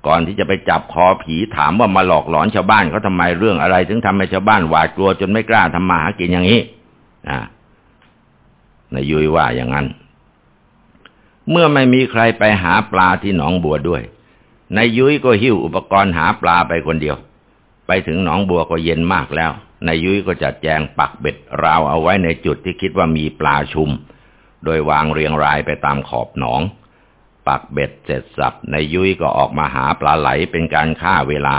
ก่อนที่จะไปจับคอผีถามว่ามาหลอกหลอนชาวบ้านเขาทำไมเรื่องอะไร ถึงทำให้ชาวบ้านหวาดกลัวจนไม่กล้าทำมาหากินอย่างนี้อ่านายยุ้ยว่าอย่างนั้น เมื่อไม่มีใครไปหาปลาที่หนองบัวด้วยนายยุ้ยก็หิ้วอุปกรณ์หาปลาไปคนเดียว ไปถึงหนองบัวก็เย็นมากแล้วนายยุ้ยก็จัดแจงปักเบ็ดราวเอาไว้ในจุดที่คิดว่ามีปลาชุม โดยวางเรียงรายไปตามขอบหนอง ปักเบ็ดเสร็จสับนายยุ้ยก็ออกมาหาปลาไหลเป็นการฆ่าเวลา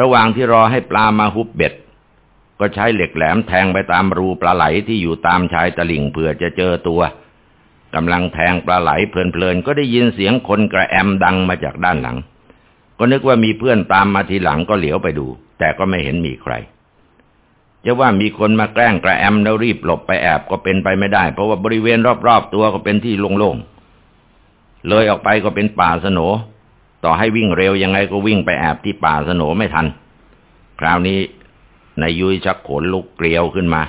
ระหว่างที่รอให้ปลามาฮุบเบ็ด ก็ใช้เหล็กแหลมแทงไปตามรูปลาไหลที่อยู่ตามชายตะลิ่งเพื่อจะเจอตัวกำลังแทงปลาไหลเพลินๆก็ได้ยินเสียงคนกระแอมดังมาจากด้านหลัง ก็นึกว่ามีเพื่อนตามมาทีหลังก็เหลียวไปดู แต่ก็ไม่เห็นมีใคร จะว่ามีคนมาแกล้งกระแอมแล้วรีบหลบไปแอบก็เป็นไปไม่ได้ เพราะว่าบริเวณรอบๆตัวก็เป็นที่โล่งๆ เลยออกไปก็เป็นป่าสนต่อให้วิ่งเร็วยังไงก็วิ่งไปแอบที่ป่าสนไม่ทัน คราวนี้นายยุ้ยชักขนลุกเกลียวขึ้นมา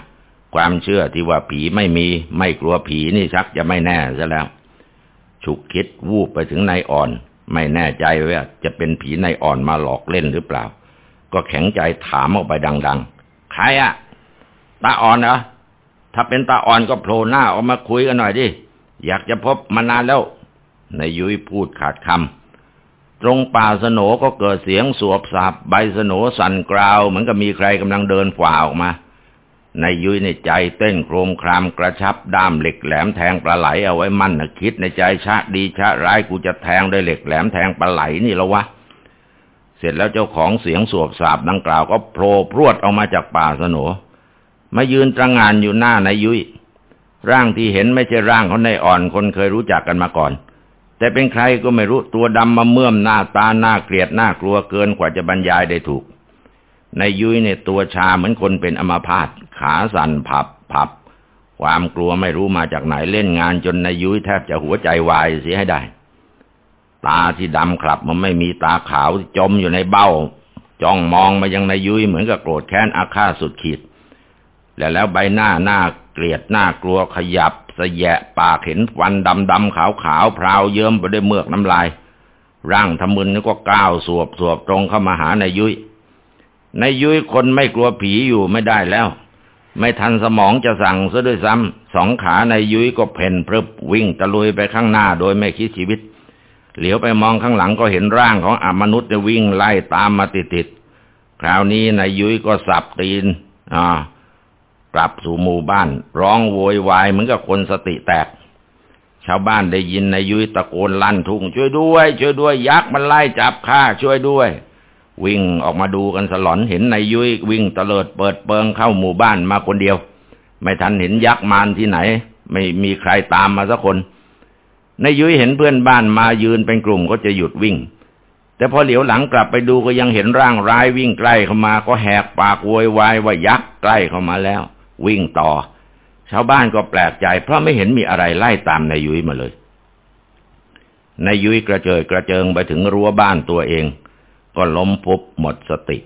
ความเชื่อที่ว่าผีไม่มี ไม่กลัวผีนี่ชักจะไม่แน่ซะแล้ว ฉุกคิดวูบไปถึงนายอ่อน ไม่แน่ใจว่าจะเป็นผีนายอ่อนมาหลอกเล่นหรือเปล่า ก็แข็งใจถามออกไปดังๆ ใครอะตาอ่อนเหรอ ถ้าเป็นตาอ่อนก็โผล่หน้าออกมาคุยกันหน่อยดิ อยากจะพบมานานแล้ว นายยุ้ยพูดขาดคำ ตรงป่าสนก็เกิดเสียงสวบสาบใบสนสั่นกราว เหมือนกับมีใครกำลังเดินฝ่าออกมา นายยุ้ยในใจเต้นโครมครามกระชับด้ามเหล็กแหลมแทงปลาไหลเอาไว้มั่นนะคิดในใจชะดีชะร้ายกูจะแทงด้วยเหล็กแหลมแทงปลาไหลนี่แล้ววะ เสร็จแล้วเจ้าของเสียงสวบสาบดังกล่าวก็โผล่พรวดออกมาจากป่าสนมายืนตระงานอยู่หน้านายยุ้ยร่างที่เห็นไม่ใช่ร่างของนายอ่อนคนเคยรู้จักกันมาก่อน แต่เป็นใครก็ไม่รู้ตัวดำมาเมื่อมหน้าตาหน้าเกลียดหน้ากลัวเกินกว่าจะบรรยายได้ถูก นายยุ้ยเนี่ยตัวชาเหมือนคนเป็นอัมาพาตขาสั่นผับผับ ความกลัวไม่รู้มาจากไหนเล่นงานจนนายยุ้ยแทบจะหัวใจวายเสียให้ได้ ตาที่ดำคลับมันไม่มีตาขาวจมอยู่ในเบ้า จ้องมองมายังนายยุ้ยเหมือนกับโกรธแค้นอาฆาตสุดขีด แล้วแล้วใบหน้าหน้าเกลียดหน้ากลัวขยับสแยะปากเห็นฟันดำดำขาวขาวพราวเยิ้มไปด้วยเมือกน้ำลาย ร่างทำมึนนี่ก็ก้าวสวบสวบตรงเข้ามาหานายยุ้ย นายยุ้ยคนไม่กลัวผีอยู่ไม่ได้แล้ว ไม่ทันสมองจะสั่งซะด้วยซ้ำสองขานายยุ้ยก็เพ่นพรึบวิ่งตะลุยไปข้างหน้าโดยไม่คิดชีวิต เหลียวไปมองข้างหลังก็เห็นร่างของอมนุษย์วิ่งไล่ตามมาติดๆคราวนี้นายยุ้ยก็สับตีนอ่ากลับสู่หมู่บ้าน ร้องโวยวายเหมือนกับคนสติแตก ชาวบ้านได้ยินนายยุ้ยตะโกนลั่นทุ่งช่วยด้วย ช่วยด้วย ยักษ์มันไล่จับข้าช่วยด้วย วิ่งออกมาดูกันสลอนเห็นนายยุ้ยวิ่งเตลิดเปิดเปิงเข้าหมู่บ้านมาคนเดียว ไม่ทันเห็นยักษ์มารที่ไหน ไม่มีใครตามมาสักคนนายยุ้ยเห็นเพื่อนบ้านมายืนเป็นกลุ่มก็จะหยุดวิ่ง แต่พอเหลียวหลังกลับไปดูก็ยังเห็นร่างร้ายวิ่งใกล้เข้ามาก็แหกปากโวยวายว่ายักษ์ใกล้เข้ามาแล้ว วิ่งต่อ ชาวบ้านก็แปลกใจ เพราะไม่เห็นมีอะไรไล่ตามนายยุ้ยมาเลยนายยุ้ยกระเจิดกระเจิงไปถึงรั้วบ้านตัวเอง ก็ล้มพุบหมดสติ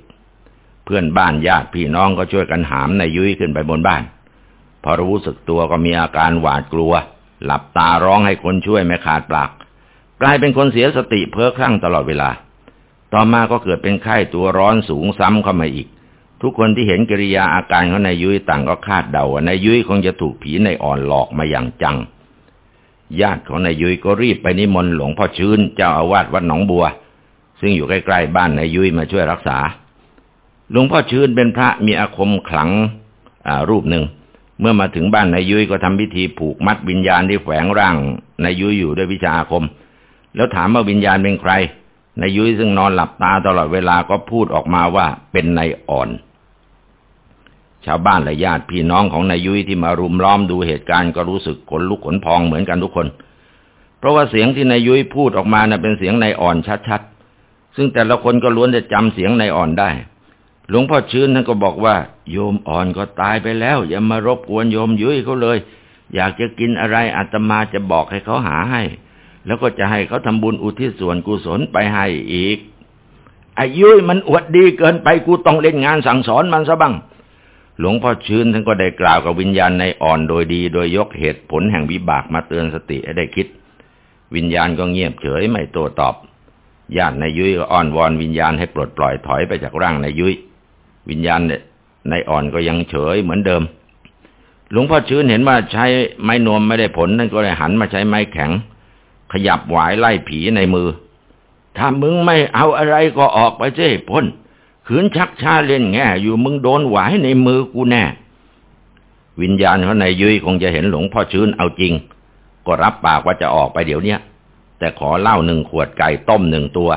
เพื่อนบ้านญาติพี่น้องก็ช่วยกันหามนายยุ้ยขึ้นไปบนบ้าน พอรู้สึกตัวก็มีอาการหวาดกลัว หลับตาร้องให้คนช่วยไม่ขาดปาก กลายเป็นคนเสียสติเพ้อคลั่งตลอดเวลา ต่อมาก็เกิดเป็นไข้ตัวร้อนสูงซ้ำเข้ามาอีก ทุกคนที่เห็นกิริยาอาการของนายยุ้ยต่างก็คาดเดาว่านายยุ้ยคงจะถูกผีในอ่อนหลอกมาอย่างจังญาติของนายยุ้ยก็รีบไปนิมนต์หลวงพ่อชื้นเจ้าอาวาสวัดหนองบัว ซึ่งอยู่ใกล้ๆบ้านนายยุ้ยมาช่วยรักษา หลวงพ่อชื้นเป็นพระมีอาคมขลังรูปหนึ่ง เมื่อมาถึงบ้านนายยุ้ยก็ทำพิธีผูกมัดวิญญาณที่แฝงร่างนายยุ้ยอยู่ด้วยวิชาอาคม แล้วถามว่าวิญญาณเป็นใครนายยุ้ยซึ่งนอนหลับตาตลอดเวลาก็พูดออกมาว่าเป็นนายอ่อน ชาวบ้านและญาติพี่น้องของนายยุ้ยที่มารุมล้อมดูเหตุการณ์ก็รู้สึกขนลุกขนพองเหมือนกันทุกคน เพราะว่าเสียงที่นายยุ้ยพูดออกมาน่ะเป็นเสียงนายอ่อนชัดๆ ซึ่งแต่ละคนก็ล้วนจะจำเสียงนายอ่อนได้ หลวงพ่อชื้นท่านก็บอกว่า โยมอ่อนก็ตายไปแล้ว อย่ามารบกวนโยมยุ้ยเขาเลย อยากจะกินอะไรอาตมาจะบอกให้เขาหาให้ แล้วก็จะให้เขาทำบุญอุทิศส่วนกุศลไปให้อีกอายุ้ยมันอวดดีเกินไปกูต้องเล่นงานสั่งสอนมันซะบ้าง หลวงพ่อชื้นท่านก็ได้กล่าวกับวิญญาณในอ่อนโดยดี โดยยกเหตุผลแห่งวิบากมาเตือนสติให้ได้คิด วิญญาณก็เงียบเฉยไม่โตตอบ ญาตินายยุ้ยก็อ้อนวอนวิญญาณให้ปลดปล่อยถอยไปจากร่างนายยุ้ยวิญญาณในอ่อนก็ยังเฉยเหมือนเดิม หลวงพ่อชื้นเห็นว่าใช้ไม้นวมไม่ได้ผลท่นก็เลยหันมาใช้ไม้แข็ง ขยับหวายไล่ผีในมือ ถ้ามึงไม่เอาอะไรก็ออกไปเจ้พ้นขืนชักชาเล่นแง่อยู่มึงโดนหวายในมือกูแน่ วิญญาณของนายยุ้ยคงจะเห็นหลวงพ่อชื้นเอาจริง ก็รับปากว่าจะออกไปเดี๋ยวนี้ แต่ขอเหล้าหนึ่งขวดไก่ต้มหนึ่งตัว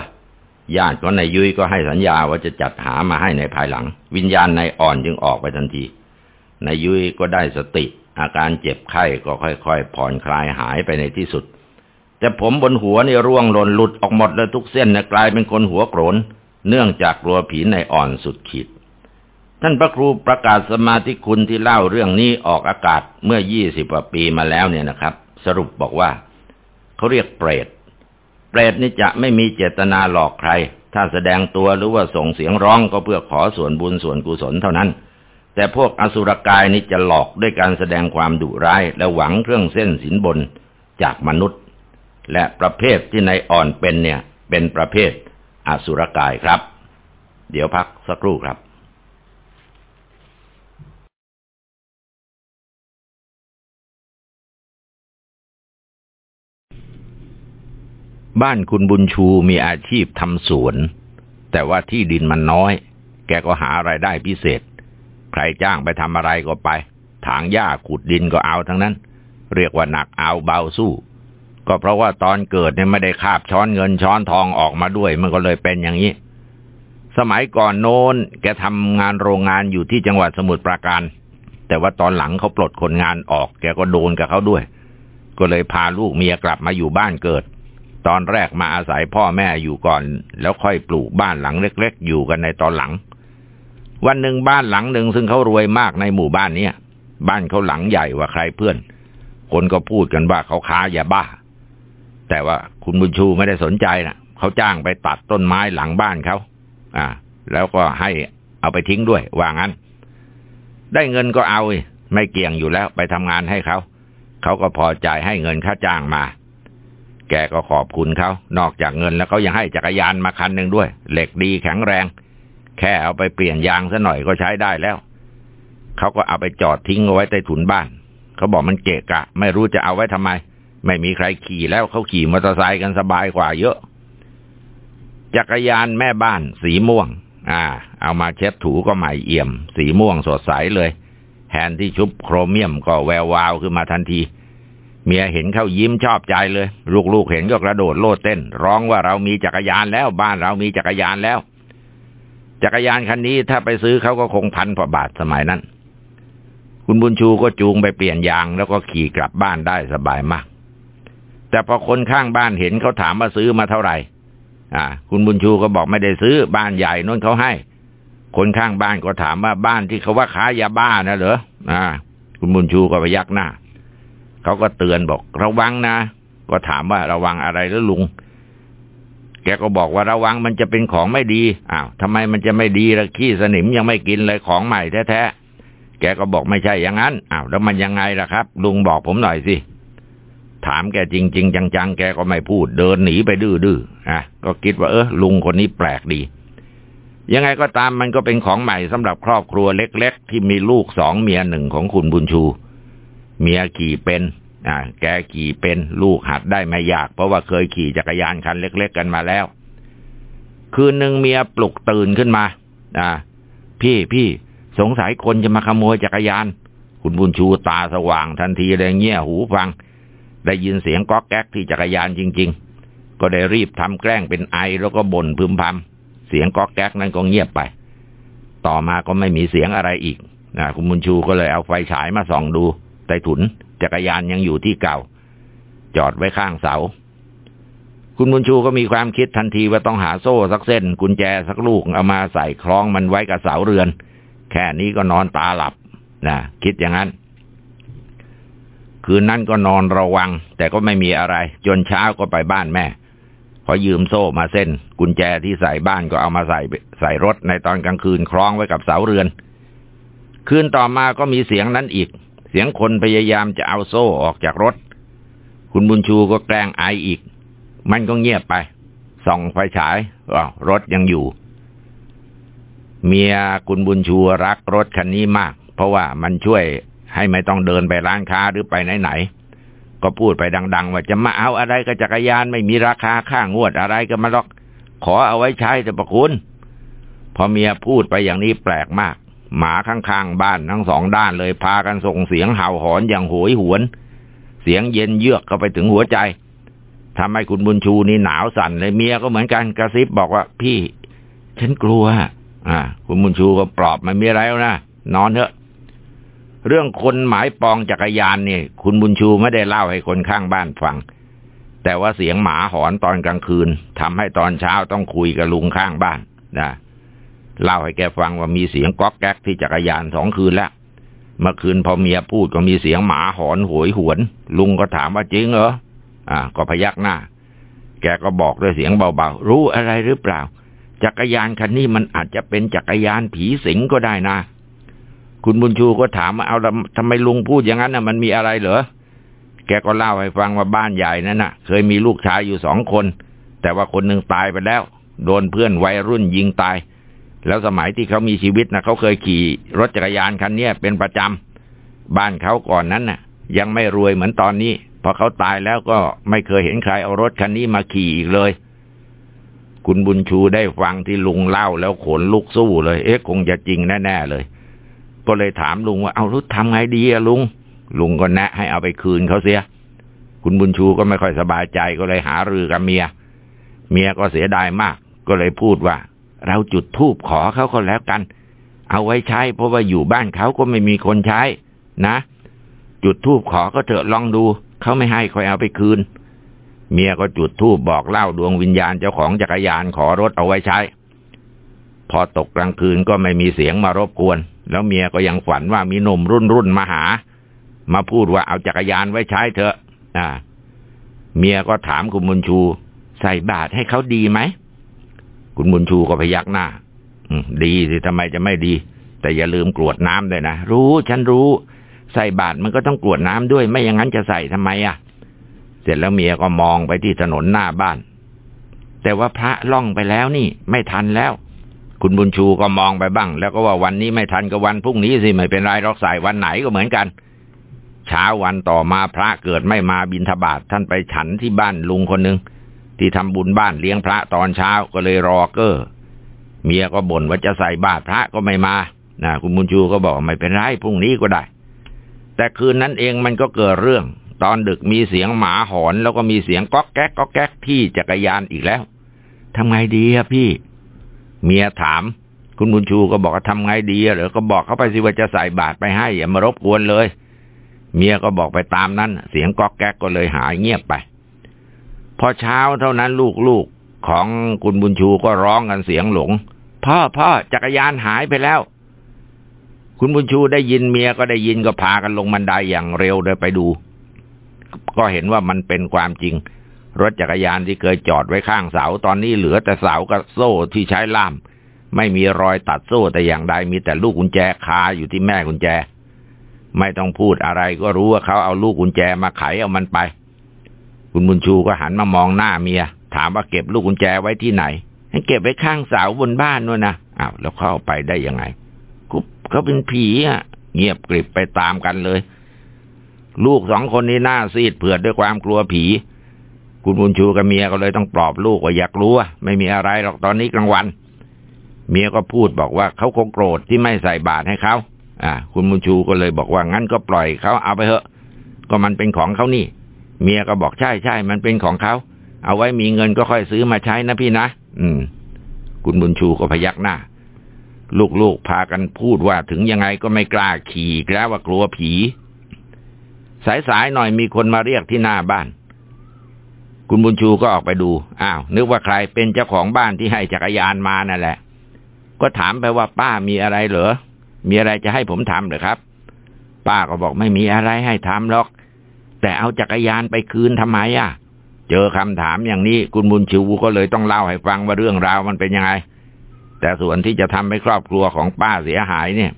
ญาติของนายยุ้ยก็ให้สัญญาว่าจะจัดหามาให้ในภายหลัง วิญญาณนายอ่อนจึงออกไปทันทีนายยุ้ยก็ได้สติ อาการเจ็บไข้ก็ค่อยๆ ผ่อนคลายหายไปในที่สุด แต่ผมบนหัวนี่ร่วงหล่นหลุดออกหมดเลยทุกเส้นนะกลายเป็นคนหัวโกรนเนื่องจากกลัวผีในอ่อนสุดขีด ท่านพระครูประกาศสมาธิคุณที่เล่าเรื่องนี้ออกอากาศเมื่อยี่สิบกว่าปีมาแล้วเนี่ยนะครับ สรุปบอกว่า เขาเรียกเปรต เปรตนี่จะไม่มีเจตนาหลอกใคร ถ้าแสดงตัวหรือว่าส่งเสียงร้องก็เพื่อขอส่วนบุญส่วนกุศลเท่านั้น แต่พวกอสุรกายนี่จะหลอกด้วยการแสดงความดุร้าย และหวังเครื่องเส้นสินบนจากมนุษย์ และประเภทที่ในอ่อนเป็นเนี่ย เป็นประเภทอสุรกายครับ เดี๋ยวพักสักครู่ครับ บ้านคุณบุญชูมีอาชีพทำสวน แต่ว่าที่ดินมันน้อย แกก็หาไรายได้พิเศษ ใครจ้างไปทำอะไรก็ไป ถางหญ้าขุดดินก็เอาทั้งนั้น เรียกว่าหนักเอาเบาสู้ ก็เพราะว่าตอนเกิดเนี่ยไม่ได้คาบช้อนเงินช้อนทองออกมาด้วย มันก็เลยเป็นอย่างนี้ สมัยก่อนโน้นแกทำงานโรงงานอยู่ที่จังหวัดสมุทรปราการ แต่ว่าตอนหลังเขาปลดคนงานออก แกก็โดนกับเขาด้วย ก็เลยพาลูกเมียกลับมาอยู่บ้านเกิด ตอนแรกมาอาศัยพ่อแม่อยู่ก่อน แล้วค่อยปลูกบ้านหลังเล็ก ๆ อยู่กันในตอนหลัง วันหนึ่งบ้านหลังหนึ่งซึ่งเขารวยมากในหมู่บ้านเนี้ยบ้านเขาหลังใหญ่กว่าใครเพื่อน คนก็พูดกันว่าเขาค้ายาบ้า แต่ว่าคุณบุญชูไม่ได้สนใจนะเขาจ้างไปตัดต้นไม้หลังบ้านเขาอ่า แล้วก็ให้เอาไปทิ้งด้วย ว่างั้น ได้เงินก็เอาไม่เกี่ยงอยู่แล้ว ไปทำงานให้เขา เขาก็พอใจให้เงินค่าจ้างมา แกก็ขอบคุณเขา นอกจากเงินแล้วเขายังให้จักรยานมาคันหนึ่งด้วย เหล็กดีแข็งแรง แค่เอาไปเปลี่ยนยางซะหน่อยก็ใช้ได้แล้ว เขาก็เอาไปจอดทิ้งเอาไว้ใต้ถุนบ้าน เขาบอกมันเกะกะ ไม่รู้จะเอาไว้ทำไม ไม่มีใครขี่แล้วเขาขี่มอเตอร์ไซค์กันสบายกว่าเยอะ จักรยานแม่บ้าน สีม่วง อ่า เอามาเช็ดถูก็ใหม่เอี่ยม สีม่วงสดใสเลยแทนที่ชุบโครเมียมก็แวววาวขึ้นมาทันที เมียเห็นเขายิ้มชอบใจเลย ลูกๆเห็นก็กระโดดโลดเต้น ร้องว่าเรามีจักรยานแล้ว บ้านเรามีจักรยานแล้ว จักรยานคันนี้ถ้าไปซื้อเขาก็คงพันกว่าบาทสมัยนั้น คุณบุญชูก็จูงไปเปลี่ยนยางแล้วก็ขี่กลับบ้านได้สบายมาก แต่พอคนข้างบ้านเห็นเขาถามว่าซื้อมาเท่าไหร่ อ่า คุณบุญชูก็บอกไม่ได้ซื้อบ้านใหญ่น้นเขาให้ คนข้างบ้านก็ถามว่าบ้านที่เขาว่าค้ายาบ้านะเหรออ่า คุณบุญชูก็ไปยักหน้า เขาก็เตือนบอกระวังนะ ก็ถามว่าระวังอะไรแล้วลุง แกก็บอกว่าระวังมันจะเป็นของไม่ดี อ้าวทำไมมันจะไม่ดีละขี้สนิมยังไม่กินเลยของใหม่แท้ๆ แกก็บอกไม่ใช่อย่างนั้น อ้าวแล้วมันยังไงล่ะครับ ลุงบอกผมหน่อยสิ ถามแกจริง ๆ จังๆ แกก็ไม่พูดเดินหนีไปดื้อๆอะก็คิดว่าเออลุงคนนี้แปลกดียังไงก็ตามมันก็เป็นของใหม่สำหรับครอบครัวเล็ก ๆ ที่มีลูกสองเมียหนึ่งของคุณบุญชู เมียขี่เป็นอ่าแกขี่เป็นลูกหัดได้ไม่ยาก เพราะว่าเคยขี่จักรยานคันเล็ก ๆ กันมาแล้ว คืนหนึ่งเมียปลุกตื่นขึ้นมา อ่า พี่พี่สงสัยคนจะมาขโมยจักรยาน คุณบุญชูตาสว่างทันทีเลยเงี้ยหูฟัง ได้ยินเสียงก๊อกแก๊กที่จักรยานจริง ๆ ก็ได้รีบทำแกล้งเป็นไอแล้วก็บ่นพึมพำเสียงก๊อกแก๊กนั้นก็เงียบไป ต่อมาก็ไม่มีเสียงอะไรอีกนะคุณบุญชูก็เลยเอาไฟฉายมาส่องดู ต้ถุน จักรยานยังอยู่ที่เก่า จอดไว้ข้างเสา คุณบุญชูก็มีความคิดทันทีว่าต้องหาโซ่สักเส้น กุญแจสักลูกเอามาใส่คล้องมันไว้กับเสาเรือน แค่นี้ก็นอนตาหลับนะคิดอย่างนั้น คืนนั้นก็นอนระวัง แต่ก็ไม่มีอะไร จนเช้าก็ไปบ้านแม่พอยืมโซ่มาเส้น กุญแจที่ใส่บ้านก็เอามาใส่ใส่รถในตอนกลางคืนคล้องไว้กับเสาเรือน คืนต่อมาก็มีเสียงนั้นอีก เสียงคนพยายามจะเอาโซ่ออกจากรถ คุณบุญชูก็แกล้งไออีก มันก็เงียบไป ส่องไฟฉายรถยังอยู่ เมียคุณบุญชูรักรถคันนี้มาก เพราะว่ามันช่วยให้ไม่ต้องเดินไปร้านค้าหรือไปไหนๆ ก็พูดไปดัง ๆ ว่าจะมาเอาอะไรกับจักรยานไม่มีราคาค่างวดอะไรก็มาลอก ขอเอาไว้ใช้แต่ประคุณ พอเมียพูดไปอย่างนี้แปลกมาก หมาข้างๆบ้านทั้งสองด้านเลยพากันส่งเสียงเห่าหอนอย่างโหยหวน เสียงเย็นเยือกเข้าไปถึงหัวใจทำให้คุณบุญชูนี่หนาวสั่นเลยเมียก็เหมือนกันกระซิบบอกว่า พี่ ฉันกลัวอ่าคุณบุญชูก็ปลอบมันมีอะไรแล้วนะนอนเถอะ เรื่องคนหมายปองจักรยานนี่คุณบุญชูไม่ได้เล่าให้คนข้างบ้านฟัง แต่ว่าเสียงหมาหอนตอนกลางคืนทำให้ตอนเช้าต้องคุยกับลุงข้างบ้านนะ เล่าให้แกฟังว่ามีเสียงก๊อกแก๊กที่จักรยานสองคืนแล้วเมื่อคืนพอเมียพูดก็มีเสียงหมาหอนหวยหวน ลุงก็ถามว่าจริงเหรออ่า ก็พยักหน้า แกก็บอกด้วยเสียงเบาๆ รู้อะไรหรือเปล่า จักรยานคันนี้มันอาจจะเป็นจักรยานผีสิงก็ได้นะ คุณบุญชูก็ถามว่าเอาทำไมลุงพูดอย่างนั้นน่ะมันมีอะไรเหรอแกก็เล่าให้ฟังว่าบ้านใหญ่นั้นน่ะ เคยมีลูกชายอยู่สองคน แต่ว่าคนหนึ่งตายไปแล้ว โดนเพื่อนวัยรุ่นยิงตาย แล้วสมัยที่เขามีชีวิตนะเขาเคยขี่รถจักรยานคันนี้เป็นประจำบ้านเขาก่อนนั้นน่ะ ยังไม่รวยเหมือนตอนนี้พอเขาตายแล้วก็ไม่เคยเห็นใครเอารถคันนี้มาขี่อีกเลย คุณบุญชูได้ฟังที่ลุงเล่าแล้วขนลุกสู้เลย เอ๊ะคงจะจริงแน่ๆเลย ก็เลยถามลุงว่าเอารุดทำไงดีอะลุง ลุงก็แนะ ให้เอาไปคืนเขาเสีย คุณบุญชูก็ไม่ค่อยสบายใจก็เลยหารือกับเมีย เมียก็เสียดายมาก ก็เลยพูดว่า เราจุดธูปขอเขาก็แล้วกัน เอาไว้ใช้เพราะว่าอยู่บ้านเขาก็ไม่มีคนใช้ นะ จุดธูปขอก็เถอะลองดู เขาไม่ให้คอยเอาไปคืน เมียก็จุดธูปบอกเล่าดวงวิญญาณเจ้าของจักรยานขอรถเอาไว้ใช้ พอตกกลางคืนก็ไม่มีเสียงมารบกวน แล้วเมียก็ยังฝันว่ามีหนุ่มรุ่นรุ่นมาหา มาพูดว่าเอาจักรยานไว้ใช้เถอะ อ่า เมียก็ถามคุณบุญชู ใส่บาตรให้เขาดีไหม คุณบุญชูก็พยักหน้าอดีสิทำไมจะไม่ดี แต่อย่าลืมกรวดน้ำด้วยนะ รู้ฉันรู้ ใส่บาตรมันก็ต้องกรวดน้ำด้วย ไม่อย่างนั้นจะใส่ทำไมอะ เสร็จแล้วเมียก็มองไปที่ถนนหน้าบ้าน แต่ว่าพระล่องไปแล้วนี่ ไม่ทันแล้ว คุณบุญชูก็มองไปบ้าง แล้วก็ว่าวันนี้ไม่ทันก็วันพรุ่งนี้สิไม่เป็นไรรอกใส่วันไหนก็เหมือนกันเช้าวันต่อมาพระเกิดไม่มาบินทบาทท่านไปฉันที่บ้านลุงคนหนึ่ง ที่ทำบุญบ้านเลี้ยงพระตอนเช้าก็เลยรอเกอร์เมียก็บ่นว่าจะใส่บาตรพระก็ไม่มานะคุณบุญชูก็บอกไม่เป็นไรพรุ่งนี้ก็ได้ แต่คืนนั้นเองมันก็เกิดเรื่อง ตอนดึกมีเสียงหมาหอนแล้วก็มีเสียงก๊อกแก๊กก๊อกแก๊กที่จักรยานอีกแล้วทำไงดีอะพี่ เมียถาม คุณบุญชูก็บอกว่าทำไงดีเหรอก็บอกเขาไปสิว่าจะใส่บาตรไปให้อย่ามารบกวนเลย เมียก็บอกไปตามนั้น เสียงก๊อกแก๊กก็เลยหายเงียบไป พอเช้าเท่านั้นลูกๆของคุณบุญชูก็ร้องกันเสียงหลง พ่อพ่อจักรยานหายไปแล้ว คุณบุญชูได้ยินเมียก็ได้ยินก็พากันลงบันไดอย่างเร็วเดินไปดู ก็เห็นว่ามันเป็นความจริง รถจักรยานที่เคยจอดไว้ข้างเสาตอนนี้เหลือแต่เสากับโซ่ที่ใช้ล่าม ไม่มีรอยตัดโซ่แต่อย่างใดมีแต่ลูกกุญแจคาอยู่ที่แม่กุญแจ ไม่ต้องพูดอะไรก็รู้ว่าเขาเอาลูกกุญแจมาไขเอามันไป คุณบุญชูก็หันมามองหน้าเมีย ถามว่าเก็บลูกกุญแจไว้ที่ไหน ให้เก็บไว้ข้างเสาบนบ้านนู่นนะอ้าวแล้วเข้าไปได้ยังไงกุ๊บเขาเป็นผีอะ เงียบกริบไปตามกันเลย ลูกสองคนนี้หน้าซีดเผือดด้วยความกลัวผี คุณบุญชูกับเมียก็เลยต้องปลอบลูกว่าอยากรู้ว่าไม่มีอะไรหรอกตอนนี้กลางวัน เมียก็พูดบอกว่าเขาคงโกรธที่ไม่ใส่บาตรให้เขาอ่า คุณบุญชูก็เลยบอกว่างั้นก็ปล่อยเขาเอาไปเถอะ ก็มันเป็นของเขานี่ เมียก็บอกใช่ใช่มันเป็นของเขาเอาไว้มีเงินก็ค่อยซื้อมาใช้นะพี่นะอืม คุณบุญชูก็พยักหน้า ลูกๆพากันพูดว่าถึงยังไงก็ไม่กล้าขี่แล้วว่ากลัวผี สายๆหน่อยมีคนมาเรียกที่หน้าบ้าน คุณบุญชูก็ออกไปดู อ้าว นึกว่าใครเป็นเจ้าของบ้านที่ให้จักรยานมานั่นแหละ ก็ถามไปว่าป้ามีอะไรเหรอ มีอะไรจะให้ผมทำเหรอครับ ป้าก็บอกไม่มีอะไรให้ทำหรอก แต่เอาจักรยานไปคืนทำไมอะ เจอคำถามอย่างนี้คุณบุญชิวก็เลยต้องเล่าให้ฟังว่าเรื่องราวมันเป็นยังไง แต่ส่วนที่จะทำให้ครอบครัวของป้าเสียหายเนี่ย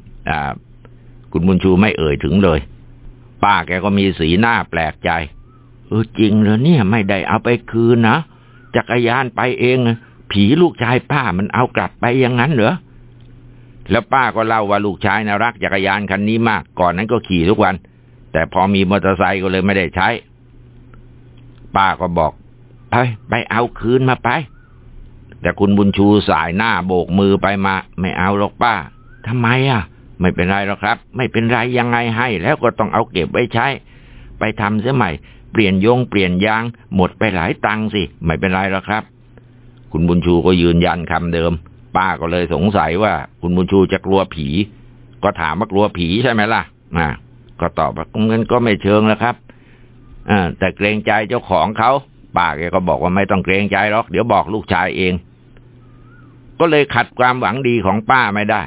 คุณบุญชูไม่เอ่ยถึงเลย ป้าแกก็มีสีหน้าแปลกใจเออจริงเหรอเนี่ยไม่ได้เอาไปคืนนะจักรยานไปเอง ผีลูกชายป้ามันเอากลับไปอย่างนั้นเหรอแล้วป้าก็เล่าว่าลูกชายนะรักจักรยานคันนี้มาก ก่อนนั้นก็ขี่ทุกวัน แต่พอมีมอเตอร์ไซค์ก็เลยไม่ได้ใช้ ป้าก็บอก ไปไปเอาคืนมาไป แต่คุณบุญชูสายหน้าโบกมือไปมา ไม่เอาหรอกป้าทำไมอะ ไม่เป็นไรหรอกครับ ไม่เป็นไรยังไงให้ แล้วก็ต้องเอาเก็บไว้ใช้ ไปทำเสียใหม่ เปลี่ยนยงเปลี่ยนยาง หมดไปหลายตังค์สิ ไม่เป็นไรหรอกครับ คุณบุญชูก็ยืนยันคำเดิม ป้าก็เลยสงสัยว่า คุณบุญชูจะกลัวผี ก็ถามว่ากลัวผีใช่ไหมล่ะอ่า ก็ตอบว่าเงินก็ไม่เชิงแล้วครับอแต่เกรงใจเจ้าของเขาป้าแกก็บอกว่าไม่ต้องเกรงใจหรอก เดี๋ยวบอกลูกชายเอง ก็เลยขัดความหวังดีของป้าไม่ได้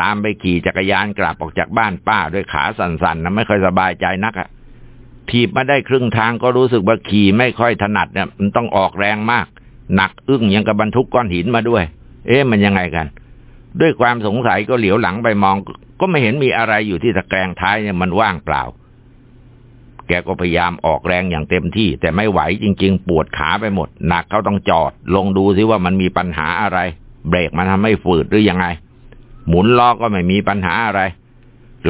ตามไปขี่จักรยานกลับออกจากบ้านป้าด้วยขาสั่นๆนะไม่ค่อยสบายใจนักอะถีบมาได้ครึ่งทางก็รู้สึกว่าขี่ไม่ค่อยถนัดเนี่ยมันต้องออกแรงมาก หนักอึ้งยังกับบรรทุกก้อนหินมาด้วย เอ๊ะมันยังไงกัน ด้วยความสงสัยก็เหลียวหลังไปมอง ก็ไม่เห็นมีอะไรอยู่ที่ตะแกรงท้ายเนี่ยมันว่างเปล่า แกก็พยายามออกแรงอย่างเต็มที่ แต่ไม่ไหวจริง ๆ ปวดขาไปหมด หนักเขาต้องจอด ลงดูซิว่ามันมีปัญหาอะไร เบรกมันทำให้ฝืดหรือยังไง หมุนล้อก็ไม่มีปัญหาอะไร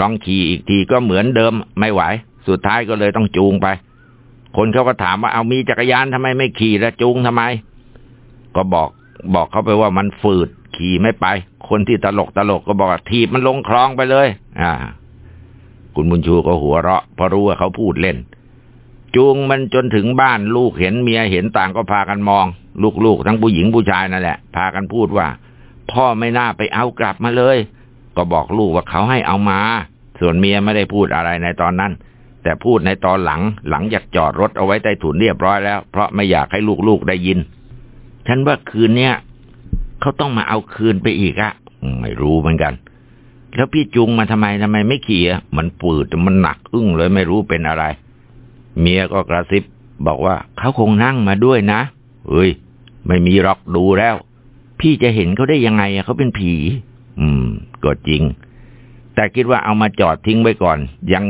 ลองขี่อีกทีก็เหมือนเดิม ไม่ไหว สุดท้ายก็เลยต้องจูงไป คนเขาก็ถามว่าเอามีจักรยานทำไมไม่ขี่แล้วจูงทำไม ก็บอกบอกเขาไปว่ามันฝืด ขี่ไม่ไป คนที่ตลกตลกก็บอกทีบมันลงคลองไปเลย อ่า คุณบุญชูก็หัวเราะเพราะรู้ว่าเขาพูดเล่น จูงมันจนถึงบ้านลูกเห็นเมียเห็นต่างก็พากันมอง ลูกๆทั้งผู้หญิงผู้ชายนั่นแหละ พากันพูดว่า พ่อไม่น่าไปเอากลับมาเลย ก็บอกลูกว่าเขาให้เอามา ส่วนเมียไม่ได้พูดอะไรในตอนนั้นแต่พูดในตอนหลังหลังจากจอดรถเอาไว้ใต้ถุนเรียบร้อยแล้ว เพราะไม่อยากให้ลูกๆได้ยิน ฉันว่าคืนเนี้ย เขาต้องมาเอาคืนไปอีกอะไม่รู้เหมือนกัน แล้วพี่จุงมาทำไมทำไมไม่ขี่อะมันปืดมันหนักอึ้งเลยไม่รู้เป็นอะไร เมียก็กระซิบบอกว่าเขาคงนั่งมาด้วยนะเฮ้ย ไม่มีหรอกดูแล้ว พี่จะเห็นเขาได้ยังไงอะเขาเป็นผี อืม ก็จริง แต่คิดว่าเอามาจอดทิ้งไว้ก่อน ยัง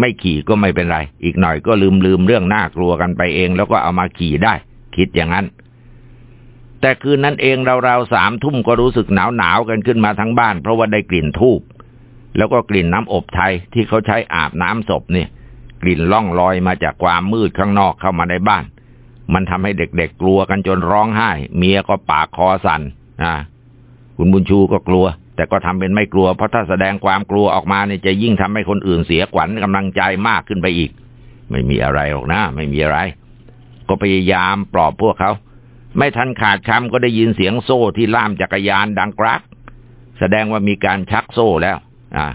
ไม่ขี่ก็ไม่เป็นไร อีกหน่อยก็ลืมลืมเรื่องน่ากลัวกันไปเอง แล้วก็เอามาขี่ได้ คิดอย่างนั้น แต่คืนนั้นเองเราๆสามทุ่มก็รู้สึกหนาวหนาวกันขึ้นมาทั้งบ้าน เพราะว่าได้กลิ่นทูบแล้วก็กลิ่นน้ำอบไทยที่เขาใช้อาบน้ำศพเนี่ย กลิ่นล่องลอยมาจากความมืดข้างนอกเข้ามาในบ้าน มันทำให้เด็กๆกลัวกันจนร้องไห้ เมียก็ปากคอสัน่นอ่าคุณบุญชูก็กลัว แต่ก็ทำเป็นไม่กลัวเพราะถ้าแสดงความกลัวออกมาเนี่ยจะยิ่งทำให้คนอื่นเสียขวัญกำลังใจมากขึ้นไปอีก ไม่มีอะไรหรอกนะ ไม่มีอะไร ก็พยายามปลอบพวกเขา ไม่ทันขาดคำก็ได้ยินเสียงโซ่ที่ล่ามจักรยานดังกรัก แสดงว่ามีการชักโซ่แล้ว อ่า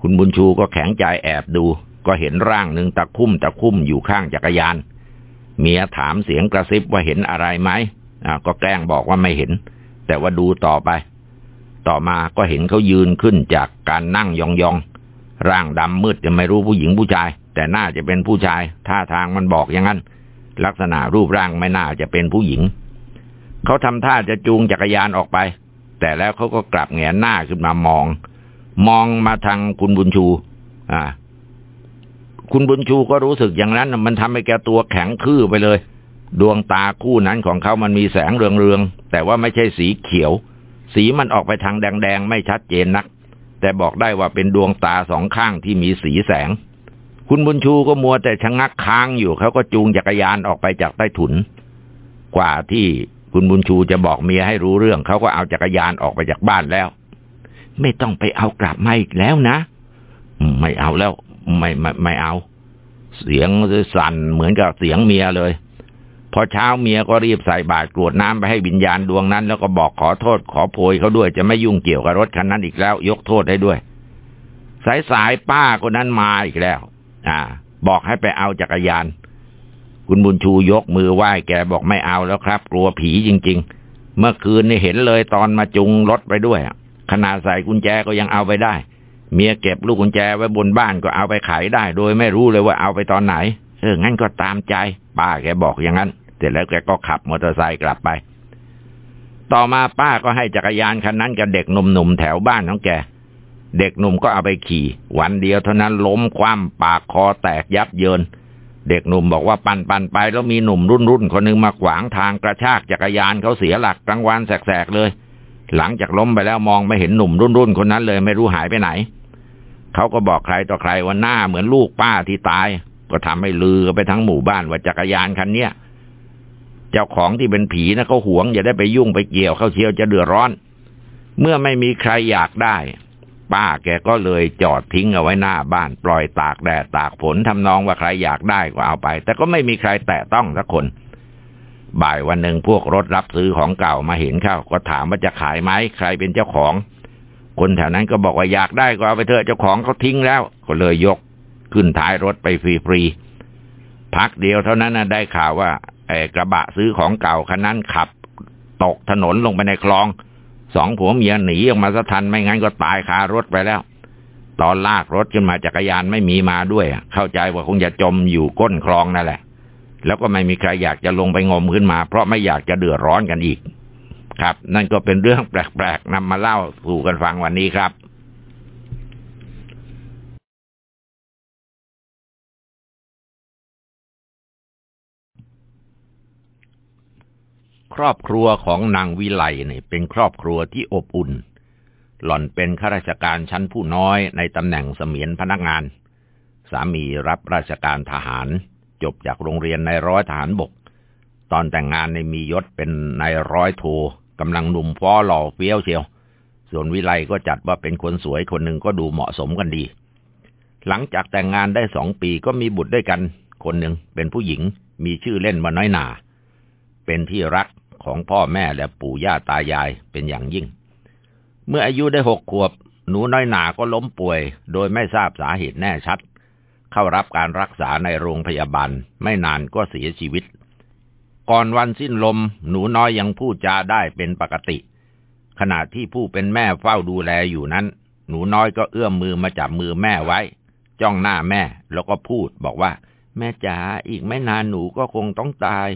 คุณบุญชูก็แข็งใจแอบดู ก็เห็นร่างหนึ่งตะคุ่มตะคุ่มอยู่ข้างจักรยาน เมียถามเสียงกระซิบว่าเห็นอะไรไหมอ่าก็แกล้งบอกว่าไม่เห็น แต่ว่าดูต่อไป ต่อมาก็เห็นเขายืนขึ้นจากการนั่งยองๆ ร่างดำมืดจะไม่รู้ผู้หญิงผู้ชาย แต่น่าจะเป็นผู้ชาย ท่าทางมันบอกอย่างนั้น ลักษณะรูปร่างไม่น่าจะเป็นผู้หญิง เขาทำท่าจะจูงจักรยานออกไป แต่แล้วเขาก็กลับแงนหน้าขึ้นมามอง มองมาทางคุณบุญชู อ่า คุณบุญชูก็รู้สึกอย่างนั้น มันทำให้แกตัวแข็งคื่อไปเลย ดวงตาคู่นั้นของเขามันมีแสงเรืองๆ แต่ว่าไม่ใช่สีเขียว สีมันออกไปทางแดงๆ ไม่ชัดเจนนัก แต่บอกได้ว่าเป็นดวงตาสองข้างที่มีสีแสงคุณบุญชูก็มัวแต่ชะงักค้างอยู่เขาก็จูงจักรยานออกไปจากใต้ถุน กว่าที่ คุณบุญชูจะบอกเมียให้รู้เรื่อง เขาก็เอาจักรยานออกไปจากบ้านแล้ว ไม่ต้องไปเอากลับมาอีกแล้วนะ ไม่เอาแล้ว ไม่ไม่ไม่เอา เสียงสั่นเหมือนกับเสียงเมียเลย พอเช้าเมียก็รีบใส่บาตรกรวดน้ำไปให้วิญญาณดวงนั้น แล้วก็บอกขอโทษขอโพยเขาด้วยจะไม่ยุ่งเกี่ยวกับรถคันนั้นอีกแล้ว ยกโทษได้ด้วย สายสายป้าคนนั้นมาอีกแล้ว อ่า บอกให้ไปเอาจักรยาน คุณบุญชูยกมือไหว้แกบอกไม่เอาแล้วครับ กลัวผีจริง ๆ เมื่อคืนนี่เห็นเลยตอนมาจุงรถไปด้วยขนาดใส่กุญแจก็ยังเอาไปได้ เมียเก็บลูกกุญแจไว้บนบ้านก็เอาไปขายได้ โดยไม่รู้เลยว่าเอาไปตอนไหน เอองั้นก็ตามใจ ป้าแกบอกอย่างนั้น เสร็จแล้วแกก็ขับมอเตอร์ไซค์กลับไป ต่อมาป้าก็ให้จักรยานคันนั้นกับเด็กหนุ่มๆแถวบ้านของแกเด็กหนุ่มก็เอาไปขี่ วันเดียวเท่านั้นล้มคว่ำปากคอแตกยับเยิน เด็กหนุ่มบอกว่าปั่นปั่นไปแล้วมีหนุ่มรุ่นรุ่นคนหนึ่งมาขวางทางกระชากจักรยานเขาเสียหลักกลางวันแสกๆเลย หลังจากล้มไปแล้วมองไม่เห็นหนุ่มรุ่นรุ่นคนนั้นเลยไม่รู้หายไปไหน เขาก็บอกใครต่อใครว่าหน้าเหมือนลูกป้าที่ตาย ก็ทำให้ลือไปทั้งหมู่บ้านว่าจักรยานคันเนี้ยเจ้าของที่เป็นผีนะเขาหวงอย่าได้ไปยุ่งไปเกี่ยวเขาเชียวจะเดือดร้อน เมื่อไม่มีใครอยากได้ ป้าแกก็เลยจอดทิ้งเอาไว้หน้าบ้านปล่อยตากแดดตากฝนทำนองว่าใครอยากได้ก็เอาไป แต่ก็ไม่มีใครแตะต้องสักคน บ่ายวันหนึ่งพวกรถรับซื้อของเก่ามาเห็นเข้าก็ถามว่าจะขายไหมใครเป็นเจ้าของ คนแถวนั้นก็บอกว่าอยากได้ก็เอาไปเถอะเจ้าของเขาทิ้งแล้ว ก็เลยยกขึ้นท้ายรถไปฟรีๆพักเดียวเท่านั้นนะได้ข่าวว่าไอ้กระบะซื้อของเก่าคันนั้นขับ ตกถนนลงไปในคลอง สองผัวเมียหนีออกมาสะทันไม่งั้นก็ตายคารถไปแล้ว ตอนลากรถขึ้นมาจักรยานไม่มีมาด้วย เข้าใจว่าคงจะจมอยู่ก้นคลองนั่นแหละ แล้วก็ไม่มีใครอยากจะลงไปงมขึ้นมา เพราะไม่อยากจะเดือดร้อนกันอีก ครับ นั่นก็เป็นเรื่องแปลกๆนำมาเล่าสู่กันฟังวันนี้ครับ ครอบครัวของนางวิไลเนี่ยเป็นครอบครัวที่อบอุ่น หล่อนเป็นข้าราชการชั้นผู้น้อยในตำแหน่งเสมียนพนักงาน สามีรับราชการทหาร จบจากโรงเรียนในร้อยทหารบก ตอนแต่งงานในมียศเป็นนายร้อยโทกำลังหนุ่มฟ้อหล่อเฟี้ยวเชียว ส่วนวิไลก็จัดว่าเป็นคนสวยคนหนึ่งก็ดูเหมาะสมกันดี หลังจากแต่งงานได้สองปีก็มีบุตรด้วยกัน คนหนึ่งเป็นผู้หญิงมีชื่อเล่นว่าน้อยนาเป็นที่รัก ของพ่อแม่และปู่ย่าตายายเป็นอย่างยิ่ง เมื่ออายุได้หกขวบ หนูน้อยหนาก็ล้มป่วย โดยไม่ทราบสาเหตุแน่ชัด เข้ารับการรักษาในโรงพยาบาล ไม่นานก็เสียชีวิต ก่อนวันสิ้นลม หนูน้อยยังพูดจาได้เป็นปกติ ขณะที่ผู้เป็นแม่เฝ้าดูแลอยู่นั้น หนูน้อยก็เอื้อมมือมาจับมือแม่ไว้ จ้องหน้าแม่แล้วก็พูดบอกว่า แม่จ๋าอีกไม่นานหนูก็คงต้องตาย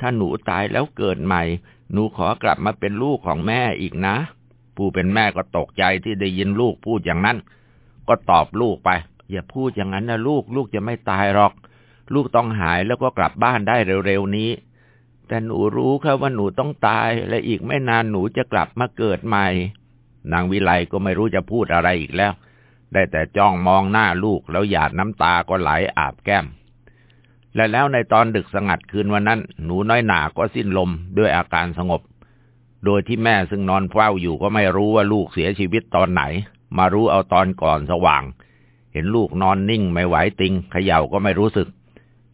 ถ้าหนูตายแล้วเกิดใหม่ หนูขอกลับมาเป็นลูกของแม่อีกนะ ผู้เป็นแม่ก็ตกใจที่ได้ยินลูกพูดอย่างนั้น ก็ตอบลูกไป อย่าพูดอย่างนั้นนะลูก ลูกจะไม่ตายหรอก ลูกต้องหายแล้วก็กลับบ้านได้เร็วๆนี้ แต่หนูรู้ครับว่าหนูต้องตาย และอีกไม่นานหนูจะกลับมาเกิดใหม่ นางวิไลก็ไม่รู้จะพูดอะไรอีกแล้ว ได้แต่จ้องมองหน้าลูกแล้วหยาดน้ำตาก็ไหลอาบแก้ม และแล้วในตอนดึกสงัดคืนวันนั้น หนูน้อยหนาก็สิ้นลมด้วยอาการสงบ โดยที่แม่ซึ่งนอนเฝ้าอยู่ก็ไม่รู้ว่าลูกเสียชีวิตตอนไหน มารู้เอาตอนก่อนสว่าง เห็นลูกนอนนิ่งไม่ไหวติงเขย่าก็ไม่รู้สึก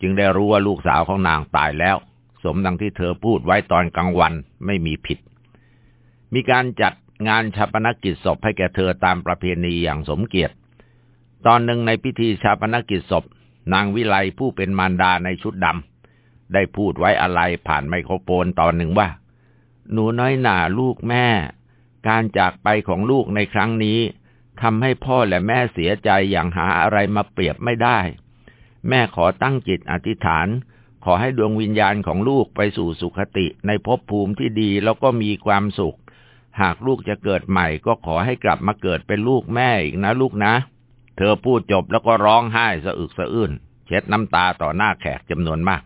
จึงได้รู้ว่าลูกสาวของนางตายแล้ว สมดังที่เธอพูดไว้ตอนกลางวันไม่มีผิด มีการจัดงานชาปนกิจศพให้แก่เธอตามประเพณีอย่างสมเกียรติ ตอนหนึ่งในพิธีชาปนกิจศพ นางวิไลผู้เป็นมารดาในชุดดำได้พูดไว้อะไรผ่านไมโครโฟนตอนหนึ่งว่า หนูน้อยหน่าลูกแม่ การจากไปของลูกในครั้งนี้ทำให้พ่อและแม่เสียใจอย่างหาอะไรมาเปรียบไม่ได้ แม่ขอตั้งจิตอธิษฐาน ขอให้ดวงวิญญาณของลูกไปสู่สุคติในภพภูมิที่ดีแล้วก็มีความสุข หากลูกจะเกิดใหม่ก็ขอให้กลับมาเกิดเป็นลูกแม่อีกนะลูกนะ เธอพูดจบแล้วก็ร้องไห้สะอึกสะอื้นเช็ดน้ำตาต่อหน้าแขกจำนวนมาก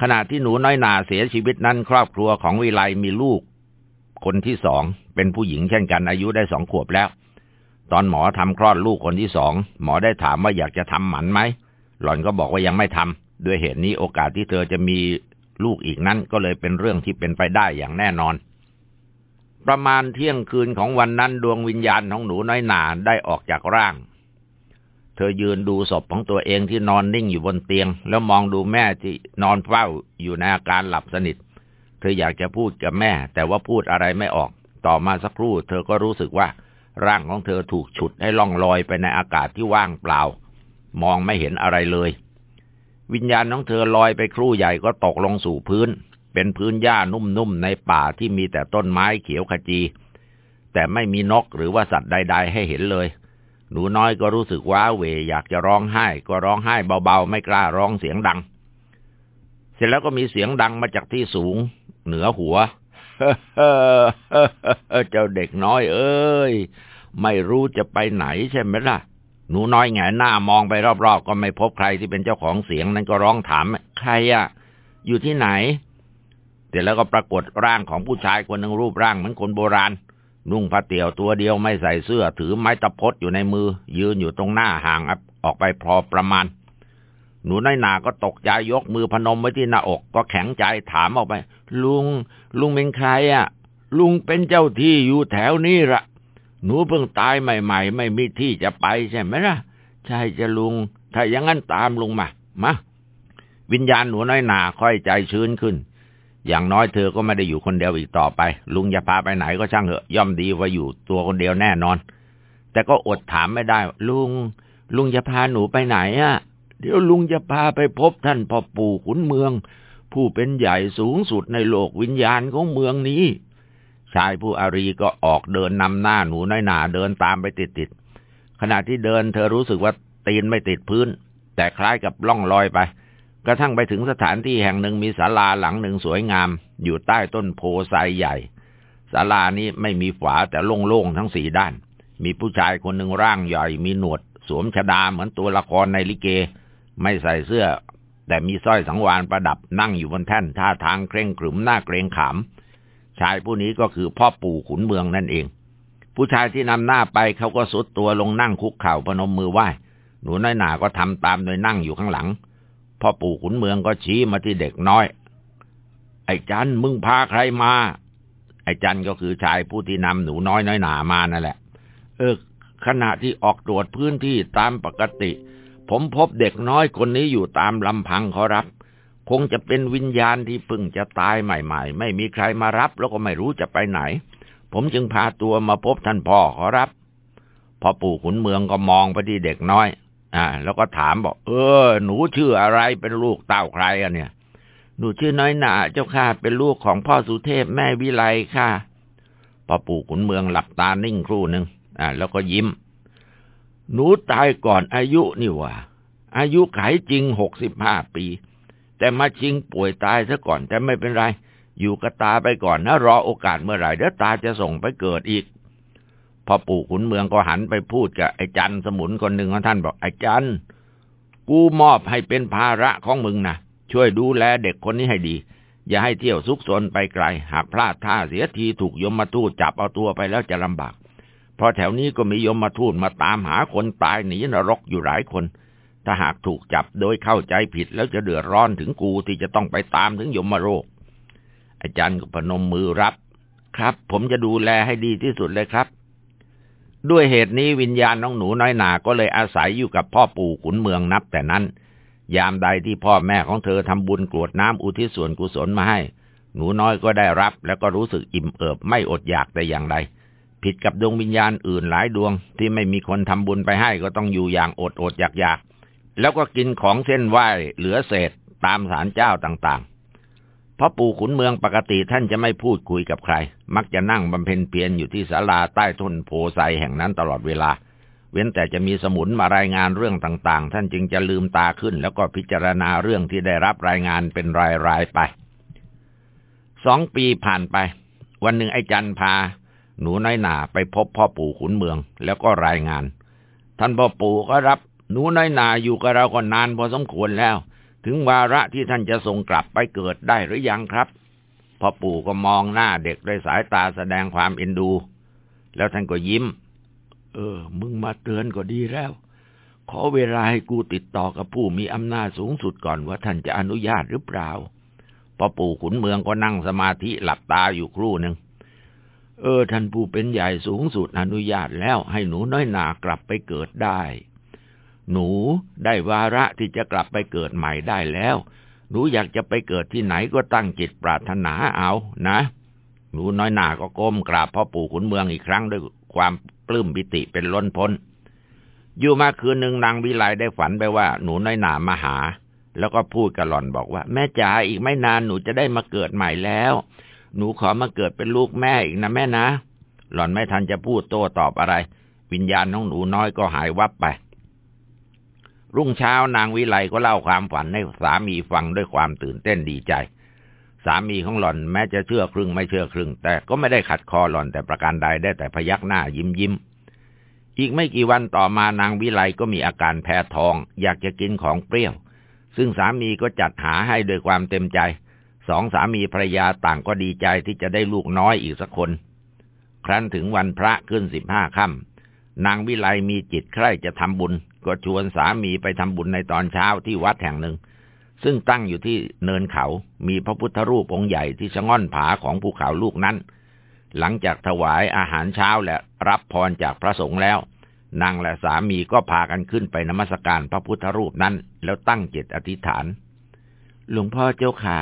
ขณะที่หนูน้อยนาเสียชีวิตนั้น ครอบครัวของวิไลมีลูก คนที่สองเป็นผู้หญิงเช่นกันอายุได้สองขวบแล้ว ตอนหมอทำคลอดลูกคนที่สองหมอได้ถามว่าอยากจะทำหมันไหมหล่อนก็บอกว่ายังไม่ทำด้วยเหตุนี้โอกาสที่เธอจะมีลูกอีกนั้นก็เลยเป็นเรื่องที่เป็นไปได้อย่างแน่นอน ประมาณเที่ยงคืนของวันนั้นดวงวิญญาณของหนูน้อยหนาได้ออกจากร่าง เธอยืนดูศพของตัวเองที่นอนนิ่งอยู่บนเตียง แล้วมองดูแม่ที่นอนเฝ้าอยู่ในอาการหลับสนิท เธออยากจะพูดกับแม่ แต่ว่าพูดอะไรไม่ออก ต่อมาสักครู่ เธอก็รู้สึกว่า ร่างของเธอถูกฉุดให้ล่องลอยไปในอากาศที่ว่างเปล่า มองไม่เห็นอะไรเลย วิญญาณของเธอลอยไปครู่ใหญ่ก็ตกลงสู่พื้น เป็นพื้นหญ้านุ่มๆในป่าที่มีแต่ต้นไม้เขียวขจี แต่ไม่มีนกหรือว่าสัตว์ใด ๆ ให้เห็นเลย หนูน้อยก็รู้สึกว้าเวอยากจะร้องไห้ ก็ร้องไห้เบาๆ ไม่กล้าร้องเสียงดัง เสร็จแล้วก็มีเสียงดังมาจากที่สูง เหนือหัวเจ้าเด็กน้อยเอ้ย ไม่รู้จะไปไหนใช่ไหมล่ะ หนูน้อยแงหน้ามองไปรอบๆ ก็ไม่พบใครที่เป็นเจ้าของเสียงนั้นก็ร้องถาม ใครอะอยู่ที่ไหน เสร็จแล้วก็ปรากฏร่างของผู้ชายคนหนึ่งรูปร่างเหมือนคนโบราณ นุ่งผ้าเตี่ยวตัวเดียวไม่ใส่เสื้อถือไม้ตะพดอยู่ในมือ ยืนอยู่ตรงหน้าห่างออกไปพอประมาณ หนูน้อยนาก็ตกใจยกมือพนมไว้ที่หน้าอก ก็แข็งใจถามออกไป ลุง ลุงเป็นใครอะ ลุงเป็นเจ้าที่อยู่แถวนี้ละหนูเพิ่งตายใหม่ ๆ ไม่มีที่จะไปใช่ไหมล่ะ ใช่จะลุง ถ้าอย่างนั้นตามลุงมามาวิญญาณหนูน้อยนาค่อยใจชื้นขึ้น อย่างน้อยเธอก็ไม่ได้อยู่คนเดียวอีกต่อไป ลุงจะพาไปไหนก็ช่างเถอะ ย่อมดีว่าอยู่ตัวคนเดียวแน่นอน แต่ก็อดถามไม่ได้ ลุง ลุงจะพาหนูไปไหนอะ เดี๋ยวลุงจะพาไปพบท่านพ่อปู่ขุนเมือง ผู้เป็นใหญ่สูงสุดในโลกวิญญาณของเมืองนี้ ชายผู้อารีก็ออกเดินนำหน้าหนูน้อยหนาเดินตามไปติดๆขณะที่เดินเธอรู้สึกว่าตีนไม่ติดพื้น แต่คล้ายกับล่องลอยไป กระทั่งไปถึงสถานที่แห่งหนึ่งมีศาลาหลังหนึ่งสวยงาม อยู่ใต้ต้นโพไซใหญ่ศาลานี้ไม่มีฝาแต่โล่งๆทั้งสี่ด้าน มีผู้ชายคนหนึ่งร่างใหญ่มีหนวด สวมชดาเหมือนตัวละครในลิเก ไม่ใส่เสื้อ แต่มีสร้อยสังวานประดับนั่งอยู่บนแท่นท่าทางเคร่งขรึมหน้าเกรงขาม ชายผู้นี้ก็คือพ่อปู่ขุนเมืองนั่นเอง ผู้ชายที่นำหน้าไปเขาก็สุดตัวลงนั่งคุกเข่าพนมมือไหว้ หนูน้อยหนาก็ทำตามโดยนั่งอยู่ข้างหลัง พ่อปู่ขุนเมืองก็ชี้มาที่เด็กน้อย ไอ้จันมึงพาใครมา ไอ้จันก็คือชายผู้ที่นำหนูน้อยน้อยหนามานั่นแหละ เออขณะที่ออกตรวจพื้นที่ตามปกติ ผมพบเด็กน้อยคนนี้อยู่ตามลำพังขอรับ คงจะเป็นวิญญาณที่เพึ่งจะตายใหม่ๆ ไม่มีใครมารับแล้วก็ไม่รู้จะไปไหน ผมจึงพาตัวมาพบท่านพ่อขอรับพ่อปู่ขุนเมืองก็มองไปที่เด็กน้อย อ่าแล้วก็ถามบอก เออ หนูชื่ออะไรเป็นลูกเต้าใครอะเนี่ย หนูชื่อน้อยหนาเจ้าค่ะ เป็นลูกของพ่อสุเทพแม่วิไลค่ะพ่อปู่ขุนเมืองหลับตานิ่งครู่หนึ่งอ่าแล้วก็ยิ้ม หนูตายก่อนอายุนี่วะอายุไขจริงหกสิบห้าปี แต่มาชิงป่วยตายซะก่อนแต่ไม่เป็นไร อยู่กับตาไปก่อนนะรอโอกาสเมื่อไหร่เดี๋ยวตาจะส่งไปเกิดอีก อปู่ขุนเมืองก็หันไปพูดกับไอ้จันสมุนคนหนึ่งของท่านบอกไอ้จันกูมอบให้เป็นภาระของมึงนะช่วยดูแลเด็กคนนี้ให้ดี อย่าให้เที่ยวซุกซนไปไกล หากพลาดท่าเสียทีถูกยมมาทูตจับเอาตัวไปแล้วจะลำบาก เพราะแถวนี้ก็มียมมาทูตมาตามหาคนตายหนีนรกอยู่หลายคน ถ้าหากถูกจับโดยเข้าใจผิดแล้วจะเดือดร้อนถึงกูที่จะต้องไปตามถึงยมมาโรค อาจารย์ก็พนมมือรับ ครับ ผมจะดูแลให้ดีที่สุดเลยครับ ด้วยเหตุนี้วิญญาณน้องหนูน้อยหนาก็เลยอาศัยอยู่กับพ่อปู่ขุนเมืองนับแต่นั้น ยามใดที่พ่อแม่ของเธอทำบุญกรวดน้ำอุทิศส่วนกุศลมาให้ หนูน้อยก็ได้รับ แล้วก็รู้สึกอิ่มเอิบไม่อดอยากแต่อย่างใดผิดกับดวงวิญญาณอื่นหลายดวง ที่ไม่มีคนทำบุญไปให้ก็ต้องอยู่อย่างอดอดอยากอยากแล้วก็กินของเส้นไหว้เหลือเศษตามศาลเจ้าต่างๆ พราะปู่ขุนเมืองปกติท่านจะไม่พูดคุยกับใคร มักจะนั่งบำเพ็ญเพียรอยู่ที่ศาลาใต้ต้นโพไทรแห่งนั้นตลอดเวลา เว้นแต่จะมีสมุนมารายงานเรื่องต่างๆ ท่านจึงจะลืมตาขึ้น แล้วก็พิจารณาเรื่องที่ได้รับรายงานเป็นรายๆไป สองปีผ่านไป วันหนึ่งไอ้จันพา หนูน้อยหนาไปพบพ่อปู่ขุนเมืองแล้วก็รายงาน ท่านพ่อปู่ก็รับ หนูน้อยหนาอยู่กับเราก็นานพอสมควรแล้ว ถึงวาระที่ท่านจะส่งกลับไปเกิดได้หรือยังครับพ่อปู่ก็มองหน้าเด็กด้วยสายตาแสดงความเอ็นดู แล้วท่านก็ยิ้ม เออ มึงมาเตือนก็ดีแล้ว ขอเวลาให้กูติดต่อกับผู้มีอำนาจสูงสุดก่อนว่าท่านจะอนุญาตหรือเปล่าพอปู่ขุนเมืองก็นั่งสมาธิหลับตาอยู่ครู่หนึ่งเออ ท่านผู้เป็นใหญ่สูงสุดอนุญาตแล้วให้หนูน้อยหนากลับไปเกิดได้ หนูได้วาระที่จะกลับไปเกิดใหม่ได้แล้ว หนูอยากจะไปเกิดที่ไหนก็ตั้งจิตปรารถนาเอานะ หนูน้อยหนาก็ก้มกราบพ่อปู่ขุนเมืองอีกครั้งด้วยความปลื้มปิติเป็นล้นพ้น อยู่มาคืนหนึ่งนางวิไลได้ฝันไปว่า หนูน้อยหนามาหา แล้วก็พูดกับหล่อนบอกว่า แม่จ๋าอีกไม่นานหนูจะได้มาเกิดใหม่แล้ว หนูขอมาเกิดเป็นลูกแม่อีกนะแม่นะ หล่อนไม่ทันจะพูดโต้ตอบอะไร วิญญาณน้องหนูน้อยก็หายวับไป รุ่งเช้านางวิไลก็เล่าความฝันให้สามีฟังด้วยความตื่นเต้นดีใจ สามีของหล่อนแม้จะเชื่อครึ่งไม่เชื่อครึ่ง แต่ก็ไม่ได้ขัดคอหล่อนแต่ประการใดได้แต่พยักหน้ายิ้มยิ้มอีกไม่กี่วันต่อมานางวิไลก็มีอาการแพ้ท้อง อยากจะกินของเปรี้ยว ซึ่งสามีก็จัดหาให้โดยความเต็มใจ สองสามีภรรยาต่างก็ดีใจที่จะได้ลูกน้อยอีกสักคน ครั้นถึงวันพระขึ้นสิบห้าค่ำ นางวิไลมีจิตใคร่จะทำบุญ ก็ชวนสามีไปทำบุญในตอนเช้าที่วัดแห่งหนึ่ง ซึ่งตั้งอยู่ที่เนินเขา มีพระพุทธรูปองค์ใหญ่ที่ชะง่อนผาของภูเขาลูกนั้น หลังจากถวายอาหารเช้าและรับพรจากพระสงฆ์แล้ว นางและสามีก็พากันขึ้นไปนมัสการพระพุทธรูปนั้น แล้วตั้งจิตอธิษฐาน หลวงพ่อเจ้าขา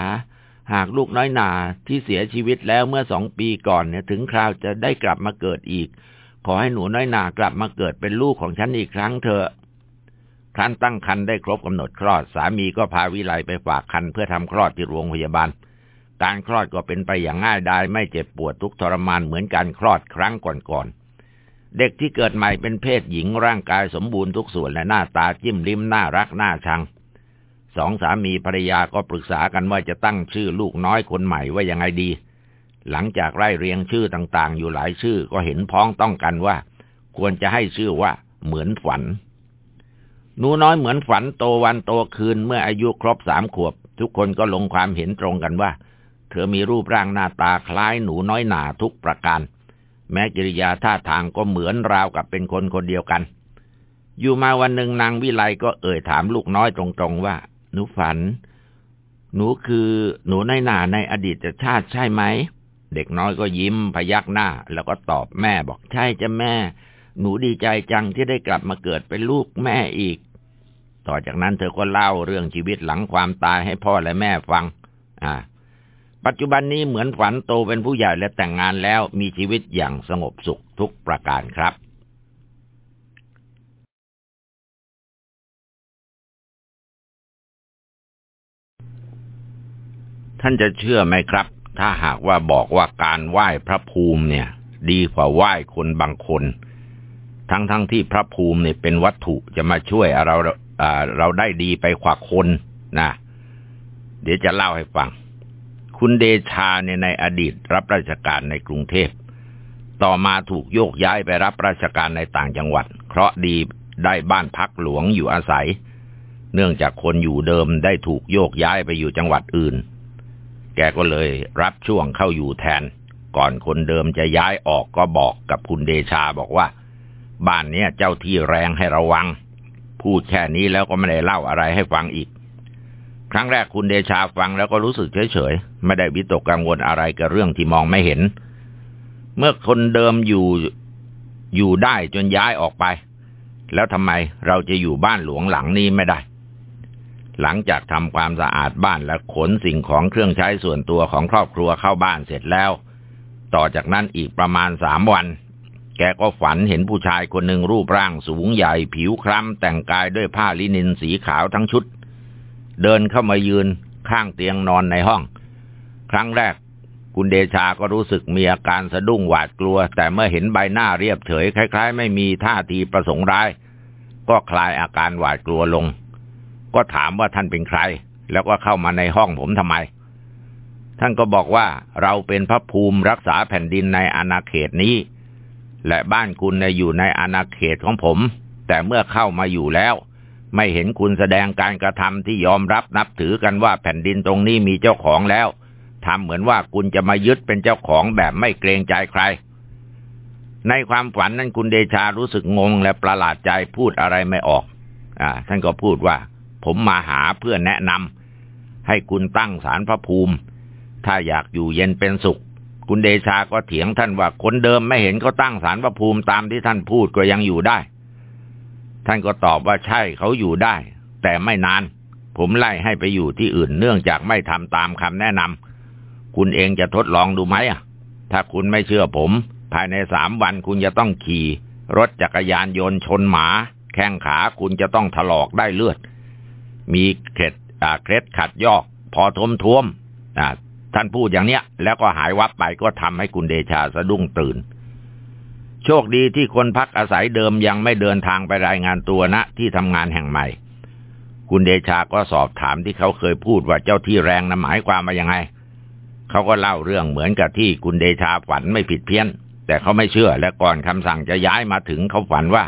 หากลูกน้อยนาที่เสียชีวิตแล้วเมื่อสองปีก่อนเนี่ยถึงคราวจะได้กลับมาเกิดอีก ขอให้หนูน้อยนากลับมาเกิดเป็นลูกของฉันอีกครั้งเถอะ ครั้นตั้งคันได้ครบกำหนดคลอด สามีก็พาวิไลไปฝากคันเพื่อทำคลอดที่โรงพยาบาล การคลอดก็เป็นไปอย่างง่ายดายไม่เจ็บปวดทุกทรมานเหมือนการคลอดครั้งก่อนๆ เด็กที่เกิดใหม่เป็นเพศหญิงร่างกายสมบูรณ์ทุกส่วนและหน้าตาจิ้มลิ้มน่ารักน่าชังสองสามีภรรยาก็ปรึกษากันว่าจะตั้งชื่อลูกน้อยคนใหม่ว่ายังไงดี หลังจากไล่เรียงชื่อต่างๆ อยู่หลายชื่อก็เห็นพ้องต้องกันว่า ควรจะให้ชื่อว่า เหมือนฝันหนูน้อยเหมือนฝันโตวันโตคืนเมื่ออายุครบสามขวบ ทุกคนก็ลงความเห็นตรงกันว่า เธอมีรูปร่างหน้าตาคล้ายหนูน้อยหนาทุกประการ แม้กิริยาท่าทางก็เหมือนราวกับเป็นคนคนเดียวกัน อยู่มาวันหนึ่งนางวิไลก็เอ่ยถามลูกน้อยตรงๆว่า หนูฝัน หนูคือหนูน้อยหนาในอดีตชาติใช่ไหม เด็กน้อยก็ยิ้มพยักหน้า แล้วก็ตอบแม่บอกใช่จ้ะแม่ หนูดีใจจังที่ได้กลับมาเกิดเป็นลูกแม่อีก ต่อจากนั้นเธอก็เล่าเรื่องชีวิตหลังความตายให้พ่อและแม่ฟัง อ่า ปัจจุบันนี้เหมือนฝันโตเป็นผู้ใหญ่และแต่งงานแล้วมีชีวิตอย่างสงบสุขทุกประการครับท่านจะเชื่อไหมครับ ถ้าหากว่าบอกว่าการไหว้พระภูมิเนี่ย ดีกว่าไหว้คนบางคน ทั้งๆทที่พระภูมิเนี่ยเป็นวัตถุจะมาช่วยเราเราได้ดีไปกว่าคนนะเดี๋ยวจะเล่าให้ฟัง คุณเดชาเนี่ยในอดีตรับราชการในกรุงเทพ ต่อมาถูกโยกย้ายไปรับราชการในต่างจังหวัด เพราะดีได้บ้านพักหลวงอยู่อาศัย เนื่องจากคนอยู่เดิมได้ถูกโยกย้ายไปอยู่จังหวัดอื่น แกก็เลยรับช่วงเข้าอยู่แทน ก่อนคนเดิมจะย้ายออกก็บอกกับคุณเดชาบอกว่า บ้านเนี้ยเจ้าที่แรงให้ระวัง พูดแค่นี้แล้วก็ไม่ได้เล่าอะไรให้ฟังอีก ครั้งแรกคุณเดชาฟังแล้วก็รู้สึกเฉยๆ ไม่ได้วิตกกังวลอะไรกับเรื่องที่มองไม่เห็น เมื่อคนเดิมอยู่อยู่ได้จนย้ายออกไป แล้วทำไมเราจะอยู่บ้านหลวงหลังนี้ไม่ได้ หลังจากทำความสะอาดบ้านและขนสิ่งของเครื่องใช้ส่วนตัวของครอบครัวเข้าบ้านเสร็จแล้ว ต่อจากนั้นอีกประมาณสามวัน แกก็ฝันเห็นผู้ชายคนหนึ่งรูปร่างสูงใหญ่ผิวคล้ำแต่งกายด้วยผ้าลินินสีขาวทั้งชุด เดินเข้ามายืนข้างเตียงนอนในห้อง ครั้งแรก คุณเดชาก็รู้สึกมีอาการสะดุ้งหวาดกลัว แต่เมื่อเห็นใบหน้าเรียบเฉยคล้าย ๆ ไม่มีท่าทีประสงค์ร้าย ก็คลายอาการหวาดกลัวลง ก็ถามว่าท่านเป็นใคร แล้วก็เข้ามาในห้องผมทำไม ท่านก็บอกว่าเราเป็นพระภูมิรักษาแผ่นดินในอาณาเขตนี้ และบ้านคุณอยู่ในอาณาเขตของผม แต่เมื่อเข้ามาอยู่แล้ว ไม่เห็นคุณแสดงการกระทำที่ยอมรับนับถือกันว่าแผ่นดินตรงนี้มีเจ้าของแล้วทำเหมือนว่าคุณจะมายึดเป็นเจ้าของแบบไม่เกรงใจใคร ในความฝันนั้นคุณเดชารู้สึกงงและประหลาดใจพูดอะไรไม่ออก อ่า ท่านก็พูดว่า ผมมาหาเพื่อแนะนำให้คุณตั้งสารพระภูมิ ถ้าอยากอยู่เย็นเป็นสุข คุณเดชาก็เถียงท่านว่าคนเดิมไม่เห็นเขาตั้งสารพระภูมิตามที่ท่านพูดก็ยังอยู่ได้ ท่านก็ตอบว่าใช่เขาอยู่ได้ แต่ไม่นาน ผมไล่ให้ไปอยู่ที่อื่นเนื่องจากไม่ทำตามคำแนะนำคุณเองจะทดลองดูไหมอะ ถ้าคุณไม่เชื่อผม ภายในสามวันคุณจะต้องขี่รถจักรยานยนต์ชนหมา แข้งขาคุณจะต้องถลอกได้เลือด มีเคล็ดเคล็ดขัดยอก พอทมท้วมท่านพูดอย่างเนี้ย แล้วก็หายวับไปก็ทำให้คุณเดชาสะดุ้งตื่น โชคดีที่คนพักอาศัยเดิมยังไม่เดินทางไปรายงานตัวณนะที่ทำงานแห่งใหม่ คุณเดชาก็สอบถามที่เขาเคยพูดว่าเจ้าที่แรงนะหมายความมายังไง เขาก็เล่าเรื่องเหมือนกับที่คุณเดชาฝันไม่ผิดเพี้ยน แต่เขาไม่เชื่อและก่อนคำสั่งจะย้ายมาถึงเขาฝันว่า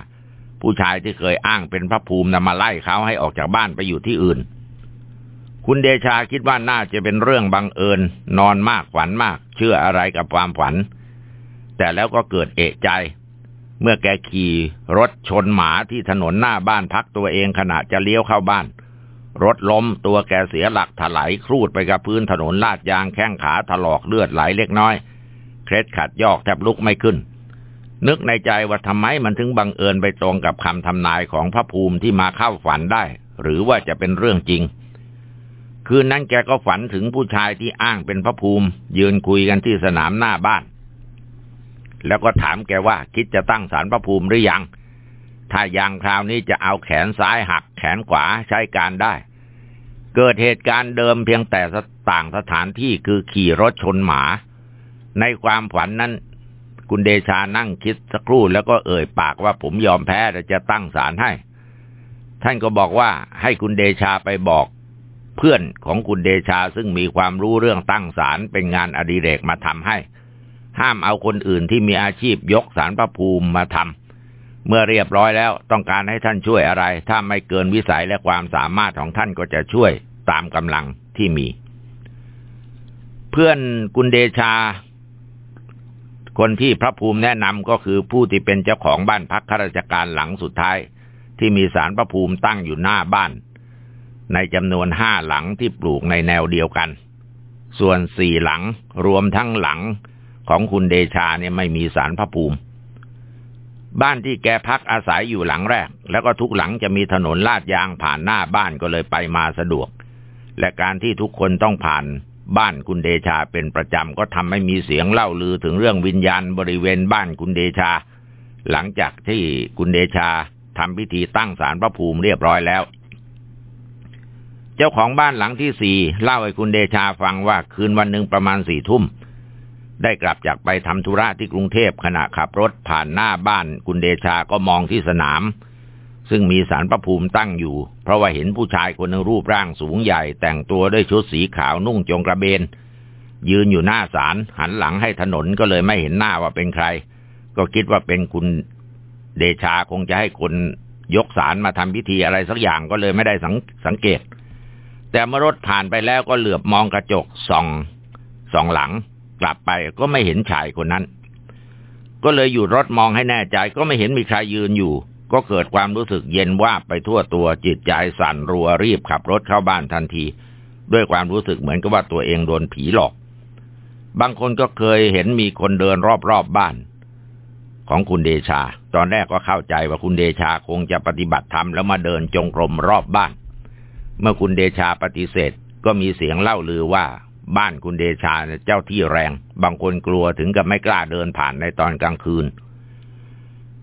ผู้ชายที่เคยอ้างเป็นพระภูมินำมาไล่เขาให้ออกจากบ้านไปอยู่ที่อื่น คุณเดชาคิดว่าน่าจะเป็นเรื่องบังเอิญ นอนมากฝันมาก เชื่ออะไรกับความฝัน แต่แล้วก็เกิดเอะใจ เมื่อแกขี่รถชนหมาที่ถนนหน้าบ้านพักตัวเองขณะจะเลี้ยวเข้าบ้าน รถล้มตัวแกเสียหลักถลายครูดไปกับพื้นถนนลาดยางแข้งขาถลอกเลือดไหลเล็กน้อย เคล็ดขัดยอกแทบลุกไม่ขึ้น นึกในใจว่าทำไมมันถึงบังเอิญไปตรงกับคำทำนายของพระภูมิที่มาเข้าฝันได้ หรือว่าจะเป็นเรื่องจริง คืนนั้นแกก็ฝันถึงผู้ชายที่อ้างเป็นพระภูมิ ยืนคุยกันที่สนามหน้าบ้าน แล้วก็ถามแกว่าคิดจะตั้งศาลพระภูมิหรือยัง ถ้ายังคราวนี้จะเอาแขนซ้ายหักแขนขวาใช้การได้ เกิดเหตุการณ์เดิมเพียงแต่ต่างสถานที่คือขี่รถชนหมา ในความฝันนั้น คุณเดชานั่งคิดสักครู่แล้วก็เอ่ยปากว่าผมยอมแพ้จะตั้งศาลให้ ท่านก็บอกว่าให้คุณเดชาไปบอก เพื่อนของคุณเดชาซึ่งมีความรู้เรื่องตั้งศาลเป็นงานอดิเรกมาทำให้ ห้ามเอาคนอื่นที่มีอาชีพยกศาลพระภูมิมาทำเมื่อเรียบร้อยแล้วต้องการให้ท่านช่วยอะไร ถ้าไม่เกินวิสัยและความสามารถของท่านก็จะช่วยตามกำลังที่มี เพื่อนกุณเดชา คนที่พระภูมิแนะนำก็คือผู้ที่เป็นเจ้าของบ้านพักข้าราชการหลังสุดท้าย ที่มีสารพระภูมิตั้งอยู่หน้าบ้าน ในจำนวนห้าหลังที่ปลูกในแนวเดียวกัน ส่วนสี่หลังรวมทั้งหลังของคุณเดชาเนี่ยไม่มีสารพระภูมิ บ้านที่แกพักอาศัยอยู่หลังแรก แล้วก็ทุกหลังจะมีถนนลาดยางผ่านหน้าบ้านก็เลยไปมาสะดวก และการที่ทุกคนต้องผ่าน บ้านคุณเดชาเป็นประจำก็ทำให้มีเสียงเล่าลือถึงเรื่องวิญญาณบริเวณบ้านคุณเดชา หลังจากที่คุณเดชาทำพิธีตั้งศาลพระภูมิเรียบร้อยแล้ว เจ้าของบ้านหลังที่สี่เล่าให้คุณเดชาฟังว่าคืนวันหนึ่งประมาณสี่ทุ่ม ได้กลับจากไปทำธุระที่กรุงเทพขณะขับรถผ่านหน้าบ้านคุณเดชาก็มองที่สนาม ซึ่งมีสารพระภูมิตั้งอยู่ เพราะว่าเห็นผู้ชายคนหนึ่งรูปร่างสูงใหญ่ แต่งตัวด้วยชุดสีขาวนุ่งจงกระเบน ยืนอยู่หน้าศาลหันหลังให้ถนนก็เลยไม่เห็นหน้าว่าเป็นใคร ก็คิดว่าเป็นคุณเดชาคงจะให้คนยกสารมาทำพิธีอะไรสักอย่างก็เลยไม่ได้สังสงเกต แต่เมื่อรถผ่านไปแล้วก็เหลือบมองกระจกส่องส่องหลัง กลับไปก็ไม่เห็นชายคนนั้น ก็เลยอยู่รถมองให้แน่ใจก็ไม่เห็นมีใครยืนอยู่ ก็เกิดความรู้สึกเย็นว่าไปทั่วตัวจิตใจสั่นรัวรีบขับรถเข้าบ้านทันที ด้วยความรู้สึกเหมือนกับว่าตัวเองโดนผีหลอก บางคนก็เคยเห็นมีคนเดินรอบๆบบ้าน ของคุณเดชา ตอนแรกก็เข้าใจว่าคุณเดชาคงจะปฏิบัติธรรมแล้วมาเดินจงกรมรอบบ้าน เมื่อคุณเดชาปฏิเสธก็มีเสียงเล่าลือว่าบ้านคุณเดชาเจ้าที่แรง บางคนกลัวถึงกับไม่กล้าเดินผ่านในตอนกลางคืน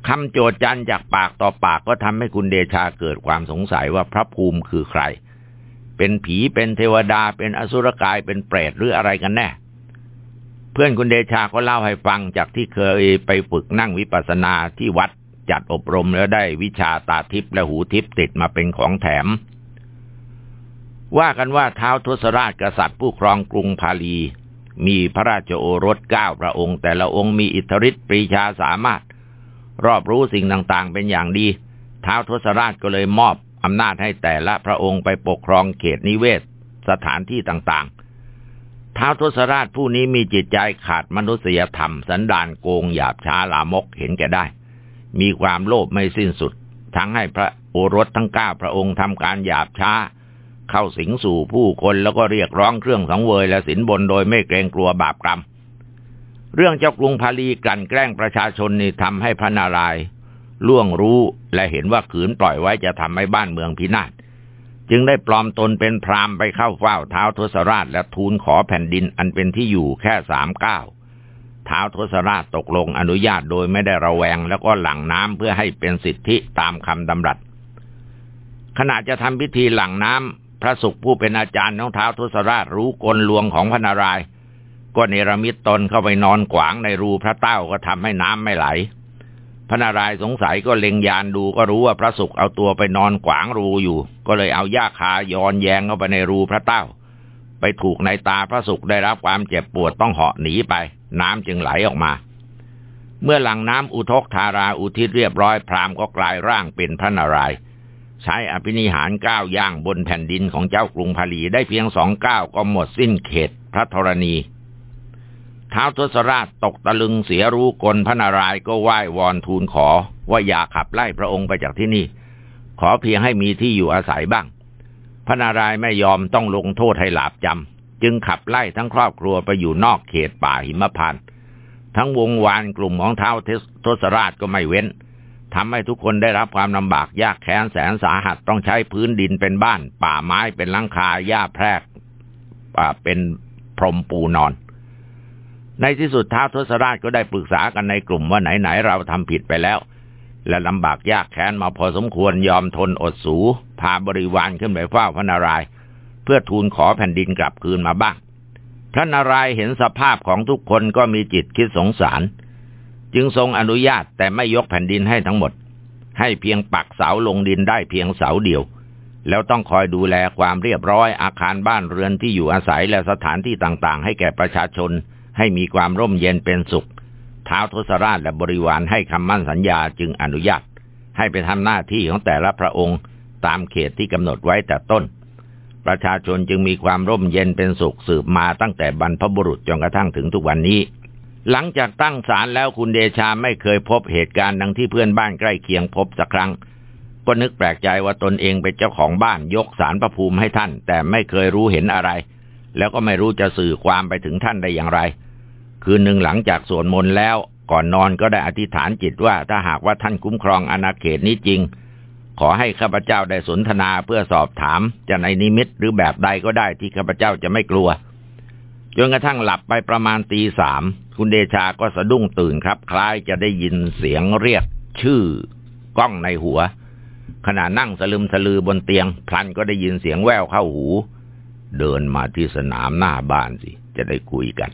คำโจทย์จันจากปากต่อปากก็ทำให้คุณเดชาเกิดความสงสัยว่าพระภูมิคือใคร เป็นผีเป็นเทวดาเป็นอสุรกายเป็นเปรตหรืออะไรกันแน่ เพื่อนคุณเดชาก็เล่าให้ฟังจากที่เคยไปฝึกนั่งวิปัสสนาที่วัดจัดอบรมแล้วได้วิชาตาทิพย์และหูทิพย์ติดมาเป็นของแถม ว่ากันว่าเท้าทศราชกษัตริย์ผู้ครองกรุงพาลี มีพระราชโอรสเก้าพระองค์ แต่ละองค์มีอิทธิฤทธิ์ปรีชาสามารถ รอบรู้สิ่งต่างๆ เป็นอย่างดี ท้าวทศราชก็เลยมอบอำนาจให้แต่ละพระองค์ไปปกครองเขตนิเวศ สถานที่ต่างๆ ท้าวทศราชผู้นี้มีจิตใจขาดมนุษยธรรม สันดานโกงหยาบช้าลามกเห็นแก่ได้ มีความโลภไม่สิ้นสุด ทั้งให้พระโอรสทั้งเก้าพระองค์ทำการหยาบช้า เข้าสิงสู่ผู้คนแล้วก็เรียกร้องเครื่องสังเวยและสินบนโดยไม่เกรงกลัวบาปกรรม เรื่องเจ้ากรุงพาลีกลั่นแกล้งประชาชนนี่ทำให้พระนารายณ์ล่วงรู้และเห็นว่าขืนปล่อยไว้จะทำให้บ้านเมืองพินาศจึงได้ปลอมตนเป็นพราหมณ์ไปเข้าเฝ้าเท้าทศราชและทูลขอแผ่นดินอันเป็นที่อยู่แค่สามเก้าเท้าทศราชตกลงอนุญาตโดยไม่ได้ระแวงแล้วก็หลั่งน้ำเพื่อให้เป็นสิทธิตามคำดำรัส ขณะจะทำพิธีหลั่งน้ำพระสุขผู้เป็นอาจารย์ของเท้าทศราชรู้กลลวงของพระนารายณ์ ก็เนรมิตตนเข้าไปนอนขวางในรูพระเต้าก็ทำให้น้ำไม่ไหล พระนารายสงสัยก็เล็งยานดูก็รู้ว่าพระสุขเอาตัวไปนอนขวางรูอยู่ ก็เลยเอาย่าคายอนแยงเข้าไปในรูพระเต้า ไปถูกในตาพระสุขได้รับความเจ็บปวดต้องเหาะหนีไป น้ำจึงไหลออกมา เมื่อหลังน้ำอุทกธาราอุทิศเรียบร้อยพรามก็กลายร่างเป็นพระนารายใช้อภินิหารก้าวย่างบนแผ่นดินของเจ้ากรุงพาลีได้เพียงสองก้าวก็หมดสิ้นเขตพระธรณี ท้าวทศราชตกตะลึงเสียรู้กลพระนารายก็ไหว้วอนทูลขอ ว่าอย่าขับไล่พระองค์ไปจากที่นี่ ขอเพียงให้มีที่อยู่อาศัยบ้าง พระนารายไม่ยอมต้องลงโทษให้หลาบจำจึงขับไล่ทั้งครอบครัวไปอยู่นอกเขตป่าหิมพานต์ทั้งวงวานกลุ่มของเท้าทศราชก็ไม่เว้นทำให้ทุกคนได้รับความลำบากยากแค้นแสนสาหัสต้องใช้พื้นดินเป็นบ้าน ป่าไม้เป็นลังคาหญ้าแพรกเป็นพรมปูนอน ในที่สุดท้าวทศราชก็ได้ปรึกษากันในกลุ่มว่าไหนๆเราทำผิดไปแล้ว และลำบากยากแค้นมาพอสมควรยอมทนอดสูพาบริวารขึ้นไปเฝ้าพระนารายณ์เพื่อทูลขอแผ่นดินกลับคืนมาบ้าง พระนารายณ์เห็นสภาพของทุกคนก็มีจิตคิดสงสาร จึงทรงอนุญาตแต่ไม่ยกแผ่นดินให้ทั้งหมด ให้เพียงปักเสาลงดินได้เพียงเสาเดียว แล้วต้องคอยดูแลความเรียบร้อยอาคารบ้านเรือนที่อยู่อาศัยและสถานที่ต่างๆ ให้แก่ประชาชน ให้มีความร่มเย็นเป็นสุข ท้าวทศราชและบริวารให้คำมั่นสัญญาจึงอนุญาต ให้ไปทำหน้าที่ของแต่ละพระองค์ ตามเขตที่กำหนดไว้แต่ต้น ประชาชนจึงมีความร่มเย็นเป็นสุขสืบมาตั้งแต่บรรพบุรุษจนกระทั่งถึงทุกวันนี้ หลังจากตั้งศาลแล้วคุณเดชาไม่เคยพบเหตุการณ์ดังที่เพื่อนบ้านใกล้เคียงพบสักครั้งก็นึกแปลกใจว่าตนเองเป็นเจ้าของบ้านยกสารพระภูมิให้ท่าน แต่ไม่เคยรู้เห็นอะไร แล้วก็ไม่รู้จะสื่อความไปถึงท่านได้อย่างไร คืนหนึ่งหลังจากสวดมนต์แล้ว ก่อนนอนก็ได้อธิษฐานจิตว่าถ้าหากว่าท่านคุ้มครองอาณาเขตนี้จริง ขอให้ข้าพเจ้าได้สนทนาเพื่อสอบถามจะในนิมิตหรือแบบใดก็ได้ที่ข้าพเจ้าจะไม่กลัวจนกระทั่งหลับไปประมาณตีสามคุณเดชาก็สะดุ้งตื่นครับ คล้ายจะได้ยินเสียงเรียกชื่อก้องในหัว ขณะนั่งสลึมสลือบนเตียง พลันก็ได้ยินเสียงแววเข้าหู เดินมาที่สนามหน้าบ้านสิ จะได้คุยกัน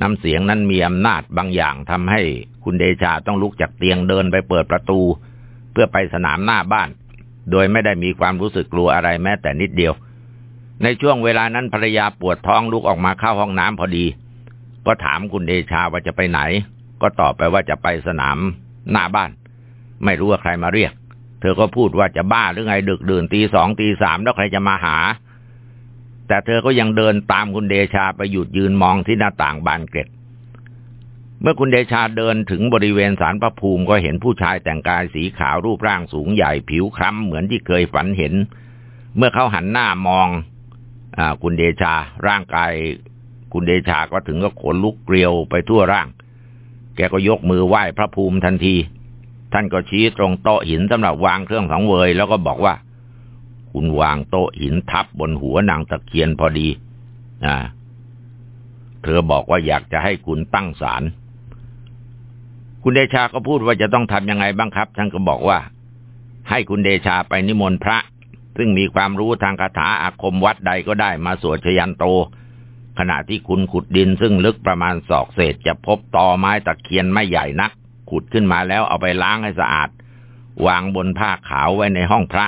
น้ำเสียงนั้นมีอำนาจบางอย่างทำให้คุณเดชาต้องลุกจากเตียงเดินไปเปิดประตู เพื่อไปสนามหน้าบ้าน โดยไม่ได้มีความรู้สึกกลัวอะไรแม้แต่นิดเดียว ในช่วงเวลานั้นภรรยาปวดท้องลุกออกมาเข้าห้องน้ำพอดี ก็ถามคุณเดชาว่าจะไปไหน ก็ตอบไปว่าจะไปสนามหน้าบ้าน ไม่รู้ว่าใครมาเรียก เธอก็พูดว่าจะบ้าหรือไงดึกดื่นตีสองตีสามแล้วใครจะมาหา แต่เธอก็ยังเดินตามคุณเดชาไปหยุดยืนมองที่หน้าต่างบานเกล็ด เมื่อคุณเดชาเดินถึงบริเวณสารพระภูมิก็เห็นผู้ชายแต่งกายสีขาวรูปร่างสูงใหญ่ผิวคล้ำเหมือนที่เคยฝันเห็น เมื่อเขาหันหน้ามองอคุณเดชา ร่างกาย คุณเดชาก็ถึงก็ขนลุกเกลียวไปทั่วร่าง แกก็ยกมือไหว้พระภูมิทันที ท่านก็ชี้ตรงโต๊ะหินสำหรับวางเครื่องสังเวยแล้วก็บอกว่า คุณวางโต๊ะหินทับบนหัวนางตะเคียนพอดีอ่าเธอบอกว่าอยากจะให้คุณตั้งศาลคุณเดชาก็พูดว่าจะต้องทำยังไงบ้างครับ ท่านก็บอกว่า ให้คุณเดชาไปนิมนต์พระ ซึ่งมีความรู้ทางคาถาอาคมวัดใดก็ได้มาสวดชยันโต ขณะที่คุณขุดดินซึ่งลึกประมาณศอกเศษจะพบตอไม้ตะเคียนไม่ใหญ่นัก ขุดขึ้นมาแล้วเอาไปล้างให้สะอาด วางบนผ้าขาวไว้ในห้องพระ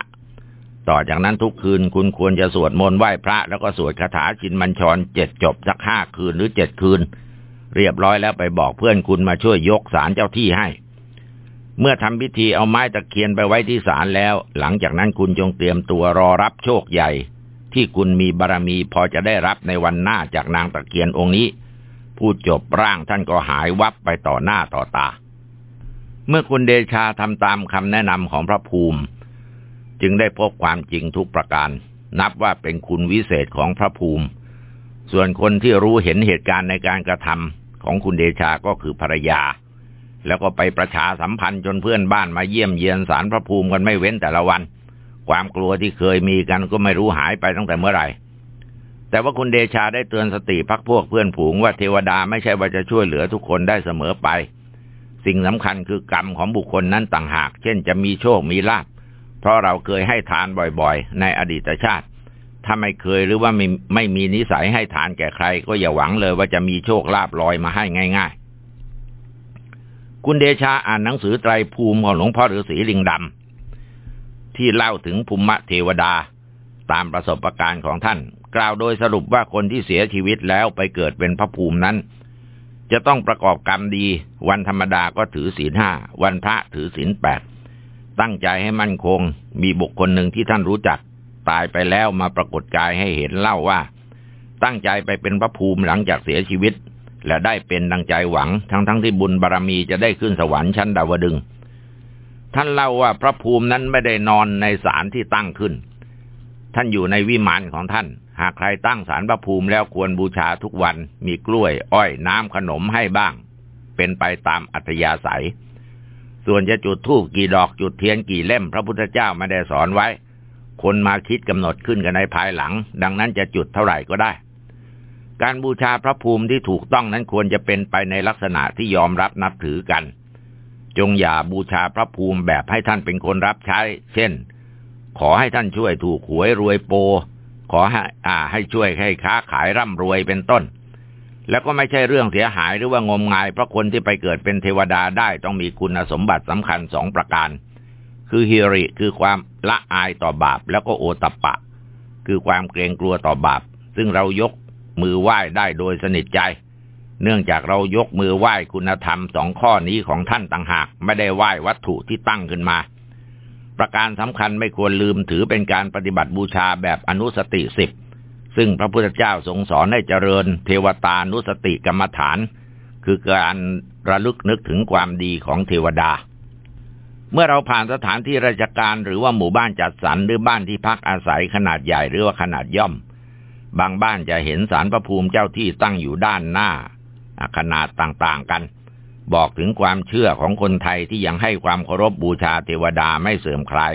ต่อจากนั้นทุกคืนคุณควรจะสวดมนต์ไหว้พระ แล้วก็สวดคาถาชินมัญชรเจ็ดจบสักห้าคืนหรือเจ็ดคืน เรียบร้อยแล้วไปบอกเพื่อนคุณมาช่วยยกสารเจ้าที่ให้ เมื่อทำพิธีเอาไม้ตะเคียนไปไว้ที่ศาลแล้ว หลังจากนั้นคุณจงเตรียมตัวรอรับโชคใหญ่ ที่คุณมีบารรมีพอจะได้รับในวันหน้าจากนางตะเคียนองค์นี้ พูดจบร่างท่านก็หายวับไปต่อหน้าต่อตา เมื่อคุณเดชาทำตามคำแนะนำของพระภูมิ จึงได้พบความจริงทุกประการ นับว่าเป็นคุณวิเศษของพระภูมิ ส่วนคนที่รู้เห็นเหตุการณ์ในการกระทำของคุณเดชาก็คือภรรยา แล้วก็ไปประชาสัมพันธ์จนเพื่อนบ้านมาเยี่ยมเยียนสารพระภูมิกันไม่เว้นแต่ละวัน ความกลัวที่เคยมีกันก็ไม่รู้หายไปตั้งแต่เมื่อไหร่แต่ว่าคุณเดชาได้เตือนสติพักพวกเพื่อนผูงว่าเทวดาไม่ใช่ว่าจะช่วยเหลือทุกคนได้เสมอไป สิ่งสำคัญคือกรรมของบุคคลนั้นต่างหาก เช่นจะมีโชคมีลาภ เพราะเราเคยให้ทานบ่อยๆ ในอดีตชาติ ถ้าไม่เคยหรือว่าไม่ไม่มีนิสัยให้ทานแก่ใคร ก็อย่าหวังเลยว่าจะมีโชคลาภลอยมาให้ง่าย ๆ คุณเดชาอ่านหนังสือไตรภูมิของหลวงพ่อฤาษีลิงดำที่เล่าถึงภูมิเทวดาตามประสบการณ์ของท่าน กล่าวโดยสรุปว่าคนที่เสียชีวิตแล้วไปเกิดเป็นพระภูมินั้น จะต้องประกอบกรรมดี วันธรรมดาก็ถือศีลห้าวันพระถือศีลแปด ตั้งใจให้มั่นคง มีบุคคลหนึ่งที่ท่านรู้จัก ตายไปแล้วมาปรากฏกายให้เห็นเล่าว่า ตั้งใจไปเป็นพระภูมิหลังจากเสียชีวิต และได้เป็นดังใจหวัง ทั้งทั้งที่บุญบารรมีจะได้ขึ้นสวรรค์ชั้นดาวดึง ท่านเล่าว่าพระภูมินั้นไม่ได้นอนในศาลที่ตั้งขึ้น ท่านอยู่ในวิมานของท่าน หากใครตั้งศาลพระภูมิแล้วควรบูชาทุกวัน มีกล้วย อ้อยน้ำขนมให้บ้าง เป็นไปตามอัธยาศัย ส่วนจะจุดธูปกี่ดอกจุดเทียนกี่เล่ม พระพุทธเจ้าไม่ได้สอนไว้ คนมาคิดกำหนดขึ้นกันในภายหลัง ดังนั้นจะจุดเท่าไหร่ก็ได้ การบูชาพระภูมิที่ถูกต้องนั้นควรจะเป็นไปในลักษณะที่ยอมรับนับถือกัน จงอย่าบูชาพระภูมิแบบให้ท่านเป็นคนรับใช้ เช่น ขอให้ท่านช่วยถูกหวยรวยโป ขอให้อ่าให้ช่วยให้ค้าขายร่ำรวยเป็นต้น แล้วก็ไม่ใช่เรื่องเสียหายหรือว่างมงายเพราะคนที่ไปเกิดเป็นเทวดาได้ต้องมีคุณสมบัติสำคัญสองประการ คือฮิริคือความละอายต่อบาป แล้วก็โอตปะ คือความเกรงกลัวต่อบาป ซึ่งเรายกมือไหว้ได้โดยสนิทใจ เนื่องจากเรายกมือไหว้คุณธรรมสองข้อนี้ของท่านต่างหาก ไม่ได้ไหว้วัตถุที่ตั้งขึ้นมา ประการสำคัญไม่ควรลืมถือเป็นการปฏิบัติบูชาแบบอนุสติสิบ ซึ่งพระพุทธเจ้าทรงสอนให้เจริญเทวตานุสติกรรมฐาน คือการระลึกนึกถึงความดีของเทวดา เมื่อเราผ่านสถานที่ราชการหรือว่าหมู่บ้านจัดสรรหรือบ้านที่พักอาศัยขนาดใหญ่หรือว่าขนาดย่อม บางบ้านจะเห็นสารพระภูมิเจ้าที่ตั้งอยู่ด้านหน้า ขนาดต่างๆกัน บอกถึงความเชื่อของคนไทยที่ยังให้ความเคารพบบูชาเทวดาไม่เสื่อมคลาย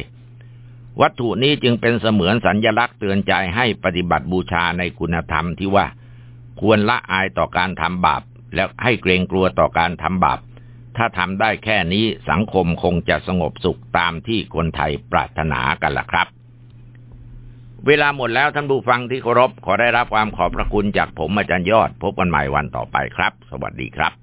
วัตถุนี้จึงเป็นเสมือนสัญญลักษณ์เตือนใจให้ปฏิบัติบูชาในคุณธรรมที่ว่า ควรละอายต่อการทำบาป และให้เกรงกลัวต่อการทำบาป ถ้าทำได้แค่นี้สังคมคงจะสงบสุขตามที่คนไทยปรารถนากันล่ะครับ เวลาหมดแล้วท่านผู้ฟังที่เคารพขอได้รับความขอบพระคุณจากผมอาจารย์ยอด พบกันใหม่วันต่อไปครับ สวัสดีครับ